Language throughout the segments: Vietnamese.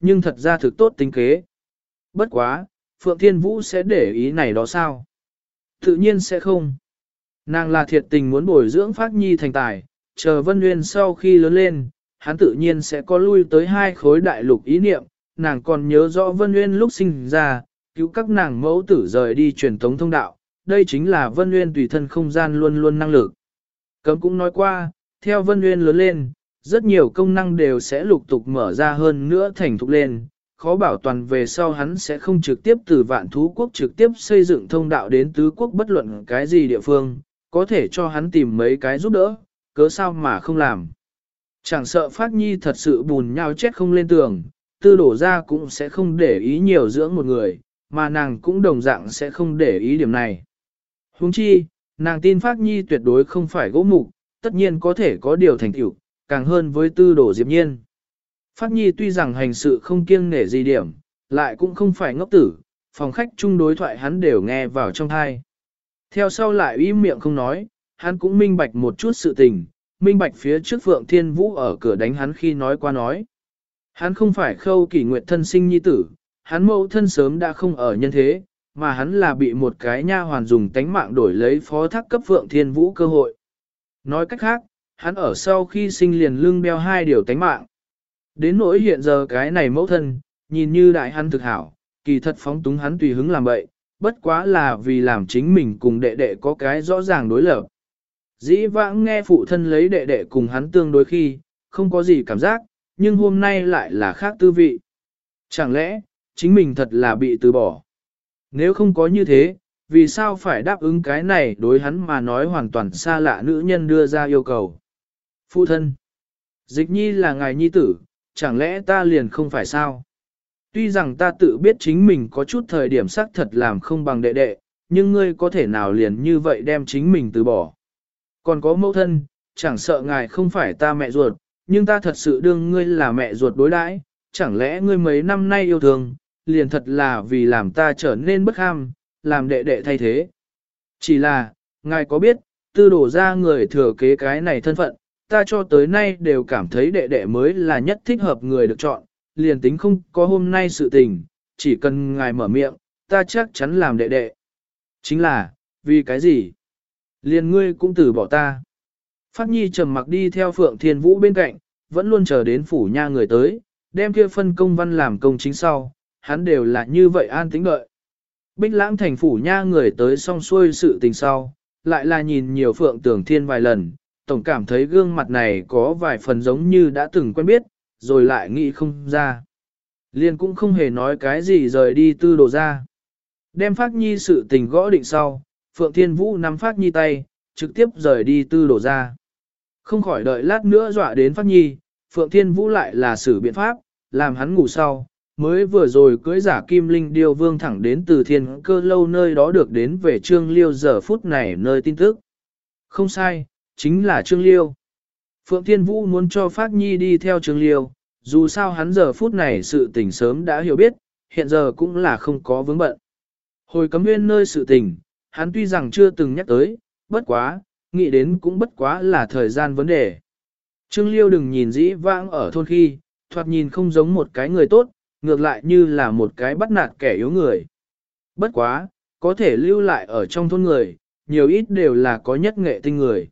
Nhưng thật ra thực tốt tính kế. Bất quá, Phượng Thiên Vũ sẽ để ý này đó sao? Tự nhiên sẽ không. Nàng là thiệt tình muốn bồi dưỡng Phát Nhi thành tài, chờ Vân Nguyên sau khi lớn lên, hắn tự nhiên sẽ có lui tới hai khối đại lục ý niệm, nàng còn nhớ rõ Vân Nguyên lúc sinh ra, cứu các nàng mẫu tử rời đi truyền thống thông đạo, đây chính là Vân Nguyên tùy thân không gian luôn luôn năng lực. Cấm cũng nói qua, theo Vân Nguyên lớn lên, rất nhiều công năng đều sẽ lục tục mở ra hơn nữa thành thục lên, khó bảo toàn về sau hắn sẽ không trực tiếp từ vạn thú quốc trực tiếp xây dựng thông đạo đến tứ quốc bất luận cái gì địa phương, có thể cho hắn tìm mấy cái giúp đỡ, cớ sao mà không làm. Chẳng sợ Phát Nhi thật sự bùn nhau chết không lên tường, tư đổ ra cũng sẽ không để ý nhiều dưỡng một người, mà nàng cũng đồng dạng sẽ không để ý điểm này. Huống chi, nàng tin Phát Nhi tuyệt đối không phải gỗ mục, tất nhiên có thể có điều thành tựu, càng hơn với tư đổ diệp nhiên. Phát Nhi tuy rằng hành sự không kiêng nể gì điểm, lại cũng không phải ngốc tử, phòng khách chung đối thoại hắn đều nghe vào trong thai. Theo sau lại im miệng không nói, hắn cũng minh bạch một chút sự tình, minh bạch phía trước Phượng Thiên Vũ ở cửa đánh hắn khi nói qua nói. Hắn không phải khâu kỷ nguyệt thân sinh nhi tử, hắn mẫu thân sớm đã không ở nhân thế, mà hắn là bị một cái nha hoàn dùng tánh mạng đổi lấy phó thác cấp Phượng Thiên Vũ cơ hội. Nói cách khác, hắn ở sau khi sinh liền lưng đeo hai điều tánh mạng. Đến nỗi hiện giờ cái này mẫu thân, nhìn như đại hắn thực hảo, kỳ thật phóng túng hắn tùy hứng làm bậy, bất quá là vì làm chính mình cùng đệ đệ có cái rõ ràng đối lập. Dĩ vãng nghe phụ thân lấy đệ đệ cùng hắn tương đối khi, không có gì cảm giác, nhưng hôm nay lại là khác tư vị. Chẳng lẽ, chính mình thật là bị từ bỏ? Nếu không có như thế, vì sao phải đáp ứng cái này đối hắn mà nói hoàn toàn xa lạ nữ nhân đưa ra yêu cầu? Phụ thân, dịch nhi là ngài nhi tử, chẳng lẽ ta liền không phải sao? Tuy rằng ta tự biết chính mình có chút thời điểm xác thật làm không bằng đệ đệ, nhưng ngươi có thể nào liền như vậy đem chính mình từ bỏ. Còn có mẫu thân, chẳng sợ ngài không phải ta mẹ ruột, nhưng ta thật sự đương ngươi là mẹ ruột đối đãi, chẳng lẽ ngươi mấy năm nay yêu thương, liền thật là vì làm ta trở nên bất ham, làm đệ đệ thay thế. Chỉ là, ngài có biết, tư đổ ra người thừa kế cái này thân phận, ta cho tới nay đều cảm thấy đệ đệ mới là nhất thích hợp người được chọn, liền tính không có hôm nay sự tình, chỉ cần ngài mở miệng, ta chắc chắn làm đệ đệ. Chính là, vì cái gì? Liền ngươi cũng từ bỏ ta. Phát Nhi trầm mặc đi theo Phượng Thiên Vũ bên cạnh, vẫn luôn chờ đến phủ nha người tới, đem kia phân công văn làm công chính sau, hắn đều là như vậy an tĩnh đợi. Bích lãng thành phủ nha người tới xong xuôi sự tình sau, lại là nhìn nhiều Phượng Tưởng Thiên vài lần, tổng cảm thấy gương mặt này có vài phần giống như đã từng quen biết, rồi lại nghĩ không ra. Liên cũng không hề nói cái gì rời đi tư đồ ra. Đem Phát Nhi sự tình gõ định sau, Phượng Thiên Vũ nắm Phát Nhi tay, trực tiếp rời đi tư đồ ra. Không khỏi đợi lát nữa dọa đến Phát Nhi, Phượng Thiên Vũ lại là xử biện pháp, làm hắn ngủ sau, mới vừa rồi cưới giả kim linh điêu vương thẳng đến từ thiên cơ lâu nơi đó được đến về Trương Liêu giờ phút này nơi tin tức. Không sai, chính là Trương Liêu. Phượng Thiên Vũ muốn cho Phát Nhi đi theo Trương Liêu, dù sao hắn giờ phút này sự tình sớm đã hiểu biết, hiện giờ cũng là không có vướng bận. Hồi cấm nguyên nơi sự tình, hắn tuy rằng chưa từng nhắc tới, bất quá, nghĩ đến cũng bất quá là thời gian vấn đề. Trương Liêu đừng nhìn dĩ vãng ở thôn khi, thoạt nhìn không giống một cái người tốt, ngược lại như là một cái bắt nạt kẻ yếu người. Bất quá, có thể lưu lại ở trong thôn người, nhiều ít đều là có nhất nghệ tinh người.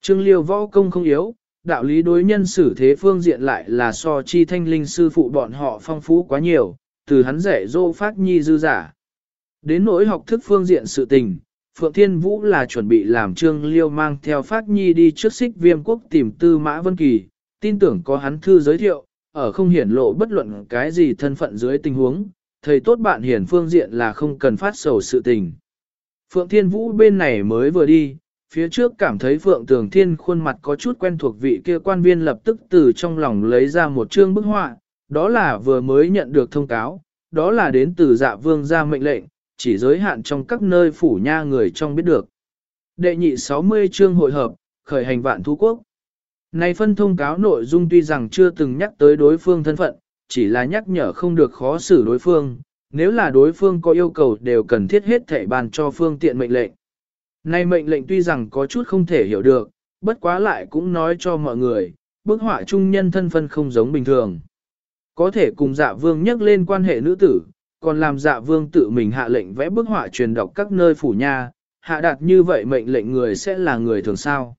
Trương Liêu võ công không yếu, đạo lý đối nhân xử thế phương diện lại là so chi thanh linh sư phụ bọn họ phong phú quá nhiều, từ hắn rẻ dô phát nhi dư giả. Đến nỗi học thức phương diện sự tình, Phượng Thiên Vũ là chuẩn bị làm Trương Liêu mang theo Phát Nhi đi trước xích viêm quốc tìm tư Mã Vân Kỳ, tin tưởng có hắn thư giới thiệu, ở không hiển lộ bất luận cái gì thân phận dưới tình huống, thầy tốt bạn hiển phương diện là không cần phát sầu sự tình. Phượng Thiên Vũ bên này mới vừa đi, phía trước cảm thấy Phượng Tường Thiên khuôn mặt có chút quen thuộc vị kia quan viên lập tức từ trong lòng lấy ra một chương bức họa, đó là vừa mới nhận được thông cáo, đó là đến từ dạ vương ra mệnh lệnh, chỉ giới hạn trong các nơi phủ nha người trong biết được. Đệ nhị 60 chương hội hợp, khởi hành vạn thú quốc. Này phân thông cáo nội dung tuy rằng chưa từng nhắc tới đối phương thân phận, chỉ là nhắc nhở không được khó xử đối phương, nếu là đối phương có yêu cầu đều cần thiết hết thể bàn cho phương tiện mệnh lệnh nay mệnh lệnh tuy rằng có chút không thể hiểu được, bất quá lại cũng nói cho mọi người, bức họa trung nhân thân phân không giống bình thường. có thể cùng dạ vương nhắc lên quan hệ nữ tử, còn làm dạ vương tự mình hạ lệnh vẽ bức họa truyền đọc các nơi phủ nha, hạ đạt như vậy mệnh lệnh người sẽ là người thường sao.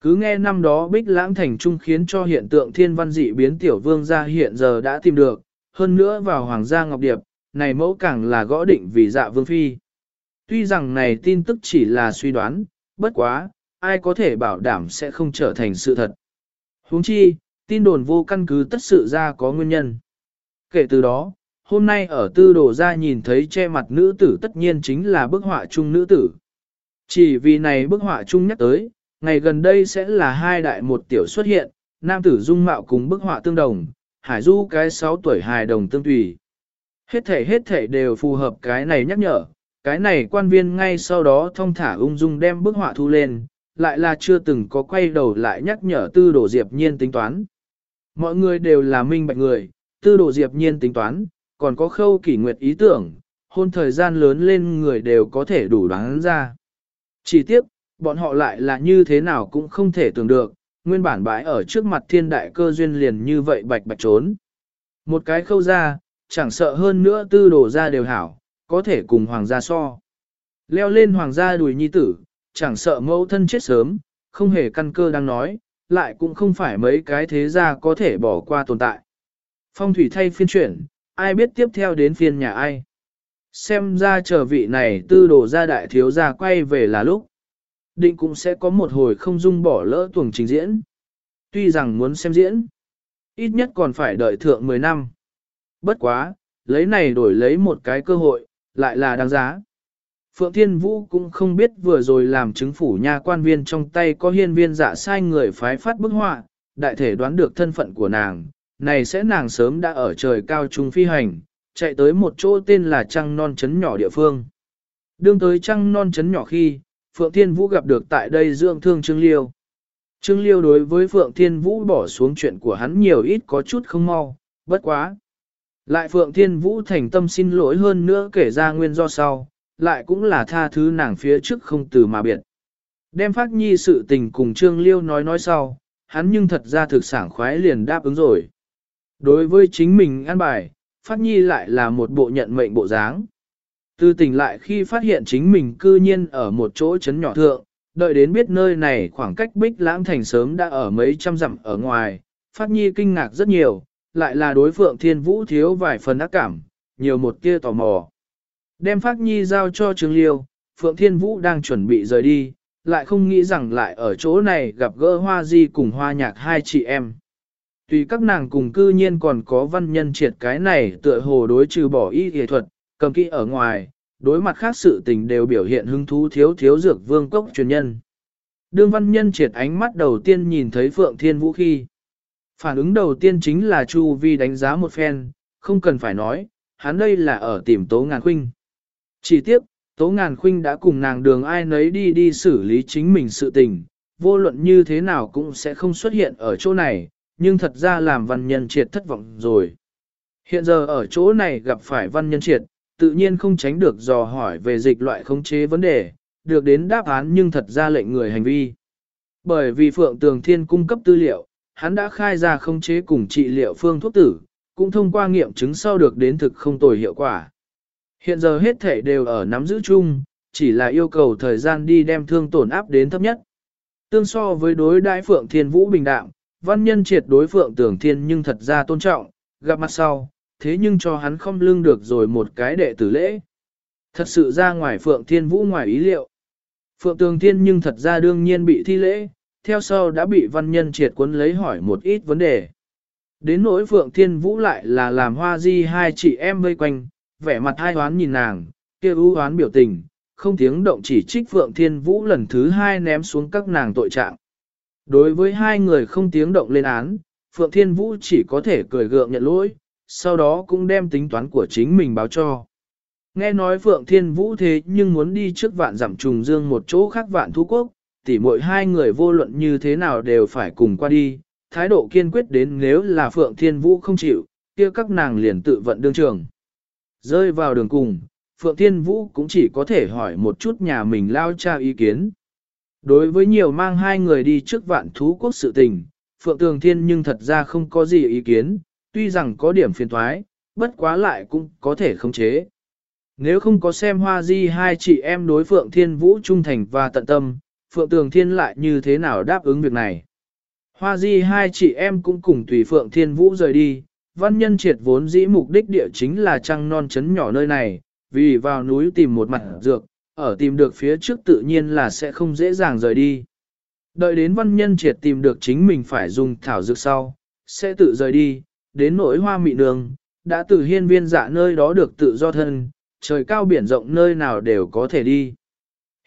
Cứ nghe năm đó Bích Lãng Thành Trung khiến cho hiện tượng thiên văn dị biến tiểu vương gia hiện giờ đã tìm được, hơn nữa vào Hoàng gia Ngọc Điệp, này mẫu càng là gõ định vì dạ vương phi. Tuy rằng này tin tức chỉ là suy đoán, bất quá, ai có thể bảo đảm sẽ không trở thành sự thật. huống chi, tin đồn vô căn cứ tất sự ra có nguyên nhân. Kể từ đó, hôm nay ở tư đồ ra nhìn thấy che mặt nữ tử tất nhiên chính là bức họa chung nữ tử. Chỉ vì này bức họa chung nhắc tới, ngày gần đây sẽ là hai đại một tiểu xuất hiện, nam tử dung mạo cùng bức họa tương đồng, hải du cái 6 tuổi hài đồng tương tùy. Hết thể hết thể đều phù hợp cái này nhắc nhở, cái này quan viên ngay sau đó thông thả ung dung đem bức họa thu lên, lại là chưa từng có quay đầu lại nhắc nhở tư đồ diệp nhiên tính toán. Mọi người đều là minh bạch người, tư đồ diệp nhiên tính toán, còn có khâu kỷ nguyệt ý tưởng, hôn thời gian lớn lên người đều có thể đủ đoán ra. Chỉ tiếc, bọn họ lại là như thế nào cũng không thể tưởng được, nguyên bản bãi ở trước mặt thiên đại cơ duyên liền như vậy bạch bạch trốn. Một cái khâu ra, chẳng sợ hơn nữa tư đồ ra đều hảo, có thể cùng hoàng gia so. Leo lên hoàng gia đùi nhi tử, chẳng sợ mẫu thân chết sớm, không hề căn cơ đang nói, lại cũng không phải mấy cái thế gia có thể bỏ qua tồn tại. Phong thủy thay phiên chuyển, ai biết tiếp theo đến phiên nhà ai. Xem ra chờ vị này tư đồ gia đại thiếu gia quay về là lúc. Định cũng sẽ có một hồi không dung bỏ lỡ tuồng trình diễn. Tuy rằng muốn xem diễn, ít nhất còn phải đợi thượng 10 năm. Bất quá, lấy này đổi lấy một cái cơ hội, lại là đáng giá. Phượng Thiên Vũ cũng không biết vừa rồi làm chứng phủ nha quan viên trong tay có hiên viên dạ sai người phái phát bức họa, đại thể đoán được thân phận của nàng, này sẽ nàng sớm đã ở trời cao trung phi hành, chạy tới một chỗ tên là Trăng Non Trấn nhỏ địa phương. Đương tới Trăng Non Trấn nhỏ khi, Phượng Thiên Vũ gặp được tại đây dưỡng thương Trương Liêu. Trương Liêu đối với Phượng Thiên Vũ bỏ xuống chuyện của hắn nhiều ít có chút không mau, bất quá. Lại Phượng Thiên Vũ thành tâm xin lỗi hơn nữa kể ra nguyên do sau, lại cũng là tha thứ nàng phía trước không từ mà biệt. Đem phát nhi sự tình cùng Trương Liêu nói nói sau, hắn nhưng thật ra thực sảng khoái liền đáp ứng rồi. Đối với chính mình an bài, phát nhi lại là một bộ nhận mệnh bộ dáng. Tư tình lại khi phát hiện chính mình cư nhiên ở một chỗ trấn nhỏ thượng, đợi đến biết nơi này khoảng cách bích lãng thành sớm đã ở mấy trăm dặm ở ngoài, phát nhi kinh ngạc rất nhiều, lại là đối phượng thiên vũ thiếu vài phần ác cảm, nhiều một tia tò mò. Đem Phát Nhi giao cho Trương Liêu, Phượng Thiên Vũ đang chuẩn bị rời đi, lại không nghĩ rằng lại ở chỗ này gặp gỡ Hoa Di cùng Hoa Nhạc hai chị em. Tùy các nàng cùng cư nhiên còn có văn nhân triệt cái này tựa hồ đối trừ bỏ y kỳ thuật, cầm kỹ ở ngoài, đối mặt khác sự tình đều biểu hiện hứng thú thiếu thiếu dược vương cốc truyền nhân. Đương văn nhân triệt ánh mắt đầu tiên nhìn thấy Phượng Thiên Vũ khi. Phản ứng đầu tiên chính là Chu Vi đánh giá một phen, không cần phải nói, hắn đây là ở tìm tố ngàn khuynh. Chỉ tiếc, Tố Ngàn Khuynh đã cùng nàng đường ai nấy đi đi xử lý chính mình sự tình, vô luận như thế nào cũng sẽ không xuất hiện ở chỗ này, nhưng thật ra làm văn nhân triệt thất vọng rồi. Hiện giờ ở chỗ này gặp phải văn nhân triệt, tự nhiên không tránh được dò hỏi về dịch loại khống chế vấn đề, được đến đáp án nhưng thật ra lệnh người hành vi. Bởi vì Phượng Tường Thiên cung cấp tư liệu, hắn đã khai ra không chế cùng trị liệu phương thuốc tử, cũng thông qua nghiệm chứng sau được đến thực không tồi hiệu quả. Hiện giờ hết thể đều ở nắm giữ chung, chỉ là yêu cầu thời gian đi đem thương tổn áp đến thấp nhất. Tương so với đối đại Phượng Thiên Vũ bình đạm, văn nhân triệt đối Phượng Tưởng Thiên nhưng thật ra tôn trọng, gặp mặt sau, thế nhưng cho hắn không lương được rồi một cái đệ tử lễ. Thật sự ra ngoài Phượng Thiên Vũ ngoài ý liệu. Phượng Tường Thiên nhưng thật ra đương nhiên bị thi lễ, theo sau đã bị văn nhân triệt cuốn lấy hỏi một ít vấn đề. Đến nỗi Phượng Thiên Vũ lại là làm hoa di hai chị em vây quanh, vẻ mặt hai hoán nhìn nàng, kia ưu hoán biểu tình, không tiếng động chỉ trích Phượng Thiên Vũ lần thứ hai ném xuống các nàng tội trạng. Đối với hai người không tiếng động lên án, Phượng Thiên Vũ chỉ có thể cười gượng nhận lỗi, sau đó cũng đem tính toán của chính mình báo cho. Nghe nói Phượng Thiên Vũ thế nhưng muốn đi trước vạn giảm trùng dương một chỗ khác vạn thú quốc, tỉ mỗi hai người vô luận như thế nào đều phải cùng qua đi, thái độ kiên quyết đến nếu là Phượng Thiên Vũ không chịu, kia các nàng liền tự vận đương trường. Rơi vào đường cùng, Phượng Thiên Vũ cũng chỉ có thể hỏi một chút nhà mình lao cha ý kiến. Đối với nhiều mang hai người đi trước vạn thú quốc sự tình, Phượng Tường Thiên nhưng thật ra không có gì ý kiến, tuy rằng có điểm phiền thoái, bất quá lại cũng có thể khống chế. Nếu không có xem hoa di hai chị em đối Phượng Thiên Vũ trung thành và tận tâm, Phượng Tường Thiên lại như thế nào đáp ứng việc này. Hoa di hai chị em cũng cùng tùy Phượng Thiên Vũ rời đi, văn nhân triệt vốn dĩ mục đích địa chính là trăng non chấn nhỏ nơi này, vì vào núi tìm một mặt dược, ở tìm được phía trước tự nhiên là sẽ không dễ dàng rời đi. Đợi đến văn nhân triệt tìm được chính mình phải dùng thảo dược sau, sẽ tự rời đi, đến nỗi hoa mị nương, đã từ hiên viên dạ nơi đó được tự do thân, trời cao biển rộng nơi nào đều có thể đi.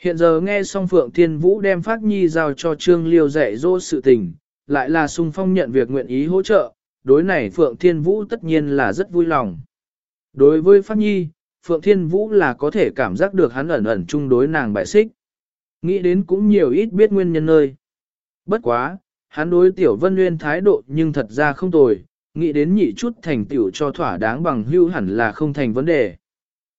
Hiện giờ nghe xong Phượng Thiên Vũ đem Phát Nhi giao cho Trương Liêu dạy dỗ sự tình, lại là sung phong nhận việc nguyện ý hỗ trợ, đối này Phượng Thiên Vũ tất nhiên là rất vui lòng. Đối với Phát Nhi, Phượng Thiên Vũ là có thể cảm giác được hắn ẩn ẩn chung đối nàng bại xích. Nghĩ đến cũng nhiều ít biết nguyên nhân nơi. Bất quá, hắn đối Tiểu Vân Nguyên thái độ nhưng thật ra không tồi, nghĩ đến nhị chút thành tiểu cho thỏa đáng bằng hưu hẳn là không thành vấn đề.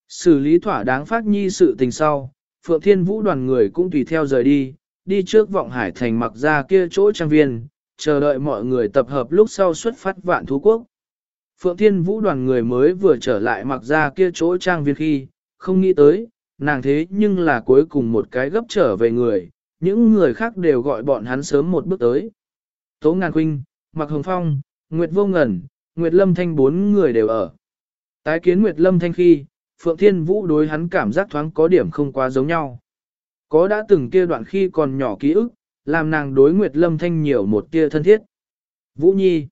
Xử lý thỏa đáng phát nhi sự tình sau, Phượng Thiên Vũ đoàn người cũng tùy theo rời đi, đi trước vọng hải thành mặc ra kia chỗ trang viên, chờ đợi mọi người tập hợp lúc sau xuất phát vạn thú quốc. Phượng Thiên Vũ đoàn người mới vừa trở lại mặc ra kia chỗ trang viên khi, không nghĩ tới, nàng thế nhưng là cuối cùng một cái gấp trở về người, những người khác đều gọi bọn hắn sớm một bước tới. Tố Ngàn Quynh, Mạc Hồng Phong, Nguyệt Vô Ngẩn, Nguyệt Lâm Thanh bốn người đều ở. Tái kiến Nguyệt Lâm Thanh khi, Phượng Thiên Vũ đối hắn cảm giác thoáng có điểm không quá giống nhau. Có đã từng kia đoạn khi còn nhỏ ký ức, làm nàng đối Nguyệt Lâm Thanh nhiều một tia thân thiết. Vũ Nhi.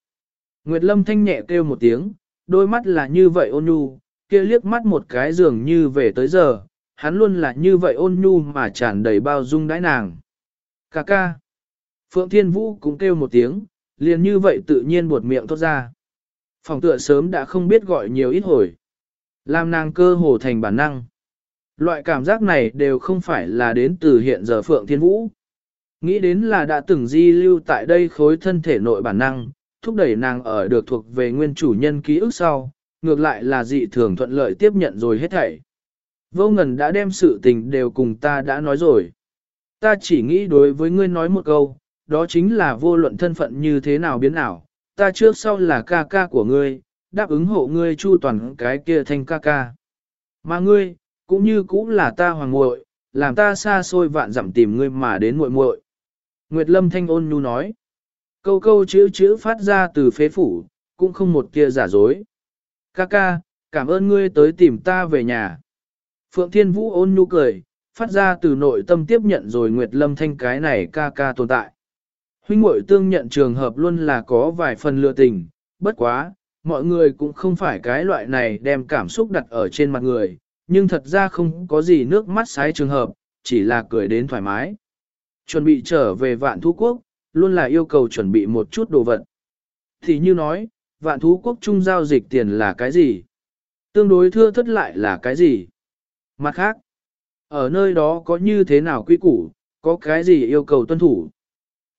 Nguyệt Lâm Thanh nhẹ kêu một tiếng, đôi mắt là như vậy ôn nhu, kia liếc mắt một cái dường như về tới giờ, hắn luôn là như vậy ôn nhu mà tràn đầy bao dung đãi nàng. Cà ca. Phượng Thiên Vũ cũng kêu một tiếng, liền như vậy tự nhiên buột miệng thốt ra. Phòng tựa sớm đã không biết gọi nhiều ít hồi. Làm nàng cơ hồ thành bản năng. Loại cảm giác này đều không phải là đến từ hiện giờ Phượng Thiên Vũ. Nghĩ đến là đã từng di lưu tại đây khối thân thể nội bản năng, thúc đẩy nàng ở được thuộc về nguyên chủ nhân ký ức sau, ngược lại là dị thường thuận lợi tiếp nhận rồi hết thảy. Vô ngần đã đem sự tình đều cùng ta đã nói rồi. Ta chỉ nghĩ đối với ngươi nói một câu, đó chính là vô luận thân phận như thế nào biến ảo, ta trước sau là ca ca của ngươi, đáp ứng hộ ngươi chu toàn cái kia thanh ca ca. Mà ngươi, cũng như cũng là ta hoàng muội, làm ta xa xôi vạn dặm tìm ngươi mà đến muội muội. Nguyệt Lâm thanh ôn nhu nói. Câu câu chữ chữ phát ra từ phế phủ, cũng không một kia giả dối. Ca ca, cảm ơn ngươi tới tìm ta về nhà. Phượng Thiên Vũ ôn nhu cười, phát ra từ nội tâm tiếp nhận rồi Nguyệt Lâm thanh cái này ca ca tồn tại. Huynh muội tương nhận trường hợp luôn là có vài phần lựa tình, bất quá, mọi người cũng không phải cái loại này đem cảm xúc đặt ở trên mặt người, nhưng thật ra không có gì nước mắt sái trường hợp, chỉ là cười đến thoải mái. Chuẩn bị trở về vạn thú quốc, luôn là yêu cầu chuẩn bị một chút đồ vật. Thì như nói, vạn thú quốc trung giao dịch tiền là cái gì? Tương đối thưa thất lại là cái gì? Mặt khác, ở nơi đó có như thế nào quy củ, có cái gì yêu cầu tuân thủ?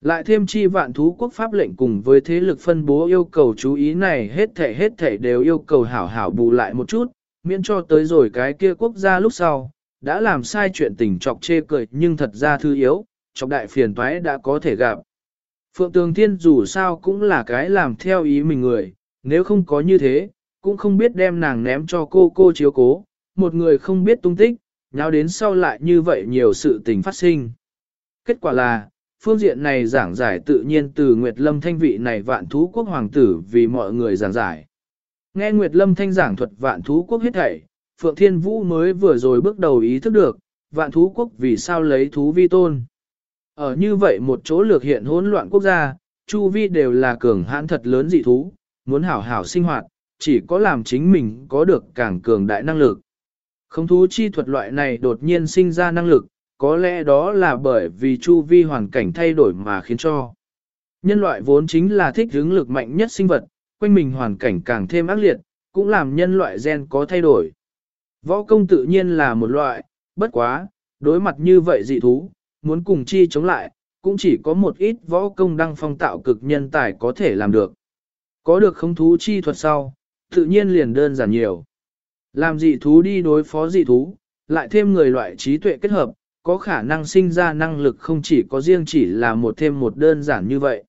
Lại thêm chi vạn thú quốc pháp lệnh cùng với thế lực phân bố yêu cầu chú ý này hết thể hết thể đều yêu cầu hảo hảo bù lại một chút, miễn cho tới rồi cái kia quốc gia lúc sau, đã làm sai chuyện tình chọc chê cười nhưng thật ra thư yếu, trọc đại phiền toái đã có thể gặp. Phượng Tường Thiên dù sao cũng là cái làm theo ý mình người, nếu không có như thế, cũng không biết đem nàng ném cho cô cô chiếu cố, một người không biết tung tích, nháo đến sau lại như vậy nhiều sự tình phát sinh. Kết quả là, phương diện này giảng giải tự nhiên từ Nguyệt Lâm Thanh vị này vạn thú quốc hoàng tử vì mọi người giảng giải. Nghe Nguyệt Lâm Thanh giảng thuật vạn thú quốc hết thảy, Phượng Thiên Vũ mới vừa rồi bước đầu ý thức được, vạn thú quốc vì sao lấy thú vi tôn. Ở như vậy một chỗ lược hiện hỗn loạn quốc gia, chu vi đều là cường hãn thật lớn dị thú, muốn hảo hảo sinh hoạt, chỉ có làm chính mình có được càng cường đại năng lực. Không thú chi thuật loại này đột nhiên sinh ra năng lực, có lẽ đó là bởi vì chu vi hoàn cảnh thay đổi mà khiến cho. Nhân loại vốn chính là thích hướng lực mạnh nhất sinh vật, quanh mình hoàn cảnh càng thêm ác liệt, cũng làm nhân loại gen có thay đổi. Võ công tự nhiên là một loại, bất quá, đối mặt như vậy dị thú, muốn cùng chi chống lại, cũng chỉ có một ít võ công đăng phong tạo cực nhân tài có thể làm được. Có được không thú chi thuật sau, tự nhiên liền đơn giản nhiều. Làm dị thú đi đối phó dị thú, lại thêm người loại trí tuệ kết hợp, có khả năng sinh ra năng lực không chỉ có riêng chỉ là một thêm một đơn giản như vậy.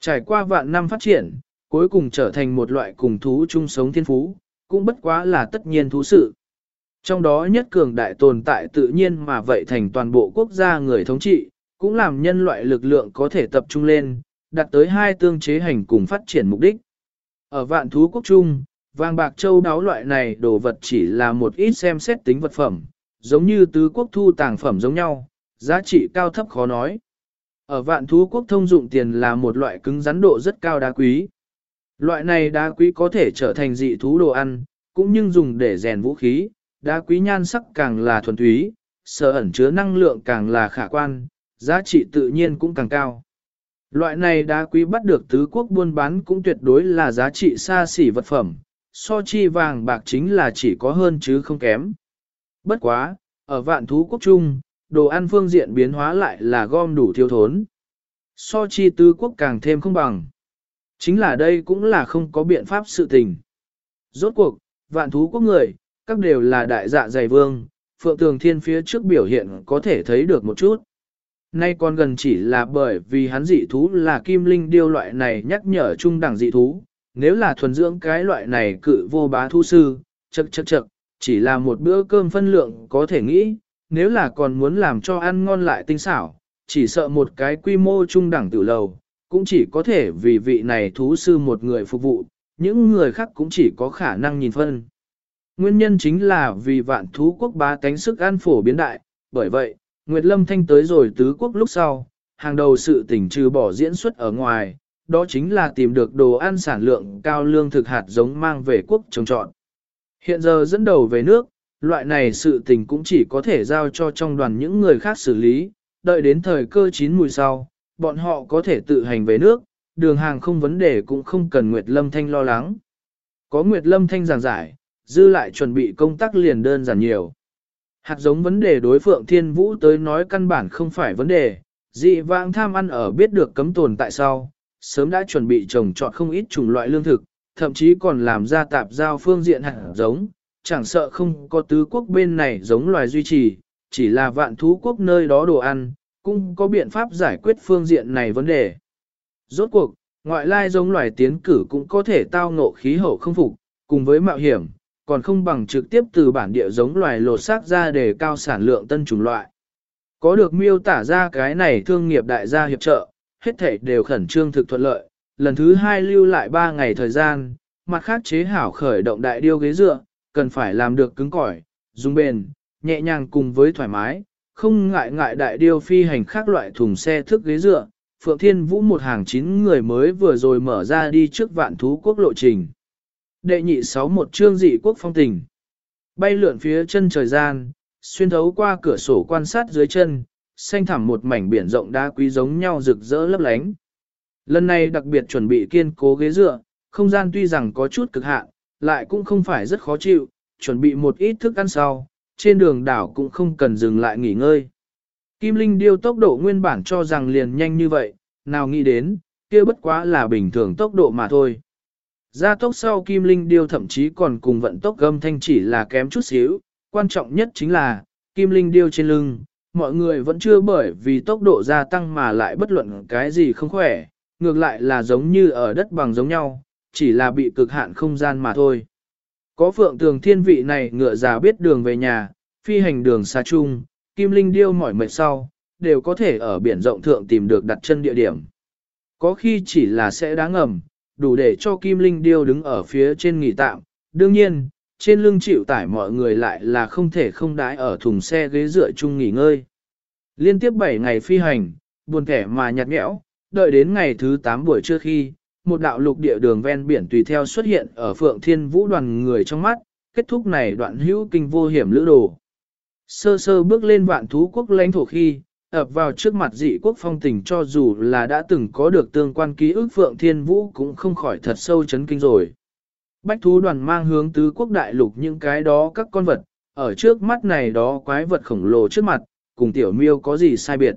Trải qua vạn năm phát triển, cuối cùng trở thành một loại cùng thú chung sống thiên phú, cũng bất quá là tất nhiên thú sự. Trong đó nhất cường đại tồn tại tự nhiên mà vậy thành toàn bộ quốc gia người thống trị, cũng làm nhân loại lực lượng có thể tập trung lên, đặt tới hai tương chế hành cùng phát triển mục đích. Ở vạn thú quốc trung, vàng bạc châu đáo loại này đồ vật chỉ là một ít xem xét tính vật phẩm, giống như tứ quốc thu tàng phẩm giống nhau, giá trị cao thấp khó nói. Ở vạn thú quốc thông dụng tiền là một loại cứng rắn độ rất cao đá quý. Loại này đá quý có thể trở thành dị thú đồ ăn, cũng nhưng dùng để rèn vũ khí, đá quý nhan sắc càng là thuần túy, sở ẩn chứa năng lượng càng là khả quan, giá trị tự nhiên cũng càng cao. Loại này đá quý bắt được tứ quốc buôn bán cũng tuyệt đối là giá trị xa xỉ vật phẩm, so chi vàng bạc chính là chỉ có hơn chứ không kém. Bất quá, ở vạn thú quốc trung, đồ ăn phương diện biến hóa lại là gom đủ thiếu thốn. So chi tứ quốc càng thêm không bằng. Chính là đây cũng là không có biện pháp sự tình. Rốt cuộc, vạn thú quốc người, các đều là đại dạ dày vương, phượng tường thiên phía trước biểu hiện có thể thấy được một chút. Nay còn gần chỉ là bởi vì hắn dị thú là kim linh điêu loại này nhắc nhở trung đẳng dị thú, nếu là thuần dưỡng cái loại này cự vô bá thu sư, chật chật chật, chỉ là một bữa cơm phân lượng có thể nghĩ, nếu là còn muốn làm cho ăn ngon lại tinh xảo, chỉ sợ một cái quy mô trung đẳng tử lầu, cũng chỉ có thể vì vị này thú sư một người phục vụ, những người khác cũng chỉ có khả năng nhìn phân. Nguyên nhân chính là vì vạn thú quốc bá tánh sức ăn phổ biến đại, bởi vậy, Nguyệt Lâm Thanh tới rồi tứ quốc lúc sau, hàng đầu sự tỉnh trừ bỏ diễn xuất ở ngoài, đó chính là tìm được đồ ăn sản lượng cao lương thực hạt giống mang về quốc trồng trọt. Hiện giờ dẫn đầu về nước, loại này sự tình cũng chỉ có thể giao cho trong đoàn những người khác xử lý, đợi đến thời cơ chín mùi sau, bọn họ có thể tự hành về nước, đường hàng không vấn đề cũng không cần Nguyệt Lâm Thanh lo lắng. Có Nguyệt Lâm Thanh giảng giải, dư lại chuẩn bị công tác liền đơn giản nhiều. Hạt giống vấn đề đối Phượng Thiên Vũ tới nói căn bản không phải vấn đề, dị vãng tham ăn ở biết được cấm tồn tại sao sớm đã chuẩn bị trồng trọt không ít chủng loại lương thực, thậm chí còn làm ra tạp giao phương diện hạt giống, chẳng sợ không có tứ quốc bên này giống loài duy trì, chỉ là vạn thú quốc nơi đó đồ ăn, cũng có biện pháp giải quyết phương diện này vấn đề. Rốt cuộc, ngoại lai giống loài tiến cử cũng có thể tao ngộ khí hậu không phục, cùng với mạo hiểm, còn không bằng trực tiếp từ bản địa giống loài lột xác ra để cao sản lượng tân chủng loại. Có được miêu tả ra cái này thương nghiệp đại gia hiệp trợ, hết thể đều khẩn trương thực thuận lợi, lần thứ hai lưu lại 3 ngày thời gian, mặt khác chế hảo khởi động đại điêu ghế dựa, cần phải làm được cứng cỏi, dung bền, nhẹ nhàng cùng với thoải mái, không ngại ngại đại điêu phi hành khác loại thùng xe thức ghế dựa. Phượng Thiên Vũ một hàng chín người mới vừa rồi mở ra đi trước vạn thú quốc lộ trình. Đệ nhị sáu một chương dị quốc phong tình. Bay lượn phía chân trời gian, xuyên thấu qua cửa sổ quan sát dưới chân, xanh thẳm một mảnh biển rộng đá quý giống nhau rực rỡ lấp lánh. Lần này đặc biệt chuẩn bị kiên cố ghế dựa, không gian tuy rằng có chút cực hạn, lại cũng không phải rất khó chịu, chuẩn bị một ít thức ăn sau, trên đường đảo cũng không cần dừng lại nghỉ ngơi. Kim Linh điêu tốc độ nguyên bản cho rằng liền nhanh như vậy, nào nghĩ đến, kia bất quá là bình thường tốc độ mà thôi. Gia tốc sau Kim Linh điêu thậm chí còn cùng vận tốc gâm thanh chỉ là kém chút xíu, quan trọng nhất chính là, Kim Linh điêu trên lưng, mọi người vẫn chưa bởi vì tốc độ gia tăng mà lại bất luận cái gì không khỏe, ngược lại là giống như ở đất bằng giống nhau, chỉ là bị cực hạn không gian mà thôi. Có phượng tường thiên vị này ngựa già biết đường về nhà, phi hành đường xa chung, kim linh điêu mỏi mệt sau, đều có thể ở biển rộng thượng tìm được đặt chân địa điểm. Có khi chỉ là sẽ đáng ngầm, đủ để cho kim linh điêu đứng ở phía trên nghỉ tạm. Đương nhiên, trên lưng chịu tải mọi người lại là không thể không đái ở thùng xe ghế dựa chung nghỉ ngơi. Liên tiếp 7 ngày phi hành, buồn kẻ mà nhạt nhẽo, đợi đến ngày thứ 8 buổi trưa khi, một đạo lục địa đường ven biển tùy theo xuất hiện ở phượng thiên vũ đoàn người trong mắt, kết thúc này đoạn hữu kinh vô hiểm lữ đồ. Sơ sơ bước lên vạn thú quốc lãnh thổ khi, ập vào trước mặt dị quốc phong tình cho dù là đã từng có được tương quan ký ức phượng thiên vũ cũng không khỏi thật sâu chấn kinh rồi. Bách thú đoàn mang hướng tứ quốc đại lục những cái đó các con vật, ở trước mắt này đó quái vật khổng lồ trước mặt, cùng tiểu miêu có gì sai biệt.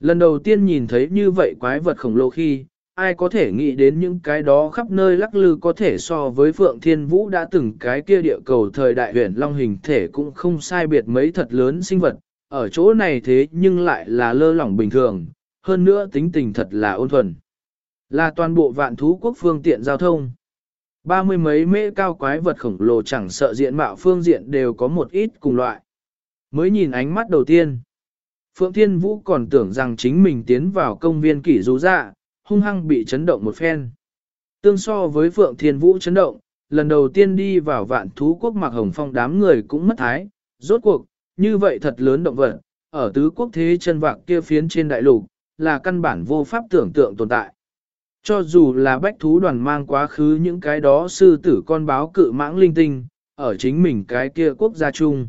Lần đầu tiên nhìn thấy như vậy quái vật khổng lồ khi, ai có thể nghĩ đến những cái đó khắp nơi lắc lư có thể so với Phượng Thiên Vũ đã từng cái kia địa cầu thời đại huyền long hình thể cũng không sai biệt mấy thật lớn sinh vật, ở chỗ này thế nhưng lại là lơ lỏng bình thường, hơn nữa tính tình thật là ôn thuần. Là toàn bộ vạn thú quốc phương tiện giao thông. Ba mươi mấy mễ cao quái vật khổng lồ chẳng sợ diện mạo phương diện đều có một ít cùng loại. Mới nhìn ánh mắt đầu tiên. Phượng Thiên Vũ còn tưởng rằng chính mình tiến vào công viên kỷ rú dạ, hung hăng bị chấn động một phen. Tương so với Phượng Thiên Vũ chấn động, lần đầu tiên đi vào vạn thú quốc mặc hồng phong đám người cũng mất thái, rốt cuộc, như vậy thật lớn động vật, ở tứ quốc thế chân vạc kia phiến trên đại lục, là căn bản vô pháp tưởng tượng tồn tại. Cho dù là bách thú đoàn mang quá khứ những cái đó sư tử con báo cự mãng linh tinh, ở chính mình cái kia quốc gia chung,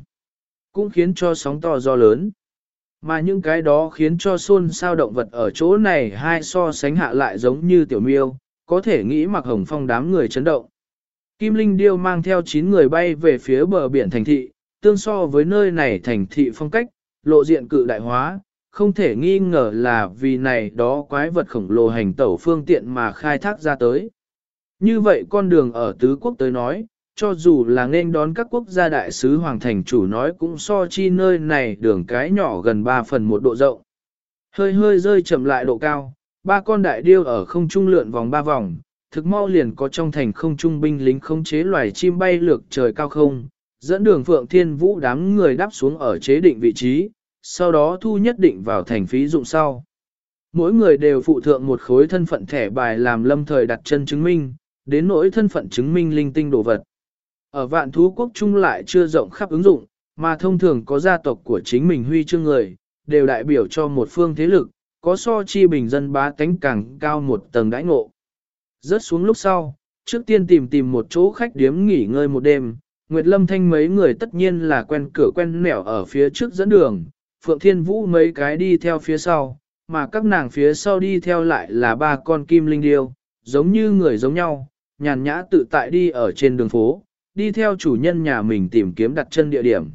cũng khiến cho sóng to do lớn. Mà những cái đó khiến cho xôn sao động vật ở chỗ này hai so sánh hạ lại giống như tiểu miêu, có thể nghĩ mặc hồng phong đám người chấn động. Kim Linh Điêu mang theo 9 người bay về phía bờ biển thành thị, tương so với nơi này thành thị phong cách, lộ diện cự đại hóa, không thể nghi ngờ là vì này đó quái vật khổng lồ hành tẩu phương tiện mà khai thác ra tới. Như vậy con đường ở tứ quốc tới nói, cho dù là nên đón các quốc gia đại sứ hoàng thành chủ nói cũng so chi nơi này đường cái nhỏ gần 3 phần một độ rộng. Hơi hơi rơi chậm lại độ cao, ba con đại điêu ở không trung lượn vòng ba vòng, thực mau liền có trong thành không trung binh lính không chế loài chim bay lược trời cao không, dẫn đường Phượng Thiên Vũ đám người đáp xuống ở chế định vị trí, sau đó thu nhất định vào thành phí dụng sau. Mỗi người đều phụ thượng một khối thân phận thẻ bài làm lâm thời đặt chân chứng minh, đến nỗi thân phận chứng minh linh tinh đồ vật. Ở vạn thú quốc trung lại chưa rộng khắp ứng dụng, mà thông thường có gia tộc của chính mình huy chương người, đều đại biểu cho một phương thế lực, có so chi bình dân bá tánh càng cao một tầng đãi ngộ. Rớt xuống lúc sau, trước tiên tìm tìm một chỗ khách điếm nghỉ ngơi một đêm, Nguyệt Lâm Thanh mấy người tất nhiên là quen cửa quen nẻo ở phía trước dẫn đường, Phượng Thiên Vũ mấy cái đi theo phía sau, mà các nàng phía sau đi theo lại là ba con kim linh điêu, giống như người giống nhau, nhàn nhã tự tại đi ở trên đường phố, đi theo chủ nhân nhà mình tìm kiếm đặt chân địa điểm.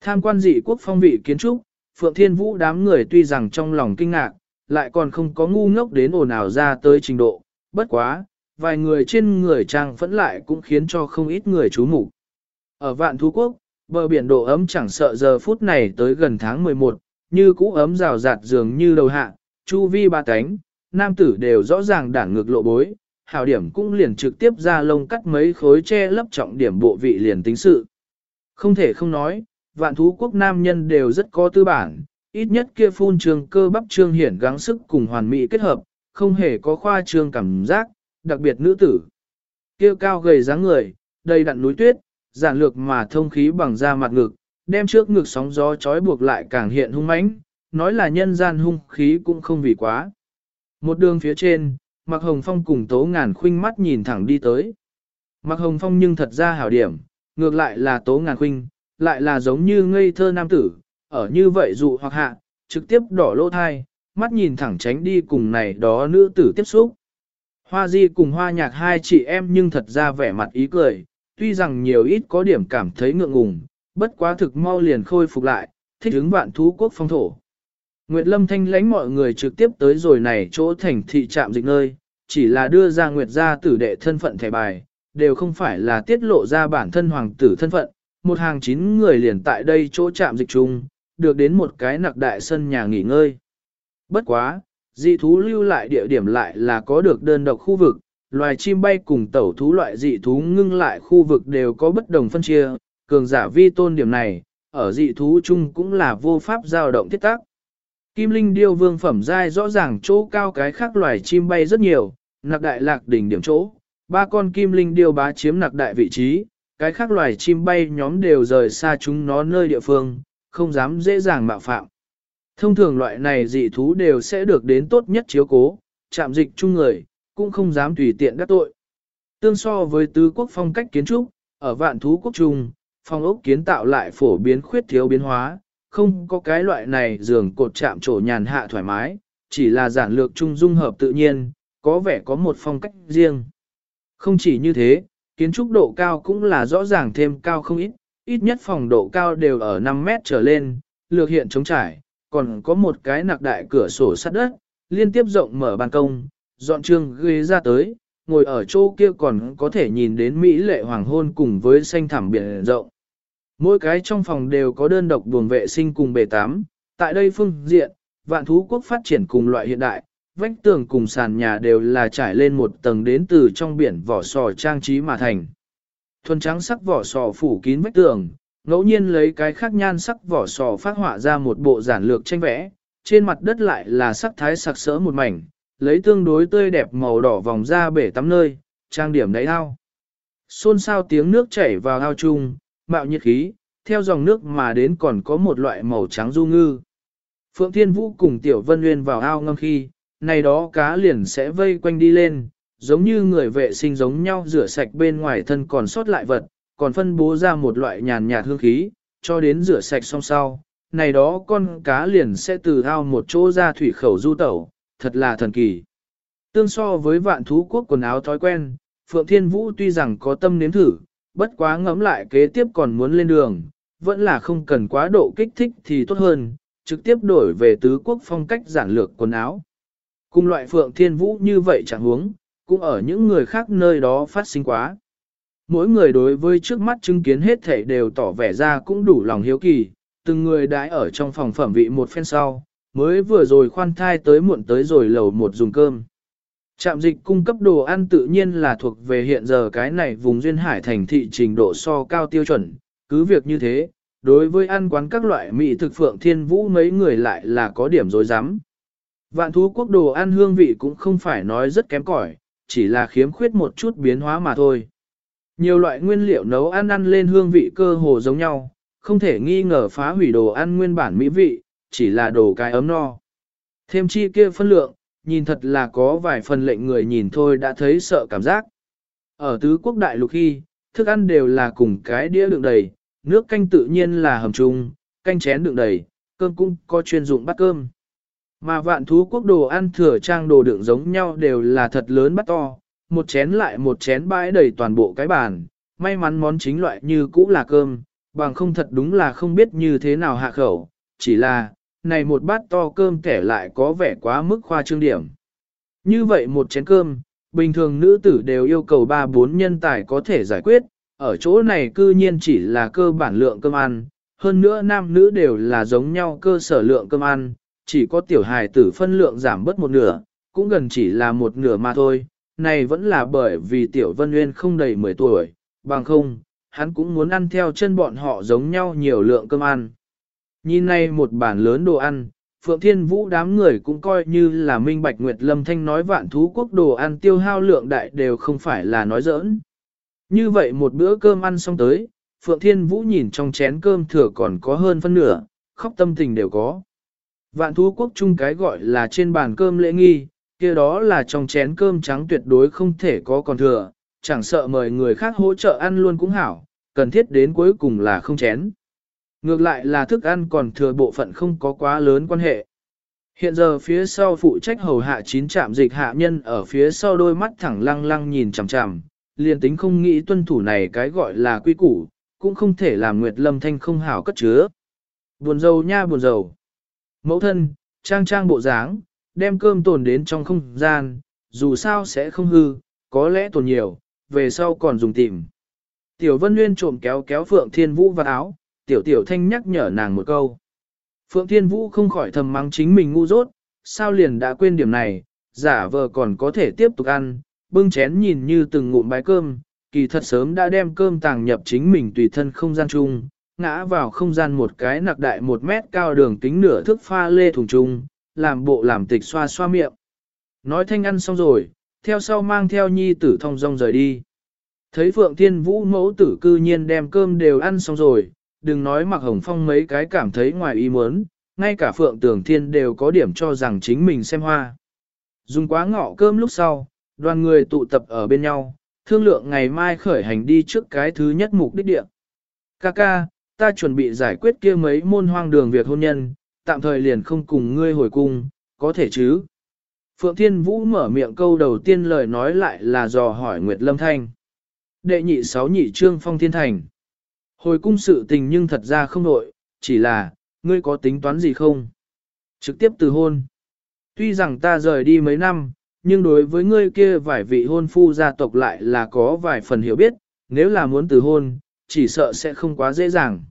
Tham quan dị quốc phong vị kiến trúc, Phượng Thiên Vũ đám người tuy rằng trong lòng kinh ngạc, lại còn không có ngu ngốc đến ồn ào ra tới trình độ, bất quá, vài người trên người trang phẫn lại cũng khiến cho không ít người chú mục. Ở vạn thú quốc, bờ biển độ ấm chẳng sợ giờ phút này tới gần tháng 11, như cũ ấm rào rạt dường như đầu hạ, chu vi ba cánh, nam tử đều rõ ràng đản ngược lộ bối, hảo điểm cũng liền trực tiếp ra lông cắt mấy khối che lấp trọng điểm bộ vị liền tính sự. Không thể không nói, vạn thú quốc nam nhân đều rất có tư bản, ít nhất kia phun trường cơ bắp trương hiển gắng sức cùng hoàn mỹ kết hợp, không hề có khoa trương cảm giác, đặc biệt nữ tử. Kia cao gầy dáng người, đầy đặn núi tuyết, giản lược mà thông khí bằng da mặt ngực, đem trước ngực sóng gió trói buộc lại càng hiện hung mãnh, nói là nhân gian hung khí cũng không vì quá. Một đường phía trên, Mạc Hồng Phong cùng Tố Ngàn Khuynh mắt nhìn thẳng đi tới. Mạc Hồng Phong nhưng thật ra hảo điểm, ngược lại là Tố Ngàn Khuynh, lại là giống như ngây thơ nam tử, ở như vậy dụ hoặc hạ, trực tiếp đỏ lỗ thai, mắt nhìn thẳng tránh đi cùng này đó nữ tử tiếp xúc. Hoa Di cùng Hoa Nhạc hai chị em nhưng thật ra vẻ mặt ý cười, tuy rằng nhiều ít có điểm cảm thấy ngượng ngùng, bất quá thực mau liền khôi phục lại, thích ứng vạn thú quốc phong thổ. Nguyệt Lâm thanh lãnh mọi người trực tiếp tới rồi này chỗ thành thị trạm dịch nơi, chỉ là đưa ra Nguyệt gia tử đệ thân phận thẻ bài, đều không phải là tiết lộ ra bản thân hoàng tử thân phận, một hàng chín người liền tại đây chỗ trạm dịch chung, được đến một cái nặc đại sân nhà nghỉ ngơi. Bất quá, dị thú lưu lại địa điểm lại là có được đơn độc khu vực, loài chim bay cùng tẩu thú loại dị thú ngưng lại khu vực đều có bất đồng phân chia, cường giả vi tôn điểm này, ở dị thú chung cũng là vô pháp dao động thiết tác. Kim linh điêu vương phẩm giai rõ ràng chỗ cao cái khác loài chim bay rất nhiều, nặc đại lạc đỉnh điểm chỗ, ba con kim linh điêu bá chiếm nặc đại vị trí, cái khác loài chim bay nhóm đều rời xa chúng nó nơi địa phương, không dám dễ dàng mạo phạm. Thông thường loại này dị thú đều sẽ được đến tốt nhất chiếu cố, chạm dịch chung người, cũng không dám tùy tiện đắc tội. Tương so với tứ quốc phong cách kiến trúc, ở vạn thú quốc trung, phong ốc kiến tạo lại phổ biến khuyết thiếu biến hóa, không có cái loại này giường cột chạm trổ nhàn hạ thoải mái, chỉ là giản lược trung dung hợp tự nhiên, có vẻ có một phong cách riêng. Không chỉ như thế, kiến trúc độ cao cũng là rõ ràng thêm cao không ít, ít nhất phòng độ cao đều ở 5 mét trở lên, lược hiện trống trải, còn có một cái nặc đại cửa sổ sắt đất, liên tiếp rộng mở ban công, dọn trương ghế ra tới, ngồi ở chỗ kia còn có thể nhìn đến Mỹ lệ hoàng hôn cùng với xanh thẳm biển rộng. Mỗi cái trong phòng đều có đơn độc buồng vệ sinh cùng bể tắm, tại đây phương diện, vạn thú quốc phát triển cùng loại hiện đại, vách tường cùng sàn nhà đều là trải lên một tầng đến từ trong biển vỏ sò trang trí mà thành. Thuần trắng sắc vỏ sò phủ kín vách tường, ngẫu nhiên lấy cái khác nhan sắc vỏ sò phát họa ra một bộ giản lược tranh vẽ, trên mặt đất lại là sắc thái sặc sỡ một mảnh, lấy tương đối tươi đẹp màu đỏ vòng ra bể tắm nơi, trang điểm đáy ao. Xôn xao tiếng nước chảy vào ao chung, mạo nhiệt khí, theo dòng nước mà đến còn có một loại màu trắng du ngư. Phượng Thiên Vũ cùng Tiểu Vân Nguyên vào ao ngâm khi, này đó cá liền sẽ vây quanh đi lên, giống như người vệ sinh giống nhau rửa sạch bên ngoài thân còn sót lại vật, còn phân bố ra một loại nhàn nhạt hương khí, cho đến rửa sạch xong sau, này đó con cá liền sẽ từ ao một chỗ ra thủy khẩu du tẩu, thật là thần kỳ. Tương so với vạn thú quốc quần áo thói quen, Phượng Thiên Vũ tuy rằng có tâm nếm thử, bất quá ngẫm lại kế tiếp còn muốn lên đường, vẫn là không cần quá độ kích thích thì tốt hơn, trực tiếp đổi về tứ quốc phong cách giản lược quần áo. Cùng loại Phượng Thiên Vũ như vậy chẳng huống, cũng ở những người khác nơi đó phát sinh quá. Mỗi người đối với trước mắt chứng kiến hết thảy đều tỏ vẻ ra cũng đủ lòng hiếu kỳ, từng người đãi ở trong phòng phẩm vị một phen sau, mới vừa rồi khoan thai tới muộn tới rồi lầu một dùng cơm. Trạm dịch cung cấp đồ ăn tự nhiên là thuộc về hiện giờ cái này vùng duyên hải thành thị trình độ so cao tiêu chuẩn, cứ việc như thế, đối với ăn quán các loại mỹ thực phượng thiên vũ mấy người lại là có điểm dối rắm Vạn thú quốc đồ ăn hương vị cũng không phải nói rất kém cỏi, chỉ là khiếm khuyết một chút biến hóa mà thôi. Nhiều loại nguyên liệu nấu ăn ăn lên hương vị cơ hồ giống nhau, không thể nghi ngờ phá hủy đồ ăn nguyên bản mỹ vị, chỉ là đồ cái ấm no. Thêm chi kia phân lượng, nhìn thật là có vài phần lệnh người nhìn thôi đã thấy sợ cảm giác. Ở tứ quốc đại lục khi, thức ăn đều là cùng cái đĩa đựng đầy, nước canh tự nhiên là hầm chung, canh chén đựng đầy, cơm cũng có chuyên dụng bát cơm. Mà vạn thú quốc đồ ăn thừa trang đồ đựng giống nhau đều là thật lớn bắt to, một chén lại một chén bãi đầy toàn bộ cái bàn, may mắn món chính loại như cũ là cơm, bằng không thật đúng là không biết như thế nào hạ khẩu, chỉ là, này một bát to cơm kẻ lại có vẻ quá mức khoa trương điểm. Như vậy một chén cơm, bình thường nữ tử đều yêu cầu 3-4 nhân tài có thể giải quyết, ở chỗ này cư nhiên chỉ là cơ bản lượng cơm ăn, hơn nữa nam nữ đều là giống nhau cơ sở lượng cơm ăn, chỉ có tiểu hài tử phân lượng giảm bớt một nửa, cũng gần chỉ là một nửa mà thôi, này vẫn là bởi vì tiểu vân nguyên không đầy 10 tuổi, bằng không, hắn cũng muốn ăn theo chân bọn họ giống nhau nhiều lượng cơm ăn. Nhìn này một bản lớn đồ ăn, Phượng Thiên Vũ đám người cũng coi như là minh bạch Nguyệt Lâm Thanh nói vạn thú quốc đồ ăn tiêu hao lượng đại đều không phải là nói giỡn. Như vậy một bữa cơm ăn xong tới, Phượng Thiên Vũ nhìn trong chén cơm thừa còn có hơn phân nửa, khóc tâm tình đều có. Vạn thú quốc chung cái gọi là trên bàn cơm lễ nghi, kia đó là trong chén cơm trắng tuyệt đối không thể có còn thừa, chẳng sợ mời người khác hỗ trợ ăn luôn cũng hảo, cần thiết đến cuối cùng là không chén. Ngược lại là thức ăn còn thừa bộ phận không có quá lớn quan hệ. Hiện giờ phía sau phụ trách hầu hạ chín trạm dịch hạ nhân ở phía sau đôi mắt thẳng lăng lăng nhìn chằm chằm, liền tính không nghĩ tuân thủ này cái gọi là quy củ, cũng không thể làm Nguyệt Lâm Thanh không hảo cất chứa. Buồn dầu nha buồn dầu. Mẫu thân, trang trang bộ dáng, đem cơm tồn đến trong không gian, dù sao sẽ không hư, có lẽ tồn nhiều, về sau còn dùng tìm. Tiểu Vân Nguyên trộm kéo kéo Phượng Thiên Vũ vào áo, Tiểu Tiểu Thanh nhắc nhở nàng một câu. Phượng Thiên Vũ không khỏi thầm mắng chính mình ngu dốt, sao liền đã quên điểm này, giả vờ còn có thể tiếp tục ăn, bưng chén nhìn như từng ngụm bái cơm, kỳ thật sớm đã đem cơm tàng nhập chính mình tùy thân không gian chung, ngã vào không gian một cái nặc đại một mét cao đường kính nửa thước pha lê thùng chung, làm bộ làm tịch xoa xoa miệng. Nói thanh ăn xong rồi, theo sau mang theo nhi tử thông rong rời đi. Thấy Phượng Thiên Vũ mẫu tử cư nhiên đem cơm đều ăn xong rồi, đừng nói mặc hồng phong mấy cái cảm thấy ngoài ý muốn, ngay cả Phượng Tưởng Thiên đều có điểm cho rằng chính mình xem hoa. Dùng quá ngọ cơm lúc sau, đoàn người tụ tập ở bên nhau, thương lượng ngày mai khởi hành đi trước cái thứ nhất mục đích địa. Kaka, ta chuẩn bị giải quyết kia mấy môn hoang đường việc hôn nhân, tạm thời liền không cùng ngươi hồi cung, có thể chứ? Phượng Thiên Vũ mở miệng câu đầu tiên lời nói lại là dò hỏi Nguyệt Lâm Thanh. Đệ nhị sáu nhị trương phong thiên thành. Hồi cung sự tình nhưng thật ra không nội, chỉ là, ngươi có tính toán gì không? Trực tiếp từ hôn. Tuy rằng ta rời đi mấy năm, nhưng đối với ngươi kia vài vị hôn phu gia tộc lại là có vài phần hiểu biết, nếu là muốn từ hôn, chỉ sợ sẽ không quá dễ dàng.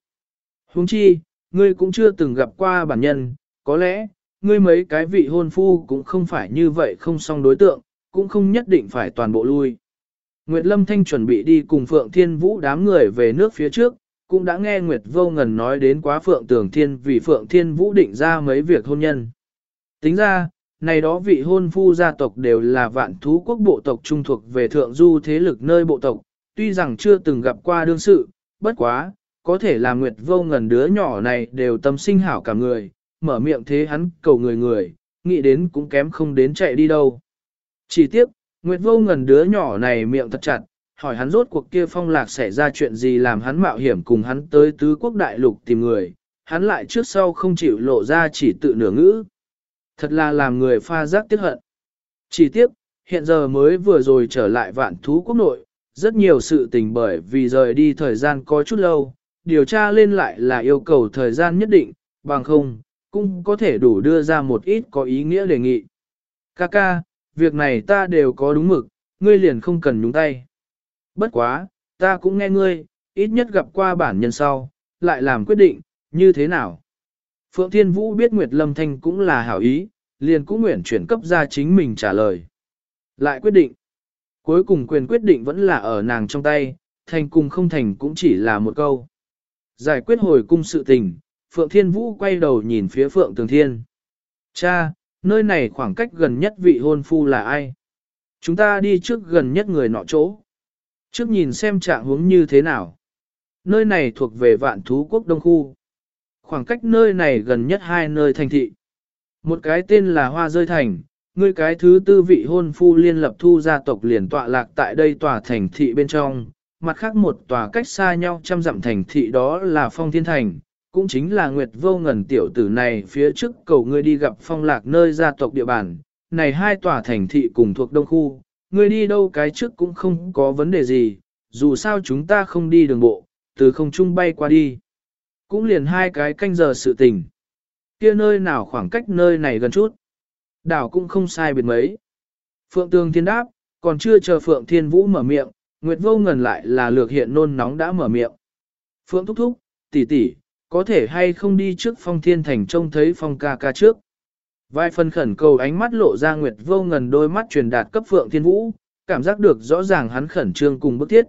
Huống chi, ngươi cũng chưa từng gặp qua bản nhân, có lẽ, ngươi mấy cái vị hôn phu cũng không phải như vậy không xong đối tượng, cũng không nhất định phải toàn bộ lui. Nguyệt Lâm Thanh chuẩn bị đi cùng Phượng Thiên Vũ đám người về nước phía trước, cũng đã nghe Nguyệt Vô Ngần nói đến quá Phượng Tường Thiên vì Phượng Thiên Vũ định ra mấy việc hôn nhân. Tính ra, này đó vị hôn phu gia tộc đều là vạn thú quốc bộ tộc trung thuộc về thượng du thế lực nơi bộ tộc, tuy rằng chưa từng gặp qua đương sự, bất quá, có thể là Nguyệt Vô Ngần đứa nhỏ này đều tâm sinh hảo cả người, mở miệng thế hắn cầu người người, nghĩ đến cũng kém không đến chạy đi đâu. Chỉ tiếc, Nguyệt Vô Ngần đứa nhỏ này miệng thật chặt, hỏi hắn rốt cuộc kia phong lạc xảy ra chuyện gì làm hắn mạo hiểm cùng hắn tới tứ quốc đại lục tìm người, hắn lại trước sau không chịu lộ ra chỉ tự nửa ngữ. Thật là làm người pha giác tiếc hận. Chỉ tiếc, hiện giờ mới vừa rồi trở lại vạn thú quốc nội, rất nhiều sự tình bởi vì rời đi thời gian có chút lâu, điều tra lên lại là yêu cầu thời gian nhất định, bằng không, cũng có thể đủ đưa ra một ít có ý nghĩa đề nghị. Kaka, việc này ta đều có đúng mực, ngươi liền không cần nhúng tay. Bất quá, ta cũng nghe ngươi, ít nhất gặp qua bản nhân sau, lại làm quyết định, như thế nào. Phượng Thiên Vũ biết Nguyệt Lâm Thanh cũng là hảo ý, liền cũng nguyện chuyển cấp ra chính mình trả lời. Lại quyết định. Cuối cùng quyền quyết định vẫn là ở nàng trong tay, thành cùng không thành cũng chỉ là một câu. Giải quyết hồi cung sự tình, Phượng Thiên Vũ quay đầu nhìn phía Phượng Tường Thiên. Cha, nơi này khoảng cách gần nhất vị hôn phu là ai? Chúng ta đi trước gần nhất người nọ chỗ. Trước nhìn xem trạng huống như thế nào. Nơi này thuộc về vạn thú quốc đông khu. Khoảng cách nơi này gần nhất hai nơi thành thị. Một cái tên là Hoa Rơi Thành, người cái thứ tư vị hôn phu liên lập thu gia tộc liền tọa lạc tại đây tòa thành thị bên trong. Mặt khác một tòa cách xa nhau trăm dặm thành thị đó là Phong Thiên Thành, cũng chính là Nguyệt Vô Ngần tiểu tử này phía trước cầu ngươi đi gặp phong lạc nơi gia tộc địa bàn, này hai tòa thành thị cùng thuộc đông khu, ngươi đi đâu cái trước cũng không có vấn đề gì, dù sao chúng ta không đi đường bộ, từ không trung bay qua đi. Cũng liền hai cái canh giờ sự tình. Kia nơi nào khoảng cách nơi này gần chút. Đảo cũng không sai biệt mấy. Phượng Tường Thiên đáp, còn chưa chờ Phượng Thiên Vũ mở miệng, Nguyệt Vô Ngần lại là lược hiện nôn nóng đã mở miệng. Phượng thúc thúc, tỷ tỷ, có thể hay không đi trước phong thiên thành trông thấy phong ca ca trước. Vài phần khẩn cầu ánh mắt lộ ra Nguyệt vô ngần đôi mắt truyền đạt cấp Phượng Thiên Vũ, cảm giác được rõ ràng hắn khẩn trương cùng bức thiết.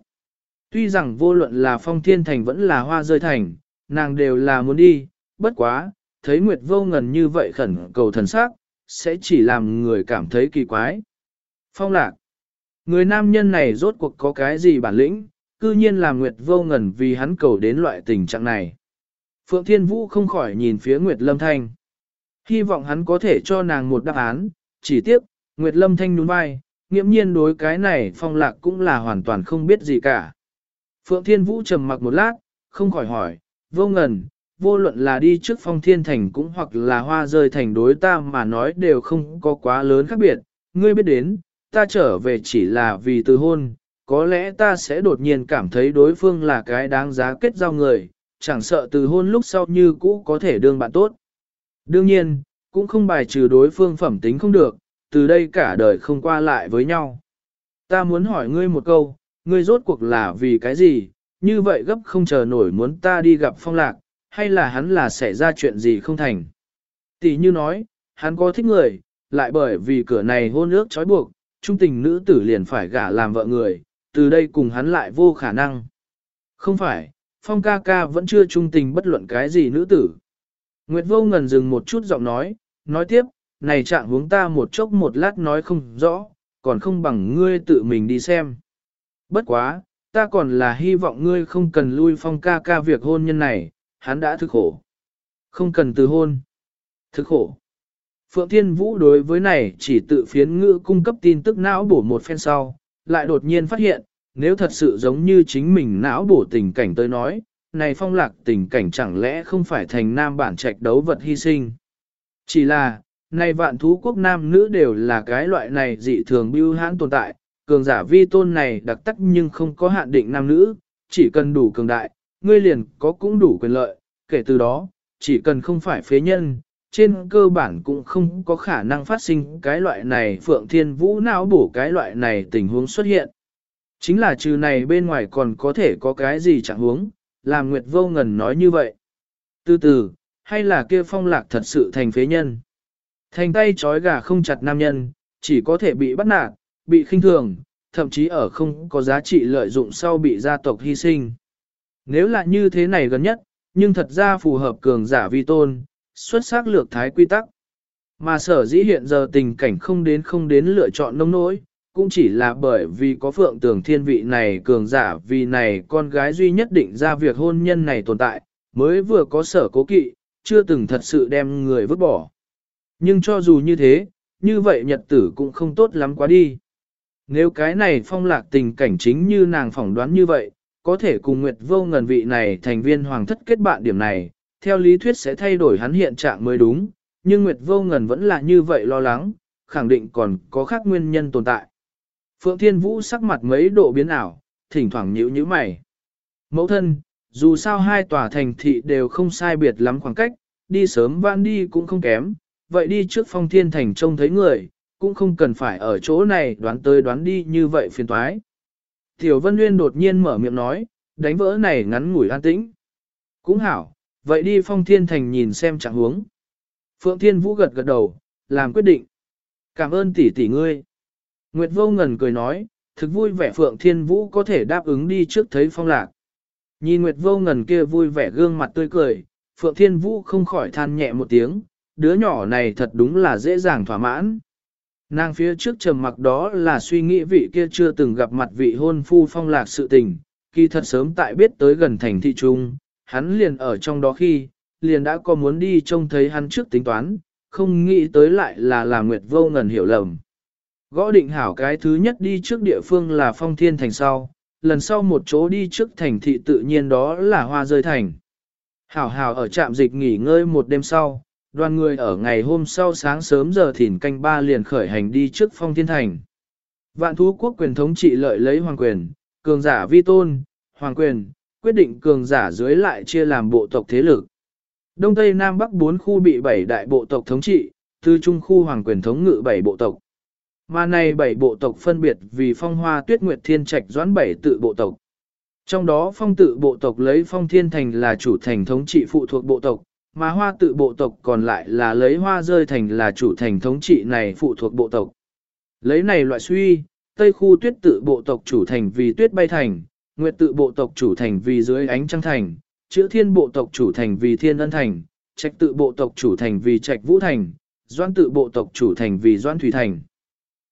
Tuy rằng vô luận là phong thiên thành vẫn là hoa rơi thành, nàng đều là muốn đi, bất quá, thấy Nguyệt vô ngần như vậy khẩn cầu thần sắc, sẽ chỉ làm người cảm thấy kỳ quái. Phong lạc, người nam nhân này rốt cuộc có cái gì bản lĩnh, cư nhiên là Nguyệt vô ngần vì hắn cầu đến loại tình trạng này. Phượng Thiên Vũ không khỏi nhìn phía Nguyệt Lâm Thanh. Hy vọng hắn có thể cho nàng một đáp án, chỉ tiếc, Nguyệt Lâm Thanh nhún vai, nghiễm nhiên đối cái này phong lạc cũng là hoàn toàn không biết gì cả. Phượng Thiên Vũ trầm mặc một lát, không khỏi hỏi, vô ngần, vô luận là đi trước phong thiên thành cũng hoặc là hoa rơi thành đối ta mà nói đều không có quá lớn khác biệt, ngươi biết đến, ta trở về chỉ là vì từ hôn, có lẽ ta sẽ đột nhiên cảm thấy đối phương là cái đáng giá kết giao người, chẳng sợ từ hôn lúc sau như cũ có thể đương bạn tốt. Đương nhiên, cũng không bài trừ đối phương phẩm tính không được, từ đây cả đời không qua lại với nhau. Ta muốn hỏi ngươi một câu, ngươi rốt cuộc là vì cái gì, như vậy gấp không chờ nổi muốn ta đi gặp phong lạc, hay là hắn là xảy ra chuyện gì không thành. Tỷ như nói, hắn có thích người, lại bởi vì cửa này hôn ước trói buộc, trung tình nữ tử liền phải gả làm vợ người, từ đây cùng hắn lại vô khả năng. Không phải, phong ca ca vẫn chưa trung tình bất luận cái gì nữ tử. Nguyệt vô ngần dừng một chút giọng nói, nói tiếp, này trạng hướng ta một chốc một lát nói không rõ, còn không bằng ngươi tự mình đi xem. Bất quá, ta còn là hy vọng ngươi không cần lui phong ca ca việc hôn nhân này, hắn đã thực khổ. Không cần từ hôn. Thực khổ. Phượng Thiên Vũ đối với này chỉ tự phiến ngữ cung cấp tin tức não bổ một phen sau, lại đột nhiên phát hiện, nếu thật sự giống như chính mình não bổ tình cảnh tới nói, này phong lạc tình cảnh chẳng lẽ không phải thành nam bản trạch đấu vật hy sinh. Chỉ là, này vạn thú quốc nam nữ đều là cái loại này dị thường bưu hãn tồn tại, cường giả vi tôn này đặc tắc nhưng không có hạn định nam nữ, chỉ cần đủ cường đại, ngươi liền có cũng đủ quyền lợi, kể từ đó, chỉ cần không phải phế nhân, trên cơ bản cũng không có khả năng phát sinh cái loại này phượng thiên vũ não bổ cái loại này tình huống xuất hiện. Chính là trừ này bên ngoài còn có thể có cái gì chẳng huống, làm Nguyệt Vô Ngần nói như vậy. Từ từ, hay là kia phong lạc thật sự thành phế nhân. Thành tay trói gà không chặt nam nhân, chỉ có thể bị bắt nạt, bị khinh thường, thậm chí ở không có giá trị lợi dụng sau bị gia tộc hy sinh. Nếu là như thế này gần nhất, nhưng thật ra phù hợp cường giả vi tôn, xuất sắc lược thái quy tắc. Mà sở dĩ hiện giờ tình cảnh không đến không đến lựa chọn nông nỗi, cũng chỉ là bởi vì có phượng tường thiên vị này cường giả vì này con gái duy nhất định ra việc hôn nhân này tồn tại, mới vừa có sở cố kỵ, chưa từng thật sự đem người vứt bỏ. Nhưng cho dù như thế, như vậy nhật tử cũng không tốt lắm quá đi. Nếu cái này phong lạc tình cảnh chính như nàng phỏng đoán như vậy, có thể cùng Nguyệt Vô Ngần vị này thành viên hoàng thất kết bạn điểm này, theo lý thuyết sẽ thay đổi hắn hiện trạng mới đúng, nhưng Nguyệt Vô Ngần vẫn là như vậy lo lắng, khẳng định còn có khác nguyên nhân tồn tại. Phượng Thiên Vũ sắc mặt mấy độ biến ảo, thỉnh thoảng nhíu nhíu mày. Mẫu thân, dù sao hai tòa thành thị đều không sai biệt lắm khoảng cách, đi sớm vãn đi cũng không kém, vậy đi trước phong thiên thành trông thấy người, cũng không cần phải ở chỗ này đoán tới đoán đi như vậy phiền toái. Tiểu Vân Nguyên đột nhiên mở miệng nói, đánh vỡ này ngắn ngủi an tĩnh. Cũng hảo, vậy đi phong thiên thành nhìn xem trạng huống. Phượng Thiên Vũ gật gật đầu, làm quyết định. Cảm ơn tỷ tỷ ngươi. Nguyệt vô ngần cười nói, thực vui vẻ Phượng Thiên Vũ có thể đáp ứng đi trước thấy phong lạc. Nhìn Nguyệt vô ngần kia vui vẻ gương mặt tươi cười, Phượng Thiên Vũ không khỏi than nhẹ một tiếng, đứa nhỏ này thật đúng là dễ dàng thỏa mãn. Nàng phía trước trầm mặc đó là suy nghĩ vị kia chưa từng gặp mặt vị hôn phu phong lạc sự tình, khi thật sớm tại biết tới gần thành thị trung, hắn liền ở trong đó khi, liền đã có muốn đi trông thấy hắn trước tính toán, không nghĩ tới lại là làm Nguyệt vô ngần hiểu lầm. Gõ định hảo cái thứ nhất đi trước địa phương là phong thiên thành sau, lần sau một chỗ đi trước thành thị tự nhiên đó là hoa rơi thành. Hảo hảo ở trạm dịch nghỉ ngơi một đêm sau, đoàn người ở ngày hôm sau sáng sớm giờ thìn canh ba liền khởi hành đi trước phong thiên thành. Vạn thú quốc quyền thống trị lợi lấy hoàng quyền, cường giả vi tôn, hoàng quyền, quyết định cường giả dưới lại chia làm bộ tộc thế lực. Đông Tây Nam Bắc bốn khu bị bảy đại bộ tộc thống trị, từ trung khu hoàng quyền thống ngự bảy bộ tộc. Mà này bảy bộ tộc phân biệt vì phong hoa tuyết nguyệt thiên trạch doãn bảy tự bộ tộc. Trong đó phong tự bộ tộc lấy phong thiên thành là chủ thành thống trị phụ thuộc bộ tộc, mà hoa tự bộ tộc còn lại là lấy hoa rơi thành là chủ thành thống trị này phụ thuộc bộ tộc. Lấy này loại suy, tây khu tuyết tự bộ tộc chủ thành vì tuyết bay thành, nguyệt tự bộ tộc chủ thành vì dưới ánh trăng thành, chữ thiên bộ tộc chủ thành vì thiên ân thành, trạch tự bộ tộc chủ thành vì trạch vũ thành, doan tự bộ tộc chủ thành vì doan thủy thành.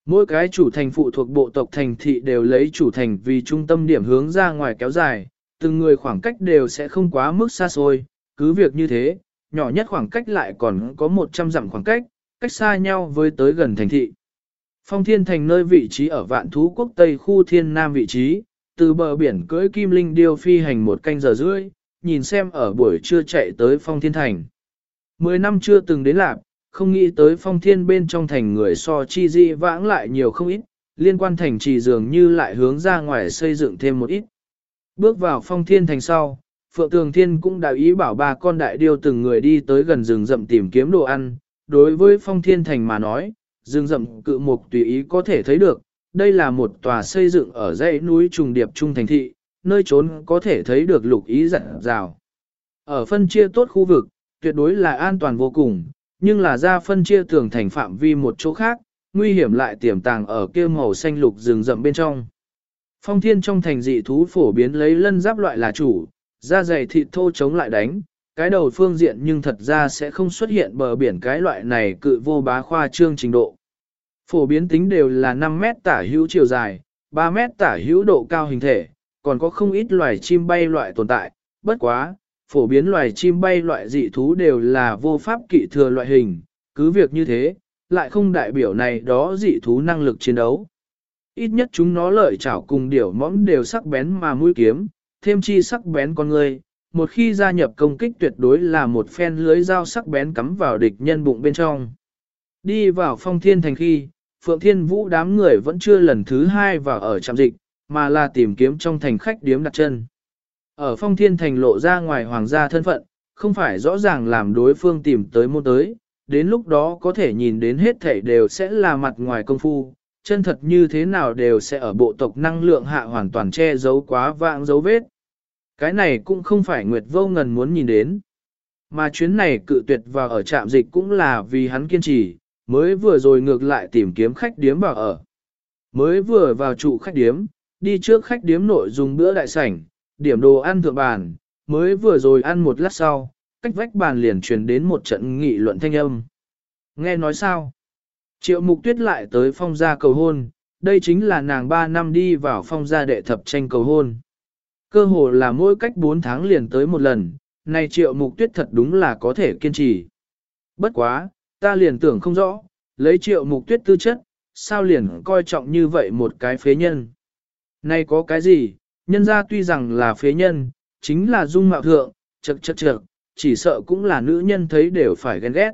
Mỗi cái chủ thành phụ thuộc bộ tộc thành thị đều lấy chủ thành vì trung tâm điểm hướng ra ngoài kéo dài, từng người khoảng cách đều sẽ không quá mức xa xôi, cứ việc như thế, nhỏ nhất khoảng cách lại còn có 100 dặm khoảng cách, cách xa nhau với tới gần thành thị. Phong Thiên Thành nơi vị trí ở vạn thú quốc Tây khu Thiên Nam vị trí, từ bờ biển cưỡi Kim Linh điêu phi hành một canh giờ rưỡi, nhìn xem ở buổi trưa chạy tới Phong Thiên Thành. Mười năm chưa từng đến lạc, không nghĩ tới Phong Thiên bên trong thành người so chi di vãng lại nhiều không ít, liên quan thành trì dường như lại hướng ra ngoài xây dựng thêm một ít. Bước vào Phong Thiên Thành sau, Phượng Tường Thiên cũng đã ý bảo ba con đại điêu từng người đi tới gần rừng rậm tìm kiếm đồ ăn. Đối với Phong Thiên Thành mà nói, rừng rậm cự mục tùy ý có thể thấy được, đây là một tòa xây dựng ở dãy núi trùng điệp trung thành thị, nơi trốn có thể thấy được lục ý dặn rào. Ở phân chia tốt khu vực, tuyệt đối là an toàn vô cùng, nhưng là ra phân chia tường thành phạm vi một chỗ khác, nguy hiểm lại tiềm tàng ở kia màu xanh lục rừng rậm bên trong. Phong thiên trong thành dị thú phổ biến lấy lân giáp loại là chủ, da dày thịt thô chống lại đánh, cái đầu phương diện nhưng thật ra sẽ không xuất hiện bờ biển cái loại này cự vô bá khoa trương trình độ. Phổ biến tính đều là 5 mét tả hữu chiều dài, 3 mét tả hữu độ cao hình thể, còn có không ít loài chim bay loại tồn tại, bất quá, phổ biến loài chim bay loại dị thú đều là vô pháp kỵ thừa loại hình, cứ việc như thế, lại không đại biểu này đó dị thú năng lực chiến đấu. Ít nhất chúng nó lợi chảo cùng điểu mõm đều sắc bén mà mũi kiếm, thêm chi sắc bén con người, một khi gia nhập công kích tuyệt đối là một phen lưới dao sắc bén cắm vào địch nhân bụng bên trong. Đi vào phong thiên thành khi, Phượng Thiên Vũ đám người vẫn chưa lần thứ hai vào ở trạm dịch, mà là tìm kiếm trong thành khách điếm đặt chân. Ở phong thiên thành lộ ra ngoài hoàng gia thân phận, không phải rõ ràng làm đối phương tìm tới môn tới, đến lúc đó có thể nhìn đến hết thảy đều sẽ là mặt ngoài công phu, chân thật như thế nào đều sẽ ở bộ tộc năng lượng hạ hoàn toàn che giấu quá vãng dấu vết. Cái này cũng không phải Nguyệt Vô Ngần muốn nhìn đến. Mà chuyến này cự tuyệt vào ở trạm dịch cũng là vì hắn kiên trì, mới vừa rồi ngược lại tìm kiếm khách điếm vào ở. Mới vừa vào trụ khách điếm, đi trước khách điếm nội dùng bữa đại sảnh, điểm đồ ăn thượng bàn, mới vừa rồi ăn một lát sau, cách vách bàn liền truyền đến một trận nghị luận thanh âm. Nghe nói sao? Triệu mục tuyết lại tới phong gia cầu hôn, đây chính là nàng 3 năm đi vào phong gia đệ thập tranh cầu hôn. Cơ hồ là mỗi cách 4 tháng liền tới một lần, này triệu mục tuyết thật đúng là có thể kiên trì. Bất quá, ta liền tưởng không rõ, lấy triệu mục tuyết tư chất, sao liền coi trọng như vậy một cái phế nhân. nay có cái gì, nhân ra tuy rằng là phế nhân, chính là dung mạo thượng, chật chật chật, chỉ sợ cũng là nữ nhân thấy đều phải ghen ghét.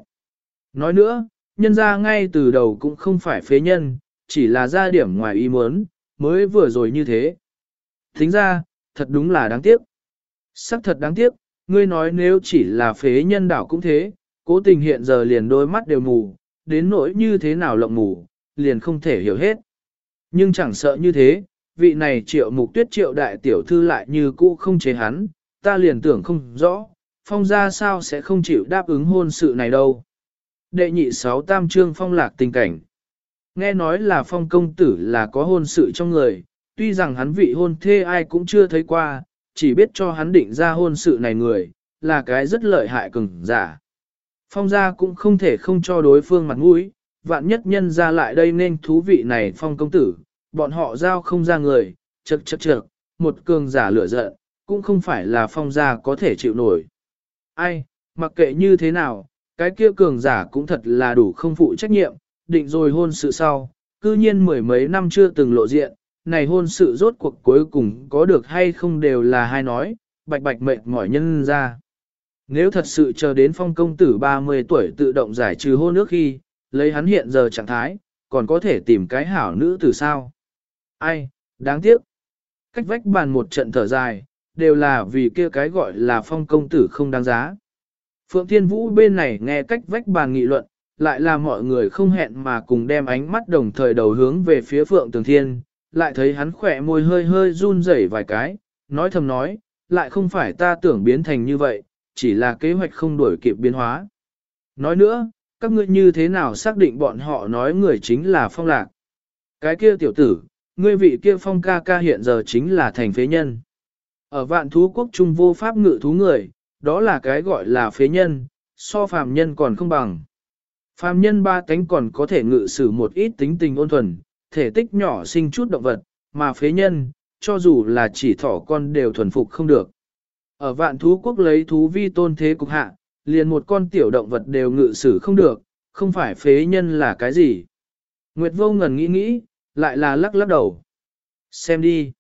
Nói nữa, nhân ra ngay từ đầu cũng không phải phế nhân, chỉ là ra điểm ngoài ý muốn, mới vừa rồi như thế. Thính ra, thật đúng là đáng tiếc. Sắc thật đáng tiếc, ngươi nói nếu chỉ là phế nhân đảo cũng thế, cố tình hiện giờ liền đôi mắt đều mù, đến nỗi như thế nào lộng mù, liền không thể hiểu hết. Nhưng chẳng sợ như thế, vị này triệu mục tuyết triệu đại tiểu thư lại như cũ không chế hắn, ta liền tưởng không rõ, phong ra sao sẽ không chịu đáp ứng hôn sự này đâu. Đệ nhị sáu tam trương phong lạc tình cảnh. Nghe nói là phong công tử là có hôn sự trong người, tuy rằng hắn vị hôn thê ai cũng chưa thấy qua, chỉ biết cho hắn định ra hôn sự này người, là cái rất lợi hại cứng giả. Phong gia cũng không thể không cho đối phương mặt mũi, vạn nhất nhân ra lại đây nên thú vị này phong công tử, bọn họ giao không ra người, chật chật chật, một cường giả lửa giận, cũng không phải là phong gia có thể chịu nổi. Ai, mặc kệ như thế nào, cái kia cường giả cũng thật là đủ không phụ trách nhiệm, định rồi hôn sự sau, cư nhiên mười mấy năm chưa từng lộ diện, này hôn sự rốt cuộc cuối cùng có được hay không đều là hai nói, bạch bạch mệt mỏi nhân ra. Nếu thật sự chờ đến phong công tử 30 tuổi tự động giải trừ hôn nước khi, lấy hắn hiện giờ trạng thái, còn có thể tìm cái hảo nữ từ sao. Ai, đáng tiếc. Cách vách bàn một trận thở dài, đều là vì kia cái gọi là phong công tử không đáng giá. Phượng Thiên Vũ bên này nghe cách vách bàn nghị luận, lại là mọi người không hẹn mà cùng đem ánh mắt đồng thời đầu hướng về phía Phượng Tường Thiên, lại thấy hắn khỏe môi hơi hơi run rẩy vài cái, nói thầm nói, lại không phải ta tưởng biến thành như vậy, chỉ là kế hoạch không đuổi kịp biến hóa. Nói nữa, các ngươi như thế nào xác định bọn họ nói người chính là phong lạc. Cái kia tiểu tử, ngươi vị kia phong ca ca hiện giờ chính là thành phế nhân. Ở vạn thú quốc trung vô pháp ngự thú người, đó là cái gọi là phế nhân, so phàm nhân còn không bằng. Phàm nhân ba cánh còn có thể ngự sử một ít tính tình ôn thuần, thể tích nhỏ sinh chút động vật, mà phế nhân, cho dù là chỉ thỏ con đều thuần phục không được. Ở vạn thú quốc lấy thú vi tôn thế cục hạ, liền một con tiểu động vật đều ngự sử không được, không phải phế nhân là cái gì. Nguyệt vô ngần nghĩ nghĩ, lại là lắc lắc đầu. Xem đi.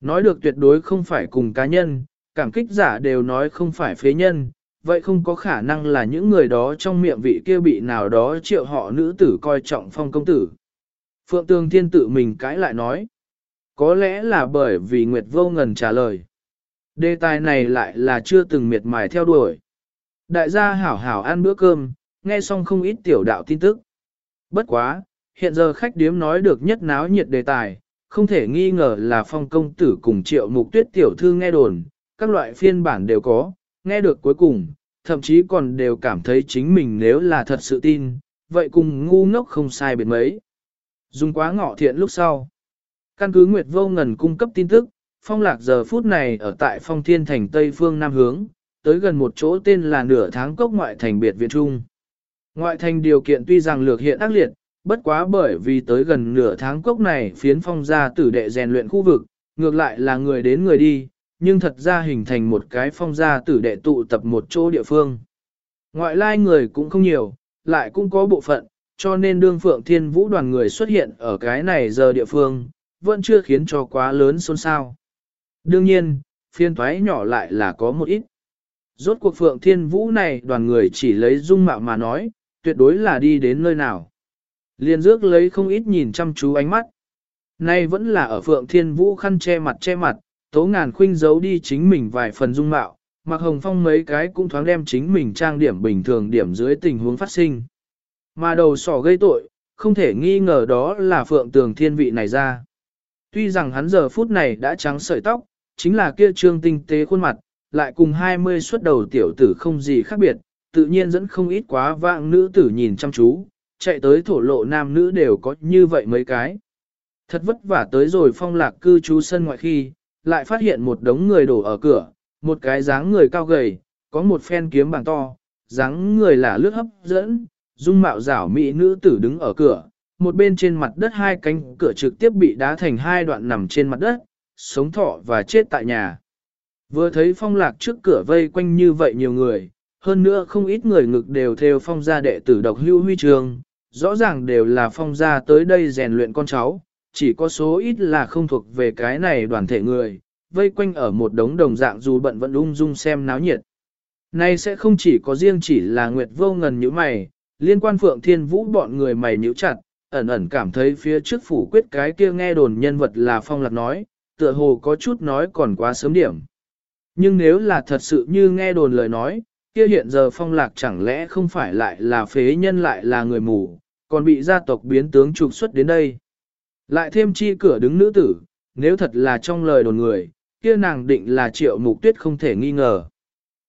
Nói được tuyệt đối không phải cùng cá nhân, cảm kích giả đều nói không phải phế nhân, vậy không có khả năng là những người đó trong miệng vị kia bị nào đó triệu họ nữ tử coi trọng phong công tử. Phượng Tường Thiên tự mình cãi lại nói. Có lẽ là bởi vì Nguyệt vô ngần trả lời. Đề tài này lại là chưa từng miệt mài theo đuổi. Đại gia hảo hảo ăn bữa cơm, nghe xong không ít tiểu đạo tin tức. Bất quá, hiện giờ khách điếm nói được nhất náo nhiệt đề tài, không thể nghi ngờ là phong công tử cùng triệu mục tuyết tiểu thư nghe đồn, các loại phiên bản đều có, nghe được cuối cùng, thậm chí còn đều cảm thấy chính mình nếu là thật sự tin, vậy cùng ngu ngốc không sai biệt mấy. Dùng quá ngọ thiện lúc sau. Căn cứ Nguyệt Vô Ngần cung cấp tin tức, phong lạc giờ phút này ở tại phong thiên thành Tây Phương Nam Hướng, tới gần một chỗ tên là nửa tháng cốc ngoại thành biệt viện trung. Ngoại thành điều kiện tuy rằng lược hiện ác liệt, bất quá bởi vì tới gần nửa tháng cốc này phiến phong ra tử đệ rèn luyện khu vực, ngược lại là người đến người đi, nhưng thật ra hình thành một cái phong gia tử đệ tụ tập một chỗ địa phương. Ngoại lai người cũng không nhiều, lại cũng có bộ phận, cho nên đương phượng thiên vũ đoàn người xuất hiện ở cái này giờ địa phương, vẫn chưa khiến cho quá lớn xôn xao. Đương nhiên, phiên thoái nhỏ lại là có một ít. Rốt cuộc phượng thiên vũ này đoàn người chỉ lấy dung mạo mà nói, tuyệt đối là đi đến nơi nào. Liên rước lấy không ít nhìn chăm chú ánh mắt. Nay vẫn là ở phượng thiên vũ khăn che mặt che mặt, tố ngàn khuynh giấu đi chính mình vài phần dung mạo, mặc hồng phong mấy cái cũng thoáng đem chính mình trang điểm bình thường điểm dưới tình huống phát sinh. Mà đầu sỏ gây tội, không thể nghi ngờ đó là phượng tường thiên vị này ra. Tuy rằng hắn giờ phút này đã trắng sợi tóc, chính là kia trương tinh tế khuôn mặt, lại cùng 20 xuất đầu tiểu tử không gì khác biệt, tự nhiên dẫn không ít quá vạng nữ tử nhìn chăm chú, chạy tới thổ lộ nam nữ đều có như vậy mấy cái. Thật vất vả tới rồi phong lạc cư trú sân ngoại khi, lại phát hiện một đống người đổ ở cửa, một cái dáng người cao gầy, có một phen kiếm bằng to, dáng người là lướt hấp dẫn, dung mạo rảo mỹ nữ tử đứng ở cửa, một bên trên mặt đất hai cánh cửa trực tiếp bị đá thành hai đoạn nằm trên mặt đất, sống thọ và chết tại nhà. Vừa thấy phong lạc trước cửa vây quanh như vậy nhiều người, hơn nữa không ít người ngực đều theo phong gia đệ tử độc hưu huy trường, rõ ràng đều là phong gia tới đây rèn luyện con cháu, chỉ có số ít là không thuộc về cái này đoàn thể người, vây quanh ở một đống đồng dạng dù bận vẫn ung dung xem náo nhiệt. nay sẽ không chỉ có riêng chỉ là Nguyệt vô ngần như mày, liên quan Phượng Thiên Vũ bọn người mày nhíu chặt, ẩn ẩn cảm thấy phía trước phủ quyết cái kia nghe đồn nhân vật là phong lạc nói, tựa hồ có chút nói còn quá sớm điểm. Nhưng nếu là thật sự như nghe đồn lời nói, kia hiện giờ phong lạc chẳng lẽ không phải lại là phế nhân lại là người mù, còn bị gia tộc biến tướng trục xuất đến đây. Lại thêm chi cửa đứng nữ tử, nếu thật là trong lời đồn người, kia nàng định là triệu mục tuyết không thể nghi ngờ.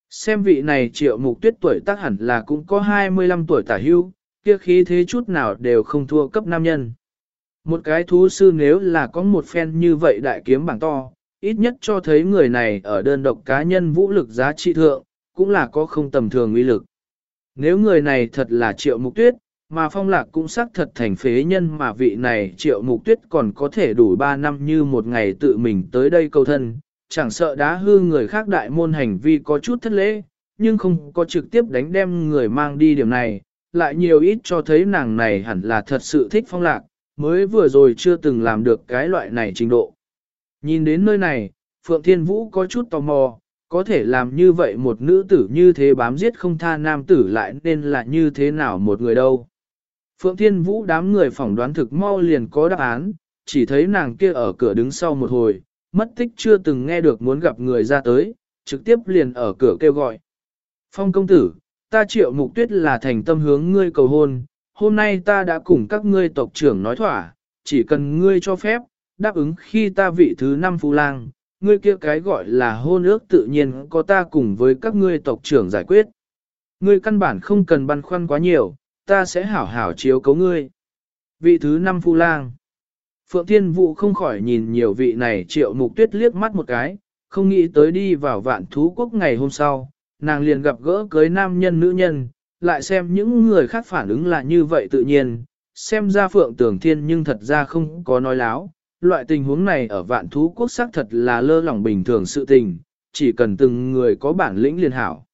Xem vị này triệu mục tuyết tuổi tác hẳn là cũng có 25 tuổi tả hưu, kia khí thế chút nào đều không thua cấp nam nhân. Một cái thú sư nếu là có một phen như vậy đại kiếm bảng to, ít nhất cho thấy người này ở đơn độc cá nhân vũ lực giá trị thượng, cũng là có không tầm thường uy lực. Nếu người này thật là triệu mục tuyết, mà phong lạc cũng xác thật thành phế nhân mà vị này triệu mục tuyết còn có thể đủ 3 năm như một ngày tự mình tới đây cầu thân, chẳng sợ đá hư người khác đại môn hành vi có chút thất lễ, nhưng không có trực tiếp đánh đem người mang đi điểm này, lại nhiều ít cho thấy nàng này hẳn là thật sự thích phong lạc, mới vừa rồi chưa từng làm được cái loại này trình độ. Nhìn đến nơi này, Phượng Thiên Vũ có chút tò mò, có thể làm như vậy một nữ tử như thế bám giết không tha nam tử lại nên là như thế nào một người đâu. Phượng Thiên Vũ đám người phỏng đoán thực mau liền có đáp án, chỉ thấy nàng kia ở cửa đứng sau một hồi, mất tích chưa từng nghe được muốn gặp người ra tới, trực tiếp liền ở cửa kêu gọi. Phong công tử, ta triệu mục tuyết là thành tâm hướng ngươi cầu hôn, hôm nay ta đã cùng các ngươi tộc trưởng nói thỏa, chỉ cần ngươi cho phép, đáp ứng khi ta vị thứ năm phu lang, ngươi kia cái gọi là hôn ước tự nhiên có ta cùng với các ngươi tộc trưởng giải quyết. Ngươi căn bản không cần băn khoăn quá nhiều, ta sẽ hảo hảo chiếu cấu ngươi. Vị thứ năm phu lang. Phượng Thiên Vũ không khỏi nhìn nhiều vị này triệu mục tuyết liếc mắt một cái, không nghĩ tới đi vào vạn thú quốc ngày hôm sau, nàng liền gặp gỡ cưới nam nhân nữ nhân, lại xem những người khác phản ứng là như vậy tự nhiên, xem ra Phượng Tưởng Thiên nhưng thật ra không có nói láo, loại tình huống này ở vạn thú quốc xác thật là lơ lỏng bình thường sự tình, chỉ cần từng người có bản lĩnh liền hảo.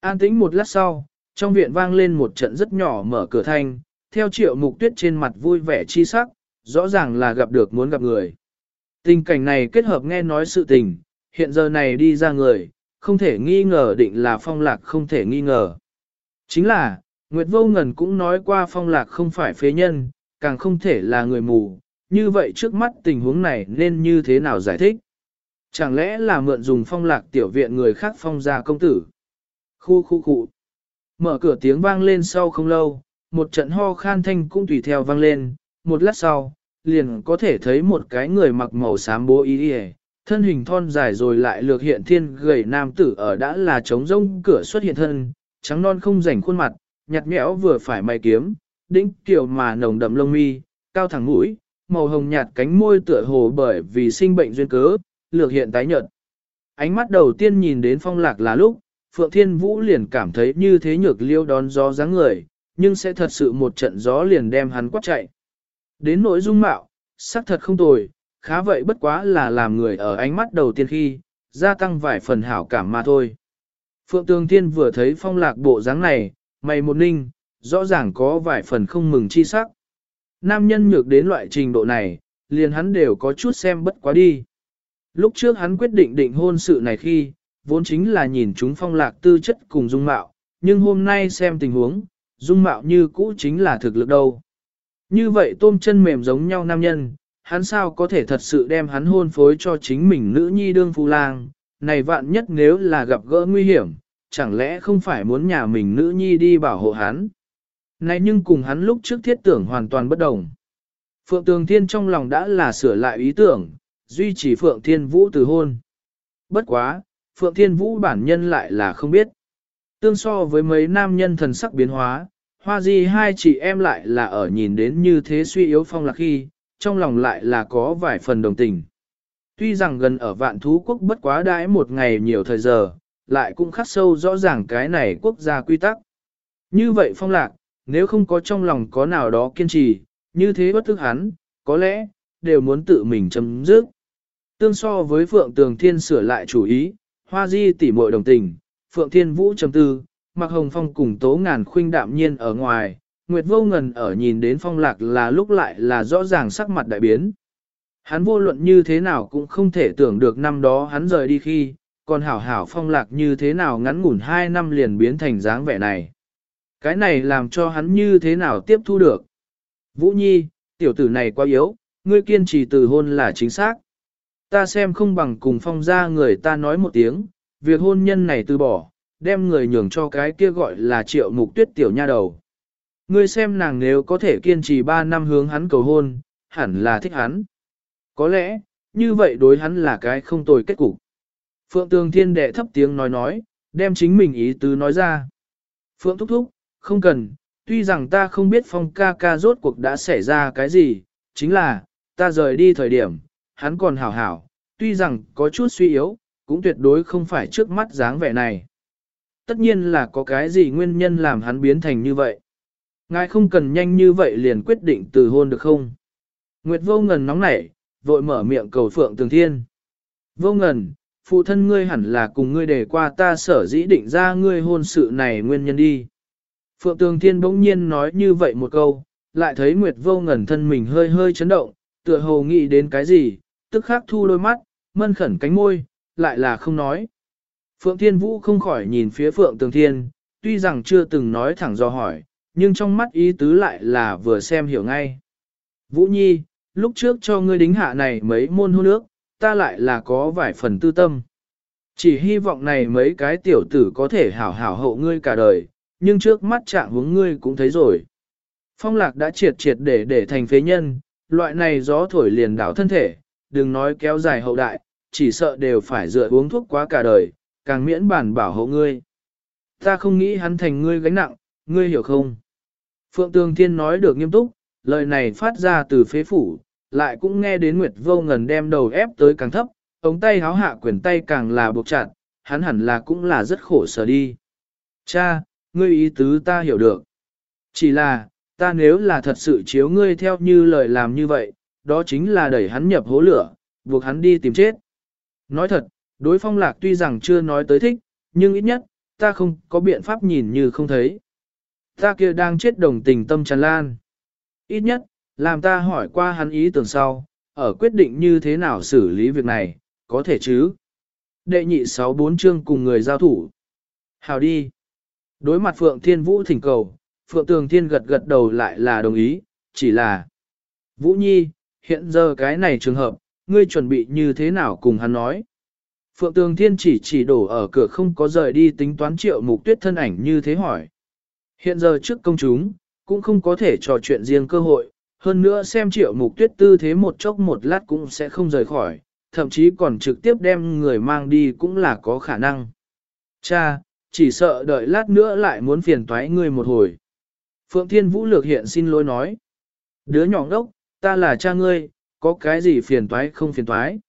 An tĩnh một lát sau, trong viện vang lên một trận rất nhỏ mở cửa thanh, theo triệu mục tuyết trên mặt vui vẻ chi sắc, rõ ràng là gặp được muốn gặp người. Tình cảnh này kết hợp nghe nói sự tình, hiện giờ này đi ra người, không thể nghi ngờ định là phong lạc không thể nghi ngờ. Chính là, Nguyệt Vô Ngần cũng nói qua phong lạc không phải phế nhân, càng không thể là người mù, như vậy trước mắt tình huống này nên như thế nào giải thích? Chẳng lẽ là mượn dùng phong lạc tiểu viện người khác phong ra công tử? Khu khu khu. Mở cửa tiếng vang lên sau không lâu, một trận ho khan thanh cũng tùy theo vang lên, một lát sau, liền có thể thấy một cái người mặc màu xám bố y đi thân hình thon dài rồi lại lược hiện thiên gầy nam tử ở đã là trống rông cửa xuất hiện thân, trắng non không rảnh khuôn mặt, nhạt nhẽo vừa phải mày kiếm, đĩnh kiểu mà nồng đậm lông mi, cao thẳng mũi, màu hồng nhạt cánh môi tựa hồ bởi vì sinh bệnh duyên cớ, lược hiện tái nhợt. Ánh mắt đầu tiên nhìn đến phong lạc là lúc, Phượng Thiên Vũ liền cảm thấy như thế nhược liêu đón gió dáng người, nhưng sẽ thật sự một trận gió liền đem hắn quát chạy. Đến nỗi dung mạo, sắc thật không tồi, khá vậy bất quá là làm người ở ánh mắt đầu tiên khi, gia tăng vài phần hảo cảm mà thôi. Phượng Tường Thiên vừa thấy phong lạc bộ dáng này, mày một ninh, rõ ràng có vài phần không mừng chi sắc. Nam nhân nhược đến loại trình độ này, liền hắn đều có chút xem bất quá đi. Lúc trước hắn quyết định định hôn sự này khi, vốn chính là nhìn chúng phong lạc tư chất cùng dung mạo, nhưng hôm nay xem tình huống, dung mạo như cũ chính là thực lực đâu. Như vậy tôm chân mềm giống nhau nam nhân, hắn sao có thể thật sự đem hắn hôn phối cho chính mình nữ nhi đương phu lang, này vạn nhất nếu là gặp gỡ nguy hiểm, chẳng lẽ không phải muốn nhà mình nữ nhi đi bảo hộ hắn. Này nhưng cùng hắn lúc trước thiết tưởng hoàn toàn bất đồng. Phượng Tường Thiên trong lòng đã là sửa lại ý tưởng, duy trì Phượng Thiên Vũ từ hôn. Bất quá, Phượng Thiên Vũ bản nhân lại là không biết. Tương so với mấy nam nhân thần sắc biến hóa, Hoa di hai chị em lại là ở nhìn đến như thế suy yếu phong lạc khi, trong lòng lại là có vài phần đồng tình. Tuy rằng gần ở vạn thú quốc bất quá đãi một ngày nhiều thời giờ, lại cũng khắc sâu rõ ràng cái này quốc gia quy tắc. Như vậy phong lạc, nếu không có trong lòng có nào đó kiên trì, như thế bất thức hắn, có lẽ, đều muốn tự mình chấm dứt. Tương so với Phượng Tường Thiên sửa lại chủ ý, Hoa Di tỉ muội đồng tình, Phượng Thiên Vũ chấm tư, Mạc Hồng Phong cùng Tố Ngàn khuynh đạm nhiên ở ngoài, Nguyệt Vô Ngần ở nhìn đến phong lạc là lúc lại là rõ ràng sắc mặt đại biến. Hắn vô luận như thế nào cũng không thể tưởng được năm đó hắn rời đi khi, còn hảo hảo phong lạc như thế nào ngắn ngủn hai năm liền biến thành dáng vẻ này. Cái này làm cho hắn như thế nào tiếp thu được. Vũ Nhi, tiểu tử này quá yếu, ngươi kiên trì từ hôn là chính xác. Ta xem không bằng cùng phong ra người ta nói một tiếng, việc hôn nhân này từ bỏ, đem người nhường cho cái kia gọi là triệu mục tuyết tiểu nha đầu. Ngươi xem nàng nếu có thể kiên trì 3 năm hướng hắn cầu hôn, hẳn là thích hắn. Có lẽ, như vậy đối hắn là cái không tồi kết cục. Phượng Tường Thiên đệ thấp tiếng nói nói, đem chính mình ý tứ nói ra. Phượng thúc thúc, không cần, tuy rằng ta không biết phong ca ca rốt cuộc đã xảy ra cái gì, chính là, ta rời đi thời điểm, hắn còn hảo hảo, tuy rằng có chút suy yếu, cũng tuyệt đối không phải trước mắt dáng vẻ này. Tất nhiên là có cái gì nguyên nhân làm hắn biến thành như vậy. Ngài không cần nhanh như vậy liền quyết định từ hôn được không? Nguyệt vô ngần nóng nảy, vội mở miệng cầu Phượng Tường Thiên. Vô ngần, phụ thân ngươi hẳn là cùng ngươi để qua ta sở dĩ định ra ngươi hôn sự này nguyên nhân đi. Phượng Tường Thiên bỗng nhiên nói như vậy một câu, lại thấy Nguyệt vô ngẩn thân mình hơi hơi chấn động, tựa hồ nghĩ đến cái gì, tức khắc thu đôi mắt, mân khẩn cánh môi, lại là không nói. Phượng Thiên Vũ không khỏi nhìn phía Phượng Tường Thiên, tuy rằng chưa từng nói thẳng do hỏi, nhưng trong mắt ý tứ lại là vừa xem hiểu ngay. Vũ Nhi, lúc trước cho ngươi đính hạ này mấy môn hôn nước, ta lại là có vài phần tư tâm. Chỉ hy vọng này mấy cái tiểu tử có thể hảo hảo hậu ngươi cả đời, nhưng trước mắt trạng hướng ngươi cũng thấy rồi. Phong lạc đã triệt triệt để để thành phế nhân, loại này gió thổi liền đảo thân thể, đừng nói kéo dài hậu đại, chỉ sợ đều phải dựa uống thuốc quá cả đời, càng miễn bản bảo hộ ngươi. Ta không nghĩ hắn thành ngươi gánh nặng, ngươi hiểu không? Phượng Tường Thiên nói được nghiêm túc, lời này phát ra từ phế phủ, lại cũng nghe đến Nguyệt Vô Ngần đem đầu ép tới càng thấp, ống tay háo hạ quyền tay càng là buộc chặt, hắn hẳn là cũng là rất khổ sở đi. Cha, ngươi ý tứ ta hiểu được. Chỉ là, ta nếu là thật sự chiếu ngươi theo như lời làm như vậy, đó chính là đẩy hắn nhập hố lửa, buộc hắn đi tìm chết. Nói thật, đối phong lạc tuy rằng chưa nói tới thích, nhưng ít nhất, ta không có biện pháp nhìn như không thấy. Ta kia đang chết đồng tình tâm tràn lan. Ít nhất, làm ta hỏi qua hắn ý tưởng sau, ở quyết định như thế nào xử lý việc này, có thể chứ. Đệ nhị sáu bốn chương cùng người giao thủ. Hào đi. Đối mặt Phượng Thiên Vũ thỉnh cầu, Phượng Tường Thiên gật gật đầu lại là đồng ý, chỉ là Vũ Nhi, hiện giờ cái này trường hợp, ngươi chuẩn bị như thế nào cùng hắn nói. Phượng Tường Thiên chỉ chỉ đổ ở cửa không có rời đi tính toán triệu mục tuyết thân ảnh như thế hỏi. Hiện giờ trước công chúng, cũng không có thể trò chuyện riêng cơ hội, hơn nữa xem triệu mục tuyết tư thế một chốc một lát cũng sẽ không rời khỏi, thậm chí còn trực tiếp đem người mang đi cũng là có khả năng. Cha, chỉ sợ đợi lát nữa lại muốn phiền toái ngươi một hồi. Phượng Thiên Vũ lược hiện xin lỗi nói. Đứa nhỏ đốc, ta là cha ngươi, có cái gì phiền toái không phiền toái.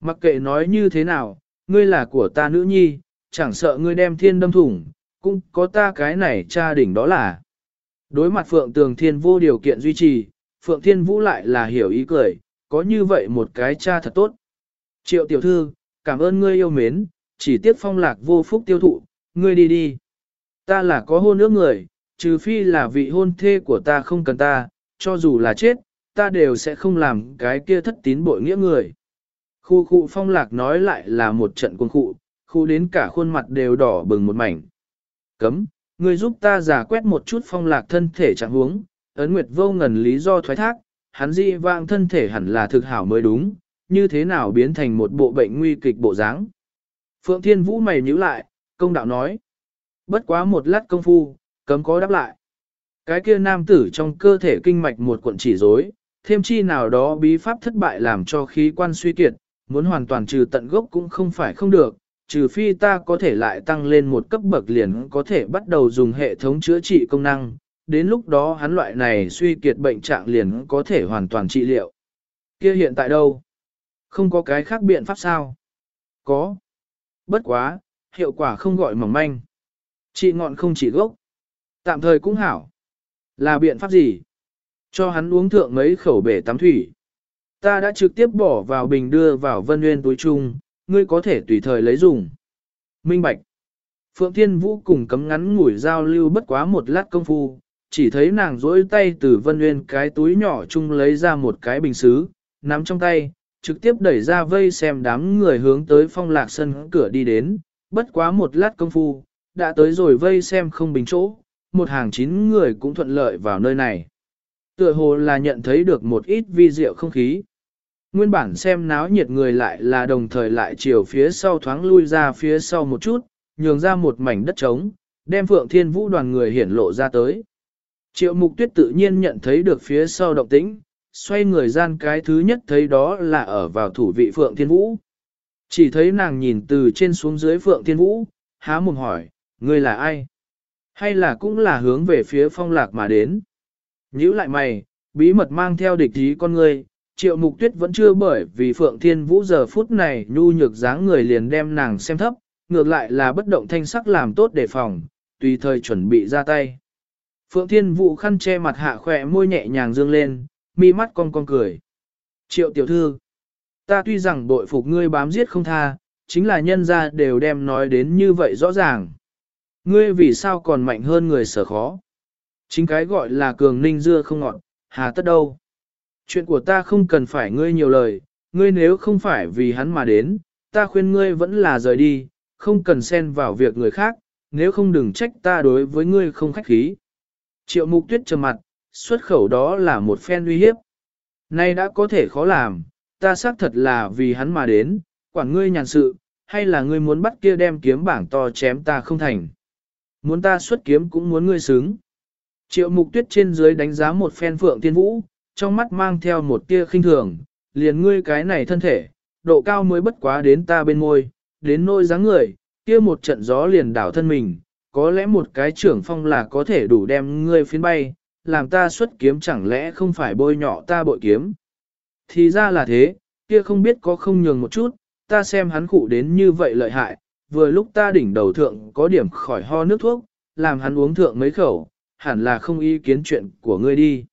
Mặc kệ nói như thế nào, ngươi là của ta nữ nhi, chẳng sợ ngươi đem thiên đâm thủng, cũng có ta cái này cha đỉnh đó là. Đối mặt Phượng Tường Thiên vô điều kiện duy trì, Phượng Thiên Vũ lại là hiểu ý cười, có như vậy một cái cha thật tốt. Triệu tiểu thư, cảm ơn ngươi yêu mến, chỉ tiếc phong lạc vô phúc tiêu thụ, ngươi đi đi. Ta là có hôn ước người, trừ phi là vị hôn thê của ta không cần ta, cho dù là chết, ta đều sẽ không làm cái kia thất tín bội nghĩa người. Khu khu phong lạc nói lại là một trận quân khu, khu đến cả khuôn mặt đều đỏ bừng một mảnh. Cấm, ngươi giúp ta giả quét một chút phong lạc thân thể trạng huống, ấn nguyệt vô ngần lý do thoái thác, hắn dị vang thân thể hẳn là thực hảo mới đúng, như thế nào biến thành một bộ bệnh nguy kịch bộ dáng. Phượng Thiên Vũ mày nhíu lại, công đạo nói. Bất quá một lát công phu, cấm có đáp lại. Cái kia nam tử trong cơ thể kinh mạch một cuộn chỉ rối, thêm chi nào đó bí pháp thất bại làm cho khí quan suy kiệt, muốn hoàn toàn trừ tận gốc cũng không phải không được, trừ phi ta có thể lại tăng lên một cấp bậc liền có thể bắt đầu dùng hệ thống chữa trị công năng, đến lúc đó hắn loại này suy kiệt bệnh trạng liền có thể hoàn toàn trị liệu. Kia hiện tại đâu? Không có cái khác biện pháp sao? Có. Bất quá, hiệu quả không gọi mỏng manh. Chị ngọn không chỉ gốc. Tạm thời cũng hảo. Là biện pháp gì? Cho hắn uống thượng mấy khẩu bể tắm thủy. Ta đã trực tiếp bỏ vào bình đưa vào vân nguyên túi chung, ngươi có thể tùy thời lấy dùng. Minh Bạch. Phượng Thiên Vũ cùng cấm ngắn ngủi giao lưu bất quá một lát công phu, chỉ thấy nàng duỗi tay từ vân nguyên cái túi nhỏ chung lấy ra một cái bình xứ, nắm trong tay, trực tiếp đẩy ra vây xem đám người hướng tới phong lạc sân cửa đi đến, bất quá một lát công phu, đã tới rồi vây xem không bình chỗ, một hàng chín người cũng thuận lợi vào nơi này. Tựa hồ là nhận thấy được một ít vi diệu không khí. Nguyên bản xem náo nhiệt người lại là đồng thời lại chiều phía sau thoáng lui ra phía sau một chút, nhường ra một mảnh đất trống, đem Phượng Thiên Vũ đoàn người hiển lộ ra tới. Triệu Mục Tuyết tự nhiên nhận thấy được phía sau động tĩnh, xoay người gian cái thứ nhất thấy đó là ở vào thủ vị Phượng Thiên Vũ. Chỉ thấy nàng nhìn từ trên xuống dưới Phượng Thiên Vũ, há mồm hỏi, ngươi là ai? Hay là cũng là hướng về phía phong lạc mà đến? Nhữ lại mày, bí mật mang theo địch ý con ngươi, triệu mục tuyết vẫn chưa bởi vì Phượng Thiên Vũ giờ phút này nhu nhược dáng người liền đem nàng xem thấp, ngược lại là bất động thanh sắc làm tốt đề phòng, tùy thời chuẩn bị ra tay. Phượng Thiên Vũ khăn che mặt hạ khỏe môi nhẹ nhàng dương lên, mi mắt cong cong cười. Triệu tiểu thư, ta tuy rằng bội phục ngươi bám giết không tha, chính là nhân gia đều đem nói đến như vậy rõ ràng. Ngươi vì sao còn mạnh hơn người sở khó? Chính cái gọi là cường ninh dưa không ngọt, hà tất đâu. Chuyện của ta không cần phải ngươi nhiều lời, ngươi nếu không phải vì hắn mà đến, ta khuyên ngươi vẫn là rời đi, không cần xen vào việc người khác, nếu không đừng trách ta đối với ngươi không khách khí. Triệu mục tuyết trầm mặt, xuất khẩu đó là một phen uy hiếp. Nay đã có thể khó làm, ta xác thật là vì hắn mà đến, quản ngươi nhàn sự, hay là ngươi muốn bắt kia đem kiếm bảng to chém ta không thành. Muốn ta xuất kiếm cũng muốn ngươi xứng. Triệu mục tuyết trên dưới đánh giá một phen phượng tiên vũ, trong mắt mang theo một tia khinh thường, liền ngươi cái này thân thể, độ cao mới bất quá đến ta bên môi, đến nôi dáng người, kia một trận gió liền đảo thân mình, có lẽ một cái trưởng phong là có thể đủ đem ngươi phiến bay, làm ta xuất kiếm chẳng lẽ không phải bôi nhọ ta bội kiếm. Thì ra là thế, kia không biết có không nhường một chút, ta xem hắn cụ đến như vậy lợi hại, vừa lúc ta đỉnh đầu thượng có điểm khỏi ho nước thuốc, làm hắn uống thượng mấy khẩu, hẳn là không ý kiến chuyện của ngươi đi.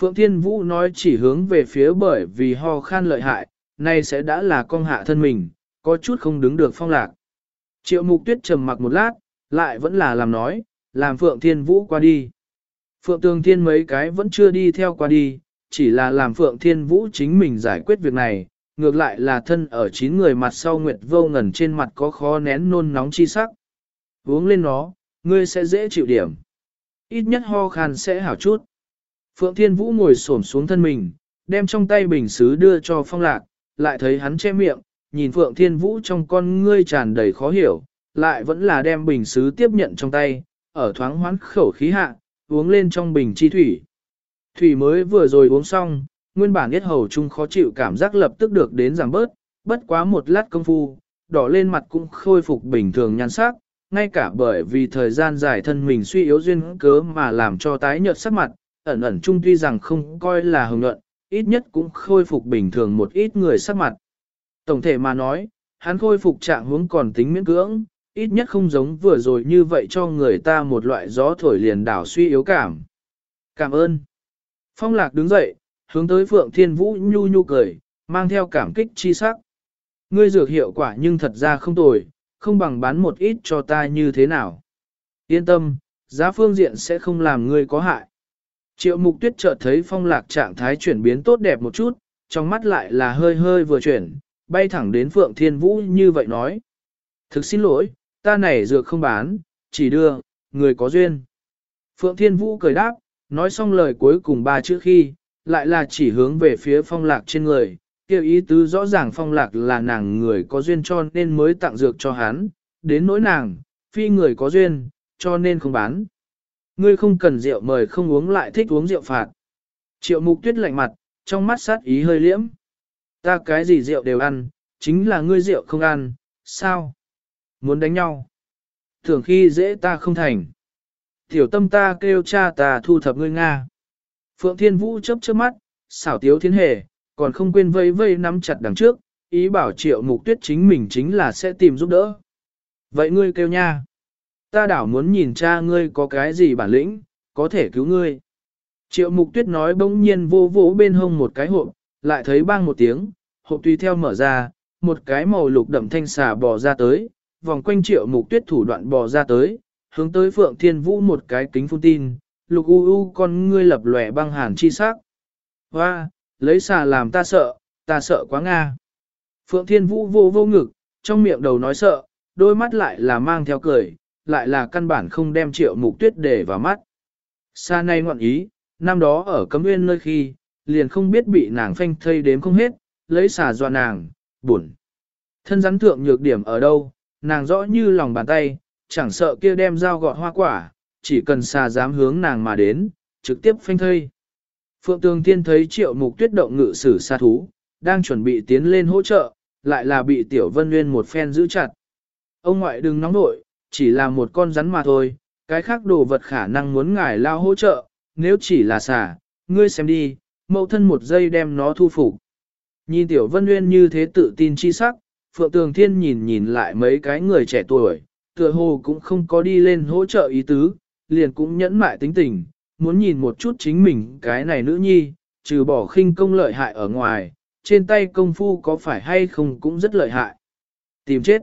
Phượng Thiên Vũ nói chỉ hướng về phía bởi vì ho khan lợi hại, nay sẽ đã là con hạ thân mình, có chút không đứng được phong lạc. Triệu Mục Tuyết trầm mặc một lát, lại vẫn là làm nói, làm Phượng Thiên Vũ qua đi. Phượng Tường Thiên mấy cái vẫn chưa đi theo qua đi, chỉ là làm Phượng Thiên Vũ chính mình giải quyết việc này, ngược lại là thân ở chín người mặt sau Nguyệt vô ngẩn trên mặt có khó nén nôn nóng chi sắc. Uống lên nó, ngươi sẽ dễ chịu điểm. Ít nhất ho khan sẽ hảo chút. Phượng Thiên Vũ ngồi xổm xuống thân mình, đem trong tay bình xứ đưa cho phong lạc, lại thấy hắn che miệng, nhìn Phượng Thiên Vũ trong con ngươi tràn đầy khó hiểu, lại vẫn là đem bình xứ tiếp nhận trong tay, ở thoáng hoán khẩu khí hạ, uống lên trong bình chi thủy. Thủy mới vừa rồi uống xong, nguyên bản yết hầu chung khó chịu cảm giác lập tức được đến giảm bớt, bất quá một lát công phu, đỏ lên mặt cũng khôi phục bình thường nhan sắc, ngay cả bởi vì thời gian dài thân mình suy yếu duyên cớ mà làm cho tái nhợt sắc mặt, ẩn ẩn chung tuy rằng không coi là hồng nhuận, ít nhất cũng khôi phục bình thường một ít người sắc mặt. Tổng thể mà nói, hắn khôi phục trạng huống còn tính miễn cưỡng, ít nhất không giống vừa rồi như vậy cho người ta một loại gió thổi liền đảo suy yếu cảm. Cảm ơn. Phong lạc đứng dậy, hướng tới Phượng Thiên Vũ nhu nhu cười, mang theo cảm kích chi sắc. Ngươi dược hiệu quả nhưng thật ra không tồi, không bằng bán một ít cho ta như thế nào. Yên tâm, giá phương diện sẽ không làm ngươi có hại. Triệu mục tuyết chợt thấy phong lạc trạng thái chuyển biến tốt đẹp một chút, trong mắt lại là hơi hơi vừa chuyển, bay thẳng đến Phượng Thiên Vũ như vậy nói. Thực xin lỗi, ta này dược không bán, chỉ đưa, người có duyên. Phượng Thiên Vũ cười đáp, nói xong lời cuối cùng ba chữ khi, lại là chỉ hướng về phía phong lạc trên người, kêu ý tứ rõ ràng phong lạc là nàng người có duyên cho nên mới tặng dược cho hắn, đến nỗi nàng, phi người có duyên, cho nên không bán. Ngươi không cần rượu mời không uống lại thích uống rượu phạt. Triệu mục tuyết lạnh mặt, trong mắt sát ý hơi liễm. Ta cái gì rượu đều ăn, chính là ngươi rượu không ăn, sao? Muốn đánh nhau? Thường khi dễ ta không thành. Tiểu tâm ta kêu cha ta thu thập ngươi Nga. Phượng Thiên Vũ chớp chớp mắt, xảo tiếu thiên hề, còn không quên vây vây nắm chặt đằng trước, ý bảo triệu mục tuyết chính mình chính là sẽ tìm giúp đỡ. Vậy ngươi kêu nha. Ta đảo muốn nhìn cha ngươi có cái gì bản lĩnh, có thể cứu ngươi. Triệu mục tuyết nói bỗng nhiên vô vỗ bên hông một cái hộp, lại thấy bang một tiếng, hộp tùy theo mở ra, một cái màu lục đậm thanh xà bò ra tới, vòng quanh triệu mục tuyết thủ đoạn bò ra tới, hướng tới Phượng Thiên Vũ một cái kính phun tin, lục u u con ngươi lập lòe băng hàn chi sắc. Hoa, lấy xà làm ta sợ, ta sợ quá Nga. Phượng Thiên Vũ vô vô ngực, trong miệng đầu nói sợ, đôi mắt lại là mang theo cười, lại là căn bản không đem triệu mục tuyết để vào mắt. Xa nay ngoạn ý, năm đó ở cấm nguyên nơi khi, liền không biết bị nàng phanh thây đếm không hết, lấy xà dọa nàng, buồn. Thân rắn thượng nhược điểm ở đâu, nàng rõ như lòng bàn tay, chẳng sợ kia đem dao gọt hoa quả, chỉ cần xà dám hướng nàng mà đến, trực tiếp phanh thây. Phượng Tường Thiên thấy triệu mục tuyết động ngự sử xa thú, đang chuẩn bị tiến lên hỗ trợ, lại là bị Tiểu Vân Nguyên một phen giữ chặt. Ông ngoại đừng nóng nội, chỉ là một con rắn mà thôi, cái khác đồ vật khả năng muốn ngài lao hỗ trợ, nếu chỉ là xà, ngươi xem đi, mẫu thân một giây đem nó thu phục. Nhìn Tiểu Vân Nguyên như thế tự tin chi sắc, Phượng Tường Thiên nhìn nhìn lại mấy cái người trẻ tuổi, tựa hồ cũng không có đi lên hỗ trợ ý tứ, liền cũng nhẫn mại tính tình, muốn nhìn một chút chính mình cái này nữ nhi, trừ bỏ khinh công lợi hại ở ngoài, trên tay công phu có phải hay không cũng rất lợi hại. Tìm chết.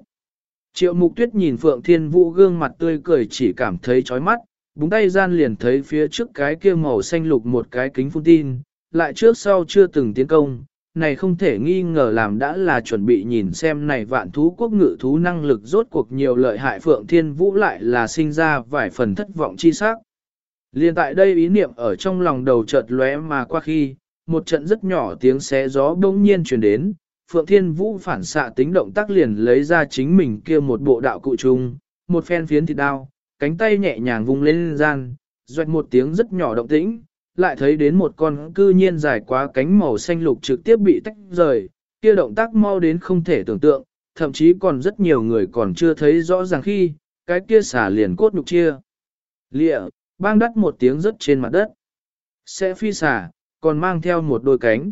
Triệu mục tuyết nhìn Phượng Thiên Vũ gương mặt tươi cười chỉ cảm thấy chói mắt, búng tay gian liền thấy phía trước cái kia màu xanh lục một cái kính phun tin, lại trước sau chưa từng tiến công, này không thể nghi ngờ làm đã là chuẩn bị nhìn xem này vạn thú quốc ngự thú năng lực rốt cuộc nhiều lợi hại Phượng Thiên Vũ lại là sinh ra vài phần thất vọng chi sắc. Liên tại đây ý niệm ở trong lòng đầu chợt lóe mà qua khi, một trận rất nhỏ tiếng xé gió bỗng nhiên truyền đến, Phượng Thiên Vũ phản xạ tính động tác liền lấy ra chính mình kia một bộ đạo cụ trung một phen phiến thịt đao, cánh tay nhẹ nhàng vung lên gian, doẹt một tiếng rất nhỏ động tĩnh, lại thấy đến một con cư nhiên dài quá cánh màu xanh lục trực tiếp bị tách rời, kia động tác mau đến không thể tưởng tượng, thậm chí còn rất nhiều người còn chưa thấy rõ ràng khi, cái kia xả liền cốt nhục chia. Lịa, bang đắt một tiếng rất trên mặt đất. Sẽ phi xả, còn mang theo một đôi cánh.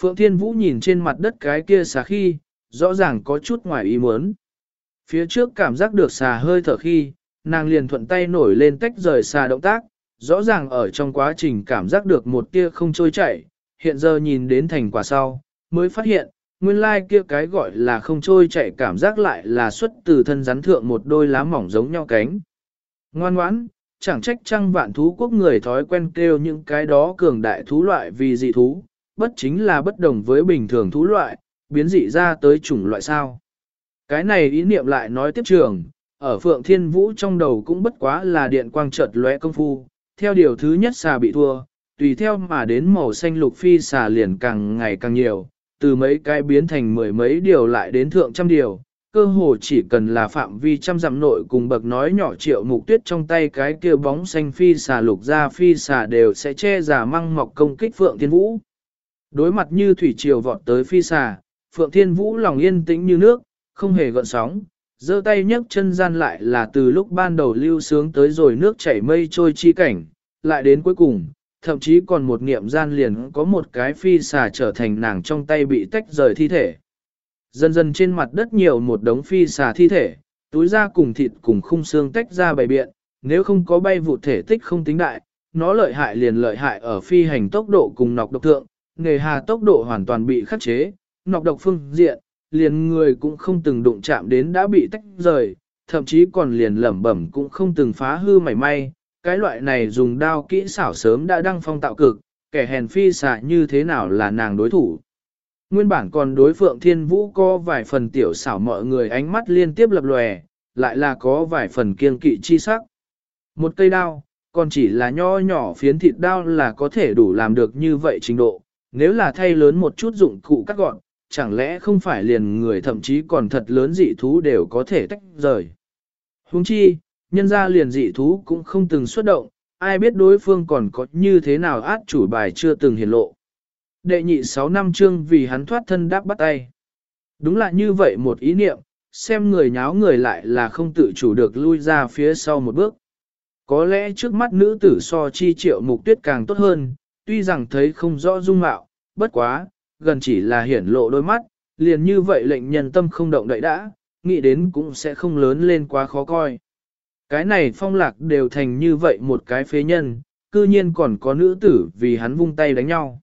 Phượng Thiên Vũ nhìn trên mặt đất cái kia xà khi, rõ ràng có chút ngoài ý muốn. Phía trước cảm giác được xà hơi thở khi, nàng liền thuận tay nổi lên tách rời xà động tác, rõ ràng ở trong quá trình cảm giác được một tia không trôi chảy, hiện giờ nhìn đến thành quả sau, mới phát hiện, nguyên lai kia cái gọi là không trôi chảy cảm giác lại là xuất từ thân rắn thượng một đôi lá mỏng giống nhau cánh. Ngoan ngoãn, chẳng trách trăng vạn thú quốc người thói quen kêu những cái đó cường đại thú loại vì dị thú, bất chính là bất đồng với bình thường thú loại, biến dị ra tới chủng loại sao. Cái này ý niệm lại nói tiếp trường, ở Phượng Thiên Vũ trong đầu cũng bất quá là điện quang chợt lóe công phu, theo điều thứ nhất xà bị thua, tùy theo mà đến màu xanh lục phi xà liền càng ngày càng nhiều, từ mấy cái biến thành mười mấy điều lại đến thượng trăm điều, cơ hồ chỉ cần là phạm vi trăm dặm nội cùng bậc nói nhỏ triệu mục tuyết trong tay cái kia bóng xanh phi xà lục ra phi xà đều sẽ che giả măng mọc công kích Phượng Thiên Vũ. Đối mặt như thủy triều vọt tới phi xà, Phượng Thiên Vũ lòng yên tĩnh như nước, không hề gợn sóng, giơ tay nhấc chân gian lại là từ lúc ban đầu lưu sướng tới rồi nước chảy mây trôi chi cảnh, lại đến cuối cùng, thậm chí còn một niệm gian liền có một cái phi xà trở thành nàng trong tay bị tách rời thi thể. Dần dần trên mặt đất nhiều một đống phi xà thi thể, túi da cùng thịt cùng khung xương tách ra bày biện, nếu không có bay vụ thể tích không tính đại, nó lợi hại liền lợi hại ở phi hành tốc độ cùng nọc độc thượng, nghề hà tốc độ hoàn toàn bị khắc chế, nọc độc phương diện, liền người cũng không từng đụng chạm đến đã bị tách rời, thậm chí còn liền lẩm bẩm cũng không từng phá hư mảy may, cái loại này dùng đao kỹ xảo sớm đã đăng phong tạo cực, kẻ hèn phi xạ như thế nào là nàng đối thủ. Nguyên bản còn đối phượng thiên vũ có vài phần tiểu xảo mọi người ánh mắt liên tiếp lập lòe, lại là có vài phần kiên kỵ chi sắc. Một cây đao, còn chỉ là nho nhỏ phiến thịt đao là có thể đủ làm được như vậy trình độ, nếu là thay lớn một chút dụng cụ cắt gọn, chẳng lẽ không phải liền người thậm chí còn thật lớn dị thú đều có thể tách rời. Huống chi, nhân ra liền dị thú cũng không từng xuất động, ai biết đối phương còn có như thế nào át chủ bài chưa từng hiển lộ. Đệ nhị 6 năm chương vì hắn thoát thân đáp bắt tay. Đúng là như vậy một ý niệm, xem người nháo người lại là không tự chủ được lui ra phía sau một bước. Có lẽ trước mắt nữ tử so chi triệu mục tuyết càng tốt hơn, tuy rằng thấy không rõ dung mạo, bất quá, gần chỉ là hiển lộ đôi mắt, liền như vậy lệnh nhân tâm không động đậy đã, nghĩ đến cũng sẽ không lớn lên quá khó coi. Cái này phong lạc đều thành như vậy một cái phế nhân, cư nhiên còn có nữ tử vì hắn vung tay đánh nhau.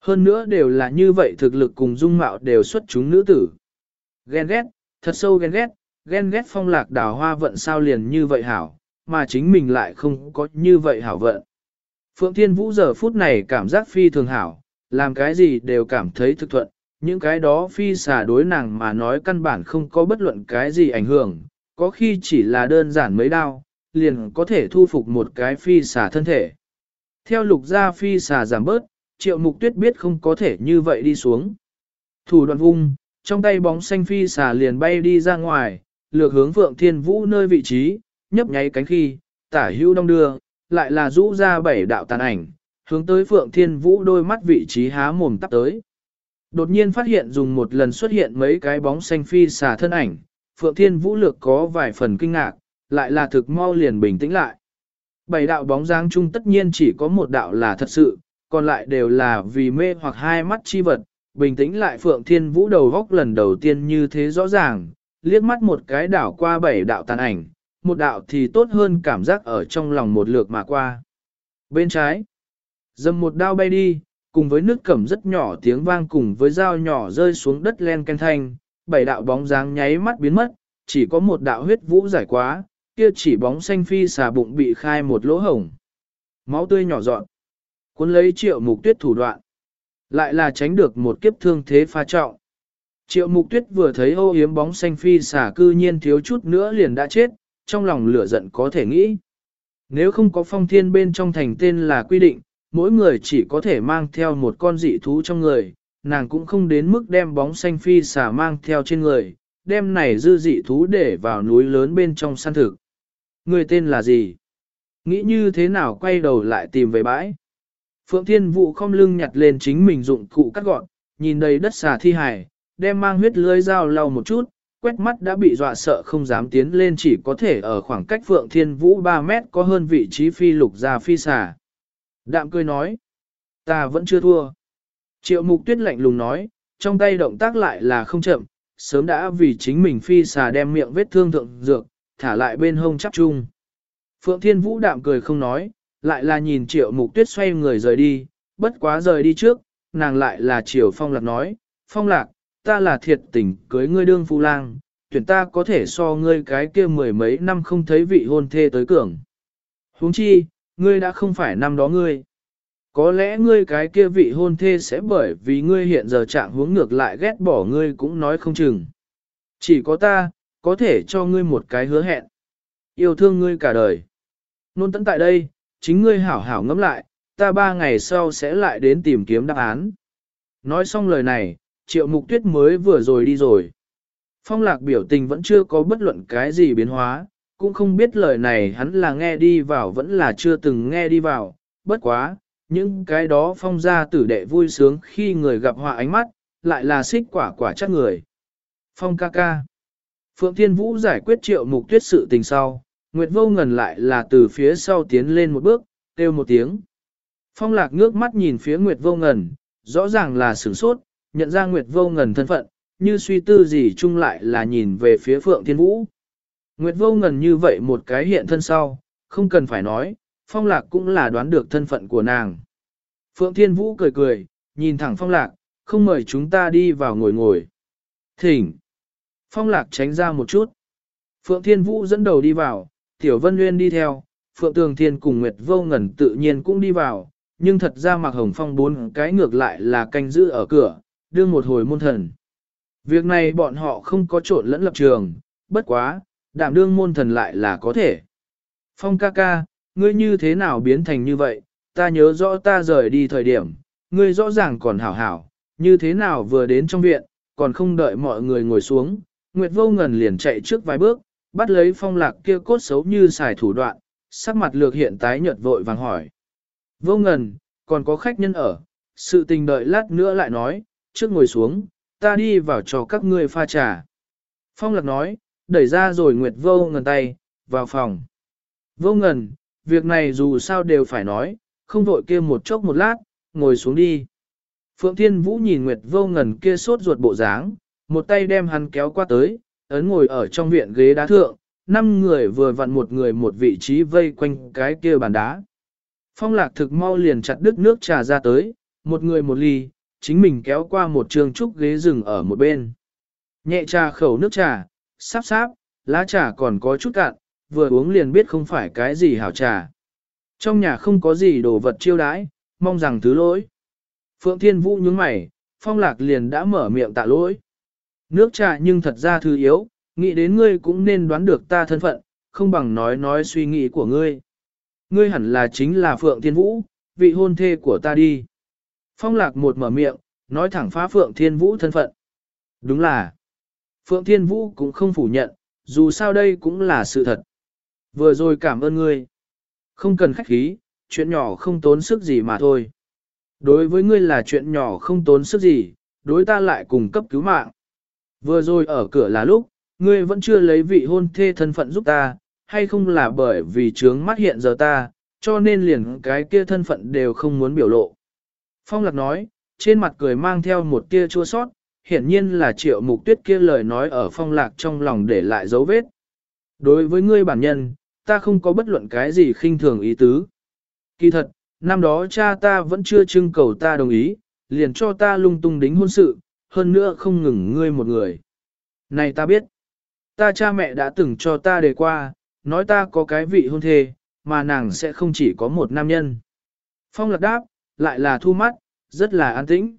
Hơn nữa đều là như vậy thực lực cùng dung mạo đều xuất chúng nữ tử. Ghen ghét, thật sâu ghen ghét, ghen ghét phong lạc đào hoa vận sao liền như vậy hảo, mà chính mình lại không có như vậy hảo vận. Phượng Thiên Vũ giờ phút này cảm giác phi thường hảo, làm cái gì đều cảm thấy thực thuận, những cái đó phi xả đối nàng mà nói căn bản không có bất luận cái gì ảnh hưởng, có khi chỉ là đơn giản mấy đao, liền có thể thu phục một cái phi xả thân thể. Theo lục gia phi xả giảm bớt, triệu mục tuyết biết không có thể như vậy đi xuống. Thủ đoạn vung, trong tay bóng xanh phi xả liền bay đi ra ngoài, lược hướng Phượng Thiên Vũ nơi vị trí, nhấp nháy cánh khi, tả hữu đông đưa, lại là rũ ra bảy đạo tàn ảnh, hướng tới Phượng Thiên Vũ đôi mắt vị trí há mồm tắp tới. Đột nhiên phát hiện dùng một lần xuất hiện mấy cái bóng xanh phi xà thân ảnh, Phượng Thiên Vũ lược có vài phần kinh ngạc, lại là thực mau liền bình tĩnh lại. Bảy đạo bóng dáng chung tất nhiên chỉ có một đạo là thật sự, còn lại đều là vì mê hoặc hai mắt chi vật, bình tĩnh lại Phượng Thiên Vũ đầu góc lần đầu tiên như thế rõ ràng, liếc mắt một cái đảo qua bảy đạo tàn ảnh, một đạo thì tốt hơn cảm giác ở trong lòng một lượt mà qua. Bên trái, dầm một đao bay đi, cùng với nước cẩm rất nhỏ tiếng vang cùng với dao nhỏ rơi xuống đất len canh thanh, bảy đạo bóng dáng nháy mắt biến mất, chỉ có một đạo huyết vũ giải quá, kia chỉ bóng xanh phi xà bụng bị khai một lỗ hổng. Máu tươi nhỏ dọn, cuốn lấy triệu mục tuyết thủ đoạn, lại là tránh được một kiếp thương thế pha trọng. Triệu mục tuyết vừa thấy ô yếm bóng xanh phi xà cư nhiên thiếu chút nữa liền đã chết, trong lòng lửa giận có thể nghĩ. Nếu không có phong thiên bên trong thành tên là quy định, mỗi người chỉ có thể mang theo một con dị thú trong người, nàng cũng không đến mức đem bóng xanh phi xà mang theo trên người, đem này dư dị thú để vào núi lớn bên trong săn thực. Người tên là gì? Nghĩ như thế nào quay đầu lại tìm về bãi? Phượng Thiên Vũ không lưng nhặt lên chính mình dụng cụ cắt gọn, nhìn đầy đất xà thi hài, đem mang huyết lưới dao lau một chút, quét mắt đã bị dọa sợ không dám tiến lên chỉ có thể ở khoảng cách Phượng Thiên Vũ 3 mét có hơn vị trí phi lục ra phi xà. Đạm cười nói, ta vẫn chưa thua. Triệu mục tuyết lạnh lùng nói, trong tay động tác lại là không chậm, sớm đã vì chính mình phi xà đem miệng vết thương thượng dược, thả lại bên hông chắp chung. Phượng Thiên Vũ đạm cười không nói, lại là nhìn triệu mục tuyết xoay người rời đi, bất quá rời đi trước, nàng lại là triệu phong lạc nói, phong lạc, ta là thiệt tình cưới ngươi đương phu lang, tuyển ta có thể so ngươi cái kia mười mấy năm không thấy vị hôn thê tới cường. huống chi, ngươi đã không phải năm đó ngươi. Có lẽ ngươi cái kia vị hôn thê sẽ bởi vì ngươi hiện giờ trạng hướng ngược lại ghét bỏ ngươi cũng nói không chừng. Chỉ có ta, có thể cho ngươi một cái hứa hẹn. Yêu thương ngươi cả đời. Nôn tận tại đây, chính ngươi hảo hảo ngẫm lại, ta ba ngày sau sẽ lại đến tìm kiếm đáp án. Nói xong lời này, triệu mục tuyết mới vừa rồi đi rồi. Phong lạc biểu tình vẫn chưa có bất luận cái gì biến hóa, cũng không biết lời này hắn là nghe đi vào vẫn là chưa từng nghe đi vào, bất quá, những cái đó phong ra tử đệ vui sướng khi người gặp họa ánh mắt, lại là xích quả quả chắc người. Phong ca ca. Phượng Thiên Vũ giải quyết triệu mục tuyết sự tình sau, Nguyệt Vô Ngần lại là từ phía sau tiến lên một bước, kêu một tiếng. Phong lạc ngước mắt nhìn phía Nguyệt Vô Ngần, rõ ràng là sửng sốt, nhận ra Nguyệt Vô Ngần thân phận, như suy tư gì chung lại là nhìn về phía Phượng Thiên Vũ. Nguyệt Vô Ngần như vậy một cái hiện thân sau, không cần phải nói, Phong Lạc cũng là đoán được thân phận của nàng. Phượng Thiên Vũ cười cười, nhìn thẳng Phong Lạc, không mời chúng ta đi vào ngồi ngồi. Thỉnh. Phong Lạc tránh ra một chút. Phượng Thiên Vũ dẫn đầu đi vào, Tiểu Vân Nguyên đi theo, Phượng Tường Thiên cùng Nguyệt Vô Ngần tự nhiên cũng đi vào, nhưng thật ra Mạc Hồng Phong bốn cái ngược lại là canh giữ ở cửa, đương một hồi môn thần. Việc này bọn họ không có trộn lẫn lập trường, bất quá, đảm đương môn thần lại là có thể. Phong ca ca, ngươi như thế nào biến thành như vậy, ta nhớ rõ ta rời đi thời điểm, ngươi rõ ràng còn hảo hảo, như thế nào vừa đến trong viện, còn không đợi mọi người ngồi xuống, Nguyệt vô ngần liền chạy trước vài bước, bắt lấy phong lạc kia cốt xấu như xài thủ đoạn, sắc mặt lược hiện tái nhợt vội vàng hỏi. Vô ngần, còn có khách nhân ở, sự tình đợi lát nữa lại nói, trước ngồi xuống, ta đi vào cho các ngươi pha trà. Phong lạc nói, đẩy ra rồi Nguyệt vô ngần tay, vào phòng. Vô ngần, việc này dù sao đều phải nói, không vội kia một chốc một lát, ngồi xuống đi. Phượng Thiên Vũ nhìn Nguyệt Vô Ngần kia sốt ruột bộ dáng, một tay đem hắn kéo qua tới, ấn ngồi ở trong viện ghế đá thượng, năm người vừa vặn một người một vị trí vây quanh cái kia bàn đá. Phong lạc thực mau liền chặt đứt nước trà ra tới, một người một ly, chính mình kéo qua một trường trúc ghế rừng ở một bên. Nhẹ trà khẩu nước trà, sáp sáp, lá trà còn có chút cạn, vừa uống liền biết không phải cái gì hảo trà. Trong nhà không có gì đồ vật chiêu đãi, mong rằng thứ lỗi. Phượng Thiên Vũ nhướng mày, phong lạc liền đã mở miệng tạ lỗi. Nước trà nhưng thật ra thứ yếu, nghĩ đến ngươi cũng nên đoán được ta thân phận, không bằng nói nói suy nghĩ của ngươi. Ngươi hẳn là chính là Phượng Thiên Vũ, vị hôn thê của ta đi. Phong lạc một mở miệng, nói thẳng phá Phượng Thiên Vũ thân phận. Đúng là, Phượng Thiên Vũ cũng không phủ nhận, dù sao đây cũng là sự thật. Vừa rồi cảm ơn ngươi. Không cần khách khí, chuyện nhỏ không tốn sức gì mà thôi. Đối với ngươi là chuyện nhỏ không tốn sức gì, đối ta lại cùng cấp cứu mạng. Vừa rồi ở cửa là lúc, ngươi vẫn chưa lấy vị hôn thê thân phận giúp ta, hay không là bởi vì trướng mắt hiện giờ ta, cho nên liền cái kia thân phận đều không muốn biểu lộ. Phong lạc nói, trên mặt cười mang theo một tia chua sót, hiển nhiên là triệu mục tuyết kia lời nói ở phong lạc trong lòng để lại dấu vết. Đối với ngươi bản nhân, ta không có bất luận cái gì khinh thường ý tứ. Kỳ thật, năm đó cha ta vẫn chưa trưng cầu ta đồng ý, liền cho ta lung tung đính hôn sự, hơn nữa không ngừng ngươi một người. Này ta biết, ta cha mẹ đã từng cho ta đề qua, nói ta có cái vị hôn thê, mà nàng sẽ không chỉ có một nam nhân. Phong lạc đáp, lại là thu mắt, rất là an tĩnh.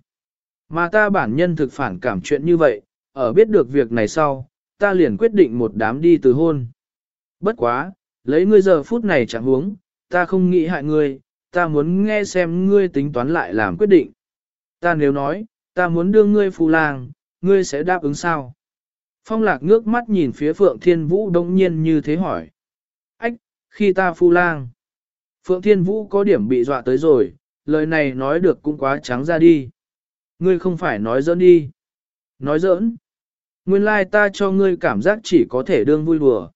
Mà ta bản nhân thực phản cảm chuyện như vậy, ở biết được việc này sau, ta liền quyết định một đám đi từ hôn. Bất quá, lấy ngươi giờ phút này chẳng huống, ta không nghĩ hại ngươi, ta muốn nghe xem ngươi tính toán lại làm quyết định. Ta nếu nói, ta muốn đưa ngươi phù lang, ngươi sẽ đáp ứng sao? Phong lạc ngước mắt nhìn phía Phượng Thiên Vũ đông nhiên như thế hỏi. Ách, khi ta phu lang. Phượng Thiên Vũ có điểm bị dọa tới rồi, lời này nói được cũng quá trắng ra đi. Ngươi không phải nói giỡn đi. Nói giỡn. Nguyên lai ta cho ngươi cảm giác chỉ có thể đương vui đùa.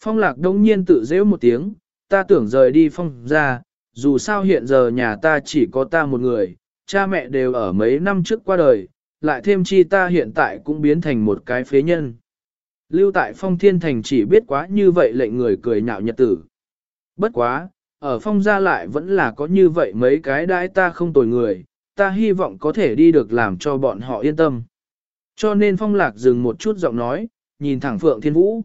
Phong lạc đông nhiên tự dễu một tiếng, ta tưởng rời đi phong ra, dù sao hiện giờ nhà ta chỉ có ta một người, cha mẹ đều ở mấy năm trước qua đời, lại thêm chi ta hiện tại cũng biến thành một cái phế nhân. Lưu tại phong thiên thành chỉ biết quá như vậy lệnh người cười nhạo nhật tử. Bất quá, ở phong gia lại vẫn là có như vậy mấy cái đãi ta không tồi người, ta hy vọng có thể đi được làm cho bọn họ yên tâm. Cho nên phong lạc dừng một chút giọng nói, nhìn thẳng Phượng Thiên Vũ.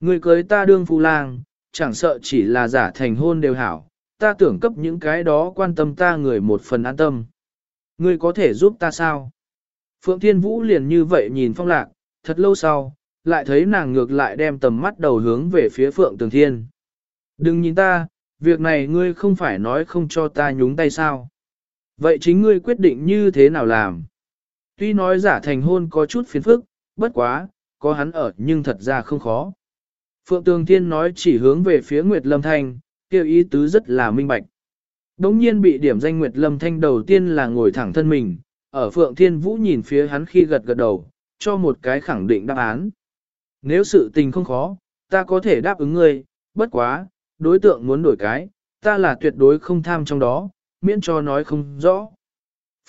Người cưới ta đương phu lang, chẳng sợ chỉ là giả thành hôn đều hảo, ta tưởng cấp những cái đó quan tâm ta người một phần an tâm. Ngươi có thể giúp ta sao? Phượng Thiên Vũ liền như vậy nhìn phong lạc, thật lâu sau, lại thấy nàng ngược lại đem tầm mắt đầu hướng về phía Phượng Tường Thiên. Đừng nhìn ta, việc này ngươi không phải nói không cho ta nhúng tay sao. Vậy chính ngươi quyết định như thế nào làm? Tuy nói giả thành hôn có chút phiền phức, bất quá, có hắn ở nhưng thật ra không khó. Phượng Tường Thiên nói chỉ hướng về phía Nguyệt Lâm Thanh, kêu ý tứ rất là minh bạch. Đống nhiên bị điểm danh Nguyệt Lâm Thanh đầu tiên là ngồi thẳng thân mình, ở Phượng Thiên Vũ nhìn phía hắn khi gật gật đầu, cho một cái khẳng định đáp án. Nếu sự tình không khó, ta có thể đáp ứng ngươi, bất quá, đối tượng muốn đổi cái, ta là tuyệt đối không tham trong đó, miễn cho nói không rõ.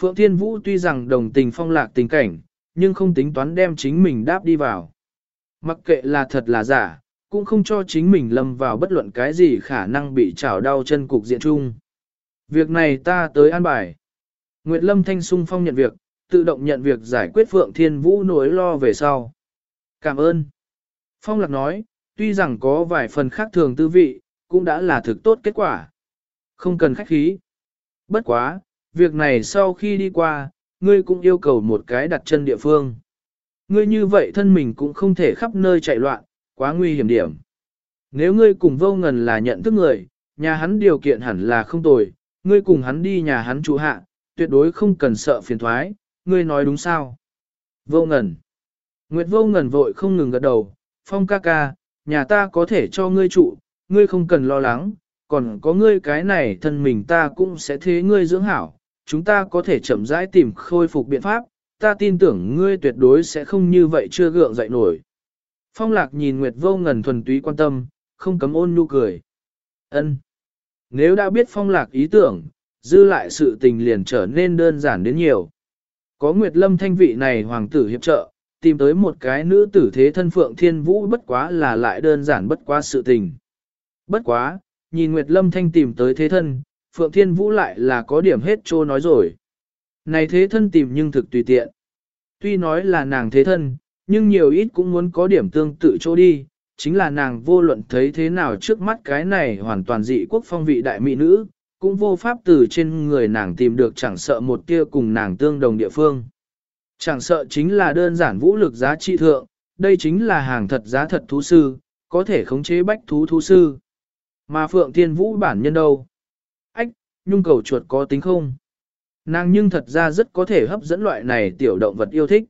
Phượng Thiên Vũ tuy rằng đồng tình phong lạc tình cảnh, nhưng không tính toán đem chính mình đáp đi vào. Mặc kệ là thật là giả, cũng không cho chính mình lâm vào bất luận cái gì khả năng bị chảo đau chân cục diện chung. Việc này ta tới an bài. Nguyệt Lâm Thanh sung phong nhận việc, tự động nhận việc giải quyết Phượng Thiên Vũ nỗi lo về sau. Cảm ơn. Phong Lạc nói, tuy rằng có vài phần khác thường tư vị, cũng đã là thực tốt kết quả. Không cần khách khí. Bất quá, việc này sau khi đi qua, ngươi cũng yêu cầu một cái đặt chân địa phương. Ngươi như vậy thân mình cũng không thể khắp nơi chạy loạn, quá nguy hiểm điểm. Nếu ngươi cùng vô ngần là nhận thức người, nhà hắn điều kiện hẳn là không tồi, ngươi cùng hắn đi nhà hắn trụ hạ, tuyệt đối không cần sợ phiền thoái, ngươi nói đúng sao? Vô ngần. Nguyệt vô ngần vội không ngừng gật đầu, phong ca ca, nhà ta có thể cho ngươi trụ, ngươi không cần lo lắng, còn có ngươi cái này thân mình ta cũng sẽ thế ngươi dưỡng hảo, chúng ta có thể chậm rãi tìm khôi phục biện pháp, ta tin tưởng ngươi tuyệt đối sẽ không như vậy chưa gượng dậy nổi. Phong lạc nhìn Nguyệt vô ngần thuần túy quan tâm, không cấm ôn nhu cười. ân nếu đã biết phong lạc ý tưởng, dư lại sự tình liền trở nên đơn giản đến nhiều. Có Nguyệt Lâm thanh vị này hoàng tử hiệp trợ, tìm tới một cái nữ tử thế thân Phượng Thiên Vũ bất quá là lại đơn giản bất quá sự tình. Bất quá, nhìn Nguyệt Lâm thanh tìm tới thế thân, Phượng Thiên Vũ lại là có điểm hết trô nói rồi. Này thế thân tìm nhưng thực tùy tiện. Tuy nói là nàng thế thân, nhưng nhiều ít cũng muốn có điểm tương tự chỗ đi, chính là nàng vô luận thấy thế nào trước mắt cái này hoàn toàn dị quốc phong vị đại mỹ nữ, cũng vô pháp từ trên người nàng tìm được chẳng sợ một tia cùng nàng tương đồng địa phương. Chẳng sợ chính là đơn giản vũ lực giá trị thượng, đây chính là hàng thật giá thật thú sư, có thể khống chế bách thú thú sư. Mà Phượng Thiên Vũ bản nhân đâu? Ách, nhung cầu chuột có tính không? Nàng nhưng thật ra rất có thể hấp dẫn loại này tiểu động vật yêu thích.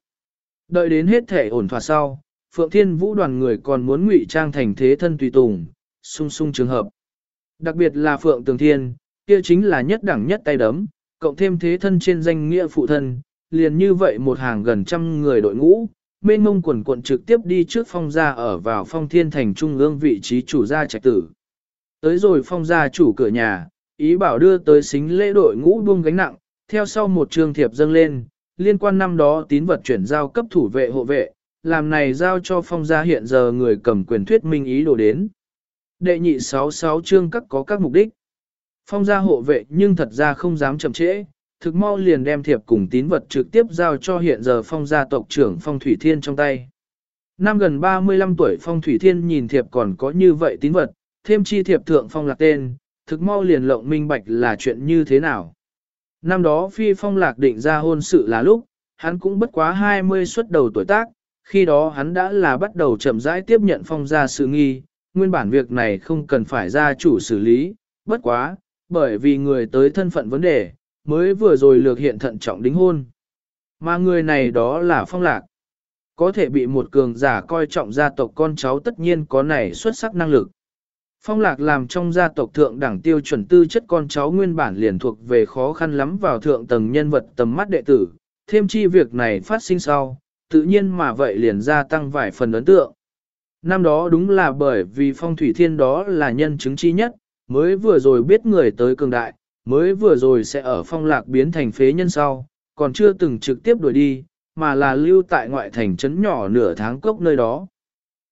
Đợi đến hết thể ổn thỏa sau, Phượng Thiên Vũ đoàn người còn muốn ngụy trang thành thế thân tùy tùng, sung sung trường hợp. Đặc biệt là Phượng Tường Thiên, kia chính là nhất đẳng nhất tay đấm, cộng thêm thế thân trên danh nghĩa phụ thân, liền như vậy một hàng gần trăm người đội ngũ, mênh mông quần quận trực tiếp đi trước phong gia ở vào phong thiên thành trung ương vị trí chủ gia trạch tử. Tới rồi phong gia chủ cửa nhà, ý bảo đưa tới xính lễ đội ngũ buông gánh nặng, theo sau một trường thiệp dâng lên, liên quan năm đó tín vật chuyển giao cấp thủ vệ hộ vệ, làm này giao cho phong gia hiện giờ người cầm quyền thuyết minh ý đồ đến. Đệ nhị 66 chương các có các mục đích. Phong gia hộ vệ nhưng thật ra không dám chậm trễ, thực mau liền đem thiệp cùng tín vật trực tiếp giao cho hiện giờ phong gia tộc trưởng phong thủy thiên trong tay. Năm gần 35 tuổi phong thủy thiên nhìn thiệp còn có như vậy tín vật, thêm chi thiệp thượng phong lạc tên, thực mau liền lộng minh bạch là chuyện như thế nào. Năm đó phi phong lạc định ra hôn sự là lúc, hắn cũng bất quá 20 xuất đầu tuổi tác, khi đó hắn đã là bắt đầu chậm rãi tiếp nhận phong gia sự nghi, nguyên bản việc này không cần phải ra chủ xử lý, bất quá, bởi vì người tới thân phận vấn đề, mới vừa rồi lược hiện thận trọng đính hôn. Mà người này đó là phong lạc. Có thể bị một cường giả coi trọng gia tộc con cháu tất nhiên có này xuất sắc năng lực. Phong lạc làm trong gia tộc thượng đẳng tiêu chuẩn tư chất con cháu nguyên bản liền thuộc về khó khăn lắm vào thượng tầng nhân vật tầm mắt đệ tử, thêm chi việc này phát sinh sau, tự nhiên mà vậy liền gia tăng vài phần ấn tượng. Năm đó đúng là bởi vì phong thủy thiên đó là nhân chứng chi nhất, mới vừa rồi biết người tới cường đại, mới vừa rồi sẽ ở phong lạc biến thành phế nhân sau, còn chưa từng trực tiếp đuổi đi, mà là lưu tại ngoại thành trấn nhỏ nửa tháng cốc nơi đó.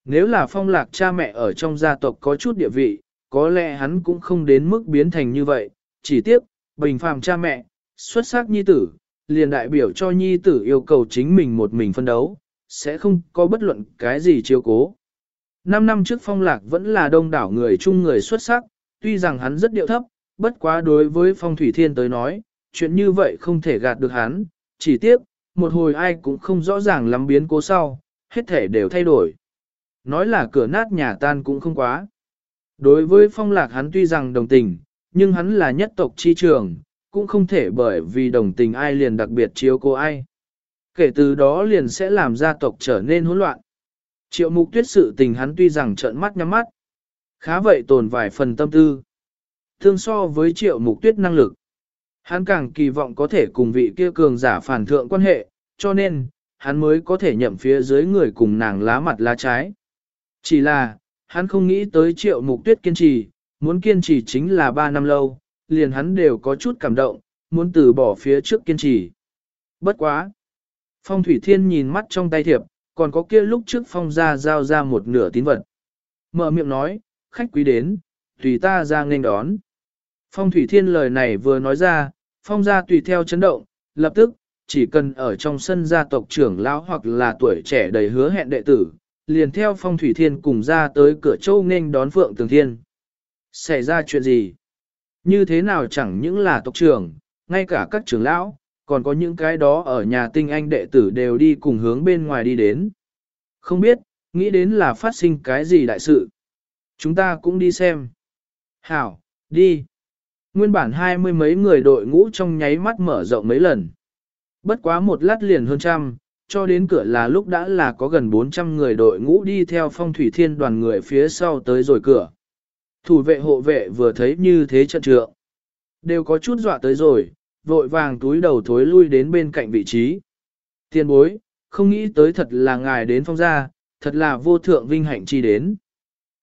Nếu là phong lạc cha mẹ ở trong gia tộc có chút địa vị, có lẽ hắn cũng không đến mức biến thành như vậy, chỉ tiếc, bình phàm cha mẹ, xuất sắc nhi tử, liền đại biểu cho nhi tử yêu cầu chính mình một mình phân đấu, sẽ không có bất luận cái gì chiếu cố. Năm năm trước phong lạc vẫn là đông đảo người chung người xuất sắc, tuy rằng hắn rất điệu thấp, bất quá đối với phong thủy thiên tới nói, chuyện như vậy không thể gạt được hắn, chỉ tiếc, một hồi ai cũng không rõ ràng lắm biến cố sau, hết thể đều thay đổi. Nói là cửa nát nhà tan cũng không quá. Đối với phong lạc hắn tuy rằng đồng tình, nhưng hắn là nhất tộc chi trường, cũng không thể bởi vì đồng tình ai liền đặc biệt chiếu cố ai. Kể từ đó liền sẽ làm gia tộc trở nên hỗn loạn. Triệu mục tuyết sự tình hắn tuy rằng trợn mắt nhắm mắt, khá vậy tồn vài phần tâm tư. Thương so với triệu mục tuyết năng lực, hắn càng kỳ vọng có thể cùng vị kia cường giả phản thượng quan hệ, cho nên, hắn mới có thể nhậm phía dưới người cùng nàng lá mặt lá trái. Chỉ là, hắn không nghĩ tới triệu mục tuyết kiên trì, muốn kiên trì chính là 3 năm lâu, liền hắn đều có chút cảm động, muốn từ bỏ phía trước kiên trì. Bất quá. Phong Thủy Thiên nhìn mắt trong tay thiệp, còn có kia lúc trước phong ra giao ra một nửa tín vật. Mở miệng nói, khách quý đến, tùy ta ra nghênh đón. Phong Thủy Thiên lời này vừa nói ra, phong gia tùy theo chấn động, lập tức, chỉ cần ở trong sân gia tộc trưởng lão hoặc là tuổi trẻ đầy hứa hẹn đệ tử, liền theo Phong Thủy Thiên cùng ra tới cửa châu nghênh đón Phượng Tường Thiên. Xảy ra chuyện gì? Như thế nào chẳng những là tộc trưởng, ngay cả các trưởng lão, còn có những cái đó ở nhà tinh anh đệ tử đều đi cùng hướng bên ngoài đi đến. Không biết, nghĩ đến là phát sinh cái gì đại sự. Chúng ta cũng đi xem. Hảo, đi. Nguyên bản hai mươi mấy người đội ngũ trong nháy mắt mở rộng mấy lần. Bất quá một lát liền hơn trăm, cho đến cửa là lúc đã là có gần 400 người đội ngũ đi theo phong thủy thiên đoàn người phía sau tới rồi cửa. Thủ vệ hộ vệ vừa thấy như thế trận trượng. Đều có chút dọa tới rồi, vội vàng túi đầu thối lui đến bên cạnh vị trí. Tiên bối, không nghĩ tới thật là ngài đến phong gia, thật là vô thượng vinh hạnh chi đến.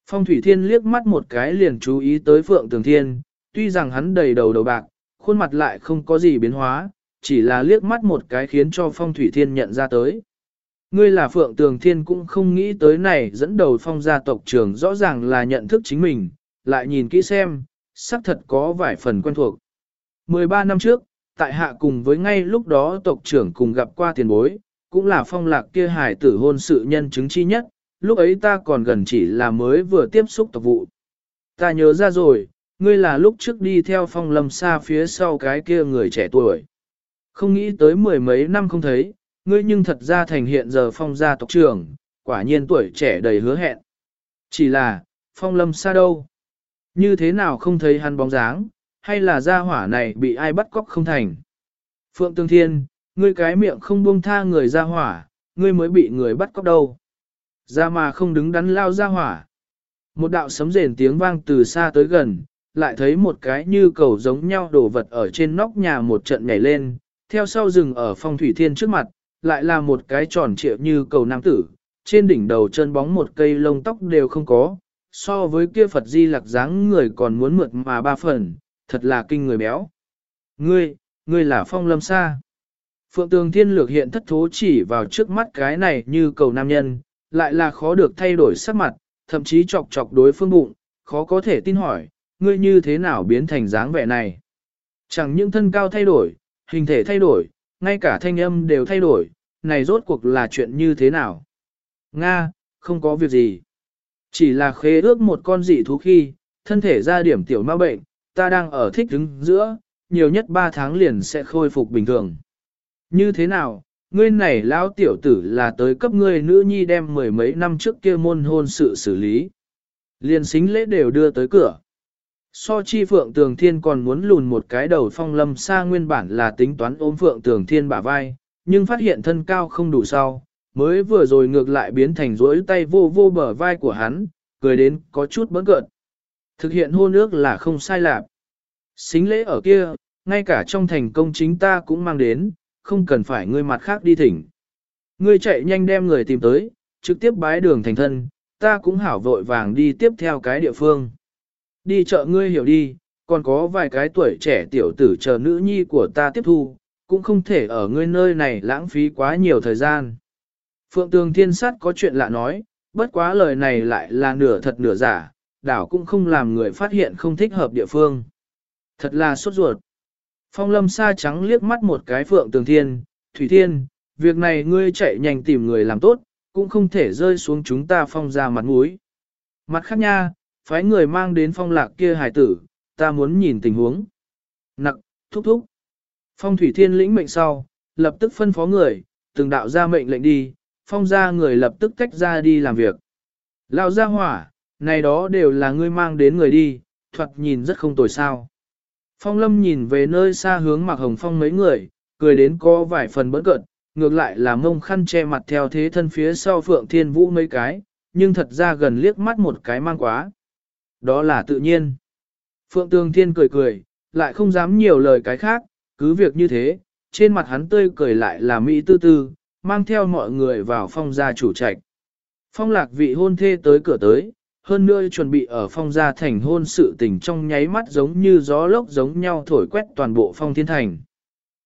Phong thủy thiên liếc mắt một cái liền chú ý tới phượng tường thiên, tuy rằng hắn đầy đầu đầu bạc, khuôn mặt lại không có gì biến hóa, chỉ là liếc mắt một cái khiến cho phong thủy thiên nhận ra tới. Ngươi là Phượng Tường Thiên cũng không nghĩ tới này dẫn đầu phong gia tộc trưởng rõ ràng là nhận thức chính mình, lại nhìn kỹ xem, xác thật có vài phần quen thuộc. 13 năm trước, tại hạ cùng với ngay lúc đó tộc trưởng cùng gặp qua tiền bối, cũng là phong lạc kia hải tử hôn sự nhân chứng chi nhất, lúc ấy ta còn gần chỉ là mới vừa tiếp xúc tộc vụ. Ta nhớ ra rồi, ngươi là lúc trước đi theo phong lâm xa phía sau cái kia người trẻ tuổi. Không nghĩ tới mười mấy năm không thấy, ngươi nhưng thật ra thành hiện giờ phong gia tộc trưởng, quả nhiên tuổi trẻ đầy hứa hẹn. Chỉ là, phong lâm xa đâu? Như thế nào không thấy hắn bóng dáng, hay là gia hỏa này bị ai bắt cóc không thành? Phượng Tương Thiên, ngươi cái miệng không buông tha người gia hỏa, ngươi mới bị người bắt cóc đâu. Ra mà không đứng đắn lao gia hỏa. Một đạo sấm rền tiếng vang từ xa tới gần, lại thấy một cái như cầu giống nhau đổ vật ở trên nóc nhà một trận nhảy lên, theo sau rừng ở phong thủy thiên trước mặt, lại là một cái tròn trịa như cầu nam tử, trên đỉnh đầu chân bóng một cây lông tóc đều không có, so với kia Phật Di Lặc dáng người còn muốn mượt mà ba phần, thật là kinh người béo. Ngươi, ngươi là phong lâm sa. Phượng tường thiên lược hiện thất thố chỉ vào trước mắt cái này như cầu nam nhân, lại là khó được thay đổi sắc mặt, thậm chí chọc chọc đối phương bụng, khó có thể tin hỏi, ngươi như thế nào biến thành dáng vẻ này. Chẳng những thân cao thay đổi, hình thể thay đổi, ngay cả thanh âm đều thay đổi, này rốt cuộc là chuyện như thế nào? Nga, không có việc gì. Chỉ là khế ước một con dị thú khi, thân thể ra điểm tiểu ma bệnh, ta đang ở thích đứng giữa, nhiều nhất 3 tháng liền sẽ khôi phục bình thường. Như thế nào, ngươi này lão tiểu tử là tới cấp ngươi nữ nhi đem mười mấy năm trước kia môn hôn sự xử lý. Liền xính lễ đều đưa tới cửa. So chi Phượng Tường Thiên còn muốn lùn một cái đầu phong lâm xa nguyên bản là tính toán ôm Phượng Tường Thiên bả vai, nhưng phát hiện thân cao không đủ sau, mới vừa rồi ngược lại biến thành rỗi tay vô vô bờ vai của hắn, cười đến có chút bỡn cợt. Thực hiện hôn ước là không sai lạc. Xính lễ ở kia, ngay cả trong thành công chính ta cũng mang đến, không cần phải ngươi mặt khác đi thỉnh. Ngươi chạy nhanh đem người tìm tới, trực tiếp bái đường thành thân, ta cũng hảo vội vàng đi tiếp theo cái địa phương. Đi chợ ngươi hiểu đi, còn có vài cái tuổi trẻ tiểu tử chờ nữ nhi của ta tiếp thu, cũng không thể ở ngươi nơi này lãng phí quá nhiều thời gian. Phượng Tường Thiên Sát có chuyện lạ nói, bất quá lời này lại là nửa thật nửa giả, đảo cũng không làm người phát hiện không thích hợp địa phương. Thật là sốt ruột. Phong lâm sa trắng liếc mắt một cái Phượng Tường Thiên, Thủy Thiên, việc này ngươi chạy nhanh tìm người làm tốt, cũng không thể rơi xuống chúng ta phong ra mặt mũi. Mặt khác nha, phái người mang đến phong lạc kia hài tử, ta muốn nhìn tình huống. Nặc, thúc thúc. Phong thủy thiên lĩnh mệnh sau, lập tức phân phó người, từng đạo ra mệnh lệnh đi, phong ra người lập tức tách ra đi làm việc. Lão gia hỏa, này đó đều là ngươi mang đến người đi, Thuật nhìn rất không tồi sao. Phong lâm nhìn về nơi xa hướng mặc hồng phong mấy người, cười đến có vài phần bỡn cợt, ngược lại là mông khăn che mặt theo thế thân phía sau phượng thiên vũ mấy cái, nhưng thật ra gần liếc mắt một cái mang quá. Đó là tự nhiên. Phượng Tường Thiên cười cười, lại không dám nhiều lời cái khác, cứ việc như thế, trên mặt hắn tươi cười lại là mỹ tư tư, mang theo mọi người vào phong gia chủ trạch. Phong lạc vị hôn thê tới cửa tới, hơn nữa chuẩn bị ở phong gia thành hôn sự tình trong nháy mắt giống như gió lốc giống nhau thổi quét toàn bộ phong thiên thành.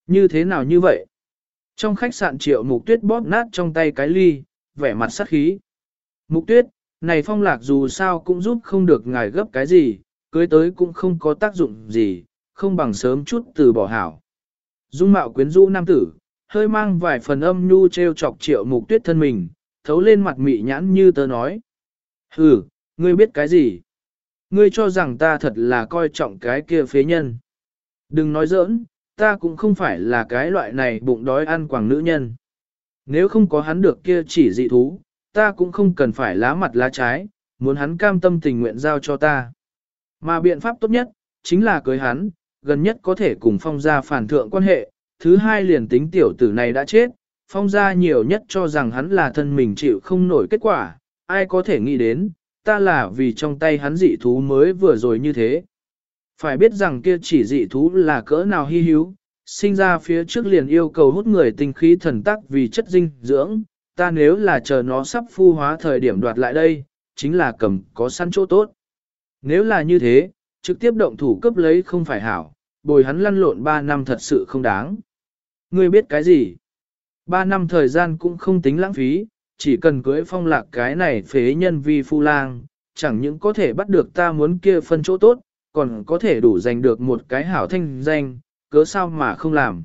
Như thế nào như vậy? Trong khách sạn triệu mục tuyết bóp nát trong tay cái ly, vẻ mặt sắc khí. Mục tuyết, này phong lạc dù sao cũng giúp không được ngài gấp cái gì, cưới tới cũng không có tác dụng gì, không bằng sớm chút từ bỏ hảo. Dung mạo quyến rũ nam tử, hơi mang vài phần âm nhu treo chọc triệu mục tuyết thân mình, thấu lên mặt mị nhãn như tớ nói. Hừ, ngươi biết cái gì? Ngươi cho rằng ta thật là coi trọng cái kia phế nhân. Đừng nói giỡn, ta cũng không phải là cái loại này bụng đói ăn quảng nữ nhân. Nếu không có hắn được kia chỉ dị thú, ta cũng không cần phải lá mặt lá trái, muốn hắn cam tâm tình nguyện giao cho ta. Mà biện pháp tốt nhất, chính là cưới hắn, gần nhất có thể cùng phong gia phản thượng quan hệ, thứ hai liền tính tiểu tử này đã chết, phong gia nhiều nhất cho rằng hắn là thân mình chịu không nổi kết quả, ai có thể nghĩ đến, ta là vì trong tay hắn dị thú mới vừa rồi như thế. Phải biết rằng kia chỉ dị thú là cỡ nào hy hữu, sinh ra phía trước liền yêu cầu hút người tinh khí thần tắc vì chất dinh dưỡng, ta nếu là chờ nó sắp phu hóa thời điểm đoạt lại đây, chính là cầm có săn chỗ tốt. Nếu là như thế, trực tiếp động thủ cấp lấy không phải hảo, bồi hắn lăn lộn 3 năm thật sự không đáng. Ngươi biết cái gì? 3 năm thời gian cũng không tính lãng phí, chỉ cần cưới phong lạc cái này phế nhân vi phu lang, chẳng những có thể bắt được ta muốn kia phân chỗ tốt, còn có thể đủ giành được một cái hảo thanh danh, cớ sao mà không làm.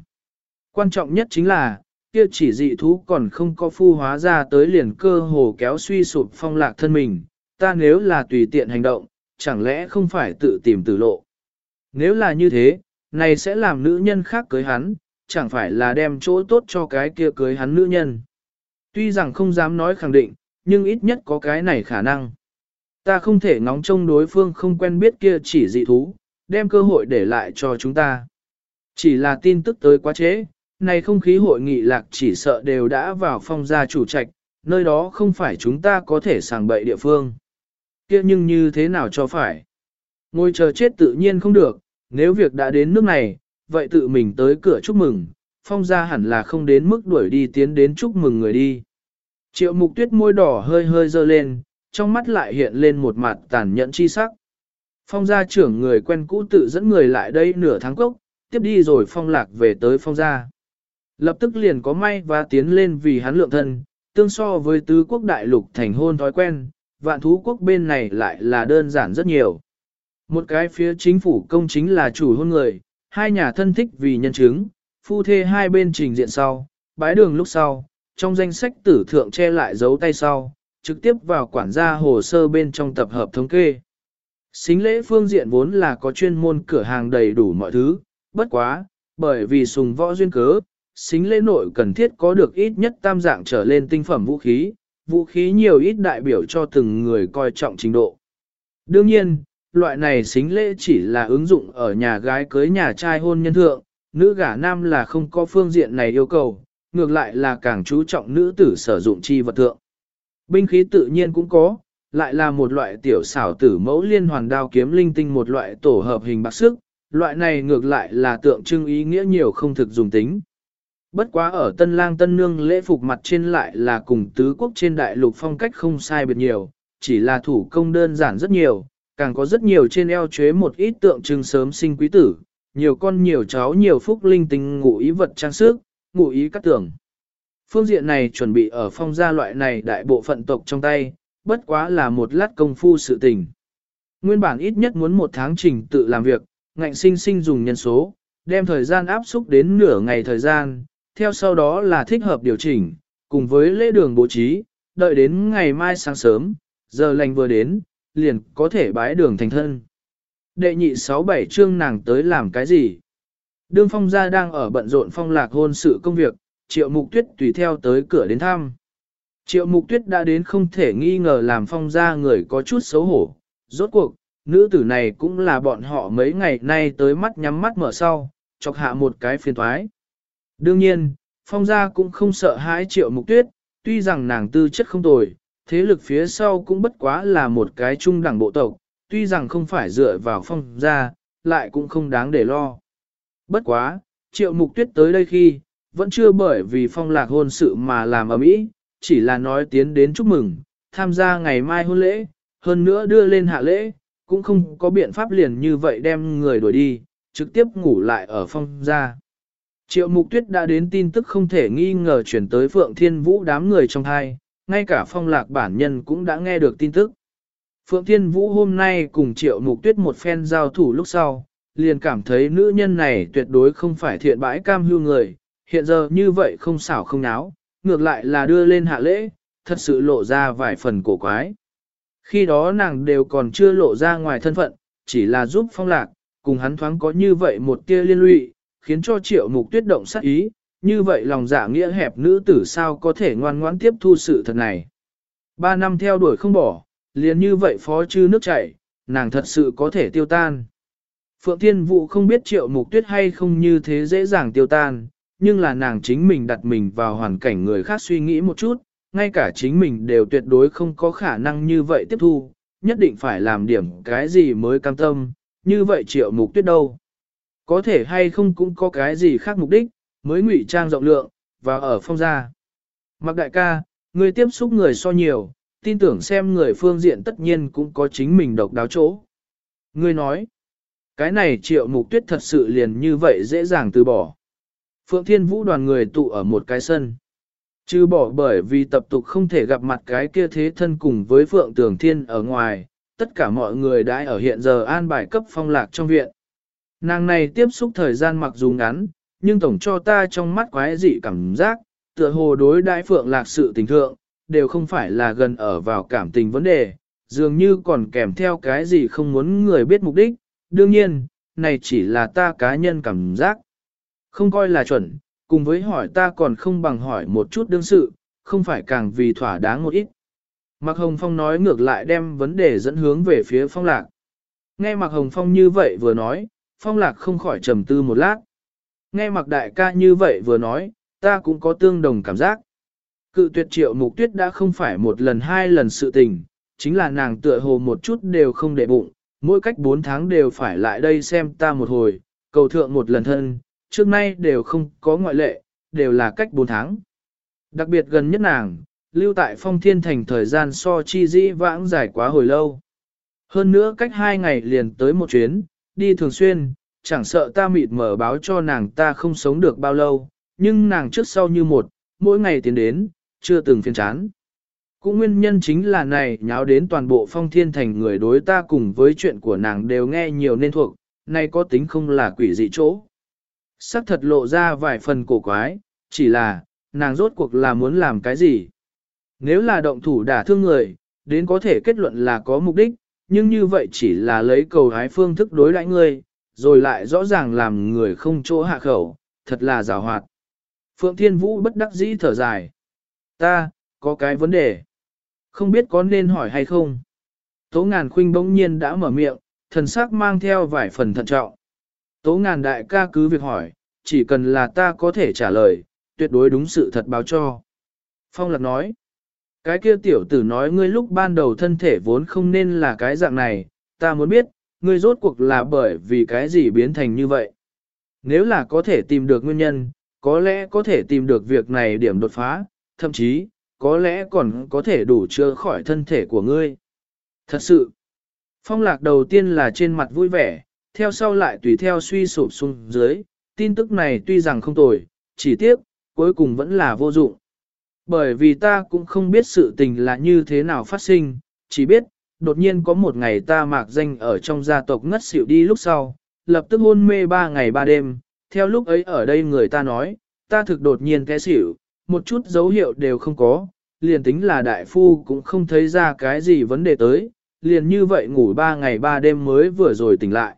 Quan trọng nhất chính là, kia chỉ dị thú còn không có phu hóa ra tới liền cơ hồ kéo suy sụp phong lạc thân mình, ta nếu là tùy tiện hành động, chẳng lẽ không phải tự tìm tử lộ. Nếu là như thế, này sẽ làm nữ nhân khác cưới hắn, chẳng phải là đem chỗ tốt cho cái kia cưới hắn nữ nhân. Tuy rằng không dám nói khẳng định, nhưng ít nhất có cái này khả năng. Ta không thể ngóng trông đối phương không quen biết kia chỉ dị thú, đem cơ hội để lại cho chúng ta. Chỉ là tin tức tới quá trễ, này không khí hội nghị lạc chỉ sợ đều đã vào phong gia chủ trạch, nơi đó không phải chúng ta có thể sàng bậy địa phương. kia nhưng như thế nào cho phải? Ngồi chờ chết tự nhiên không được, nếu việc đã đến nước này, vậy tự mình tới cửa chúc mừng, phong gia hẳn là không đến mức đuổi đi tiến đến chúc mừng người đi. Triệu mục tuyết môi đỏ hơi hơi dơ lên, trong mắt lại hiện lên một mặt tàn nhẫn chi sắc. Phong gia trưởng người quen cũ tự dẫn người lại đây nửa tháng cốc, tiếp đi rồi phong lạc về tới phong gia. Lập tức liền có may và tiến lên vì hắn lượng thân, tương so với tứ quốc đại lục thành hôn thói quen, vạn thú quốc bên này lại là đơn giản rất nhiều. Một cái phía chính phủ công chính là chủ hôn người, hai nhà thân thích vì nhân chứng, phu thê hai bên trình diện sau, bái đường lúc sau, trong danh sách tử thượng che lại dấu tay sau, trực tiếp vào quản gia hồ sơ bên trong tập hợp thống kê. Xính lễ phương diện vốn là có chuyên môn cửa hàng đầy đủ mọi thứ, bất quá, bởi vì sùng võ duyên cớ, xính lễ nội cần thiết có được ít nhất tam dạng trở lên tinh phẩm vũ khí, vũ khí nhiều ít đại biểu cho từng người coi trọng trình độ. Đương nhiên, loại này xính lễ chỉ là ứng dụng ở nhà gái cưới nhà trai hôn nhân thượng, nữ gả nam là không có phương diện này yêu cầu, ngược lại là càng chú trọng nữ tử sử dụng chi vật thượng. Binh khí tự nhiên cũng có, lại là một loại tiểu xảo tử mẫu liên hoàn đao kiếm linh tinh một loại tổ hợp hình bạc sức, loại này ngược lại là tượng trưng ý nghĩa nhiều không thực dùng tính. Bất quá ở tân lang tân nương lễ phục mặt trên lại là cùng tứ quốc trên đại lục phong cách không sai biệt nhiều, chỉ là thủ công đơn giản rất nhiều, càng có rất nhiều trên eo chế một ít tượng trưng sớm sinh quý tử, nhiều con nhiều cháu nhiều phúc linh tinh ngụ ý vật trang sức, ngụ ý cắt tưởng. Phương diện này chuẩn bị ở phong gia loại này đại bộ phận tộc trong tay, bất quá là một lát công phu sự tình. Nguyên bản ít nhất muốn một tháng trình tự làm việc, ngạnh sinh sinh dùng nhân số, đem thời gian áp xúc đến nửa ngày thời gian, theo sau đó là thích hợp điều chỉnh, cùng với lễ đường bố trí, đợi đến ngày mai sáng sớm, giờ lành vừa đến, liền có thể bái đường thành thân. Đệ nhị sáu bảy chương nàng tới làm cái gì? Đương phong gia đang ở bận rộn phong lạc hôn sự công việc, triệu mục tuyết tùy theo tới cửa đến thăm. Triệu mục tuyết đã đến không thể nghi ngờ làm phong gia người có chút xấu hổ. Rốt cuộc, nữ tử này cũng là bọn họ mấy ngày nay tới mắt nhắm mắt mở sau, chọc hạ một cái phiền thoái. Đương nhiên, phong gia cũng không sợ hãi triệu mục tuyết, tuy rằng nàng tư chất không tồi, thế lực phía sau cũng bất quá là một cái trung đẳng bộ tộc, tuy rằng không phải dựa vào phong gia, lại cũng không đáng để lo. Bất quá, triệu mục tuyết tới đây khi, vẫn chưa bởi vì phong lạc hôn sự mà làm ở mỹ, chỉ là nói tiến đến chúc mừng, tham gia ngày mai hôn lễ, hơn nữa đưa lên hạ lễ, cũng không có biện pháp liền như vậy đem người đuổi đi, trực tiếp ngủ lại ở phong gia. Triệu mục tuyết đã đến tin tức không thể nghi ngờ chuyển tới Phượng Thiên Vũ đám người trong hai, ngay cả phong lạc bản nhân cũng đã nghe được tin tức. Phượng Thiên Vũ hôm nay cùng triệu mục tuyết một phen giao thủ lúc sau, liền cảm thấy nữ nhân này tuyệt đối không phải thiện bãi cam hưu người, hiện giờ như vậy không xảo không náo, ngược lại là đưa lên hạ lễ, thật sự lộ ra vài phần cổ quái. Khi đó nàng đều còn chưa lộ ra ngoài thân phận, chỉ là giúp phong lạc, cùng hắn thoáng có như vậy một tia liên lụy, khiến cho triệu mục tuyết động sát ý, như vậy lòng dạ nghĩa hẹp nữ tử sao có thể ngoan ngoãn tiếp thu sự thật này. Ba năm theo đuổi không bỏ, liền như vậy phó chư nước chảy, nàng thật sự có thể tiêu tan. Phượng Thiên Vũ không biết triệu mục tuyết hay không như thế dễ dàng tiêu tan, nhưng là nàng chính mình đặt mình vào hoàn cảnh người khác suy nghĩ một chút, ngay cả chính mình đều tuyệt đối không có khả năng như vậy tiếp thu, nhất định phải làm điểm cái gì mới cam tâm, như vậy triệu mục tuyết đâu. Có thể hay không cũng có cái gì khác mục đích, mới ngụy trang rộng lượng, và ở phong gia. Mặc đại ca, người tiếp xúc người so nhiều, tin tưởng xem người phương diện tất nhiên cũng có chính mình độc đáo chỗ. Người nói, cái này triệu mục tuyết thật sự liền như vậy dễ dàng từ bỏ. Phượng Thiên Vũ đoàn người tụ ở một cái sân. Chứ bỏ bởi vì tập tục không thể gặp mặt cái kia thế thân cùng với Phượng Tường Thiên ở ngoài, tất cả mọi người đã ở hiện giờ an bài cấp phong lạc trong viện. Nàng này tiếp xúc thời gian mặc dù ngắn, nhưng tổng cho ta trong mắt quái dị cảm giác, tựa hồ đối đại Phượng lạc sự tình thượng, đều không phải là gần ở vào cảm tình vấn đề, dường như còn kèm theo cái gì không muốn người biết mục đích, đương nhiên, này chỉ là ta cá nhân cảm giác. Không coi là chuẩn, cùng với hỏi ta còn không bằng hỏi một chút đương sự, không phải càng vì thỏa đáng một ít. Mạc Hồng Phong nói ngược lại đem vấn đề dẫn hướng về phía Phong Lạc. Nghe Mạc Hồng Phong như vậy vừa nói, Phong Lạc không khỏi trầm tư một lát. Nghe mặc Đại ca như vậy vừa nói, ta cũng có tương đồng cảm giác. Cự tuyệt triệu mục tuyết đã không phải một lần hai lần sự tình, chính là nàng tựa hồ một chút đều không để bụng, mỗi cách bốn tháng đều phải lại đây xem ta một hồi, cầu thượng một lần thân, trước nay đều không có ngoại lệ, đều là cách bốn tháng. Đặc biệt gần nhất nàng, lưu tại phong thiên thành thời gian so chi dĩ vãng dài quá hồi lâu. Hơn nữa cách hai ngày liền tới một chuyến, đi thường xuyên, chẳng sợ ta mịt mở báo cho nàng ta không sống được bao lâu, nhưng nàng trước sau như một, mỗi ngày tiến đến, chưa từng phiền chán. Cũng nguyên nhân chính là này nháo đến toàn bộ phong thiên thành người đối ta cùng với chuyện của nàng đều nghe nhiều nên thuộc, nay có tính không là quỷ dị chỗ. Sắc thật lộ ra vài phần cổ quái, chỉ là, nàng rốt cuộc là muốn làm cái gì. Nếu là động thủ đả thương người, đến có thể kết luận là có mục đích, nhưng như vậy chỉ là lấy cầu hái phương thức đối đãi ngươi, rồi lại rõ ràng làm người không chỗ hạ khẩu, thật là rào hoạt. Phượng Thiên Vũ bất đắc dĩ thở dài. Ta, có cái vấn đề. Không biết có nên hỏi hay không? Tố ngàn khuynh bỗng nhiên đã mở miệng, thần sắc mang theo vài phần thận trọng. Tố ngàn đại ca cứ việc hỏi, chỉ cần là ta có thể trả lời, tuyệt đối đúng sự thật báo cho. Phong lạc nói, cái kia tiểu tử nói ngươi lúc ban đầu thân thể vốn không nên là cái dạng này, ta muốn biết, ngươi rốt cuộc là bởi vì cái gì biến thành như vậy. Nếu là có thể tìm được nguyên nhân, có lẽ có thể tìm được việc này điểm đột phá, thậm chí, có lẽ còn có thể đủ chữa khỏi thân thể của ngươi. Thật sự, phong lạc đầu tiên là trên mặt vui vẻ, theo sau lại tùy theo suy sụp xuống dưới, tin tức này tuy rằng không tồi, chỉ tiếc, cuối cùng vẫn là vô dụng. Bởi vì ta cũng không biết sự tình là như thế nào phát sinh, chỉ biết, đột nhiên có một ngày ta mạc danh ở trong gia tộc ngất xỉu đi lúc sau, lập tức hôn mê ba ngày ba đêm, theo lúc ấy ở đây người ta nói, ta thực đột nhiên té xỉu, một chút dấu hiệu đều không có, liền tính là đại phu cũng không thấy ra cái gì vấn đề tới, liền như vậy ngủ ba ngày ba đêm mới vừa rồi tỉnh lại.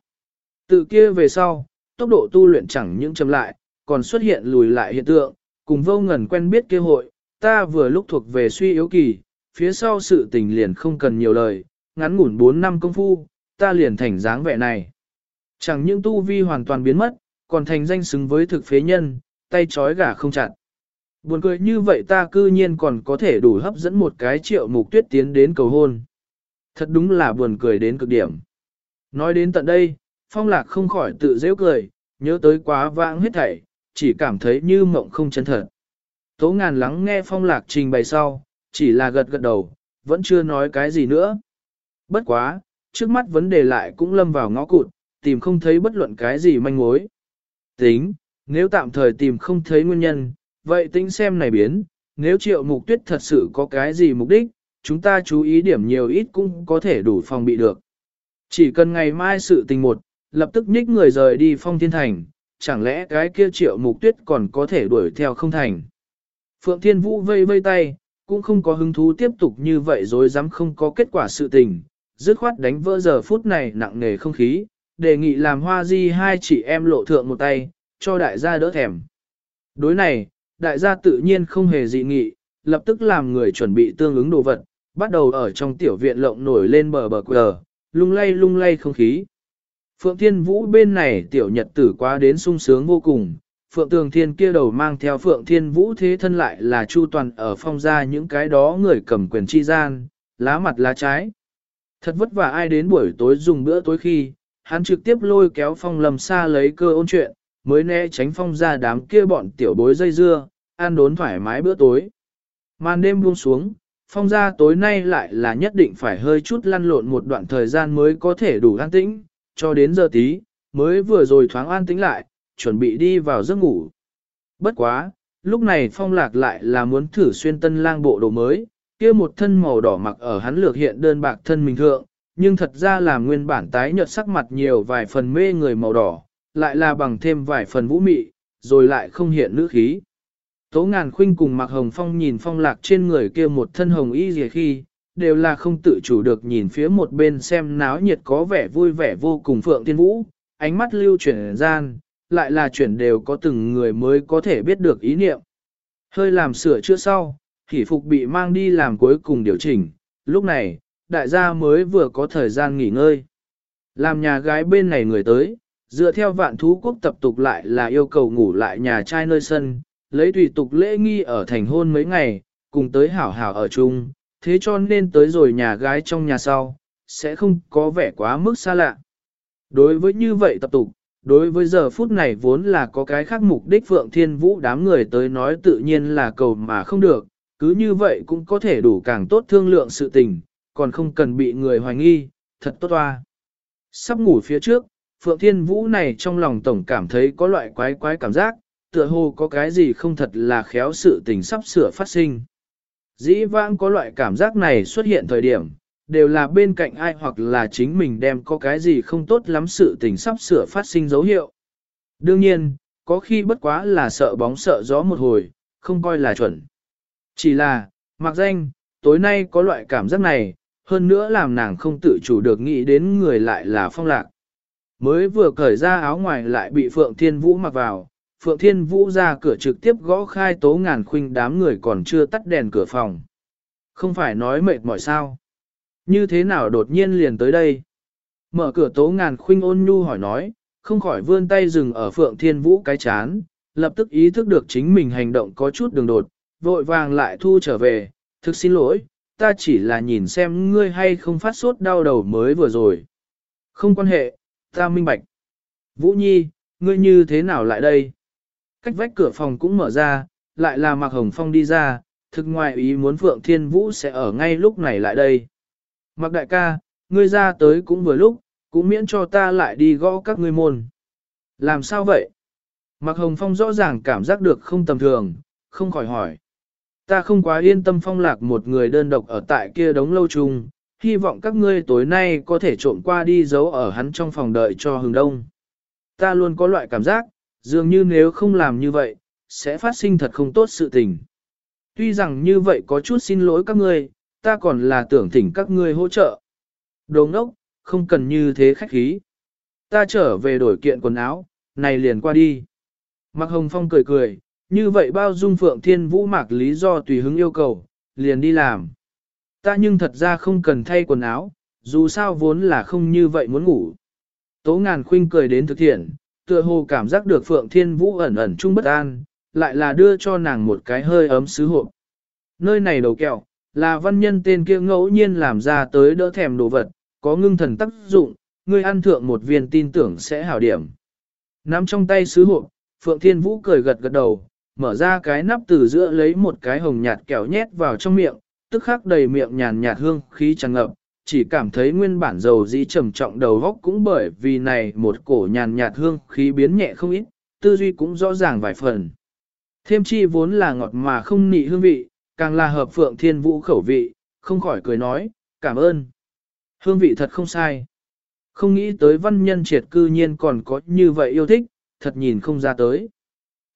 từ kia về sau, tốc độ tu luyện chẳng những chậm lại, còn xuất hiện lùi lại hiện tượng, cùng vô ngần quen biết kế hội, ta vừa lúc thuộc về suy yếu kỳ, phía sau sự tình liền không cần nhiều lời, ngắn ngủn 4 năm công phu, ta liền thành dáng vẻ này. Chẳng những tu vi hoàn toàn biến mất, còn thành danh xứng với thực phế nhân, tay trói gà không chặt. Buồn cười như vậy ta cư nhiên còn có thể đủ hấp dẫn một cái triệu mục tuyết tiến đến cầu hôn. Thật đúng là buồn cười đến cực điểm. Nói đến tận đây, phong lạc không khỏi tự dễ cười, nhớ tới quá vãng hết thảy, chỉ cảm thấy như mộng không chân thật. Tố ngàn lắng nghe phong lạc trình bày sau, chỉ là gật gật đầu, vẫn chưa nói cái gì nữa. Bất quá, trước mắt vấn đề lại cũng lâm vào ngõ cụt, tìm không thấy bất luận cái gì manh mối. Tính, nếu tạm thời tìm không thấy nguyên nhân, vậy tính xem này biến, nếu triệu mục tuyết thật sự có cái gì mục đích, chúng ta chú ý điểm nhiều ít cũng có thể đủ phòng bị được. Chỉ cần ngày mai sự tình một, lập tức nhích người rời đi phong thiên thành, chẳng lẽ cái kia triệu mục tuyết còn có thể đuổi theo không thành. Phượng Thiên Vũ vây vây tay, cũng không có hứng thú tiếp tục như vậy rồi dám không có kết quả sự tình, dứt khoát đánh vỡ giờ phút này nặng nề không khí, đề nghị làm hoa di hai chị em lộ thượng một tay, cho đại gia đỡ thèm. Đối này, đại gia tự nhiên không hề dị nghị, lập tức làm người chuẩn bị tương ứng đồ vật, bắt đầu ở trong tiểu viện lộng nổi lên bờ bờ quờ, lung lay lung lay không khí. Phượng Thiên Vũ bên này tiểu nhật tử quá đến sung sướng vô cùng, Phượng Tường Thiên kia đầu mang theo Phượng Thiên Vũ thế thân lại là chu toàn ở phong gia những cái đó người cầm quyền chi gian, lá mặt lá trái. Thật vất vả ai đến buổi tối dùng bữa tối khi, hắn trực tiếp lôi kéo phong lầm xa lấy cơ ôn chuyện, mới né tránh phong ra đám kia bọn tiểu bối dây dưa, ăn đốn thoải mái bữa tối. Màn đêm buông xuống, phong ra tối nay lại là nhất định phải hơi chút lăn lộn một đoạn thời gian mới có thể đủ an tĩnh, cho đến giờ tí, mới vừa rồi thoáng an tĩnh lại, chuẩn bị đi vào giấc ngủ. Bất quá, lúc này phong lạc lại là muốn thử xuyên tân lang bộ đồ mới, kia một thân màu đỏ mặc ở hắn lược hiện đơn bạc thân mình thượng, nhưng thật ra là nguyên bản tái nhợt sắc mặt nhiều vài phần mê người màu đỏ, lại là bằng thêm vài phần vũ mị, rồi lại không hiện nữ khí. Tố ngàn khuynh cùng mặc hồng phong nhìn phong lạc trên người kia một thân hồng y gì khi, đều là không tự chủ được nhìn phía một bên xem náo nhiệt có vẻ vui vẻ vô cùng phượng tiên vũ, ánh mắt lưu chuyển gian, lại là chuyển đều có từng người mới có thể biết được ý niệm. Hơi làm sửa chữa sau, hỷ phục bị mang đi làm cuối cùng điều chỉnh, lúc này, đại gia mới vừa có thời gian nghỉ ngơi. Làm nhà gái bên này người tới, dựa theo vạn thú quốc tập tục lại là yêu cầu ngủ lại nhà trai nơi sân, lấy tùy tục lễ nghi ở thành hôn mấy ngày, cùng tới hảo hảo ở chung, thế cho nên tới rồi nhà gái trong nhà sau, sẽ không có vẻ quá mức xa lạ. Đối với như vậy tập tục, đối với giờ phút này vốn là có cái khác mục đích Phượng Thiên Vũ đám người tới nói tự nhiên là cầu mà không được, cứ như vậy cũng có thể đủ càng tốt thương lượng sự tình, còn không cần bị người hoài nghi, thật tốt toa. Sắp ngủ phía trước, Phượng Thiên Vũ này trong lòng tổng cảm thấy có loại quái quái cảm giác, tựa hồ có cái gì không thật là khéo sự tình sắp sửa phát sinh. Dĩ vãng có loại cảm giác này xuất hiện thời điểm, đều là bên cạnh ai hoặc là chính mình đem có cái gì không tốt lắm sự tình sắp sửa phát sinh dấu hiệu. Đương nhiên, có khi bất quá là sợ bóng sợ gió một hồi, không coi là chuẩn. Chỉ là, mặc danh, tối nay có loại cảm giác này, hơn nữa làm nàng không tự chủ được nghĩ đến người lại là phong lạc. Mới vừa cởi ra áo ngoài lại bị Phượng Thiên Vũ mặc vào, Phượng Thiên Vũ ra cửa trực tiếp gõ khai tố ngàn khuynh đám người còn chưa tắt đèn cửa phòng. Không phải nói mệt mỏi sao. Như thế nào đột nhiên liền tới đây? Mở cửa tố ngàn khuynh ôn nhu hỏi nói, không khỏi vươn tay dừng ở Phượng Thiên Vũ cái chán, lập tức ý thức được chính mình hành động có chút đường đột, vội vàng lại thu trở về, thực xin lỗi, ta chỉ là nhìn xem ngươi hay không phát sốt đau đầu mới vừa rồi. Không quan hệ, ta minh bạch. Vũ Nhi, ngươi như thế nào lại đây? Cách vách cửa phòng cũng mở ra, lại là Mạc Hồng Phong đi ra, thực ngoại ý muốn Phượng Thiên Vũ sẽ ở ngay lúc này lại đây. Mạc đại ca, ngươi ra tới cũng vừa lúc, cũng miễn cho ta lại đi gõ các ngươi môn. Làm sao vậy? Mạc Hồng Phong rõ ràng cảm giác được không tầm thường, không khỏi hỏi. Ta không quá yên tâm phong lạc một người đơn độc ở tại kia đống lâu trùng, hy vọng các ngươi tối nay có thể trộm qua đi giấu ở hắn trong phòng đợi cho hừng đông. Ta luôn có loại cảm giác, dường như nếu không làm như vậy, sẽ phát sinh thật không tốt sự tình. Tuy rằng như vậy có chút xin lỗi các ngươi, ta còn là tưởng thỉnh các ngươi hỗ trợ. Đồ ngốc, không cần như thế khách khí. Ta trở về đổi kiện quần áo, này liền qua đi. Mạc Hồng Phong cười cười, như vậy bao dung Phượng Thiên Vũ mạc lý do tùy hứng yêu cầu, liền đi làm. Ta nhưng thật ra không cần thay quần áo, dù sao vốn là không như vậy muốn ngủ. Tố ngàn khuynh cười đến thực thiện, tựa hồ cảm giác được Phượng Thiên Vũ ẩn ẩn chung bất an, lại là đưa cho nàng một cái hơi ấm sứ hộp. Nơi này đầu kẹo, là văn nhân tên kia ngẫu nhiên làm ra tới đỡ thèm đồ vật, có ngưng thần tác dụng, ngươi ăn thượng một viên tin tưởng sẽ hảo điểm. Nắm trong tay sứ hộp, Phượng Thiên Vũ cười gật gật đầu, mở ra cái nắp từ giữa lấy một cái hồng nhạt kẹo nhét vào trong miệng, tức khắc đầy miệng nhàn nhạt hương khí tràn ngập, chỉ cảm thấy nguyên bản dầu dĩ trầm trọng đầu góc cũng bởi vì này một cổ nhàn nhạt hương khí biến nhẹ không ít, tư duy cũng rõ ràng vài phần. Thêm chi vốn là ngọt mà không nị hương vị, càng là hợp phượng thiên vũ khẩu vị, không khỏi cười nói, cảm ơn. Hương vị thật không sai. Không nghĩ tới văn nhân triệt cư nhiên còn có như vậy yêu thích, thật nhìn không ra tới.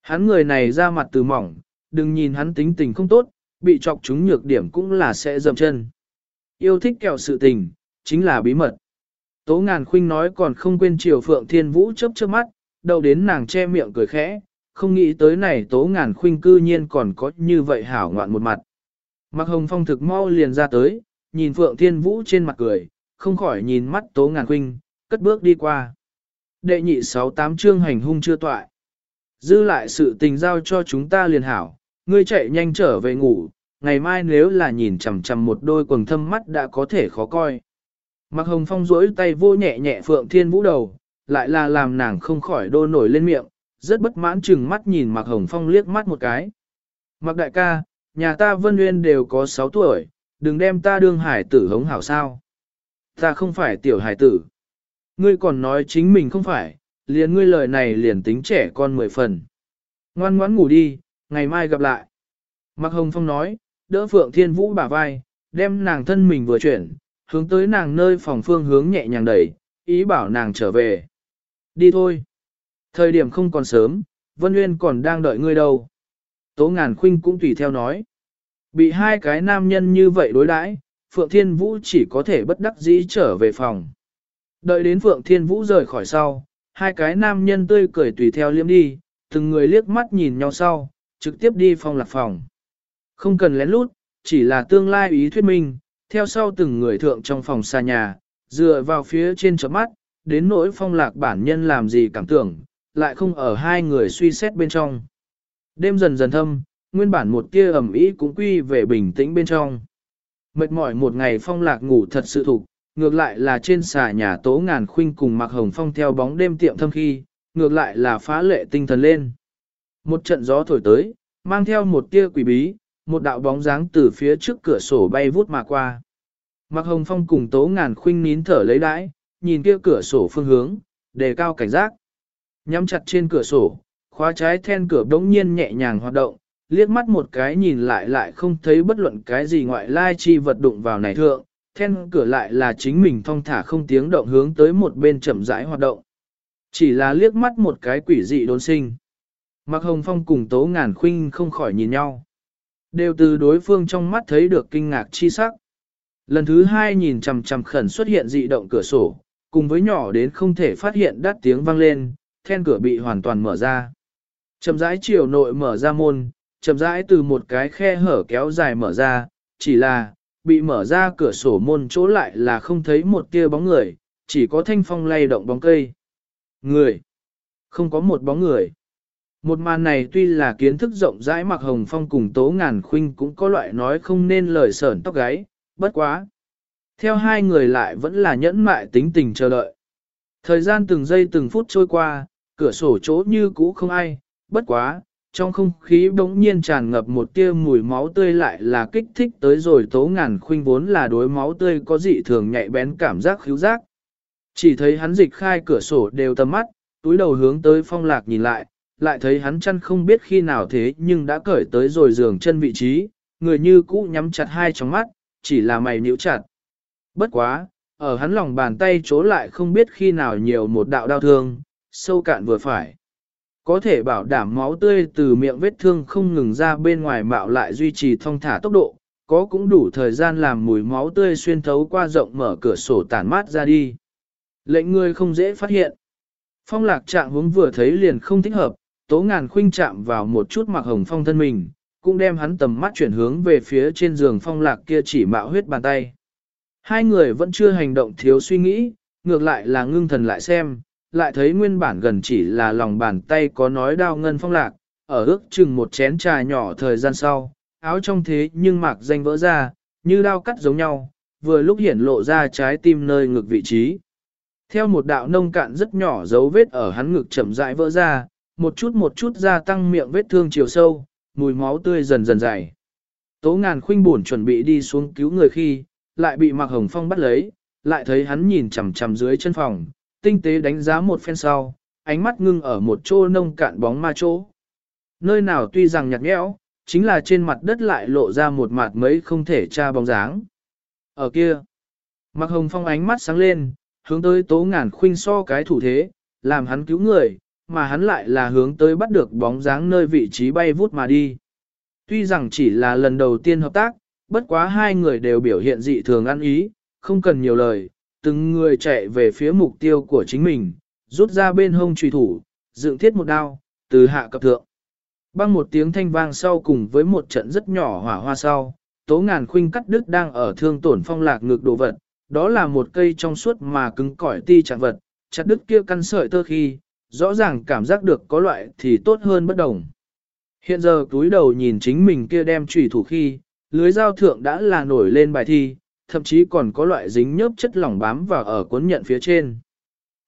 Hắn người này ra mặt từ mỏng, đừng nhìn hắn tính tình không tốt, bị chọc chúng nhược điểm cũng là sẽ dầm chân. Yêu thích kẹo sự tình, chính là bí mật. Tố ngàn khuynh nói còn không quên chiều phượng thiên vũ chớp chớp mắt, đầu đến nàng che miệng cười khẽ, không nghĩ tới này tố ngàn khuynh cư nhiên còn có như vậy hảo ngoạn một mặt. Mặc hồng phong thực mau liền ra tới, nhìn phượng thiên vũ trên mặt cười, không khỏi nhìn mắt tố ngàn khuynh, cất bước đi qua. Đệ nhị sáu tám chương hành hung chưa toại. Dư lại sự tình giao cho chúng ta liền hảo, ngươi chạy nhanh trở về ngủ, ngày mai nếu là nhìn chằm chằm một đôi quần thâm mắt đã có thể khó coi. Mặc hồng phong duỗi tay vô nhẹ nhẹ phượng thiên vũ đầu, lại là làm nàng không khỏi đô nổi lên miệng, rất bất mãn chừng mắt nhìn mặc hồng phong liếc mắt một cái. Mặc đại ca, nhà ta vân nguyên đều có 6 tuổi, đừng đem ta đương hải tử hống hảo sao. Ta không phải tiểu hải tử. Ngươi còn nói chính mình không phải, liền ngươi lời này liền tính trẻ con mười phần. Ngoan ngoãn ngủ đi, ngày mai gặp lại. Mạc Hồng Phong nói, đỡ Phượng Thiên Vũ bả vai, đem nàng thân mình vừa chuyển, hướng tới nàng nơi phòng phương hướng nhẹ nhàng đẩy, ý bảo nàng trở về. Đi thôi. Thời điểm không còn sớm, Vân Nguyên còn đang đợi ngươi đâu. Tố ngàn khuynh cũng tùy theo nói. Bị hai cái nam nhân như vậy đối đãi, Phượng Thiên Vũ chỉ có thể bất đắc dĩ trở về phòng. Đợi đến Phượng Thiên Vũ rời khỏi sau, hai cái nam nhân tươi cười tùy theo liếm đi, từng người liếc mắt nhìn nhau sau, trực tiếp đi phòng lạc phòng. Không cần lén lút, chỉ là tương lai ý thuyết minh, theo sau từng người thượng trong phòng xa nhà, dựa vào phía trên chấm mắt, đến nỗi phong lạc bản nhân làm gì cảm tưởng, lại không ở hai người suy xét bên trong. Đêm dần dần thâm, nguyên bản một tia ẩm ý cũng quy về bình tĩnh bên trong. Mệt mỏi một ngày phong lạc ngủ thật sự thục, ngược lại là trên xà nhà tố ngàn khuynh cùng mặc hồng phong theo bóng đêm tiệm thâm khi, ngược lại là phá lệ tinh thần lên. Một trận gió thổi tới, mang theo một tia quỷ bí, một đạo bóng dáng từ phía trước cửa sổ bay vút mà qua. Mặc hồng phong cùng tố ngàn khuynh nín thở lấy đãi, nhìn kia cửa sổ phương hướng, đề cao cảnh giác. Nhắm chặt trên cửa sổ, khóa trái then cửa đống nhiên nhẹ nhàng hoạt động, liếc mắt một cái nhìn lại lại không thấy bất luận cái gì ngoại lai chi vật đụng vào này thượng, then cửa lại là chính mình thong thả không tiếng động hướng tới một bên chậm rãi hoạt động. Chỉ là liếc mắt một cái quỷ dị đốn sinh. Mạc Hồng Phong cùng Tố Ngàn Khuynh không khỏi nhìn nhau. Đều từ đối phương trong mắt thấy được kinh ngạc chi sắc. Lần thứ hai nhìn chằm chằm khẩn xuất hiện dị động cửa sổ, cùng với nhỏ đến không thể phát hiện đắt tiếng vang lên, then cửa bị hoàn toàn mở ra. Chậm rãi chiều nội mở ra môn, chậm rãi từ một cái khe hở kéo dài mở ra, chỉ là, bị mở ra cửa sổ môn chỗ lại là không thấy một tia bóng người, chỉ có thanh phong lay động bóng cây. Người! Không có một bóng người. Một màn này tuy là kiến thức rộng rãi mặc hồng phong cùng tố ngàn khuynh cũng có loại nói không nên lời sởn tóc gáy, bất quá. Theo hai người lại vẫn là nhẫn mại tính tình chờ đợi. Thời gian từng giây từng phút trôi qua, cửa sổ chỗ như cũ không ai, bất quá, trong không khí bỗng nhiên tràn ngập một tia mùi máu tươi lại là kích thích tới rồi tố ngàn khuynh vốn là đối máu tươi có dị thường nhạy bén cảm giác khíu giác. Chỉ thấy hắn dịch khai cửa sổ đều tầm mắt, túi đầu hướng tới phong lạc nhìn lại, lại thấy hắn chăn không biết khi nào thế nhưng đã cởi tới rồi giường chân vị trí, người như cũ nhắm chặt hai tròng mắt, chỉ là mày nhíu chặt. Bất quá, ở hắn lòng bàn tay chỗ lại không biết khi nào nhiều một đạo đau thương, sâu cạn vừa phải. Có thể bảo đảm máu tươi từ miệng vết thương không ngừng ra bên ngoài mạo lại duy trì thông thả tốc độ, có cũng đủ thời gian làm mùi máu tươi xuyên thấu qua rộng mở cửa sổ tản mát ra đi. Lệnh người không dễ phát hiện. Phong lạc trạng hướng vừa thấy liền không thích hợp, tố ngàn khuynh chạm vào một chút mặc hồng phong thân mình, cũng đem hắn tầm mắt chuyển hướng về phía trên giường phong lạc kia chỉ mạo huyết bàn tay. Hai người vẫn chưa hành động thiếu suy nghĩ, ngược lại là ngưng thần lại xem, lại thấy nguyên bản gần chỉ là lòng bàn tay có nói đao ngân phong lạc, ở ước chừng một chén trà nhỏ thời gian sau, áo trong thế nhưng mạc danh vỡ ra, như đao cắt giống nhau, vừa lúc hiển lộ ra trái tim nơi ngực vị trí. Theo một đạo nông cạn rất nhỏ dấu vết ở hắn ngực chậm rãi vỡ ra, một chút một chút gia tăng miệng vết thương chiều sâu, mùi máu tươi dần dần dày. Tố ngàn khuynh buồn chuẩn bị đi xuống cứu người khi, lại bị Mạc Hồng Phong bắt lấy, lại thấy hắn nhìn chằm chằm dưới chân phòng, tinh tế đánh giá một phen sau, ánh mắt ngưng ở một chỗ nông cạn bóng ma chỗ. Nơi nào tuy rằng nhạt nhẽo, chính là trên mặt đất lại lộ ra một mặt mấy không thể tra bóng dáng. Ở kia, Mạc Hồng Phong ánh mắt sáng lên, hướng tới tố ngàn khuynh so cái thủ thế, làm hắn cứu người, mà hắn lại là hướng tới bắt được bóng dáng nơi vị trí bay vút mà đi. Tuy rằng chỉ là lần đầu tiên hợp tác, bất quá hai người đều biểu hiện dị thường ăn ý, không cần nhiều lời, từng người chạy về phía mục tiêu của chính mình, rút ra bên hông trùy thủ, dựng thiết một đao, từ hạ cập thượng. Băng một tiếng thanh vang sau cùng với một trận rất nhỏ hỏa hoa sau, tố ngàn khuynh cắt đứt đang ở thương tổn phong lạc ngược đồ vật, đó là một cây trong suốt mà cứng cỏi ti chặt vật, chặt đứt kia căn sợi tơ khi, rõ ràng cảm giác được có loại thì tốt hơn bất đồng. Hiện giờ túi đầu nhìn chính mình kia đem trùy thủ khi, lưới dao thượng đã là nổi lên bài thi, thậm chí còn có loại dính nhớp chất lỏng bám vào ở cuốn nhận phía trên.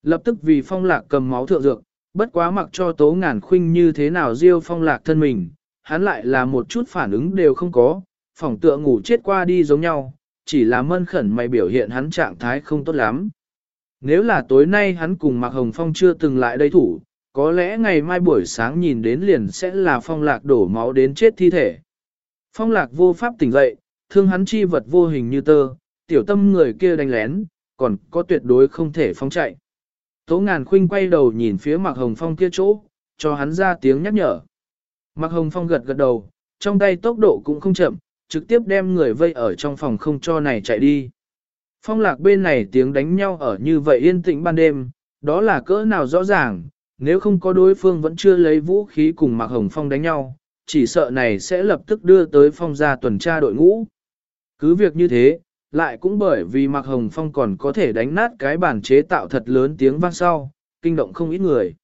Lập tức vì phong lạc cầm máu thượng dược, bất quá mặc cho tố ngàn khuynh như thế nào diêu phong lạc thân mình, hắn lại là một chút phản ứng đều không có, phòng tựa ngủ chết qua đi giống nhau, chỉ là mân khẩn mày biểu hiện hắn trạng thái không tốt lắm. Nếu là tối nay hắn cùng Mạc Hồng Phong chưa từng lại đây thủ, có lẽ ngày mai buổi sáng nhìn đến liền sẽ là phong lạc đổ máu đến chết thi thể. Phong lạc vô pháp tỉnh dậy, thương hắn chi vật vô hình như tơ, tiểu tâm người kia đánh lén, còn có tuyệt đối không thể phóng chạy. Tố ngàn khuynh quay đầu nhìn phía Mạc Hồng Phong kia chỗ, cho hắn ra tiếng nhắc nhở. Mạc Hồng Phong gật gật đầu, trong tay tốc độ cũng không chậm, trực tiếp đem người vây ở trong phòng không cho này chạy đi. Phong lạc bên này tiếng đánh nhau ở như vậy yên tĩnh ban đêm, đó là cỡ nào rõ ràng, nếu không có đối phương vẫn chưa lấy vũ khí cùng Mạc Hồng Phong đánh nhau, chỉ sợ này sẽ lập tức đưa tới phong gia tuần tra đội ngũ. Cứ việc như thế, lại cũng bởi vì Mạc Hồng Phong còn có thể đánh nát cái bản chế tạo thật lớn tiếng vang sau, kinh động không ít người.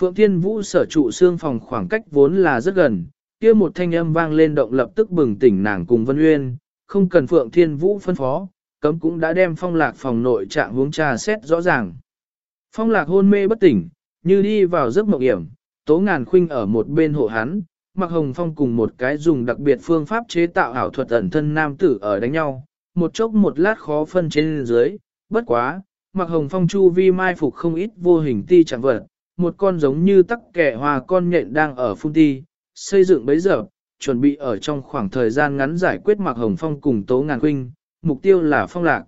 Phượng Thiên Vũ sở trụ xương phòng khoảng cách vốn là rất gần, kia một thanh âm vang lên động lập tức bừng tỉnh nàng cùng Vân Uyên, không cần Phượng Thiên Vũ phân phó, cấm cũng đã đem phong lạc phòng nội trạng hướng trà xét rõ ràng. Phong lạc hôn mê bất tỉnh, như đi vào giấc mộng hiểm, tố ngàn khuynh ở một bên hộ hắn, Mạc hồng phong cùng một cái dùng đặc biệt phương pháp chế tạo ảo thuật ẩn thân nam tử ở đánh nhau, một chốc một lát khó phân trên dưới, bất quá, Mạc hồng phong chu vi mai phục không ít vô hình ti chẳng vật, một con giống như tắc kẻ hòa con nhện đang ở phun ti, xây dựng bấy giờ, chuẩn bị ở trong khoảng thời gian ngắn giải quyết Mạc hồng phong cùng tố ngàn Quynh, mục tiêu là phong lạc.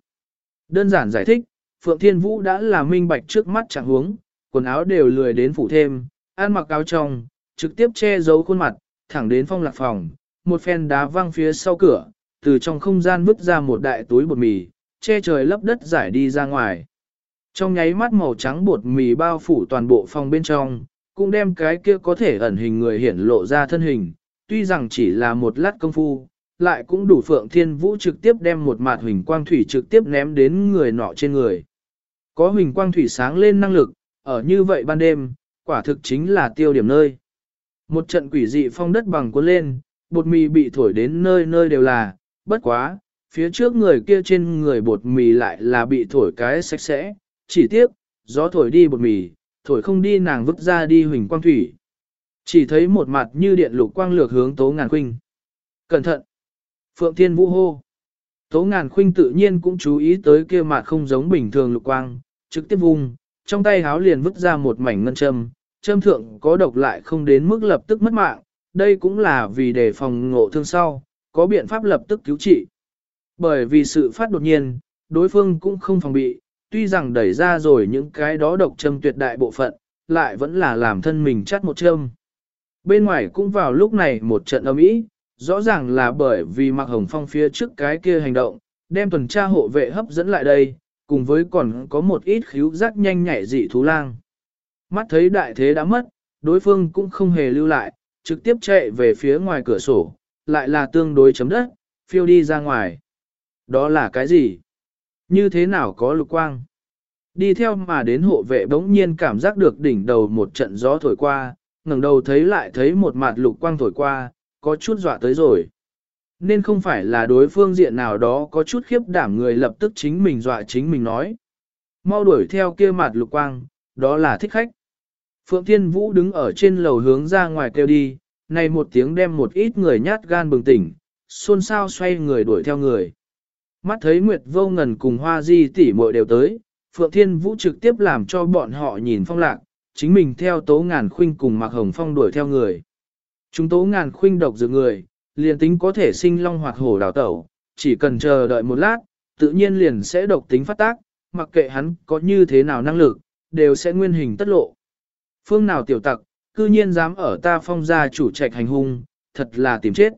Đơn giản giải thích, Phượng Thiên Vũ đã là minh bạch trước mắt chẳng huống, quần áo đều lười đến phủ thêm, ăn mặc áo trong, trực tiếp che giấu khuôn mặt, thẳng đến phong lạc phòng, một phen đá văng phía sau cửa, từ trong không gian vứt ra một đại túi bột mì, che trời lấp đất giải đi ra ngoài. Trong nháy mắt màu trắng bột mì bao phủ toàn bộ phòng bên trong, cũng đem cái kia có thể ẩn hình người hiển lộ ra thân hình, tuy rằng chỉ là một lát công phu, lại cũng đủ Phượng Thiên Vũ trực tiếp đem một mạt huỳnh quang thủy trực tiếp ném đến người nọ trên người. Có huỳnh quang thủy sáng lên năng lực, ở như vậy ban đêm, quả thực chính là tiêu điểm nơi. Một trận quỷ dị phong đất bằng cuốn lên, bột mì bị thổi đến nơi nơi đều là, bất quá, phía trước người kia trên người bột mì lại là bị thổi cái sạch sẽ, chỉ tiếc, gió thổi đi bột mì, thổi không đi nàng vứt ra đi huỳnh quang thủy. Chỉ thấy một mặt như điện lục quang lược hướng tố ngàn khuynh. Cẩn thận! Phượng Thiên Vũ hô. Tố ngàn khuynh tự nhiên cũng chú ý tới kia mặt không giống bình thường lục quang, trực tiếp vùng, trong tay háo liền vứt ra một mảnh ngân châm, châm thượng có độc lại không đến mức lập tức mất mạng, đây cũng là vì để phòng ngộ thương sau, có biện pháp lập tức cứu trị. Bởi vì sự phát đột nhiên, đối phương cũng không phòng bị, tuy rằng đẩy ra rồi những cái đó độc châm tuyệt đại bộ phận, lại vẫn là làm thân mình chắt một châm. Bên ngoài cũng vào lúc này một trận âm ý, rõ ràng là bởi vì Mạc Hồng Phong phía trước cái kia hành động, đem tuần tra hộ vệ hấp dẫn lại đây, cùng với còn có một ít khíu giác nhanh nhạy dị thú lang. Mắt thấy đại thế đã mất, đối phương cũng không hề lưu lại, trực tiếp chạy về phía ngoài cửa sổ, lại là tương đối chấm đất, phiêu đi ra ngoài. Đó là cái gì? Như thế nào có lục quang? Đi theo mà đến hộ vệ bỗng nhiên cảm giác được đỉnh đầu một trận gió thổi qua, ngẩng đầu thấy lại thấy một mặt lục quang thổi qua, có chút dọa tới rồi. Nên không phải là đối phương diện nào đó có chút khiếp đảm người lập tức chính mình dọa chính mình nói. Mau đuổi theo kia mặt lục quang, đó là thích khách. Phượng Thiên Vũ đứng ở trên lầu hướng ra ngoài kêu đi, này một tiếng đem một ít người nhát gan bừng tỉnh, xôn xao xoay người đuổi theo người. Mắt thấy Nguyệt Vô Ngần cùng Hoa Di tỷ muội đều tới, Phượng Thiên Vũ trực tiếp làm cho bọn họ nhìn phong lạc, chính mình theo tố ngàn khuynh cùng Mạc Hồng Phong đuổi theo người. Chúng tố ngàn khuynh độc dược người, liền tính có thể sinh long hoặc hổ đào tẩu, chỉ cần chờ đợi một lát, tự nhiên liền sẽ độc tính phát tác, mặc kệ hắn có như thế nào năng lực, đều sẽ nguyên hình tất lộ. Phương nào tiểu tặc, cư nhiên dám ở ta phong gia chủ trạch hành hung, thật là tìm chết.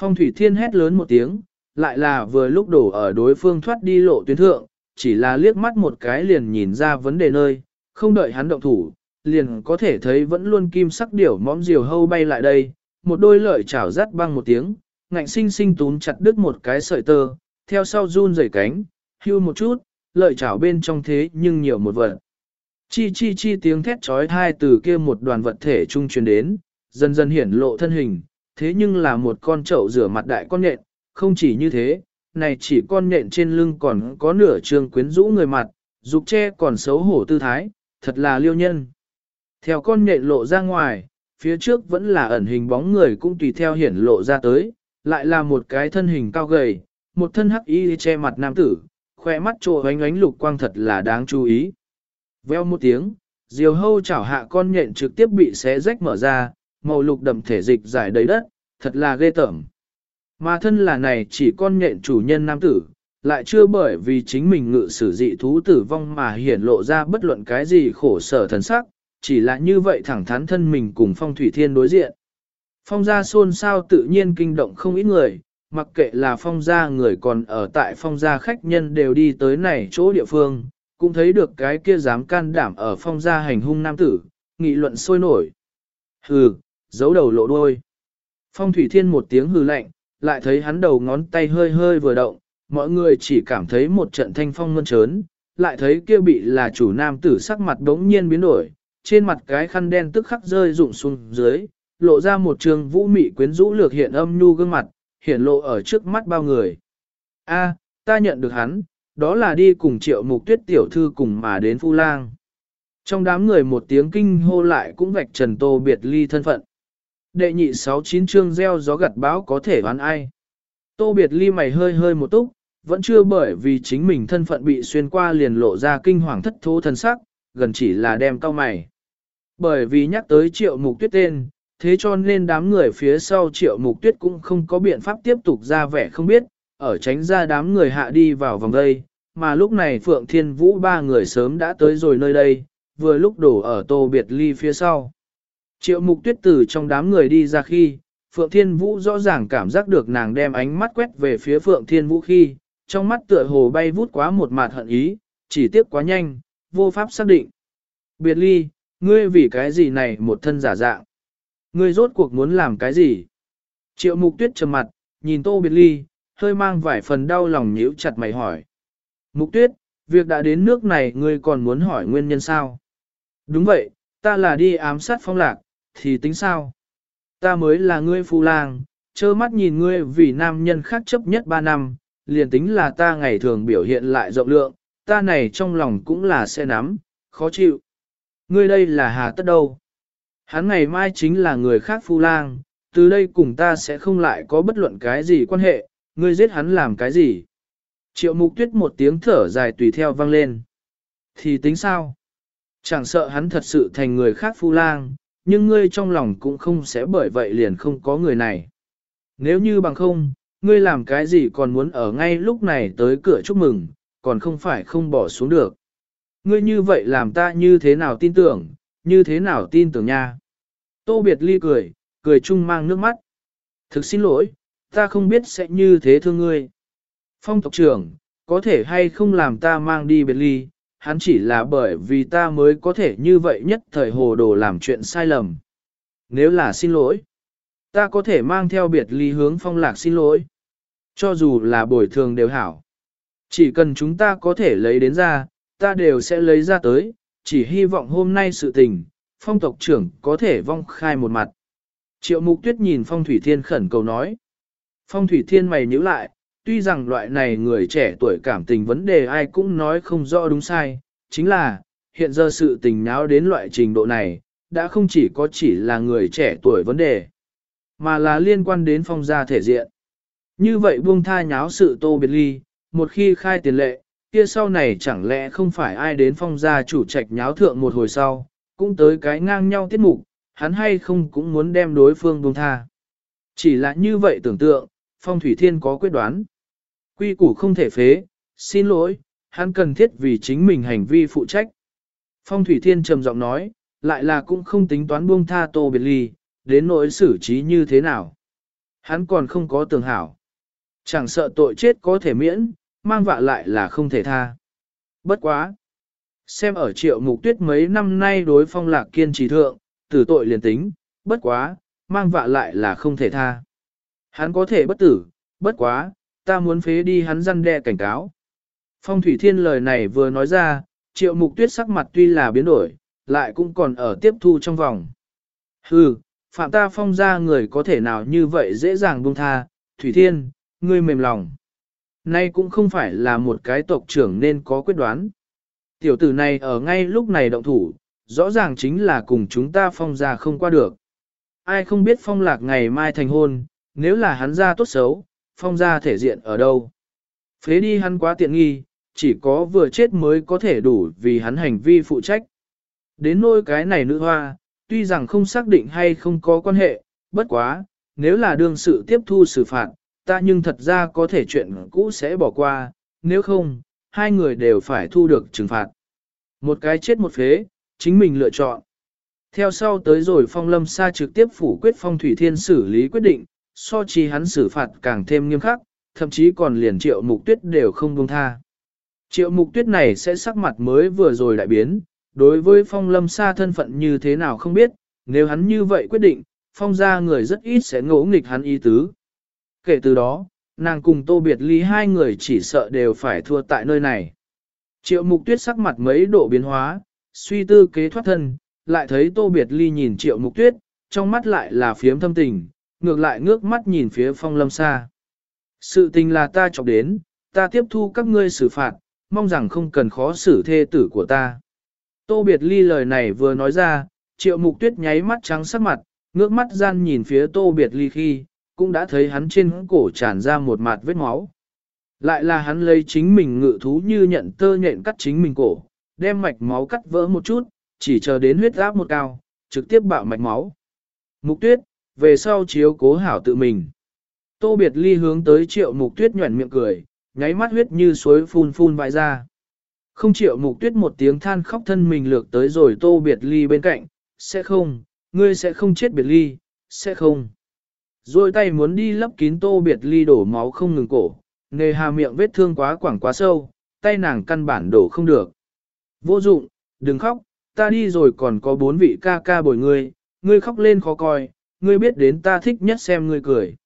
Phong thủy thiên hét lớn một tiếng, lại là vừa lúc đổ ở đối phương thoát đi lộ tuyến thượng, chỉ là liếc mắt một cái liền nhìn ra vấn đề nơi, không đợi hắn động thủ, liền có thể thấy vẫn luôn kim sắc điểu móng diều hâu bay lại đây, một đôi lợi chảo rắt băng một tiếng, ngạnh sinh sinh túm chặt đứt một cái sợi tơ, theo sau run rẩy cánh, hưu một chút, lợi chảo bên trong thế nhưng nhiều một vật. Chi chi chi tiếng thét trói thai từ kia một đoàn vật thể trung truyền đến, dần dần hiển lộ thân hình, thế nhưng là một con chậu rửa mặt đại con nhện, không chỉ như thế, này chỉ con nhện trên lưng còn có nửa trường quyến rũ người mặt, dục che còn xấu hổ tư thái, thật là liêu nhân. Theo con nhện lộ ra ngoài, phía trước vẫn là ẩn hình bóng người cũng tùy theo hiển lộ ra tới, lại là một cái thân hình cao gầy, một thân hắc y che mặt nam tử, khoe mắt trộn ánh ánh lục quang thật là đáng chú ý. Veo một tiếng, diều hâu chảo hạ con nhện trực tiếp bị xé rách mở ra, màu lục đậm thể dịch giải đầy đất, thật là ghê tởm. Mà thân là này chỉ con nhện chủ nhân nam tử, lại chưa bởi vì chính mình ngự sử dị thú tử vong mà hiển lộ ra bất luận cái gì khổ sở thần sắc, chỉ là như vậy thẳng thắn thân mình cùng phong thủy thiên đối diện. Phong gia xôn xao tự nhiên kinh động không ít người, mặc kệ là phong gia người còn ở tại phong gia khách nhân đều đi tới này chỗ địa phương, cũng thấy được cái kia dám can đảm ở phong gia hành hung nam tử, nghị luận sôi nổi. Hừ, giấu đầu lộ đuôi. Phong thủy thiên một tiếng hừ lạnh, lại thấy hắn đầu ngón tay hơi hơi vừa động, mọi người chỉ cảm thấy một trận thanh phong mơn trớn, lại thấy kia bị là chủ nam tử sắc mặt đống nhiên biến đổi, trên mặt cái khăn đen tức khắc rơi rụng xuống dưới, lộ ra một trường vũ mị quyến rũ lược hiện âm nhu gương mặt, hiện lộ ở trước mắt bao người. A, ta nhận được hắn, đó là đi cùng triệu mục tuyết tiểu thư cùng mà đến phu lang. Trong đám người một tiếng kinh hô lại cũng vạch trần tô biệt ly thân phận. Đệ nhị sáu chín chương gieo gió gặt báo có thể đoán ai. Tô biệt ly mày hơi hơi một túc, vẫn chưa bởi vì chính mình thân phận bị xuyên qua liền lộ ra kinh hoàng thất thố thân sắc, gần chỉ là đem cao mày. Bởi vì nhắc tới triệu mục tuyết tên, thế cho nên đám người phía sau triệu mục tuyết cũng không có biện pháp tiếp tục ra vẻ không biết, ở tránh ra đám người hạ đi vào vòng đây, mà lúc này Phượng Thiên Vũ ba người sớm đã tới rồi nơi đây, vừa lúc đổ ở tô biệt ly phía sau. Triệu mục tuyết tử trong đám người đi ra khi, Phượng Thiên Vũ rõ ràng cảm giác được nàng đem ánh mắt quét về phía Phượng Thiên Vũ khi, trong mắt tựa hồ bay vút quá một mạt hận ý, chỉ tiếc quá nhanh, vô pháp xác định. Biệt ly, ngươi vì cái gì này một thân giả dạng? Ngươi rốt cuộc muốn làm cái gì? Triệu mục tuyết trầm mặt, nhìn tô biệt ly, hơi mang vài phần đau lòng nhíu chặt mày hỏi. Mục tuyết, việc đã đến nước này ngươi còn muốn hỏi nguyên nhân sao? Đúng vậy, ta là đi ám sát phong lạc, thì tính sao? Ta mới là ngươi phu lang, trơ mắt nhìn ngươi vì nam nhân khác chấp nhất ba năm, liền tính là ta ngày thường biểu hiện lại rộng lượng, ta này trong lòng cũng là xe nắm, khó chịu. Ngươi đây là hà tất đâu? Hắn ngày mai chính là người khác phu lang, từ đây cùng ta sẽ không lại có bất luận cái gì quan hệ, ngươi giết hắn làm cái gì? Triệu mục tuyết một tiếng thở dài tùy theo vang lên. Thì tính sao? Chẳng sợ hắn thật sự thành người khác phu lang, nhưng ngươi trong lòng cũng không sẽ bởi vậy liền không có người này. Nếu như bằng không, ngươi làm cái gì còn muốn ở ngay lúc này tới cửa chúc mừng, còn không phải không bỏ xuống được. Ngươi như vậy làm ta như thế nào tin tưởng, như thế nào tin tưởng nha. Tô biệt ly cười, cười chung mang nước mắt. Thực xin lỗi, ta không biết sẽ như thế thương ngươi. Phong tộc trưởng, có thể hay không làm ta mang đi biệt ly, hắn chỉ là bởi vì ta mới có thể như vậy nhất thời hồ đồ làm chuyện sai lầm. Nếu là xin lỗi, ta có thể mang theo biệt ly hướng phong lạc xin lỗi. Cho dù là bồi thường đều hảo. Chỉ cần chúng ta có thể lấy đến ra, ta đều sẽ lấy ra tới, chỉ hy vọng hôm nay sự tình, phong tộc trưởng có thể vong khai một mặt. Triệu mục tuyết nhìn phong thủy thiên khẩn cầu nói. Phong thủy thiên mày nhíu lại, tuy rằng loại này người trẻ tuổi cảm tình vấn đề ai cũng nói không rõ đúng sai, chính là, hiện giờ sự tình náo đến loại trình độ này, đã không chỉ có chỉ là người trẻ tuổi vấn đề, mà là liên quan đến phong gia thể diện. Như vậy buông tha nháo sự tô biệt ly, một khi khai tiền lệ, kia sau này chẳng lẽ không phải ai đến phong gia chủ trạch nháo thượng một hồi sau, cũng tới cái ngang nhau tiết mục, hắn hay không cũng muốn đem đối phương buông tha. Chỉ là như vậy tưởng tượng, phong thủy thiên có quyết đoán. Quy củ không thể phế, xin lỗi, hắn cần thiết vì chính mình hành vi phụ trách. Phong thủy thiên trầm giọng nói, lại là cũng không tính toán buông tha tô biệt ly, đến nỗi xử trí như thế nào. Hắn còn không có tường hảo. Chẳng sợ tội chết có thể miễn, mang vạ lại là không thể tha. Bất quá. Xem ở triệu mục tuyết mấy năm nay đối phong lạc kiên trì thượng, tử tội liền tính, bất quá, mang vạ lại là không thể tha. Hắn có thể bất tử, bất quá, ta muốn phế đi hắn răn đe cảnh cáo. Phong thủy thiên lời này vừa nói ra, triệu mục tuyết sắc mặt tuy là biến đổi, lại cũng còn ở tiếp thu trong vòng. Hừ, phạm ta phong ra người có thể nào như vậy dễ dàng buông tha, thủy thiên, ngươi mềm lòng. Nay cũng không phải là một cái tộc trưởng nên có quyết đoán. Tiểu tử này ở ngay lúc này động thủ, rõ ràng chính là cùng chúng ta phong ra không qua được. Ai không biết phong lạc ngày mai thành hôn, nếu là hắn ra tốt xấu, phong ra thể diện ở đâu. Phế đi hắn quá tiện nghi, chỉ có vừa chết mới có thể đủ vì hắn hành vi phụ trách. Đến nôi cái này nữ hoa, tuy rằng không xác định hay không có quan hệ, bất quá, nếu là đương sự tiếp thu xử phạt, ta nhưng thật ra có thể chuyện cũ sẽ bỏ qua, nếu không, hai người đều phải thu được trừng phạt. Một cái chết một phế, chính mình lựa chọn. Theo sau tới rồi phong lâm sa trực tiếp phủ quyết phong thủy thiên xử lý quyết định, so chi hắn xử phạt càng thêm nghiêm khắc, thậm chí còn liền triệu mục tuyết đều không buông tha. Triệu mục tuyết này sẽ sắc mặt mới vừa rồi đại biến, đối với phong lâm xa thân phận như thế nào không biết, nếu hắn như vậy quyết định, phong ra người rất ít sẽ ngỗ nghịch hắn ý tứ. Kể từ đó, nàng cùng tô biệt ly hai người chỉ sợ đều phải thua tại nơi này. Triệu mục tuyết sắc mặt mấy độ biến hóa, suy tư kế thoát thân, lại thấy tô biệt ly nhìn triệu mục tuyết, trong mắt lại là phiếm thâm tình, ngược lại ngước mắt nhìn phía phong lâm xa. Sự tình là ta chọc đến, ta tiếp thu các ngươi xử phạt, mong rằng không cần khó xử thê tử của ta. Tô biệt ly lời này vừa nói ra, triệu mục tuyết nháy mắt trắng sắc mặt, ngước mắt gian nhìn phía tô biệt ly khi, cũng đã thấy hắn trên cổ tràn ra một mặt vết máu. Lại là hắn lấy chính mình ngự thú như nhận tơ nhện cắt chính mình cổ, đem mạch máu cắt vỡ một chút, chỉ chờ đến huyết áp một cao, trực tiếp bạo mạch máu. Mục tuyết, về sau chiếu cố hảo tự mình. Tô biệt ly hướng tới triệu mục tuyết nhuẩn miệng cười, nháy mắt huyết như suối phun phun vãi ra. Không triệu mục tuyết một tiếng than khóc thân mình lược tới rồi tô biệt ly bên cạnh, sẽ không, ngươi sẽ không chết biệt ly, sẽ không. Rồi tay muốn đi lấp kín tô biệt ly đổ máu không ngừng cổ, nề hà miệng vết thương quá quảng quá sâu, tay nàng căn bản đổ không được. Vô dụng, đừng khóc, ta đi rồi còn có bốn vị ca ca bồi ngươi, ngươi khóc lên khó coi, ngươi biết đến ta thích nhất xem ngươi cười.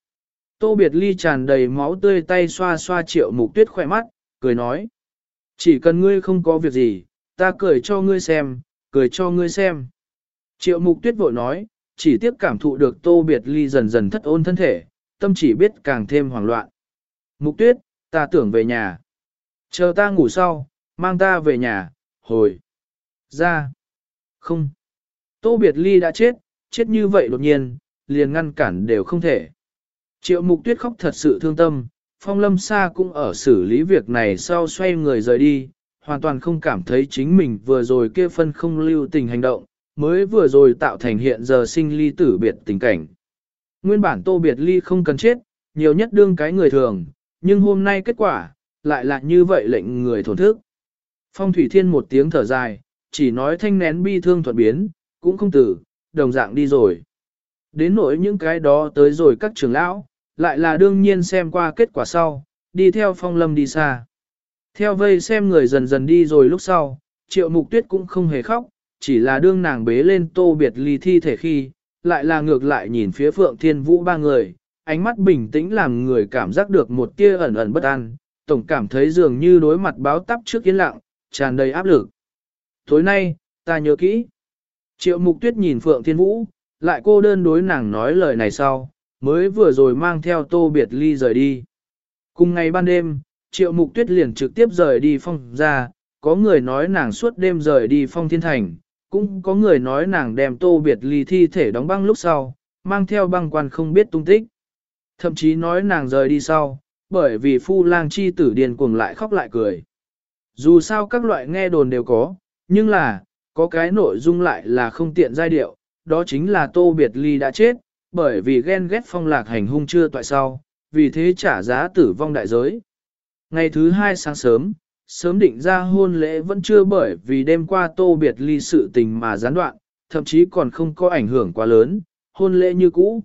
Tô biệt ly tràn đầy máu tươi tay xoa xoa triệu mục tuyết khỏe mắt, cười nói. Chỉ cần ngươi không có việc gì, ta cười cho ngươi xem, cười cho ngươi xem. Triệu mục tuyết vội nói, chỉ tiếp cảm thụ được tô biệt ly dần dần thất ôn thân thể, tâm chỉ biết càng thêm hoảng loạn. Mục tuyết, ta tưởng về nhà. Chờ ta ngủ sau, mang ta về nhà, hồi. Ra. Không. Tô biệt ly đã chết, chết như vậy đột nhiên, liền ngăn cản đều không thể. Triệu mục tuyết khóc thật sự thương tâm, phong lâm sa cũng ở xử lý việc này sau xoay người rời đi, hoàn toàn không cảm thấy chính mình vừa rồi kia phân không lưu tình hành động, mới vừa rồi tạo thành hiện giờ sinh ly tử biệt tình cảnh. Nguyên bản tô biệt ly không cần chết, nhiều nhất đương cái người thường, nhưng hôm nay kết quả, lại là như vậy lệnh người thổn thức. Phong thủy thiên một tiếng thở dài, chỉ nói thanh nén bi thương thuận biến, cũng không tử, đồng dạng đi rồi. Đến nỗi những cái đó tới rồi các trưởng lão, lại là đương nhiên xem qua kết quả sau, đi theo phong lâm đi xa. Theo vây xem người dần dần đi rồi lúc sau, triệu mục tuyết cũng không hề khóc, chỉ là đương nàng bế lên tô biệt ly thi thể khi, lại là ngược lại nhìn phía phượng thiên vũ ba người, ánh mắt bình tĩnh làm người cảm giác được một tia ẩn ẩn bất an, tổng cảm thấy dường như đối mặt báo tắp trước yên lặng, tràn đầy áp lực. Tối nay, ta nhớ kỹ. Triệu mục tuyết nhìn phượng thiên vũ, lại cô đơn đối nàng nói lời này sau, mới vừa rồi mang theo tô biệt ly rời đi. Cùng ngày ban đêm, triệu mục tuyết liền trực tiếp rời đi phong ra, có người nói nàng suốt đêm rời đi phong thiên thành, cũng có người nói nàng đem tô biệt ly thi thể đóng băng lúc sau, mang theo băng quan không biết tung tích. Thậm chí nói nàng rời đi sau, bởi vì phu lang chi tử điền cuồng lại khóc lại cười. Dù sao các loại nghe đồn đều có, nhưng là, có cái nội dung lại là không tiện giai điệu, đó chính là tô biệt ly đã chết, bởi vì ghen ghét phong lạc hành hung chưa tại sau, vì thế trả giá tử vong đại giới. Ngày thứ hai sáng sớm, sớm định ra hôn lễ vẫn chưa bởi vì đêm qua tô biệt ly sự tình mà gián đoạn, thậm chí còn không có ảnh hưởng quá lớn, hôn lễ như cũ.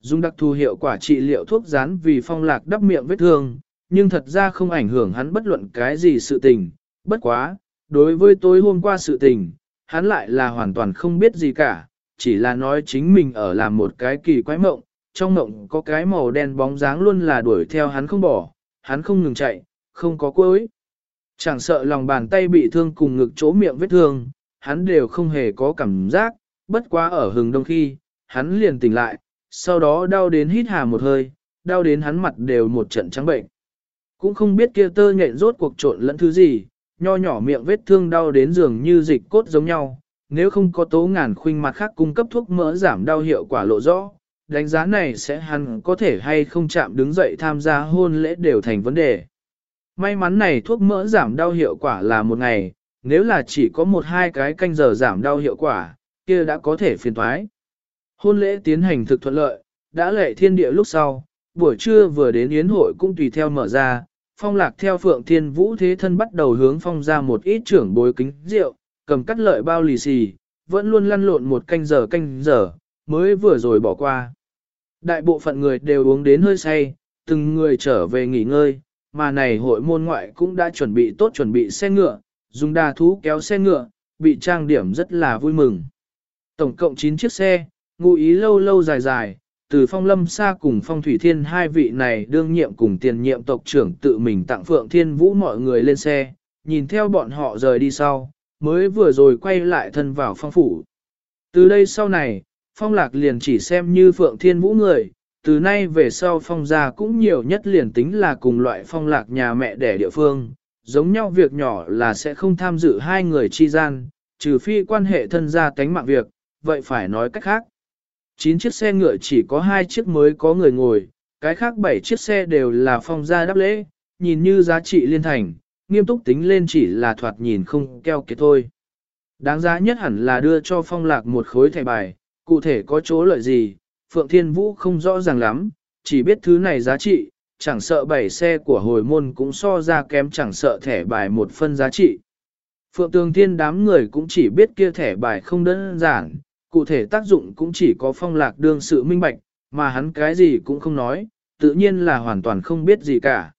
Dùng đặc thù hiệu quả trị liệu thuốc rán vì phong lạc đắp miệng vết thương, nhưng thật ra không ảnh hưởng hắn bất luận cái gì sự tình, bất quá, đối với tối hôm qua sự tình, hắn lại là hoàn toàn không biết gì cả, chỉ là nói chính mình ở làm một cái kỳ quái mộng, trong mộng có cái màu đen bóng dáng luôn là đuổi theo hắn không bỏ, hắn không ngừng chạy, không có cuối. Chẳng sợ lòng bàn tay bị thương cùng ngực chỗ miệng vết thương, hắn đều không hề có cảm giác, bất quá ở hừng đông khi, hắn liền tỉnh lại, sau đó đau đến hít hà một hơi, đau đến hắn mặt đều một trận trắng bệnh. Cũng không biết kia tơ nhện rốt cuộc trộn lẫn thứ gì, nho nhỏ miệng vết thương đau đến dường như dịch cốt giống nhau, nếu không có tố ngàn khuynh mặt khác cung cấp thuốc mỡ giảm đau hiệu quả lộ rõ, đánh giá này sẽ hắn có thể hay không chạm đứng dậy tham gia hôn lễ đều thành vấn đề. May mắn này thuốc mỡ giảm đau hiệu quả là một ngày, nếu là chỉ có một hai cái canh giờ giảm đau hiệu quả, kia đã có thể phiền thoái. Hôn lễ tiến hành thực thuận lợi, đã lệ thiên địa lúc sau, buổi trưa vừa đến yến hội cũng tùy theo mở ra, phong lạc theo phượng thiên vũ thế thân bắt đầu hướng phong ra một ít trưởng bối kính rượu, cầm cắt lợi bao lì xì, vẫn luôn lăn lộn một canh giờ canh giờ, mới vừa rồi bỏ qua. Đại bộ phận người đều uống đến hơi say, từng người trở về nghỉ ngơi, mà này hội môn ngoại cũng đã chuẩn bị tốt chuẩn bị xe ngựa, dùng đà thú kéo xe ngựa, bị trang điểm rất là vui mừng. Tổng cộng 9 chiếc xe, ngụ ý lâu lâu dài dài, từ phong lâm xa cùng phong thủy thiên hai vị này đương nhiệm cùng tiền nhiệm tộc trưởng tự mình tặng phượng thiên vũ mọi người lên xe, nhìn theo bọn họ rời đi sau, mới vừa rồi quay lại thân vào phong phủ. Từ đây sau này, phong lạc liền chỉ xem như phượng thiên vũ người, từ nay về sau phong gia cũng nhiều nhất liền tính là cùng loại phong lạc nhà mẹ đẻ địa phương, giống nhau việc nhỏ là sẽ không tham dự hai người chi gian, trừ phi quan hệ thân gia tánh mạng việc, vậy phải nói cách khác. Chín chiếc xe ngựa chỉ có hai chiếc mới có người ngồi, cái khác bảy chiếc xe đều là phong gia đáp lễ, nhìn như giá trị liên thành, nghiêm túc tính lên chỉ là thoạt nhìn không keo kiệt thôi. Đáng giá nhất hẳn là đưa cho phong lạc một khối thẻ bài, cụ thể có chỗ lợi gì, Phượng Thiên Vũ không rõ ràng lắm, chỉ biết thứ này giá trị, chẳng sợ bảy xe của hồi môn cũng so ra kém chẳng sợ thẻ bài một phân giá trị. Phượng Tường Thiên đám người cũng chỉ biết kia thẻ bài không đơn giản, cụ thể tác dụng cũng chỉ có phong lạc đương sự minh bạch, mà hắn cái gì cũng không nói, tự nhiên là hoàn toàn không biết gì cả.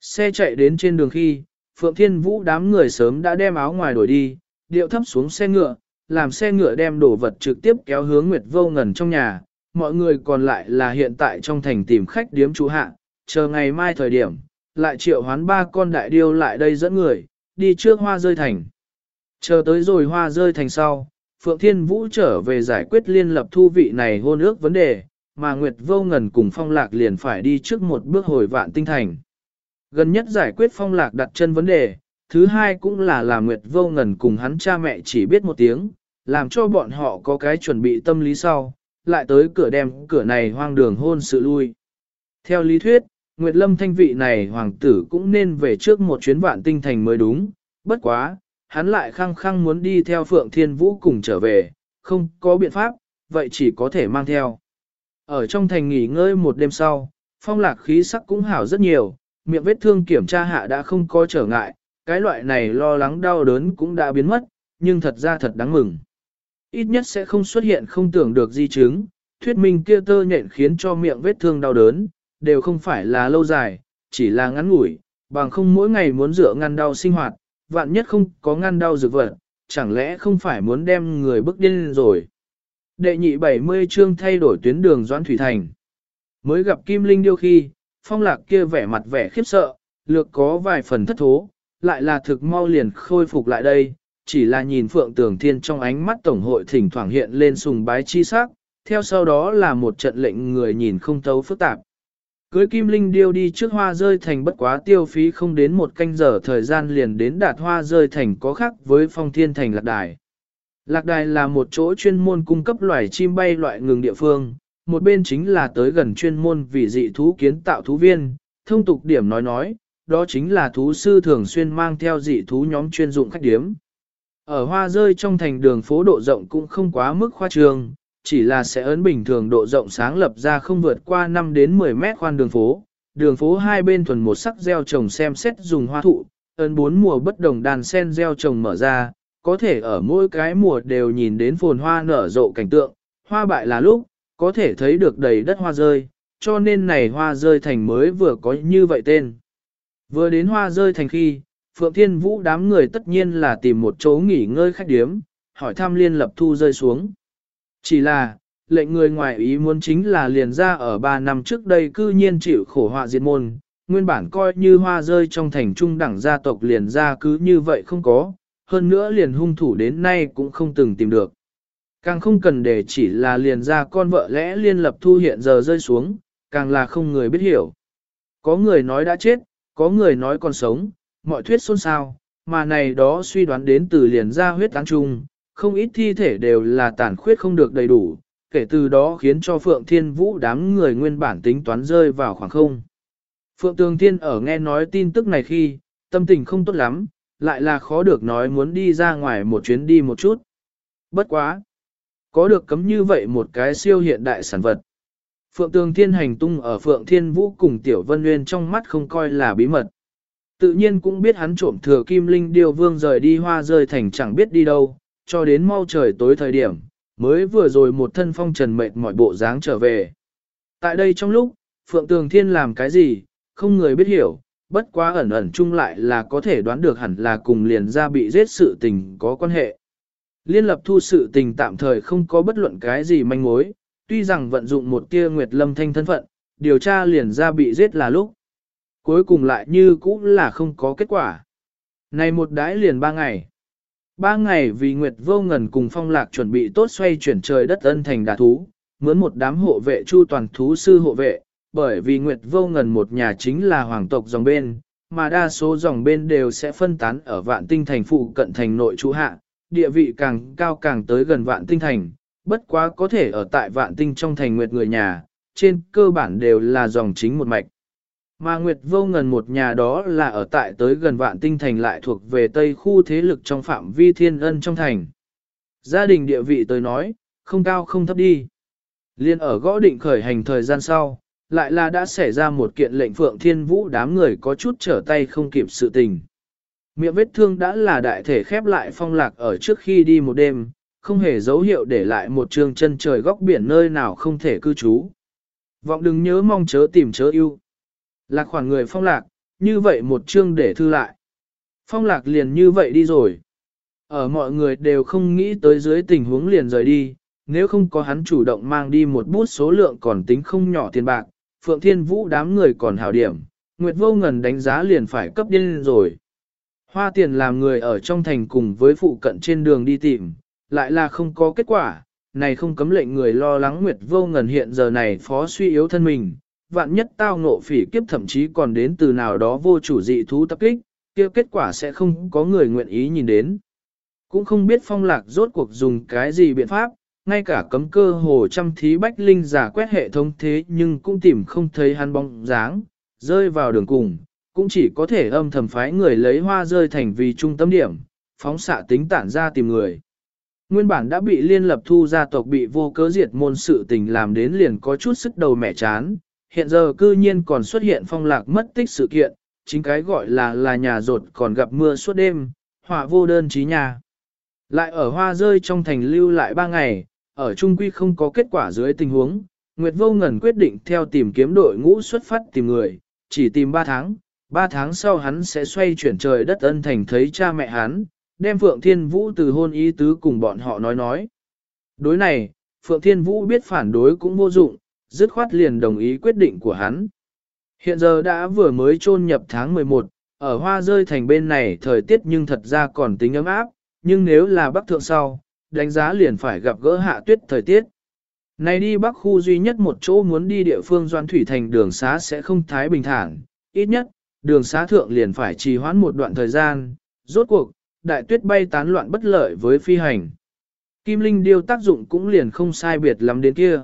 Xe chạy đến trên đường khi, Phượng Thiên Vũ đám người sớm đã đem áo ngoài đổi đi, điệu thấp xuống xe ngựa, làm xe ngựa đem đồ vật trực tiếp kéo hướng Nguyệt Vô Ngần trong nhà, mọi người còn lại là hiện tại trong thành tìm khách điếm chủ hạ, chờ ngày mai thời điểm, lại triệu hoán ba con đại điêu lại đây dẫn người, đi trước hoa rơi thành. Chờ tới rồi hoa rơi thành sau, Phượng Thiên Vũ trở về giải quyết liên lập thu vị này hôn ước vấn đề, mà Nguyệt Vô Ngần cùng Phong Lạc liền phải đi trước một bước hồi vạn tinh thành. Gần nhất giải quyết Phong Lạc đặt chân vấn đề, thứ hai cũng là làm Nguyệt Vô Ngần cùng hắn cha mẹ chỉ biết một tiếng, làm cho bọn họ có cái chuẩn bị tâm lý sau, lại tới cửa đem cửa này hoang đường hôn sự lui. Theo lý thuyết, Nguyệt Lâm thanh vị này hoàng tử cũng nên về trước một chuyến vạn tinh thành mới đúng, bất quá, hắn lại khăng khăng muốn đi theo Phượng Thiên Vũ cùng trở về, không có biện pháp, vậy chỉ có thể mang theo. Ở trong thành nghỉ ngơi một đêm sau, phong lạc khí sắc cũng hảo rất nhiều, miệng vết thương kiểm tra hạ đã không có trở ngại, cái loại này lo lắng đau đớn cũng đã biến mất, nhưng thật ra thật đáng mừng. Ít nhất sẽ không xuất hiện không tưởng được di chứng, thuyết minh kia tơ nhện khiến cho miệng vết thương đau đớn, đều không phải là lâu dài, chỉ là ngắn ngủi, bằng không mỗi ngày muốn dựa ngăn đau sinh hoạt, vạn nhất không có ngăn đau dược vật, chẳng lẽ không phải muốn đem người bức điên rồi. Đệ nhị 70 chương thay đổi tuyến đường Doãn Thủy Thành. Mới gặp Kim Linh Điêu khi, phong lạc kia vẻ mặt vẻ khiếp sợ, lược có vài phần thất thố, lại là thực mau liền khôi phục lại đây, chỉ là nhìn Phượng Tường Thiên trong ánh mắt Tổng hội thỉnh thoảng hiện lên sùng bái chi sắc, theo sau đó là một trận lệnh người nhìn không thấu phức tạp. Cưới Kim Linh điêu đi trước hoa rơi thành bất quá tiêu phí không đến một canh giờ thời gian liền đến đạt hoa rơi thành có khác với phong thiên thành lạc đài. Lạc đài là một chỗ chuyên môn cung cấp loài chim bay loại ngừng địa phương, một bên chính là tới gần chuyên môn vì dị thú kiến tạo thú viên, thông tục điểm nói nói, đó chính là thú sư thường xuyên mang theo dị thú nhóm chuyên dụng khách điếm. Ở hoa rơi trong thành đường phố độ rộng cũng không quá mức khoa trường chỉ là sẽ ấn bình thường độ rộng sáng lập ra không vượt qua 5 đến 10 mét khoan đường phố. Đường phố hai bên thuần một sắc gieo trồng xem xét dùng hoa thụ, ấn bốn mùa bất đồng đàn sen gieo trồng mở ra, có thể ở mỗi cái mùa đều nhìn đến phồn hoa nở rộ cảnh tượng, hoa bại là lúc, có thể thấy được đầy đất hoa rơi, cho nên này hoa rơi thành mới vừa có như vậy tên. Vừa đến hoa rơi thành khi, Phượng Thiên Vũ đám người tất nhiên là tìm một chỗ nghỉ ngơi khách điếm, hỏi thăm liên lập thu rơi xuống. Chỉ là, lệnh người ngoài ý muốn chính là liền ra ở 3 năm trước đây cư nhiên chịu khổ họa diệt môn, nguyên bản coi như hoa rơi trong thành trung đẳng gia tộc liền ra cứ như vậy không có, hơn nữa liền hung thủ đến nay cũng không từng tìm được. Càng không cần để chỉ là liền ra con vợ lẽ liên lập thu hiện giờ rơi xuống, càng là không người biết hiểu. Có người nói đã chết, có người nói còn sống, mọi thuyết xôn xao, mà này đó suy đoán đến từ liền ra huyết tán trung, không ít thi thể đều là tàn khuyết không được đầy đủ, kể từ đó khiến cho Phượng Thiên Vũ đám người nguyên bản tính toán rơi vào khoảng không. Phượng Tường Thiên ở nghe nói tin tức này khi, tâm tình không tốt lắm, lại là khó được nói muốn đi ra ngoài một chuyến đi một chút. Bất quá! Có được cấm như vậy một cái siêu hiện đại sản vật. Phượng Tường Thiên hành tung ở Phượng Thiên Vũ cùng Tiểu Vân Nguyên trong mắt không coi là bí mật. Tự nhiên cũng biết hắn trộm thừa Kim Linh điều Vương rời đi hoa rơi thành chẳng biết đi đâu, cho đến mau trời tối thời điểm, mới vừa rồi một thân phong trần mệt mọi bộ dáng trở về. Tại đây trong lúc, Phượng Tường Thiên làm cái gì, không người biết hiểu, bất quá ẩn ẩn chung lại là có thể đoán được hẳn là cùng liền ra bị giết sự tình có quan hệ. Liên lập thu sự tình tạm thời không có bất luận cái gì manh mối, tuy rằng vận dụng một tia Nguyệt Lâm Thanh thân phận, điều tra liền ra bị giết là lúc. Cuối cùng lại như cũ là không có kết quả. Này một đái liền ba ngày. Ba ngày vì Nguyệt Vô Ngần cùng Phong Lạc chuẩn bị tốt xoay chuyển trời đất ân thành đà thú, mướn một đám hộ vệ chu toàn thú sư hộ vệ, bởi vì Nguyệt Vô Ngần một nhà chính là hoàng tộc dòng bên, mà đa số dòng bên đều sẽ phân tán ở vạn tinh thành phụ cận thành nội trú hạ, địa vị càng cao càng tới gần vạn tinh thành, bất quá có thể ở tại vạn tinh trong thành Nguyệt người nhà, trên cơ bản đều là dòng chính một mạch. Mà Nguyệt Vô Ngần một nhà đó là ở tại tới gần vạn tinh thành lại thuộc về tây khu thế lực trong phạm vi thiên ân trong thành. Gia đình địa vị tới nói, không cao không thấp đi. Liên ở gõ định khởi hành thời gian sau, lại là đã xảy ra một kiện lệnh phượng thiên vũ đám người có chút trở tay không kịp sự tình. Miệng vết thương đã là đại thể khép lại phong lạc ở trước khi đi một đêm, không hề dấu hiệu để lại một trường chân trời góc biển nơi nào không thể cư trú. Vọng đừng nhớ mong chớ tìm chớ yêu. Lạc khoản người phong lạc, như vậy một chương để thư lại. Phong lạc liền như vậy đi rồi. Ở mọi người đều không nghĩ tới dưới tình huống liền rời đi, nếu không có hắn chủ động mang đi một bút số lượng còn tính không nhỏ tiền bạc, Phượng Thiên Vũ đám người còn hảo điểm, Nguyệt Vô Ngần đánh giá liền phải cấp điên rồi. Hoa tiền làm người ở trong thành cùng với phụ cận trên đường đi tìm, lại là không có kết quả, này không cấm lệnh người lo lắng Nguyệt Vô Ngần hiện giờ này phó suy yếu thân mình, vạn nhất tao ngộ phỉ kiếp thậm chí còn đến từ nào đó vô chủ dị thú tập kích, kia kết quả sẽ không có người nguyện ý nhìn đến. Cũng không biết phong lạc rốt cuộc dùng cái gì biện pháp, ngay cả cấm cơ hồ trăm thí bách linh giả quét hệ thống thế nhưng cũng tìm không thấy hắn bóng dáng, rơi vào đường cùng, cũng chỉ có thể âm thầm phái người lấy hoa rơi thành vì trung tâm điểm, phóng xạ tính tản ra tìm người. Nguyên bản đã bị liên lập thu gia tộc bị vô cớ diệt môn sự tình làm đến liền có chút sức đầu mẻ chán, hiện giờ cư nhiên còn xuất hiện phong lạc mất tích sự kiện, chính cái gọi là là nhà rột còn gặp mưa suốt đêm, họa vô đơn trí nhà. Lại ở hoa rơi trong thành lưu lại ba ngày, ở Trung Quy không có kết quả dưới tình huống, Nguyệt Vô Ngần quyết định theo tìm kiếm đội ngũ xuất phát tìm người, chỉ tìm 3 tháng, Ba tháng sau hắn sẽ xoay chuyển trời đất ân thành thấy cha mẹ hắn, đem Phượng Thiên Vũ từ hôn ý tứ cùng bọn họ nói nói. Đối này, Phượng Thiên Vũ biết phản đối cũng vô dụng, dứt khoát liền đồng ý quyết định của hắn. Hiện giờ đã vừa mới chôn nhập tháng 11, ở hoa rơi thành bên này thời tiết nhưng thật ra còn tính ấm áp, nhưng nếu là bắc thượng sau, đánh giá liền phải gặp gỡ hạ tuyết thời tiết. Này đi bắc khu duy nhất một chỗ muốn đi địa phương doan thủy thành đường xá sẽ không thái bình thản, ít nhất, đường xá thượng liền phải trì hoãn một đoạn thời gian, rốt cuộc, đại tuyết bay tán loạn bất lợi với phi hành. Kim Linh điêu tác dụng cũng liền không sai biệt lắm đến kia.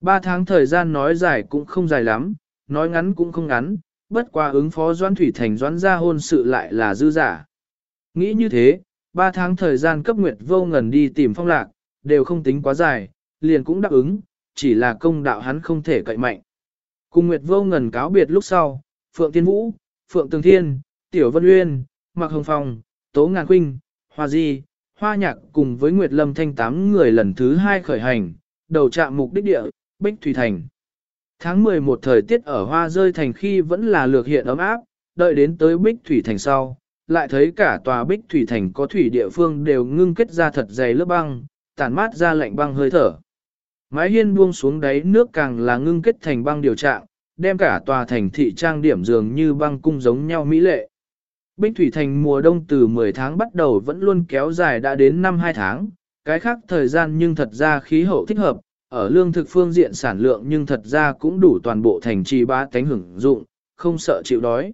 Ba tháng thời gian nói dài cũng không dài lắm, nói ngắn cũng không ngắn, bất qua ứng phó Doan Thủy Thành doãn ra hôn sự lại là dư giả. Nghĩ như thế, ba tháng thời gian cấp nguyệt vô ngần đi tìm phong lạc, đều không tính quá dài, liền cũng đáp ứng, chỉ là công đạo hắn không thể cậy mạnh. Cùng nguyệt vô ngần cáo biệt lúc sau, Phượng Tiên Vũ, Phượng Tường Thiên, Tiểu Vân Uyên, Mạc Hồng Phong, Tố Ngàn Quynh, Hoa Di, Hoa Nhạc cùng với Nguyệt Lâm Thanh tám người lần thứ hai khởi hành, đầu trạm mục đích địa, Bích Thủy Thành. Tháng 11 thời tiết ở Hoa Rơi Thành khi vẫn là lược hiện ấm áp, đợi đến tới Bích Thủy Thành sau, lại thấy cả tòa Bích Thủy Thành có thủy địa phương đều ngưng kết ra thật dày lớp băng, tản mát ra lạnh băng hơi thở. Mái hiên buông xuống đáy nước càng là ngưng kết thành băng điều trạng, đem cả tòa thành thị trang điểm dường như băng cung giống nhau mỹ lệ. Bích Thủy Thành mùa đông từ 10 tháng bắt đầu vẫn luôn kéo dài đã đến năm 2 tháng, cái khác thời gian nhưng thật ra khí hậu thích hợp, ở lương thực phương diện sản lượng nhưng thật ra cũng đủ toàn bộ thành trì ba tánh hưởng dụng, không sợ chịu đói.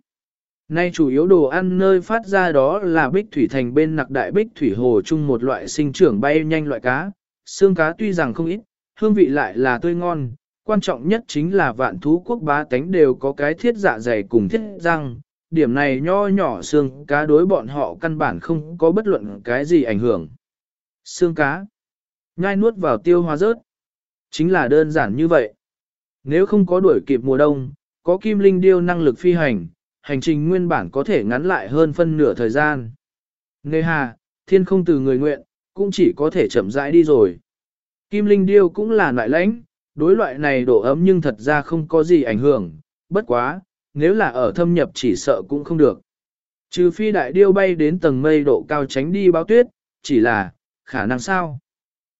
Nay chủ yếu đồ ăn nơi phát ra đó là bích thủy thành bên nặc đại bích thủy hồ chung một loại sinh trưởng bay nhanh loại cá, xương cá tuy rằng không ít, hương vị lại là tươi ngon, Quan trọng nhất chính là vạn thú quốc bá tánh đều có cái thiết dạ dày cùng thiết răng, điểm này nho nhỏ xương cá đối bọn họ căn bản không có bất luận cái gì ảnh hưởng. Xương cá, nhai nuốt vào tiêu hóa rớt, chính là đơn giản như vậy. Nếu không có đuổi kịp mùa đông, có kim linh điêu năng lực phi hành, hành trình nguyên bản có thể ngắn lại hơn phân nửa thời gian. Nê hà, thiên không từ người nguyện, cũng chỉ có thể chậm rãi đi rồi. Kim linh điêu cũng là loại lãnh, đối loại này độ ấm nhưng thật ra không có gì ảnh hưởng, bất quá, nếu là ở thâm nhập chỉ sợ cũng không được. Trừ phi đại điêu bay đến tầng mây độ cao tránh đi báo tuyết, chỉ là, khả năng sao?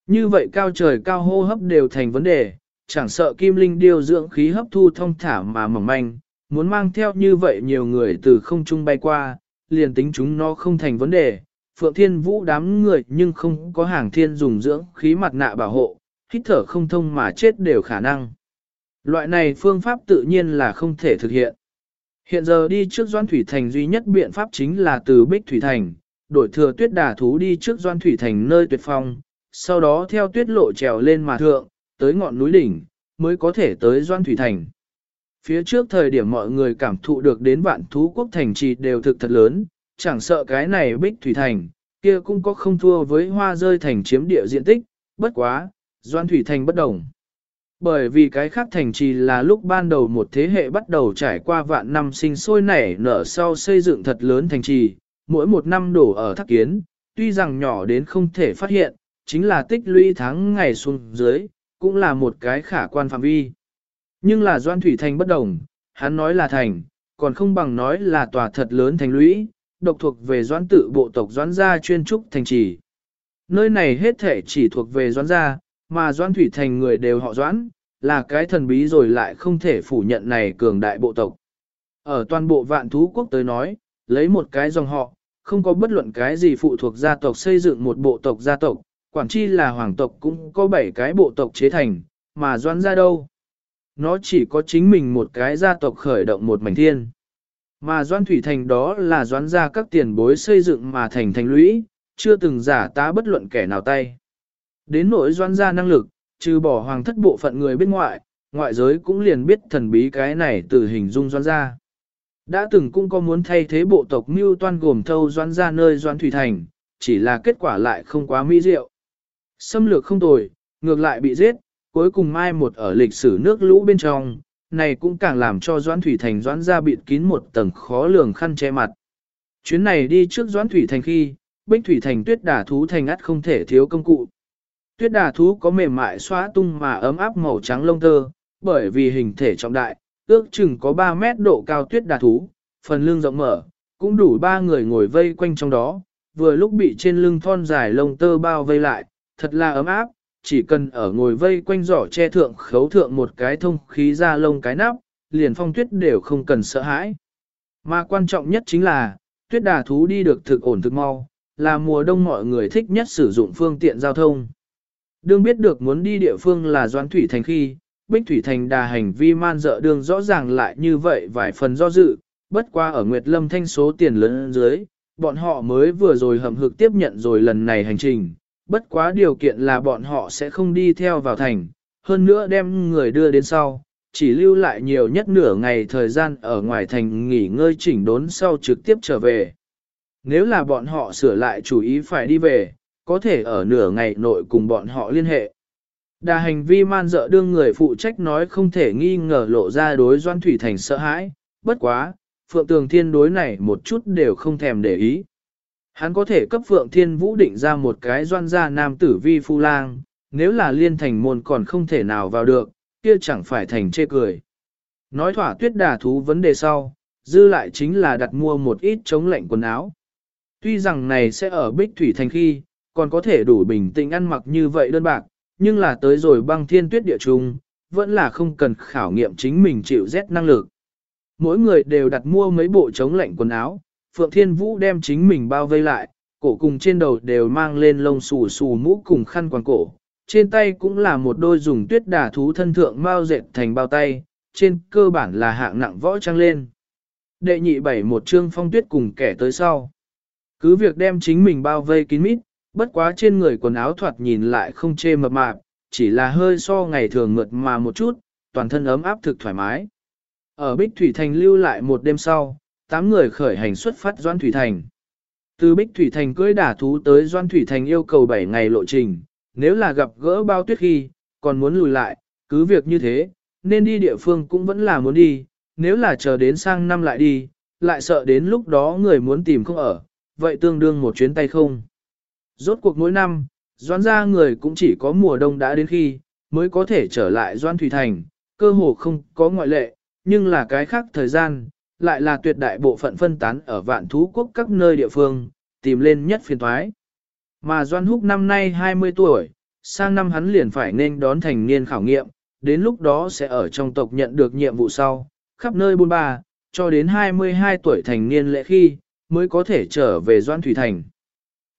Như vậy cao trời cao hô hấp đều thành vấn đề, chẳng sợ kim linh điêu dưỡng khí hấp thu thông thả mà mỏng manh, muốn mang theo như vậy nhiều người từ không trung bay qua, liền tính chúng nó không thành vấn đề. Phượng Thiên Vũ đám người nhưng không có hàng thiên dùng dưỡng khí mặt nạ bảo hộ, hít thở không thông mà chết đều khả năng. Loại này phương pháp tự nhiên là không thể thực hiện. Hiện giờ đi trước Doan Thủy Thành duy nhất biện pháp chính là từ Bích Thủy Thành, đổi thừa tuyết đà thú đi trước Doan Thủy Thành nơi tuyệt phong, sau đó theo tuyết lộ trèo lên mà thượng, tới ngọn núi đỉnh, mới có thể tới Doan Thủy Thành. Phía trước thời điểm mọi người cảm thụ được đến vạn thú quốc thành trì đều thực thật lớn, chẳng sợ cái này Bích Thủy Thành, kia cũng có không thua với hoa rơi thành chiếm địa diện tích, bất quá, Doan Thủy Thành bất đồng. Bởi vì cái khác thành trì là lúc ban đầu một thế hệ bắt đầu trải qua vạn năm sinh sôi nảy nở sau xây dựng thật lớn thành trì, mỗi một năm đổ ở thắc kiến, tuy rằng nhỏ đến không thể phát hiện, chính là tích lũy tháng ngày xuống dưới, cũng là một cái khả quan phạm vi. Nhưng là Doan Thủy Thành bất đồng, hắn nói là thành, còn không bằng nói là tòa thật lớn thành lũy, độc thuộc về Doan tự bộ tộc Doan gia chuyên trúc thành trì. Nơi này hết thể chỉ thuộc về Doan gia, mà Doan Thủy Thành người đều họ Doan, là cái thần bí rồi lại không thể phủ nhận này cường đại bộ tộc. Ở toàn bộ vạn thú quốc tới nói, lấy một cái dòng họ, không có bất luận cái gì phụ thuộc gia tộc xây dựng một bộ tộc gia tộc, quản chi là hoàng tộc cũng có 7 cái bộ tộc chế thành, mà doan ra đâu. Nó chỉ có chính mình một cái gia tộc khởi động một mảnh thiên. Mà doan thủy thành đó là doan ra các tiền bối xây dựng mà thành thành lũy, chưa từng giả tá bất luận kẻ nào tay. Đến nỗi doan ra năng lực, trừ bỏ hoàng thất bộ phận người bên ngoại, ngoại giới cũng liền biết thần bí cái này từ hình dung doan ra. Đã từng cũng có muốn thay thế bộ tộc mưu toan gồm thâu doan ra nơi doan thủy thành, chỉ là kết quả lại không quá mỹ diệu. Xâm lược không tồi, ngược lại bị giết, cuối cùng mai một ở lịch sử nước lũ bên trong, này cũng càng làm cho doan Thủy Thành doan ra bịt kín một tầng khó lường khăn che mặt. Chuyến này đi trước doan Thủy Thành khi, Bích Thủy Thành tuyết đả thú thành ắt không thể thiếu công cụ. Tuyết đà thú có mềm mại xóa tung mà ấm áp màu trắng lông tơ, bởi vì hình thể trọng đại, ước chừng có 3 mét độ cao tuyết đà thú, phần lưng rộng mở, cũng đủ ba người ngồi vây quanh trong đó, vừa lúc bị trên lưng thon dài lông tơ bao vây lại, thật là ấm áp, chỉ cần ở ngồi vây quanh giỏ che thượng khấu thượng một cái thông khí ra lông cái nắp, liền phong tuyết đều không cần sợ hãi. Mà quan trọng nhất chính là, tuyết đà thú đi được thực ổn thực mau, là mùa đông mọi người thích nhất sử dụng phương tiện giao thông. Đương biết được muốn đi địa phương là Doan Thủy Thành khi, Bích Thủy Thành đà hành vi man dợ đường rõ ràng lại như vậy vài phần do dự, bất qua ở Nguyệt Lâm thanh số tiền lớn dưới, bọn họ mới vừa rồi hầm hực tiếp nhận rồi lần này hành trình, bất quá điều kiện là bọn họ sẽ không đi theo vào thành, hơn nữa đem người đưa đến sau, chỉ lưu lại nhiều nhất nửa ngày thời gian ở ngoài thành nghỉ ngơi chỉnh đốn sau trực tiếp trở về. Nếu là bọn họ sửa lại chủ ý phải đi về, có thể ở nửa ngày nội cùng bọn họ liên hệ. Đà hành vi man dợ đương người phụ trách nói không thể nghi ngờ lộ ra đối Doan Thủy Thành sợ hãi, bất quá, Phượng Tường Thiên đối này một chút đều không thèm để ý. Hắn có thể cấp Phượng Thiên Vũ định ra một cái doan gia nam tử vi phu lang, nếu là liên thành môn còn không thể nào vào được, kia chẳng phải thành chê cười. Nói thỏa tuyết đà thú vấn đề sau, dư lại chính là đặt mua một ít chống lạnh quần áo. Tuy rằng này sẽ ở bích thủy thành khi, còn có thể đủ bình tĩnh ăn mặc như vậy đơn bạc, nhưng là tới rồi băng thiên tuyết địa trung, vẫn là không cần khảo nghiệm chính mình chịu rét năng lực. Mỗi người đều đặt mua mấy bộ chống lạnh quần áo, Phượng Thiên Vũ đem chính mình bao vây lại, cổ cùng trên đầu đều mang lên lông xù xù mũ cùng khăn quàng cổ. Trên tay cũng là một đôi dùng tuyết đà thú thân thượng mau dệt thành bao tay, trên cơ bản là hạng nặng võ trang lên. Đệ nhị bảy một chương phong tuyết cùng kẻ tới sau. Cứ việc đem chính mình bao vây kín mít, bất quá trên người quần áo thoạt nhìn lại không chê mập mạp, chỉ là hơi so ngày thường mượt mà một chút, toàn thân ấm áp thực thoải mái. Ở Bích Thủy Thành lưu lại một đêm sau, tám người khởi hành xuất phát Doan Thủy Thành. Từ Bích Thủy Thành cưỡi đả thú tới Doan Thủy Thành yêu cầu 7 ngày lộ trình, nếu là gặp gỡ bao tuyết khi, còn muốn lùi lại, cứ việc như thế, nên đi địa phương cũng vẫn là muốn đi, nếu là chờ đến sang năm lại đi, lại sợ đến lúc đó người muốn tìm không ở, vậy tương đương một chuyến tay không. Rốt cuộc mỗi năm, doan gia người cũng chỉ có mùa đông đã đến khi, mới có thể trở lại doan thủy thành, cơ hồ không có ngoại lệ, nhưng là cái khác thời gian, lại là tuyệt đại bộ phận phân tán ở vạn thú quốc các nơi địa phương, tìm lên nhất phiền thoái. Mà Doan Húc năm nay 20 tuổi, sang năm hắn liền phải nên đón thành niên khảo nghiệm, đến lúc đó sẽ ở trong tộc nhận được nhiệm vụ sau, khắp nơi buôn ba, cho đến 22 tuổi thành niên lễ khi, mới có thể trở về Doan Thủy Thành.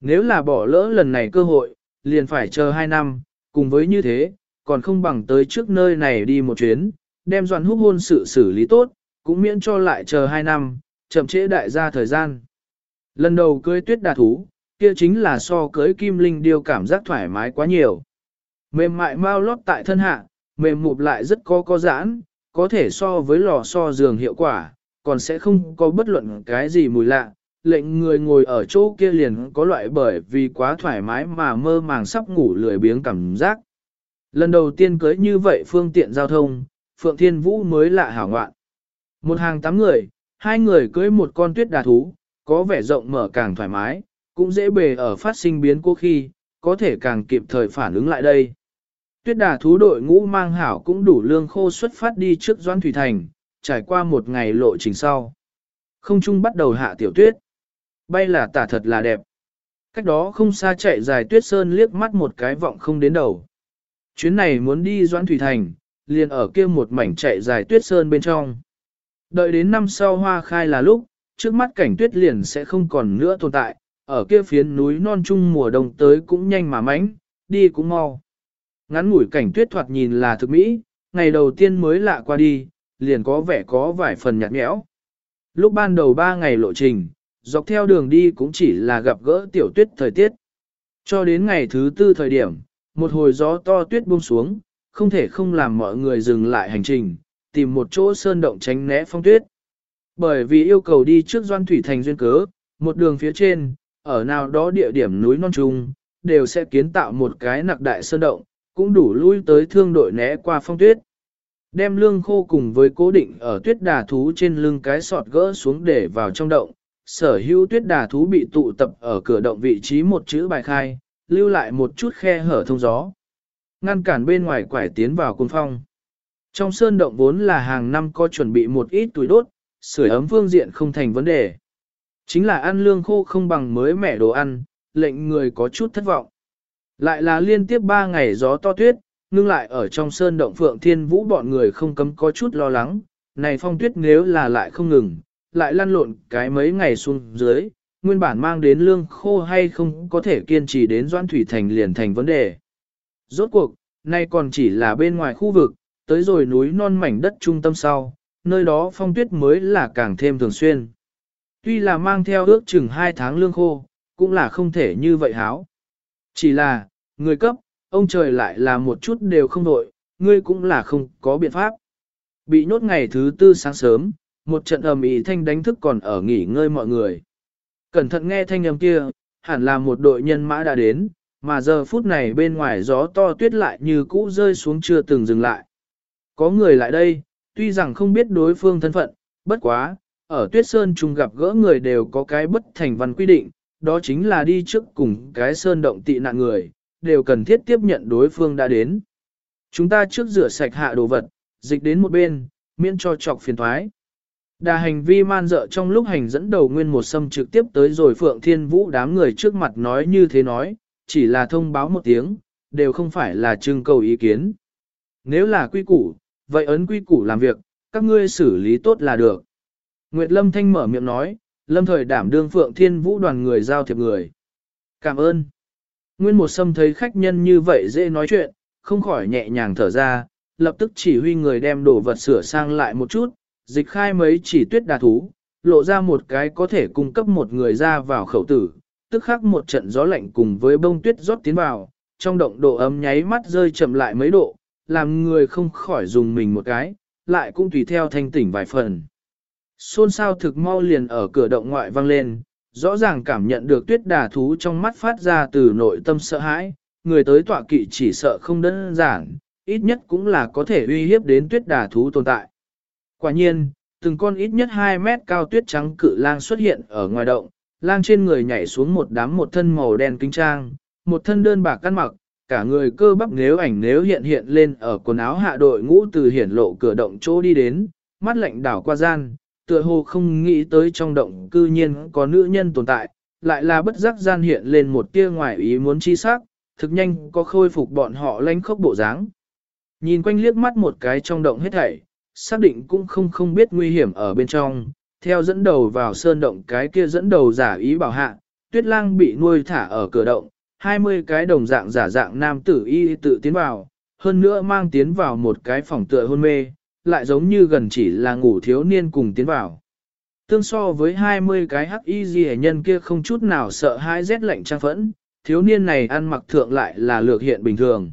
Nếu là bỏ lỡ lần này cơ hội, liền phải chờ 2 năm, cùng với như thế, còn không bằng tới trước nơi này đi một chuyến, đem Doan Húc hôn sự xử lý tốt, cũng miễn cho lại chờ 2 năm, chậm trễ đại gia thời gian. Lần đầu cưới tuyết đà thú, kia chính là so cưới kim linh điều cảm giác thoải mái quá nhiều. Mềm mại mau lót tại thân hạ, mềm mụp lại rất có có giãn, có thể so với lò so giường hiệu quả, còn sẽ không có bất luận cái gì mùi lạ. Lệnh người ngồi ở chỗ kia liền có loại bởi vì quá thoải mái mà mơ màng sắp ngủ lười biếng cảm giác. Lần đầu tiên cưới như vậy phương tiện giao thông, Phượng Thiên Vũ mới lạ hảo ngoạn. Một hàng tám người, hai người cưới một con tuyết đà thú, có vẻ rộng mở càng thoải mái, cũng dễ bề ở phát sinh biến cố khi, có thể càng kịp thời phản ứng lại đây. Tuyết đà thú đội ngũ mang hảo cũng đủ lương khô xuất phát đi trước Doan Thủy Thành, trải qua một ngày lộ trình sau. Không trung bắt đầu hạ tiểu tuyết. Bay là tả thật là đẹp. Cách đó không xa chạy dài tuyết sơn liếc mắt một cái vọng không đến đầu. Chuyến này muốn đi doãn Thủy Thành, liền ở kia một mảnh chạy dài tuyết sơn bên trong. Đợi đến năm sau hoa khai là lúc, trước mắt cảnh tuyết liền sẽ không còn nữa tồn tại, ở kia phiến núi non trung mùa đông tới cũng nhanh mà mánh, đi cũng mau. Ngắn ngủi cảnh tuyết thoạt nhìn là thực mỹ, ngày đầu tiên mới lạ qua đi, liền có vẻ có vài phần nhạt nhẽo. Lúc ban đầu ba ngày lộ trình, dọc theo đường đi cũng chỉ là gặp gỡ tiểu tuyết thời tiết. Cho đến ngày thứ tư thời điểm, một hồi gió to tuyết buông xuống, không thể không làm mọi người dừng lại hành trình, tìm một chỗ sơn động tránh né phong tuyết. Bởi vì yêu cầu đi trước Doan Thủy Thành duyên cớ, một đường phía trên, ở nào đó địa điểm núi non trung, đều sẽ kiến tạo một cái nặc đại sơn động, cũng đủ lui tới thương đội né qua phong tuyết. Đem lương khô cùng với cố định ở tuyết đà thú trên lưng cái sọt gỡ xuống để vào trong động, sở hữu tuyết đà thú bị tụ tập ở cửa động vị trí một chữ bài khai, lưu lại một chút khe hở thông gió. Ngăn cản bên ngoài quải tiến vào cung phong. Trong sơn động vốn là hàng năm có chuẩn bị một ít túi đốt, sưởi ấm phương diện không thành vấn đề. Chính là ăn lương khô không bằng mới mẻ đồ ăn, lệnh người có chút thất vọng. Lại là liên tiếp 3 ngày gió to tuyết, ngưng lại ở trong sơn động phượng thiên vũ bọn người không cấm có chút lo lắng, này phong tuyết nếu là lại không ngừng, lại lăn lộn cái mấy ngày xuống dưới, nguyên bản mang đến lương khô hay không có thể kiên trì đến doan thủy thành liền thành vấn đề. Rốt cuộc, nay còn chỉ là bên ngoài khu vực, tới rồi núi non mảnh đất trung tâm sau, nơi đó phong tuyết mới là càng thêm thường xuyên. Tuy là mang theo ước chừng 2 tháng lương khô, cũng là không thể như vậy háo. Chỉ là, người cấp, ông trời lại là một chút đều không đội, ngươi cũng là không có biện pháp. Bị nhốt ngày thứ tư sáng sớm, một trận ầm ĩ thanh đánh thức còn ở nghỉ ngơi mọi người. Cẩn thận nghe thanh âm kia, hẳn là một đội nhân mã đã đến, mà giờ phút này bên ngoài gió to tuyết lại như cũ rơi xuống chưa từng dừng lại. Có người lại đây, tuy rằng không biết đối phương thân phận, bất quá, ở tuyết sơn trùng gặp gỡ người đều có cái bất thành văn quy định, đó chính là đi trước cùng cái sơn động tị nạn người, đều cần thiết tiếp nhận đối phương đã đến. Chúng ta trước rửa sạch hạ đồ vật, dịch đến một bên, miễn cho chọc phiền thoái. Đà hành vi man dợ trong lúc hành dẫn đầu nguyên một sâm trực tiếp tới rồi Phượng Thiên Vũ đám người trước mặt nói như thế nói, chỉ là thông báo một tiếng, đều không phải là trưng cầu ý kiến. Nếu là quy củ, vậy ấn quy củ làm việc, các ngươi xử lý tốt là được. Nguyệt Lâm Thanh mở miệng nói, Lâm thời đảm đương Phượng Thiên Vũ đoàn người giao thiệp người. Cảm ơn. Nguyên một sâm thấy khách nhân như vậy dễ nói chuyện, không khỏi nhẹ nhàng thở ra, lập tức chỉ huy người đem đồ vật sửa sang lại một chút, dịch khai mấy chỉ tuyết đà thú, lộ ra một cái có thể cung cấp một người ra vào khẩu tử, tức khắc một trận gió lạnh cùng với bông tuyết rót tiến vào, trong động độ ấm nháy mắt rơi chậm lại mấy độ, làm người không khỏi dùng mình một cái, lại cũng tùy theo thanh tỉnh vài phần. Xôn Sao thực mau liền ở cửa động ngoại vang lên, rõ ràng cảm nhận được tuyết đà thú trong mắt phát ra từ nội tâm sợ hãi, người tới tọa kỵ chỉ sợ không đơn giản, ít nhất cũng là có thể uy hiếp đến tuyết đà thú tồn tại. Quả nhiên, từng con ít nhất 2 mét cao tuyết trắng cự lang xuất hiện ở ngoài động, lang trên người nhảy xuống một đám một thân màu đen kinh trang, một thân đơn bạc căn mặc, cả người cơ bắp nếu ảnh nếu hiện hiện lên ở quần áo hạ đội ngũ từ hiển lộ cửa động chỗ đi đến, mắt lạnh đảo qua gian, tựa hồ không nghĩ tới trong động cư nhiên có nữ nhân tồn tại, lại là bất giác gian hiện lên một tia ngoài ý muốn chi sắc, thực nhanh có khôi phục bọn họ lánh khốc bộ dáng. Nhìn quanh liếc mắt một cái trong động hết thảy, xác định cũng không không biết nguy hiểm ở bên trong, theo dẫn đầu vào sơn động cái kia dẫn đầu giả ý bảo hạ, tuyết lang bị nuôi thả ở cửa động, 20 cái đồng dạng giả dạng nam tử y tự tiến vào, hơn nữa mang tiến vào một cái phòng tựa hôn mê, lại giống như gần chỉ là ngủ thiếu niên cùng tiến vào. Tương so với 20 cái hắc y gì nhân kia không chút nào sợ hai rét lạnh trang phẫn, thiếu niên này ăn mặc thượng lại là lược hiện bình thường.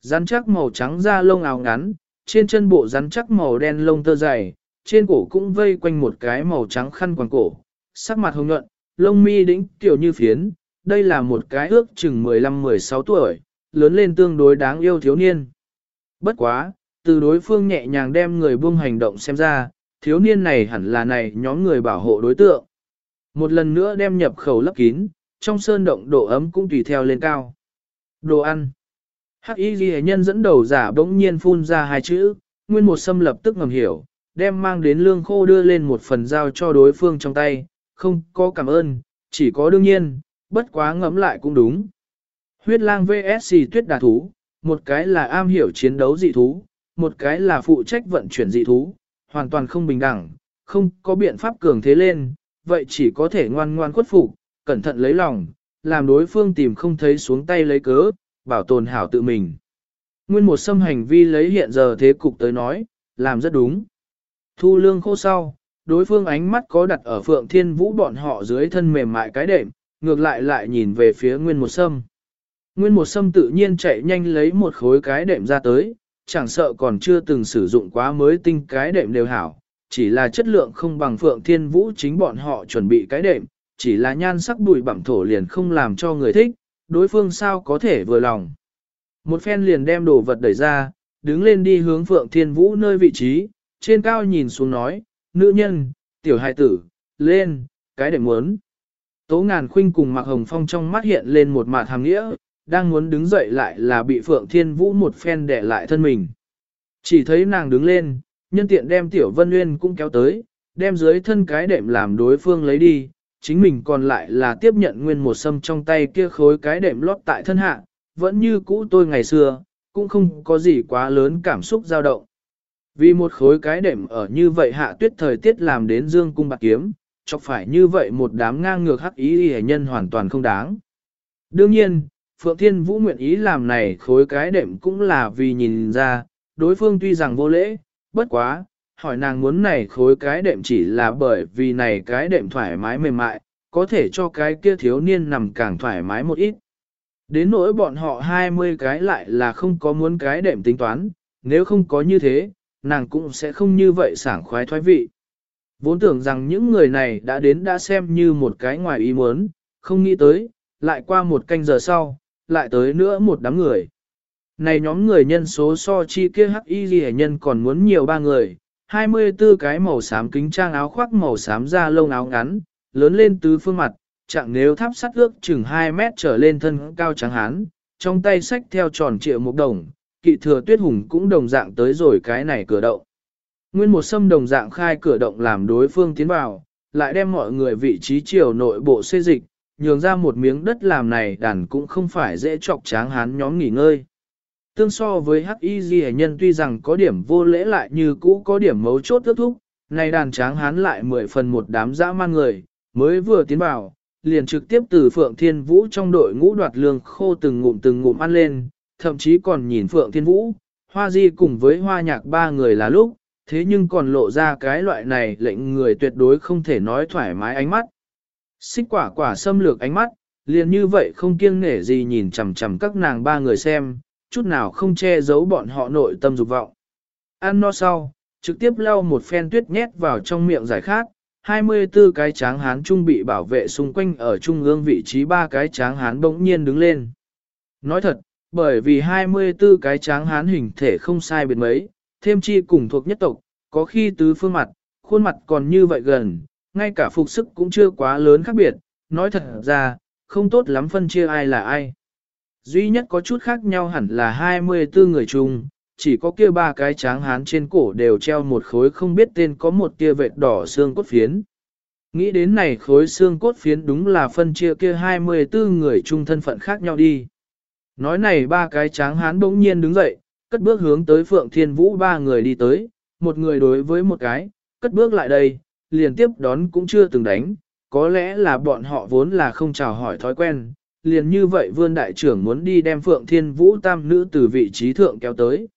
Rắn chắc màu trắng da lông áo ngắn, trên chân bộ rắn chắc màu đen lông tơ dày, trên cổ cũng vây quanh một cái màu trắng khăn quàng cổ, sắc mặt hồng nhuận, lông mi đĩnh tiểu như phiến, đây là một cái ước chừng 15-16 tuổi, lớn lên tương đối đáng yêu thiếu niên. Bất quá, từ đối phương nhẹ nhàng đem người buông hành động xem ra, thiếu niên này hẳn là này nhóm người bảo hộ đối tượng. Một lần nữa đem nhập khẩu lấp kín, trong sơn động độ ấm cũng tùy theo lên cao. Đồ ăn. Hắc y ghi nhân dẫn đầu giả bỗng nhiên phun ra hai chữ, nguyên một xâm lập tức ngầm hiểu, đem mang đến lương khô đưa lên một phần giao cho đối phương trong tay, không có cảm ơn, chỉ có đương nhiên, bất quá ngẫm lại cũng đúng. Huyết lang VSC tuyết đà thú, một cái là am hiểu chiến đấu dị thú, một cái là phụ trách vận chuyển dị thú, hoàn toàn không bình đẳng, không có biện pháp cường thế lên, vậy chỉ có thể ngoan ngoan khuất phục, cẩn thận lấy lòng, làm đối phương tìm không thấy xuống tay lấy cớ, bảo tồn hảo tự mình. Nguyên một xâm hành vi lấy hiện giờ thế cục tới nói, làm rất đúng. Thu lương khô sau, đối phương ánh mắt có đặt ở phượng thiên vũ bọn họ dưới thân mềm mại cái đệm, ngược lại lại nhìn về phía nguyên một sâm. Nguyên một sâm tự nhiên chạy nhanh lấy một khối cái đệm ra tới, chẳng sợ còn chưa từng sử dụng quá mới tinh cái đệm đều hảo, chỉ là chất lượng không bằng phượng thiên vũ chính bọn họ chuẩn bị cái đệm, chỉ là nhan sắc bụi bặm thổ liền không làm cho người thích, đối phương sao có thể vừa lòng. Một phen liền đem đồ vật đẩy ra, đứng lên đi hướng phượng thiên vũ nơi vị trí, trên cao nhìn xuống nói, nữ nhân, tiểu hài tử, lên, cái để muốn. Tố ngàn khuynh cùng Mạc Hồng Phong trong mắt hiện lên một mặt hàng nghĩa, đang muốn đứng dậy lại là bị Phượng Thiên Vũ một phen đẻ lại thân mình. Chỉ thấy nàng đứng lên, nhân tiện đem Tiểu Vân Nguyên cũng kéo tới, đem dưới thân cái đệm làm đối phương lấy đi, chính mình còn lại là tiếp nhận nguyên một sâm trong tay kia khối cái đệm lót tại thân hạ, vẫn như cũ tôi ngày xưa, cũng không có gì quá lớn cảm xúc dao động. Vì một khối cái đệm ở như vậy hạ tuyết thời tiết làm đến dương cung bạc kiếm, chọc phải như vậy một đám ngang ngược hắc ý y nhân hoàn toàn không đáng. Đương nhiên, Phượng Thiên Vũ nguyện ý làm này khối cái đệm cũng là vì nhìn ra, đối phương tuy rằng vô lễ, bất quá, hỏi nàng muốn này khối cái đệm chỉ là bởi vì này cái đệm thoải mái mềm mại, có thể cho cái kia thiếu niên nằm càng thoải mái một ít. Đến nỗi bọn họ 20 cái lại là không có muốn cái đệm tính toán, nếu không có như thế, nàng cũng sẽ không như vậy sảng khoái thoái vị. Vốn tưởng rằng những người này đã đến đã xem như một cái ngoài ý muốn, không nghĩ tới, lại qua một canh giờ sau, lại tới nữa một đám người. Này nhóm người nhân số so chi kia hắc y ghi nhân còn muốn nhiều ba người, 24 cái màu xám kính trang áo khoác màu xám da lông áo ngắn, lớn lên tứ phương mặt, chẳng nếu tháp sắt ước chừng 2 mét trở lên thân cao trắng hán, trong tay sách theo tròn triệu một đồng, kỵ thừa tuyết hùng cũng đồng dạng tới rồi cái này cửa động. Nguyên một sâm đồng dạng khai cửa động làm đối phương tiến vào, lại đem mọi người vị trí chiều nội bộ xê dịch, nhường ra một miếng đất làm này đàn cũng không phải dễ chọc tráng hán nhóm nghỉ ngơi. Tương so với hắc y ghi nhân tuy rằng có điểm vô lễ lại như cũ có điểm mấu chốt ước thúc, này đàn tráng hán lại mười phần một đám dã man người, mới vừa tiến vào, liền trực tiếp từ Phượng Thiên Vũ trong đội ngũ đoạt lương khô từng ngụm từng ngụm ăn lên, thậm chí còn nhìn Phượng Thiên Vũ, Hoa Di cùng với Hoa Nhạc ba người là lúc, thế nhưng còn lộ ra cái loại này lệnh người tuyệt đối không thể nói thoải mái ánh mắt. Xích quả quả xâm lược ánh mắt, liền như vậy không kiêng nể gì nhìn chằm chằm các nàng ba người xem, chút nào không che giấu bọn họ nội tâm dục vọng. Ăn no sau, trực tiếp lau một phen tuyết nhét vào trong miệng giải khát, 24 cái tráng hán trung bị bảo vệ xung quanh ở trung ương vị trí ba cái tráng hán bỗng nhiên đứng lên. Nói thật, bởi vì 24 cái tráng hán hình thể không sai biệt mấy, thêm chi cùng thuộc nhất tộc, có khi tứ phương mặt, khuôn mặt còn như vậy gần, ngay cả phục sức cũng chưa quá lớn khác biệt, nói thật ra, không tốt lắm phân chia ai là ai. Duy nhất có chút khác nhau hẳn là 24 người chung, chỉ có kia ba cái tráng hán trên cổ đều treo một khối không biết tên có một tia vệt đỏ xương cốt phiến. Nghĩ đến này khối xương cốt phiến đúng là phân chia kia 24 người chung thân phận khác nhau đi. Nói này ba cái tráng hán bỗng nhiên đứng dậy, cất bước hướng tới Phượng Thiên Vũ ba người đi tới, một người đối với một cái, cất bước lại đây, liền tiếp đón cũng chưa từng đánh, có lẽ là bọn họ vốn là không chào hỏi thói quen, liền như vậy vương đại trưởng muốn đi đem Phượng Thiên Vũ tam nữ từ vị trí thượng kéo tới.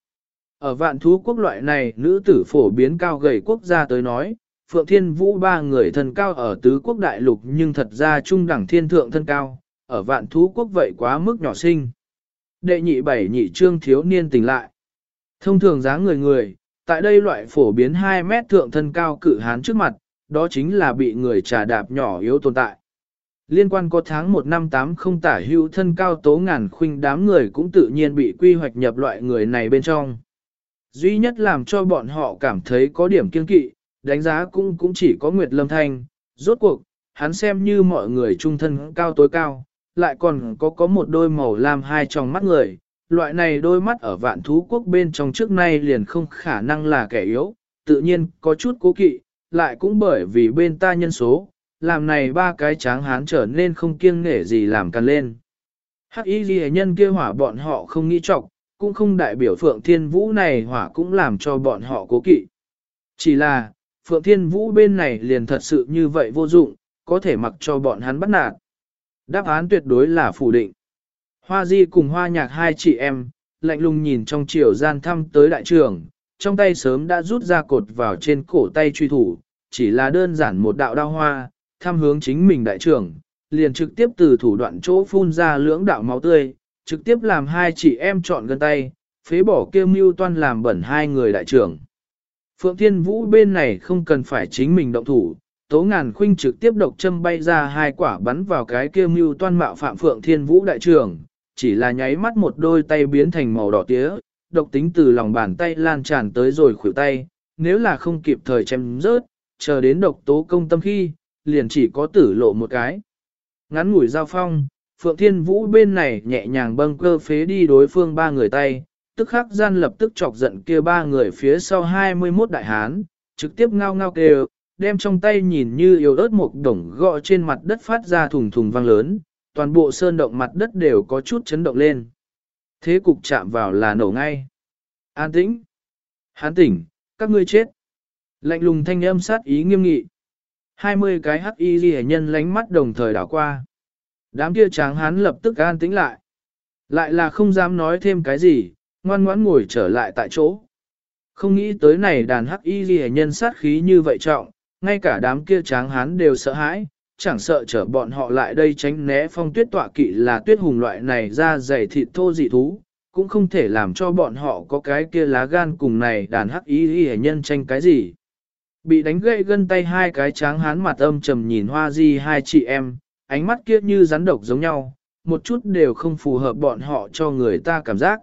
Ở vạn thú quốc loại này nữ tử phổ biến cao gầy quốc gia tới nói, Phượng Thiên Vũ ba người thân cao ở tứ quốc đại lục nhưng thật ra trung đẳng thiên thượng thân cao, ở vạn thú quốc vậy quá mức nhỏ sinh. Đệ nhị bảy nhị trương thiếu niên tỉnh lại. Thông thường dáng người người, tại đây loại phổ biến 2 mét thượng thân cao cự hán trước mặt, đó chính là bị người trà đạp nhỏ yếu tồn tại. Liên quan có tháng 1 năm 8 không tả hữu thân cao tố ngàn khuynh đám người cũng tự nhiên bị quy hoạch nhập loại người này bên trong. Duy nhất làm cho bọn họ cảm thấy có điểm kiên kỵ, đánh giá cũng cũng chỉ có Nguyệt Lâm Thanh, rốt cuộc, hắn xem như mọi người trung thân cao tối cao, lại còn có có một đôi màu lam hai trong mắt người, loại này đôi mắt ở vạn thú quốc bên trong trước nay liền không khả năng là kẻ yếu, tự nhiên có chút cố kỵ, lại cũng bởi vì bên ta nhân số, làm này ba cái tráng hán trở nên không kiêng nghệ gì làm can lên. Hắc y ghi nhân kia hỏa bọn họ không nghĩ trọng, cũng không đại biểu Phượng Thiên Vũ này hỏa cũng làm cho bọn họ cố kỵ. Chỉ là, Phượng Thiên Vũ bên này liền thật sự như vậy vô dụng, có thể mặc cho bọn hắn bắt nạt. Đáp án tuyệt đối là phủ định. Hoa Di cùng Hoa Nhạc hai chị em, lạnh lùng nhìn trong chiều gian thăm tới đại trưởng, trong tay sớm đã rút ra cột vào trên cổ tay truy thủ, chỉ là đơn giản một đạo đao hoa, tham hướng chính mình đại trưởng, liền trực tiếp từ thủ đoạn chỗ phun ra lưỡng đạo máu tươi, trực tiếp làm hai chị em chọn gân tay, phế bỏ kêu mưu toan làm bẩn hai người đại trưởng. Phượng Thiên Vũ bên này không cần phải chính mình động thủ, Tố Ngàn Khuynh trực tiếp độc châm bay ra hai quả bắn vào cái kêu mưu toan mạo phạm Phượng Thiên Vũ đại trưởng, chỉ là nháy mắt một đôi tay biến thành màu đỏ tía, độc tính từ lòng bàn tay lan tràn tới rồi khuỷu tay, nếu là không kịp thời chém rớt, chờ đến độc tố công tâm khi, liền chỉ có tử lộ một cái. Ngắn ngủi giao phong, Phượng Thiên Vũ bên này nhẹ nhàng bâng cơ phế đi đối phương ba người tay, tức khắc gian lập tức chọc giận kia ba người phía sau 21 đại hán, trực tiếp ngao ngao kêu, đem trong tay nhìn như yếu ớt một đồng gọ trên mặt đất phát ra thùng thùng vang lớn, toàn bộ sơn động mặt đất đều có chút chấn động lên. Thế cục chạm vào là nổ ngay. An tĩnh. Hán tỉnh, các ngươi chết. Lạnh lùng thanh âm sát ý nghiêm nghị. 20 cái hắc y ghi nhân lánh mắt đồng thời đảo qua. Đám kia tráng hán lập tức an tĩnh lại. Lại là không dám nói thêm cái gì, ngoan ngoãn ngồi trở lại tại chỗ. Không nghĩ tới này đàn hắc y ghi nhân sát khí như vậy trọng, ngay cả đám kia tráng hán đều sợ hãi, chẳng sợ chở bọn họ lại đây tránh né phong tuyết tọa kỵ là tuyết hùng loại này ra dày thịt thô dị thú, cũng không thể làm cho bọn họ có cái kia lá gan cùng này đàn hắc y ghi nhân tranh cái gì. Bị đánh gậy gân tay hai cái tráng hán mặt âm trầm nhìn hoa di hai chị em, ánh mắt kia như rắn độc giống nhau, một chút đều không phù hợp bọn họ cho người ta cảm giác.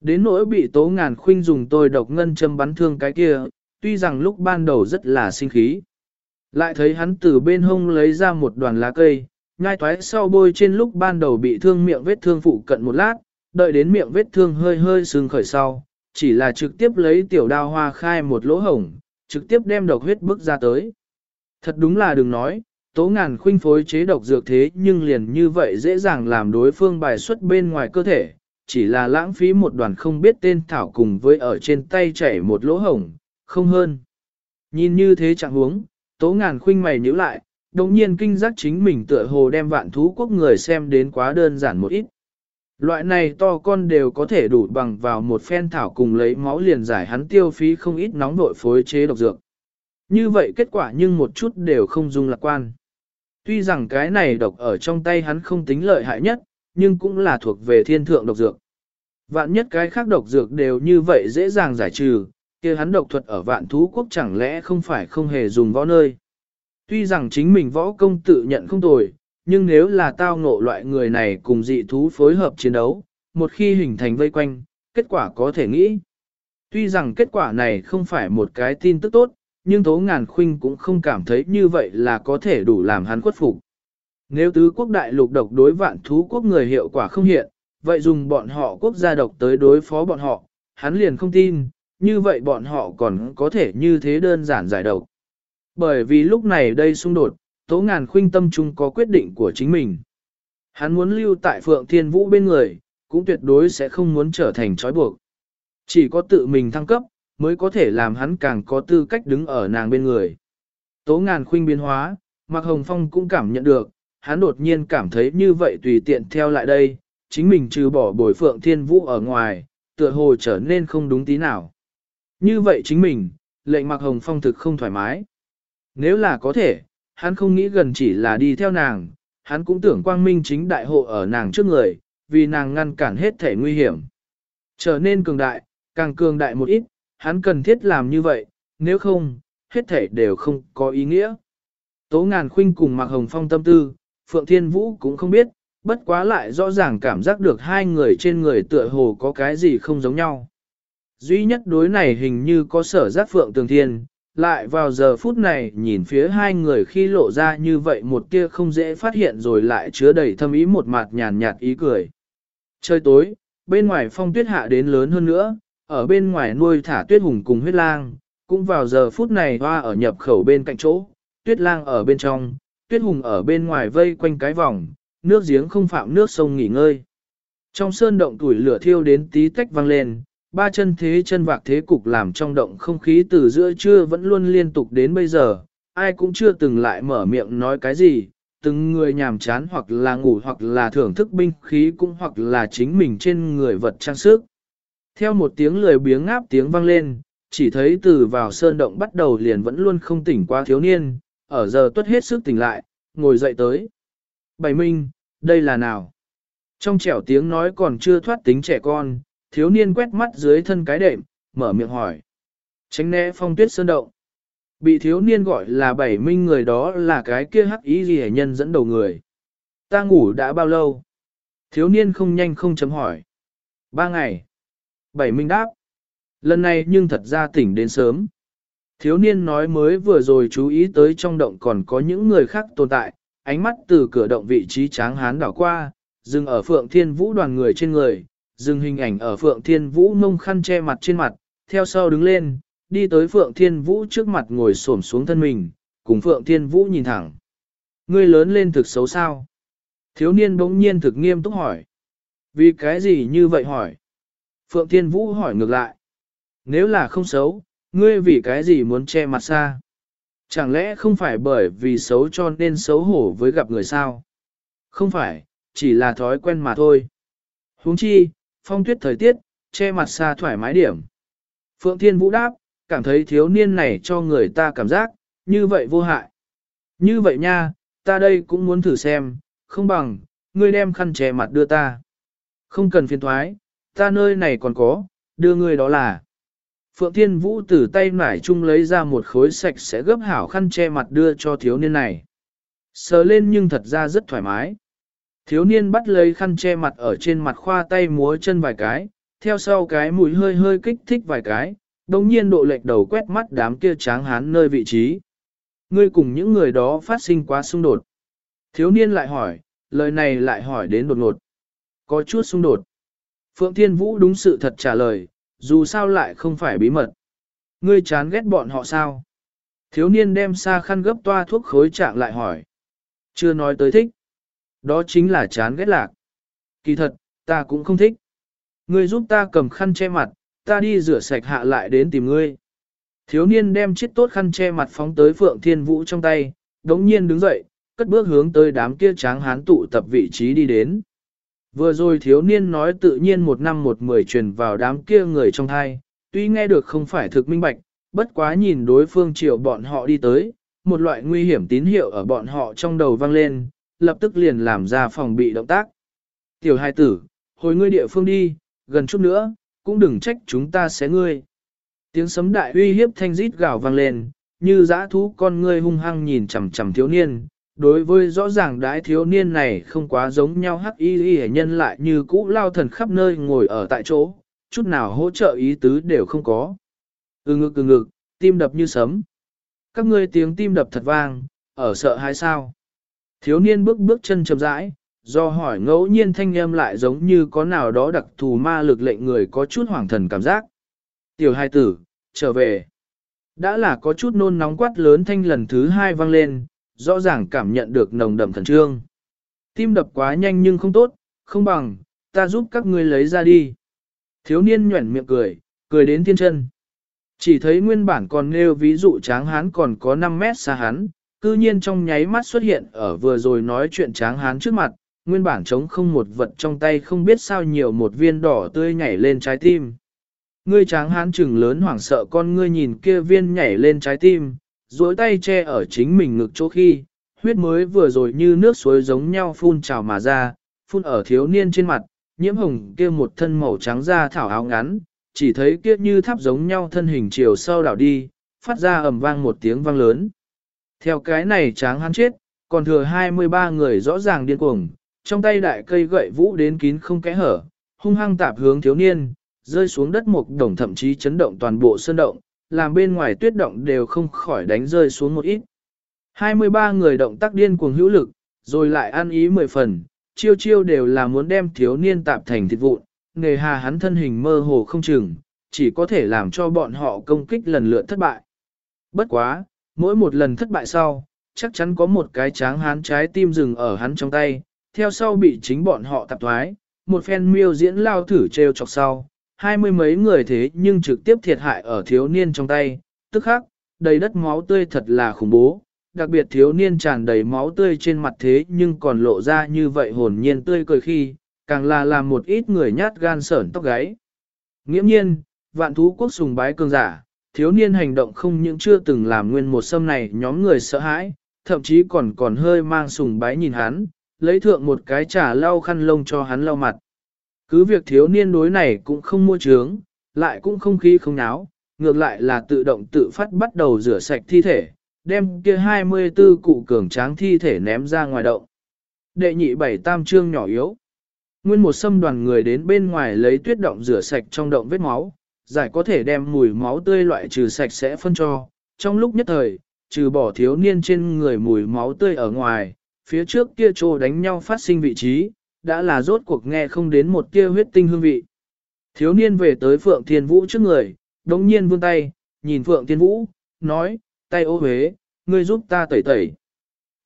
Đến nỗi bị tố ngàn khuynh dùng tôi độc ngân châm bắn thương cái kia, tuy rằng lúc ban đầu rất là sinh khí. Lại thấy hắn từ bên hông lấy ra một đoàn lá cây, ngai thoái sau bôi trên lúc ban đầu bị thương miệng vết thương phụ cận một lát, đợi đến miệng vết thương hơi hơi sưng khởi sau, chỉ là trực tiếp lấy tiểu đao hoa khai một lỗ hổng, trực tiếp đem độc huyết bức ra tới. Thật đúng là đừng nói, tố ngàn khuynh phối chế độc dược thế nhưng liền như vậy dễ dàng làm đối phương bài xuất bên ngoài cơ thể, chỉ là lãng phí một đoàn không biết tên thảo cùng với ở trên tay chảy một lỗ hổng, không hơn. Nhìn như thế chẳng huống, tố ngàn khuynh mày nhíu lại, đồng nhiên kinh giác chính mình tựa hồ đem vạn thú quốc người xem đến quá đơn giản một ít. Loại này to con đều có thể đủ bằng vào một phen thảo cùng lấy máu liền giải hắn tiêu phí không ít nóng nội phối chế độc dược. Như vậy kết quả nhưng một chút đều không dung lạc quan. Tuy rằng cái này độc ở trong tay hắn không tính lợi hại nhất, nhưng cũng là thuộc về thiên thượng độc dược. Vạn nhất cái khác độc dược đều như vậy dễ dàng giải trừ, kia hắn độc thuật ở vạn thú quốc chẳng lẽ không phải không hề dùng võ nơi. Tuy rằng chính mình võ công tự nhận không tồi, nhưng nếu là tao ngộ loại người này cùng dị thú phối hợp chiến đấu, một khi hình thành vây quanh, kết quả có thể nghĩ. Tuy rằng kết quả này không phải một cái tin tức tốt, nhưng Tố Ngàn Khuynh cũng không cảm thấy như vậy là có thể đủ làm hắn khuất phục. Nếu tứ quốc đại lục độc đối vạn thú quốc người hiệu quả không hiện, vậy dùng bọn họ quốc gia độc tới đối phó bọn họ, hắn liền không tin, như vậy bọn họ còn có thể như thế đơn giản giải độc. Bởi vì lúc này đây xung đột, Tố Ngàn Khuynh tâm trung có quyết định của chính mình. Hắn muốn lưu tại Phượng Thiên Vũ bên người, cũng tuyệt đối sẽ không muốn trở thành trói buộc. Chỉ có tự mình thăng cấp, mới có thể làm hắn càng có tư cách đứng ở nàng bên người. Tố ngàn khuynh biến hóa, Mạc Hồng Phong cũng cảm nhận được, hắn đột nhiên cảm thấy như vậy tùy tiện theo lại đây, chính mình trừ bỏ bồi phượng thiên vũ ở ngoài, tựa hồ trở nên không đúng tí nào. Như vậy chính mình, lệnh Mạc Hồng Phong thực không thoải mái. Nếu là có thể, hắn không nghĩ gần chỉ là đi theo nàng, hắn cũng tưởng quang minh chính đại hộ ở nàng trước người, vì nàng ngăn cản hết thể nguy hiểm. Trở nên cường đại, càng cường đại một ít, hắn cần thiết làm như vậy, nếu không, hết thể đều không có ý nghĩa. Tố ngàn khuynh cùng Mạc Hồng Phong tâm tư, Phượng Thiên Vũ cũng không biết, bất quá lại rõ ràng cảm giác được hai người trên người tựa hồ có cái gì không giống nhau. Duy nhất đối này hình như có sở giác Phượng Tường Thiên, lại vào giờ phút này nhìn phía hai người khi lộ ra như vậy một tia không dễ phát hiện rồi lại chứa đầy thâm ý một mặt nhàn nhạt ý cười. Trời tối, bên ngoài phong tuyết hạ đến lớn hơn nữa, ở bên ngoài nuôi thả tuyết hùng cùng huyết lang, cũng vào giờ phút này hoa ở nhập khẩu bên cạnh chỗ, tuyết lang ở bên trong, tuyết hùng ở bên ngoài vây quanh cái vòng, nước giếng không phạm nước sông nghỉ ngơi. Trong sơn động tuổi lửa thiêu đến tí tách vang lên, ba chân thế chân vạc thế cục làm trong động không khí từ giữa trưa vẫn luôn liên tục đến bây giờ, ai cũng chưa từng lại mở miệng nói cái gì, từng người nhàm chán hoặc là ngủ hoặc là thưởng thức binh khí cũng hoặc là chính mình trên người vật trang sức. Theo một tiếng lười biếng ngáp tiếng vang lên, chỉ thấy từ vào sơn động bắt đầu liền vẫn luôn không tỉnh qua thiếu niên, ở giờ tuất hết sức tỉnh lại, ngồi dậy tới. Bảy minh, đây là nào? Trong trẻo tiếng nói còn chưa thoát tính trẻ con, thiếu niên quét mắt dưới thân cái đệm, mở miệng hỏi. Tránh né phong tuyết sơn động. Bị thiếu niên gọi là bảy minh người đó là cái kia hắc ý gì nhân dẫn đầu người. Ta ngủ đã bao lâu? Thiếu niên không nhanh không chấm hỏi. Ba ngày. Bảy minh đáp. Lần này nhưng thật ra tỉnh đến sớm. Thiếu niên nói mới vừa rồi chú ý tới trong động còn có những người khác tồn tại, ánh mắt từ cửa động vị trí tráng hán đảo qua, dừng ở phượng thiên vũ đoàn người trên người, dừng hình ảnh ở phượng thiên vũ mông khăn che mặt trên mặt, theo sau đứng lên, đi tới phượng thiên vũ trước mặt ngồi xổm xuống thân mình, cùng phượng thiên vũ nhìn thẳng. Ngươi lớn lên thực xấu sao? Thiếu niên bỗng nhiên thực nghiêm túc hỏi. Vì cái gì như vậy hỏi? Phượng Thiên Vũ hỏi ngược lại. Nếu là không xấu, ngươi vì cái gì muốn che mặt xa? Chẳng lẽ không phải bởi vì xấu cho nên xấu hổ với gặp người sao? Không phải, chỉ là thói quen mà thôi. huống chi, phong tuyết thời tiết, che mặt xa thoải mái điểm. Phượng Thiên Vũ đáp, cảm thấy thiếu niên này cho người ta cảm giác, như vậy vô hại. Như vậy nha, ta đây cũng muốn thử xem, không bằng, ngươi đem khăn che mặt đưa ta. Không cần phiền thoái, ta nơi này còn có, đưa ngươi đó là. Phượng Thiên Vũ từ tay nải chung lấy ra một khối sạch sẽ gấp hảo khăn che mặt đưa cho thiếu niên này. Sờ lên nhưng thật ra rất thoải mái. Thiếu niên bắt lấy khăn che mặt ở trên mặt khoa tay múa chân vài cái, theo sau cái mũi hơi hơi kích thích vài cái, đồng nhiên độ lệch đầu quét mắt đám kia tráng hán nơi vị trí. Ngươi cùng những người đó phát sinh quá xung đột. Thiếu niên lại hỏi, lời này lại hỏi đến đột ngột. Có chút xung đột. Phượng Thiên Vũ đúng sự thật trả lời, dù sao lại không phải bí mật. Ngươi chán ghét bọn họ sao? Thiếu niên đem xa khăn gấp toa thuốc khối trạng lại hỏi. Chưa nói tới thích. Đó chính là chán ghét lạc. Kỳ thật, ta cũng không thích. Ngươi giúp ta cầm khăn che mặt, ta đi rửa sạch hạ lại đến tìm ngươi. Thiếu niên đem chiếc tốt khăn che mặt phóng tới Phượng Thiên Vũ trong tay, đống nhiên đứng dậy, cất bước hướng tới đám kia tráng hán tụ tập vị trí đi đến. Vừa rồi thiếu niên nói tự nhiên một năm một mười truyền vào đám kia người trong thai, tuy nghe được không phải thực minh bạch, bất quá nhìn đối phương chiều bọn họ đi tới, một loại nguy hiểm tín hiệu ở bọn họ trong đầu vang lên, lập tức liền làm ra phòng bị động tác. Tiểu hai tử, hồi ngươi địa phương đi, gần chút nữa, cũng đừng trách chúng ta sẽ ngươi. Tiếng sấm đại uy hiếp thanh rít gào vang lên, như dã thú con ngươi hung hăng nhìn chằm chằm thiếu niên. Đối với rõ ràng đái thiếu niên này không quá giống nhau hắc y y nhân lại như cũ lao thần khắp nơi ngồi ở tại chỗ, chút nào hỗ trợ ý tứ đều không có. Ừ ngực ừ ngực, tim đập như sấm. Các ngươi tiếng tim đập thật vang, ở sợ hay sao? Thiếu niên bước bước chân chậm rãi, do hỏi ngẫu nhiên thanh âm lại giống như có nào đó đặc thù ma lực lệnh người có chút hoảng thần cảm giác. Tiểu hai tử, trở về. Đã là có chút nôn nóng quát lớn thanh lần thứ hai vang lên, rõ ràng cảm nhận được nồng đậm thần trương. Tim đập quá nhanh nhưng không tốt, không bằng, ta giúp các ngươi lấy ra đi. Thiếu niên nhuẩn miệng cười, cười đến thiên chân. Chỉ thấy nguyên bản còn nêu ví dụ tráng hán còn có 5 mét xa hắn, cư nhiên trong nháy mắt xuất hiện ở vừa rồi nói chuyện tráng hán trước mặt, nguyên bản trống không một vật trong tay không biết sao nhiều một viên đỏ tươi nhảy lên trái tim. Ngươi tráng hán trừng lớn hoảng sợ con ngươi nhìn kia viên nhảy lên trái tim, duỗi tay che ở chính mình ngực chỗ khi, huyết mới vừa rồi như nước suối giống nhau phun trào mà ra, phun ở thiếu niên trên mặt, nhiễm hồng kia một thân màu trắng da thảo áo ngắn, chỉ thấy kia như tháp giống nhau thân hình chiều sau đảo đi, phát ra ầm vang một tiếng vang lớn. Theo cái này tráng hắn chết, còn thừa 23 người rõ ràng điên cuồng, trong tay đại cây gậy vũ đến kín không kẽ hở, hung hăng tạp hướng thiếu niên, rơi xuống đất một đồng thậm chí chấn động toàn bộ sơn động, làm bên ngoài tuyết động đều không khỏi đánh rơi xuống một ít. 23 người động tác điên cuồng hữu lực, rồi lại ăn ý mười phần, chiêu chiêu đều là muốn đem thiếu niên tạp thành thịt vụn, nghề hà hắn thân hình mơ hồ không chừng, chỉ có thể làm cho bọn họ công kích lần lượt thất bại. Bất quá, mỗi một lần thất bại sau, chắc chắn có một cái tráng hán trái tim rừng ở hắn trong tay, theo sau bị chính bọn họ tạp thoái, một phen miêu diễn lao thử treo chọc sau, hai mươi mấy người thế nhưng trực tiếp thiệt hại ở thiếu niên trong tay, tức khắc, đầy đất máu tươi thật là khủng bố, đặc biệt thiếu niên tràn đầy máu tươi trên mặt thế nhưng còn lộ ra như vậy hồn nhiên tươi cười khi, càng là làm một ít người nhát gan sởn tóc gáy. Nghiễm nhiên, vạn thú quốc sùng bái cường giả, thiếu niên hành động không những chưa từng làm nguyên một sâm này nhóm người sợ hãi, thậm chí còn còn hơi mang sùng bái nhìn hắn, lấy thượng một cái trà lau khăn lông cho hắn lau mặt. Cứ việc thiếu niên đối này cũng không mua trướng, lại cũng không khí không náo, ngược lại là tự động tự phát bắt đầu rửa sạch thi thể, đem kia 24 cụ cường tráng thi thể ném ra ngoài động. Đệ nhị bảy tam trương nhỏ yếu. Nguyên một xâm đoàn người đến bên ngoài lấy tuyết động rửa sạch trong động vết máu, giải có thể đem mùi máu tươi loại trừ sạch sẽ phân cho. Trong lúc nhất thời, trừ bỏ thiếu niên trên người mùi máu tươi ở ngoài, phía trước kia trô đánh nhau phát sinh vị trí, đã là rốt cuộc nghe không đến một tia huyết tinh hương vị. Thiếu niên về tới Phượng Thiên Vũ trước người, đống nhiên vươn tay, nhìn Phượng Thiên Vũ, nói, tay ô huế, ngươi giúp ta tẩy tẩy.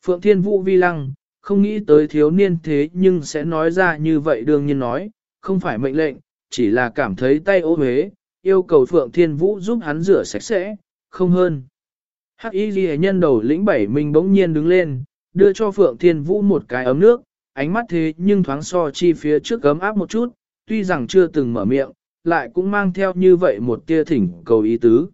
Phượng Thiên Vũ vi lăng, không nghĩ tới thiếu niên thế nhưng sẽ nói ra như vậy đương nhiên nói, không phải mệnh lệnh, chỉ là cảm thấy tay ô huế, yêu cầu Phượng Thiên Vũ giúp hắn rửa sạch sẽ, không hơn. Hắc y ghi nhân đầu lĩnh bảy mình bỗng nhiên đứng lên, đưa cho Phượng Thiên Vũ một cái ấm nước, ánh mắt thế nhưng thoáng so chi phía trước gấm áp một chút, tuy rằng chưa từng mở miệng, lại cũng mang theo như vậy một tia thỉnh cầu ý tứ.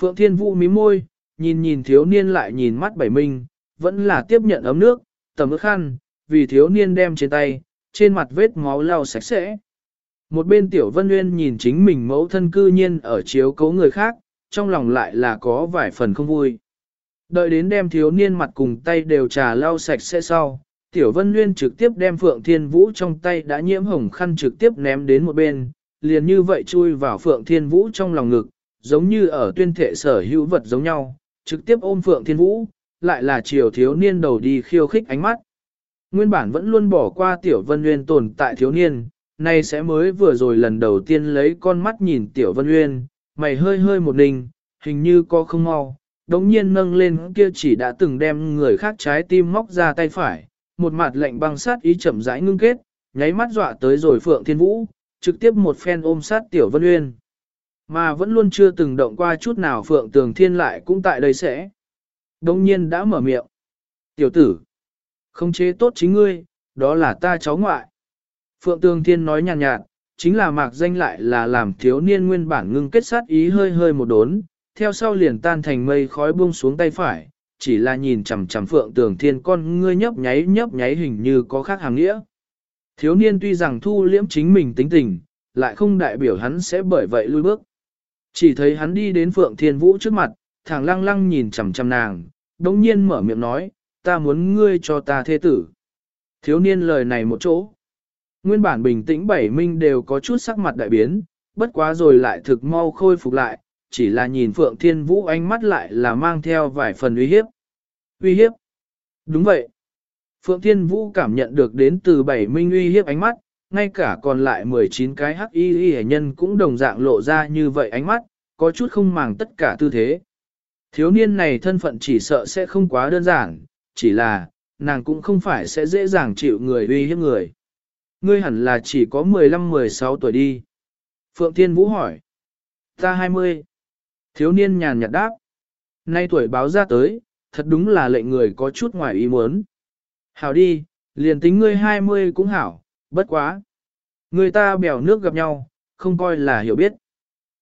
Phượng Thiên Vũ mím môi, nhìn nhìn thiếu niên lại nhìn mắt bảy minh, vẫn là tiếp nhận ấm nước, tầm ước khăn, vì thiếu niên đem trên tay, trên mặt vết máu lau sạch sẽ. Một bên tiểu vân nguyên nhìn chính mình mẫu thân cư nhiên ở chiếu cấu người khác, trong lòng lại là có vài phần không vui. Đợi đến đem thiếu niên mặt cùng tay đều trà lau sạch sẽ sau, tiểu vân nguyên trực tiếp đem phượng thiên vũ trong tay đã nhiễm hồng khăn trực tiếp ném đến một bên, liền như vậy chui vào phượng thiên vũ trong lòng ngực, giống như ở tuyên thể sở hữu vật giống nhau, trực tiếp ôm phượng thiên vũ, lại là chiều thiếu niên đầu đi khiêu khích ánh mắt. Nguyên bản vẫn luôn bỏ qua tiểu vân nguyên tồn tại thiếu niên, nay sẽ mới vừa rồi lần đầu tiên lấy con mắt nhìn tiểu vân Uyên, mày hơi hơi một ninh, hình như có không mau, đống nhiên nâng lên kia chỉ đã từng đem người khác trái tim móc ra tay phải, một mặt lạnh băng sát ý chậm rãi ngưng kết, nháy mắt dọa tới rồi Phượng Thiên Vũ, trực tiếp một phen ôm sát Tiểu Vân Uyên. Mà vẫn luôn chưa từng động qua chút nào Phượng Tường Thiên lại cũng tại đây sẽ. Đống nhiên đã mở miệng. Tiểu tử, không chế tốt chính ngươi, đó là ta cháu ngoại. Phượng Tường Thiên nói nhàn nhạt, nhạt, chính là mạc danh lại là làm thiếu niên nguyên bản ngưng kết sát ý hơi hơi một đốn, theo sau liền tan thành mây khói buông xuống tay phải, chỉ là nhìn chằm chằm phượng tường thiên con ngươi nhấp nháy nhấp nháy hình như có khác hàng nghĩa. Thiếu niên tuy rằng thu liễm chính mình tính tình, lại không đại biểu hắn sẽ bởi vậy lui bước. Chỉ thấy hắn đi đến Phượng Thiên Vũ trước mặt, thẳng lăng lăng nhìn chằm chằm nàng, đống nhiên mở miệng nói, ta muốn ngươi cho ta thế tử. Thiếu niên lời này một chỗ. Nguyên bản bình tĩnh bảy minh đều có chút sắc mặt đại biến, bất quá rồi lại thực mau khôi phục lại, chỉ là nhìn Phượng Thiên Vũ ánh mắt lại là mang theo vài phần uy hiếp. Uy hiếp? Đúng vậy. Phượng Thiên Vũ cảm nhận được đến từ bảy minh uy hiếp ánh mắt, ngay cả còn lại 19 cái hắc y y nhân cũng đồng dạng lộ ra như vậy ánh mắt, có chút không màng tất cả tư thế. Thiếu niên này thân phận chỉ sợ sẽ không quá đơn giản, chỉ là, nàng cũng không phải sẽ dễ dàng chịu người uy hiếp người. Ngươi hẳn là chỉ có 15-16 tuổi đi. Phượng Thiên Vũ hỏi. Ta 20. Thiếu niên nhàn nhạt đáp. Nay tuổi báo ra tới, thật đúng là lệnh người có chút ngoài ý muốn. Hảo đi, liền tính ngươi 20 cũng hảo, bất quá. Người ta bèo nước gặp nhau, không coi là hiểu biết.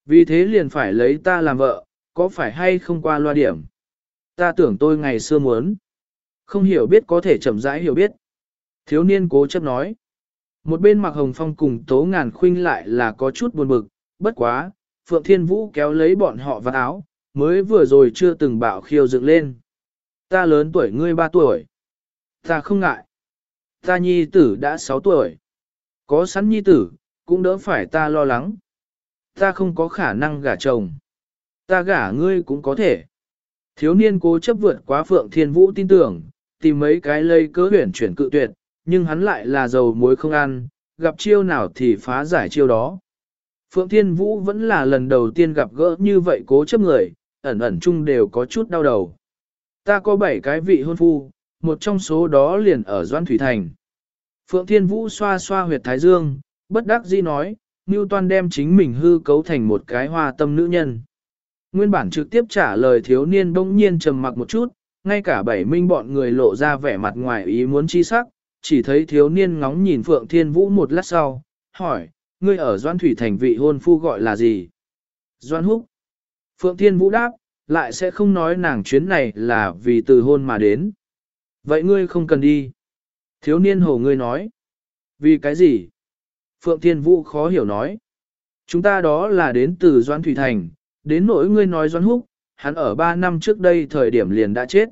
Vì thế liền phải lấy ta làm vợ, có phải hay không qua loa điểm. Ta tưởng tôi ngày xưa muốn. Không hiểu biết có thể chậm rãi hiểu biết. Thiếu niên cố chấp nói. Một bên mặc hồng phong cùng tố ngàn khuynh lại là có chút buồn bực, bất quá, Phượng Thiên Vũ kéo lấy bọn họ vào áo, mới vừa rồi chưa từng bảo khiêu dựng lên. Ta lớn tuổi ngươi ba tuổi. Ta không ngại. Ta nhi tử đã sáu tuổi. Có sẵn nhi tử, cũng đỡ phải ta lo lắng. Ta không có khả năng gả chồng. Ta gả ngươi cũng có thể. Thiếu niên cố chấp vượt quá Phượng Thiên Vũ tin tưởng, tìm mấy cái lây cớ huyển chuyển cự tuyệt, nhưng hắn lại là dầu muối không ăn, gặp chiêu nào thì phá giải chiêu đó. Phượng Thiên Vũ vẫn là lần đầu tiên gặp gỡ như vậy cố chấp người, ẩn ẩn chung đều có chút đau đầu. Ta có bảy cái vị hôn phu, một trong số đó liền ở Doan Thủy Thành. Phượng Thiên Vũ xoa xoa huyệt thái dương, bất đắc dĩ nói, Newton đem chính mình hư cấu thành một cái hoa tâm nữ nhân. Nguyên bản trực tiếp trả lời thiếu niên bỗng nhiên trầm mặc một chút, ngay cả bảy minh bọn người lộ ra vẻ mặt ngoài ý muốn chi sắc, chỉ thấy thiếu niên ngóng nhìn Phượng Thiên Vũ một lát sau, hỏi, ngươi ở Doan Thủy Thành vị hôn phu gọi là gì? Doan Húc. Phượng Thiên Vũ đáp, lại sẽ không nói nàng chuyến này là vì từ hôn mà đến. Vậy ngươi không cần đi. Thiếu niên hồ ngươi nói. Vì cái gì? Phượng Thiên Vũ khó hiểu nói. Chúng ta đó là đến từ Doan Thủy Thành, đến nỗi ngươi nói Doan Húc, hắn ở 3 năm trước đây thời điểm liền đã chết.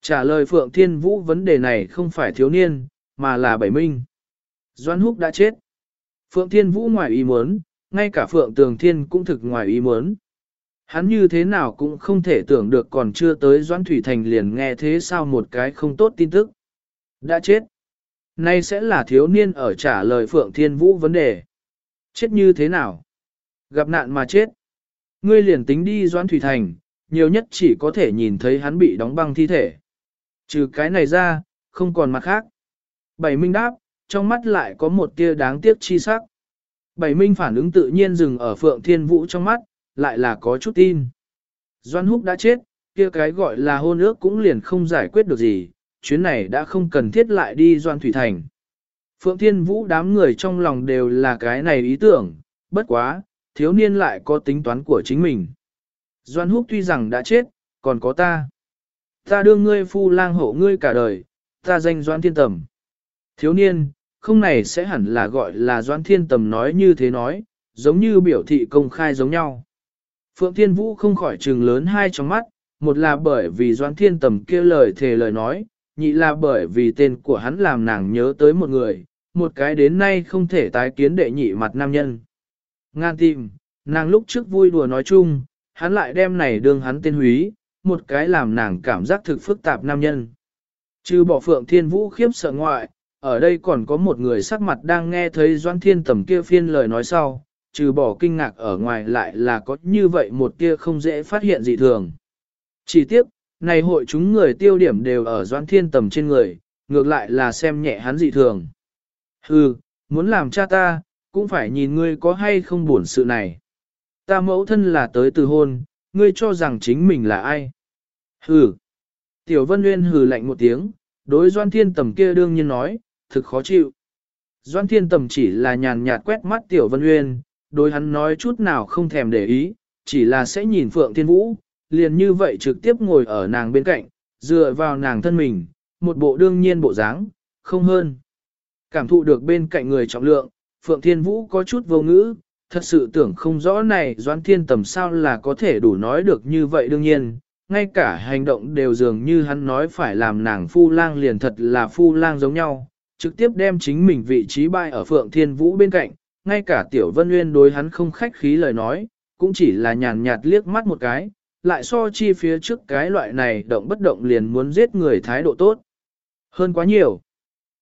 Trả lời Phượng Thiên Vũ vấn đề này không phải thiếu niên, mà là bảy minh. Doan Húc đã chết. Phượng Thiên Vũ ngoài ý muốn, ngay cả Phượng Tường Thiên cũng thực ngoài ý muốn. Hắn như thế nào cũng không thể tưởng được còn chưa tới Doan Thủy Thành liền nghe thế sao một cái không tốt tin tức. Đã chết. Nay sẽ là thiếu niên ở trả lời Phượng Thiên Vũ vấn đề. Chết như thế nào? Gặp nạn mà chết. Ngươi liền tính đi Doan Thủy Thành, nhiều nhất chỉ có thể nhìn thấy hắn bị đóng băng thi thể. Trừ cái này ra, không còn mặt khác. Bảy Minh đáp, trong mắt lại có một tia đáng tiếc chi sắc. Bảy Minh phản ứng tự nhiên dừng ở Phượng Thiên Vũ trong mắt, lại là có chút tin. Doan Húc đã chết, kia cái gọi là hôn ước cũng liền không giải quyết được gì, chuyến này đã không cần thiết lại đi Doan Thủy Thành. Phượng Thiên Vũ đám người trong lòng đều là cái này ý tưởng, bất quá, thiếu niên lại có tính toán của chính mình. Doan Húc tuy rằng đã chết, còn có ta. Ta đưa ngươi phu lang hộ ngươi cả đời, ta danh Doan Thiên Tầm. Thiếu niên, không này sẽ hẳn là gọi là Doan Thiên Tầm nói như thế nói, giống như biểu thị công khai giống nhau. Phượng Thiên Vũ không khỏi trừng lớn hai trong mắt, một là bởi vì Doan Thiên Tầm kia lời thề lời nói, nhị là bởi vì tên của hắn làm nàng nhớ tới một người, một cái đến nay không thể tái kiến đệ nhị mặt nam nhân. Ngan tìm, nàng lúc trước vui đùa nói chung, hắn lại đem này đương hắn tên húy, một cái làm nàng cảm giác thực phức tạp nam nhân. Trừ bỏ Phượng Thiên Vũ khiếp sợ ngoại, ở đây còn có một người sắc mặt đang nghe thấy Doan Thiên Tầm kia phiên lời nói sau, trừ bỏ kinh ngạc ở ngoài lại là có như vậy một kia không dễ phát hiện dị thường. Chỉ tiếp, này hội chúng người tiêu điểm đều ở Doan Thiên Tầm trên người, ngược lại là xem nhẹ hắn dị thường. Hừ, muốn làm cha ta, cũng phải nhìn ngươi có hay không buồn sự này. Ta mẫu thân là tới từ hôn, ngươi cho rằng chính mình là ai? Hừ. Tiểu Vân Nguyên hừ lạnh một tiếng, đối Doan Thiên Tầm kia đương nhiên nói, thực khó chịu. Doan Thiên Tầm chỉ là nhàn nhạt quét mắt Tiểu Vân Uyên, đối hắn nói chút nào không thèm để ý, chỉ là sẽ nhìn Phượng Thiên Vũ, liền như vậy trực tiếp ngồi ở nàng bên cạnh, dựa vào nàng thân mình, một bộ đương nhiên bộ dáng, không hơn. Cảm thụ được bên cạnh người trọng lượng, Phượng Thiên Vũ có chút vô ngữ, thật sự tưởng không rõ này Doan Thiên Tầm sao là có thể đủ nói được như vậy đương nhiên, ngay cả hành động đều dường như hắn nói phải làm nàng phu lang liền thật là phu lang giống nhau, trực tiếp đem chính mình vị trí bại ở Phượng Thiên Vũ bên cạnh, ngay cả Tiểu Vân Nguyên đối hắn không khách khí lời nói, cũng chỉ là nhàn nhạt liếc mắt một cái, lại so chi phía trước cái loại này động bất động liền muốn giết người thái độ tốt. Hơn quá nhiều.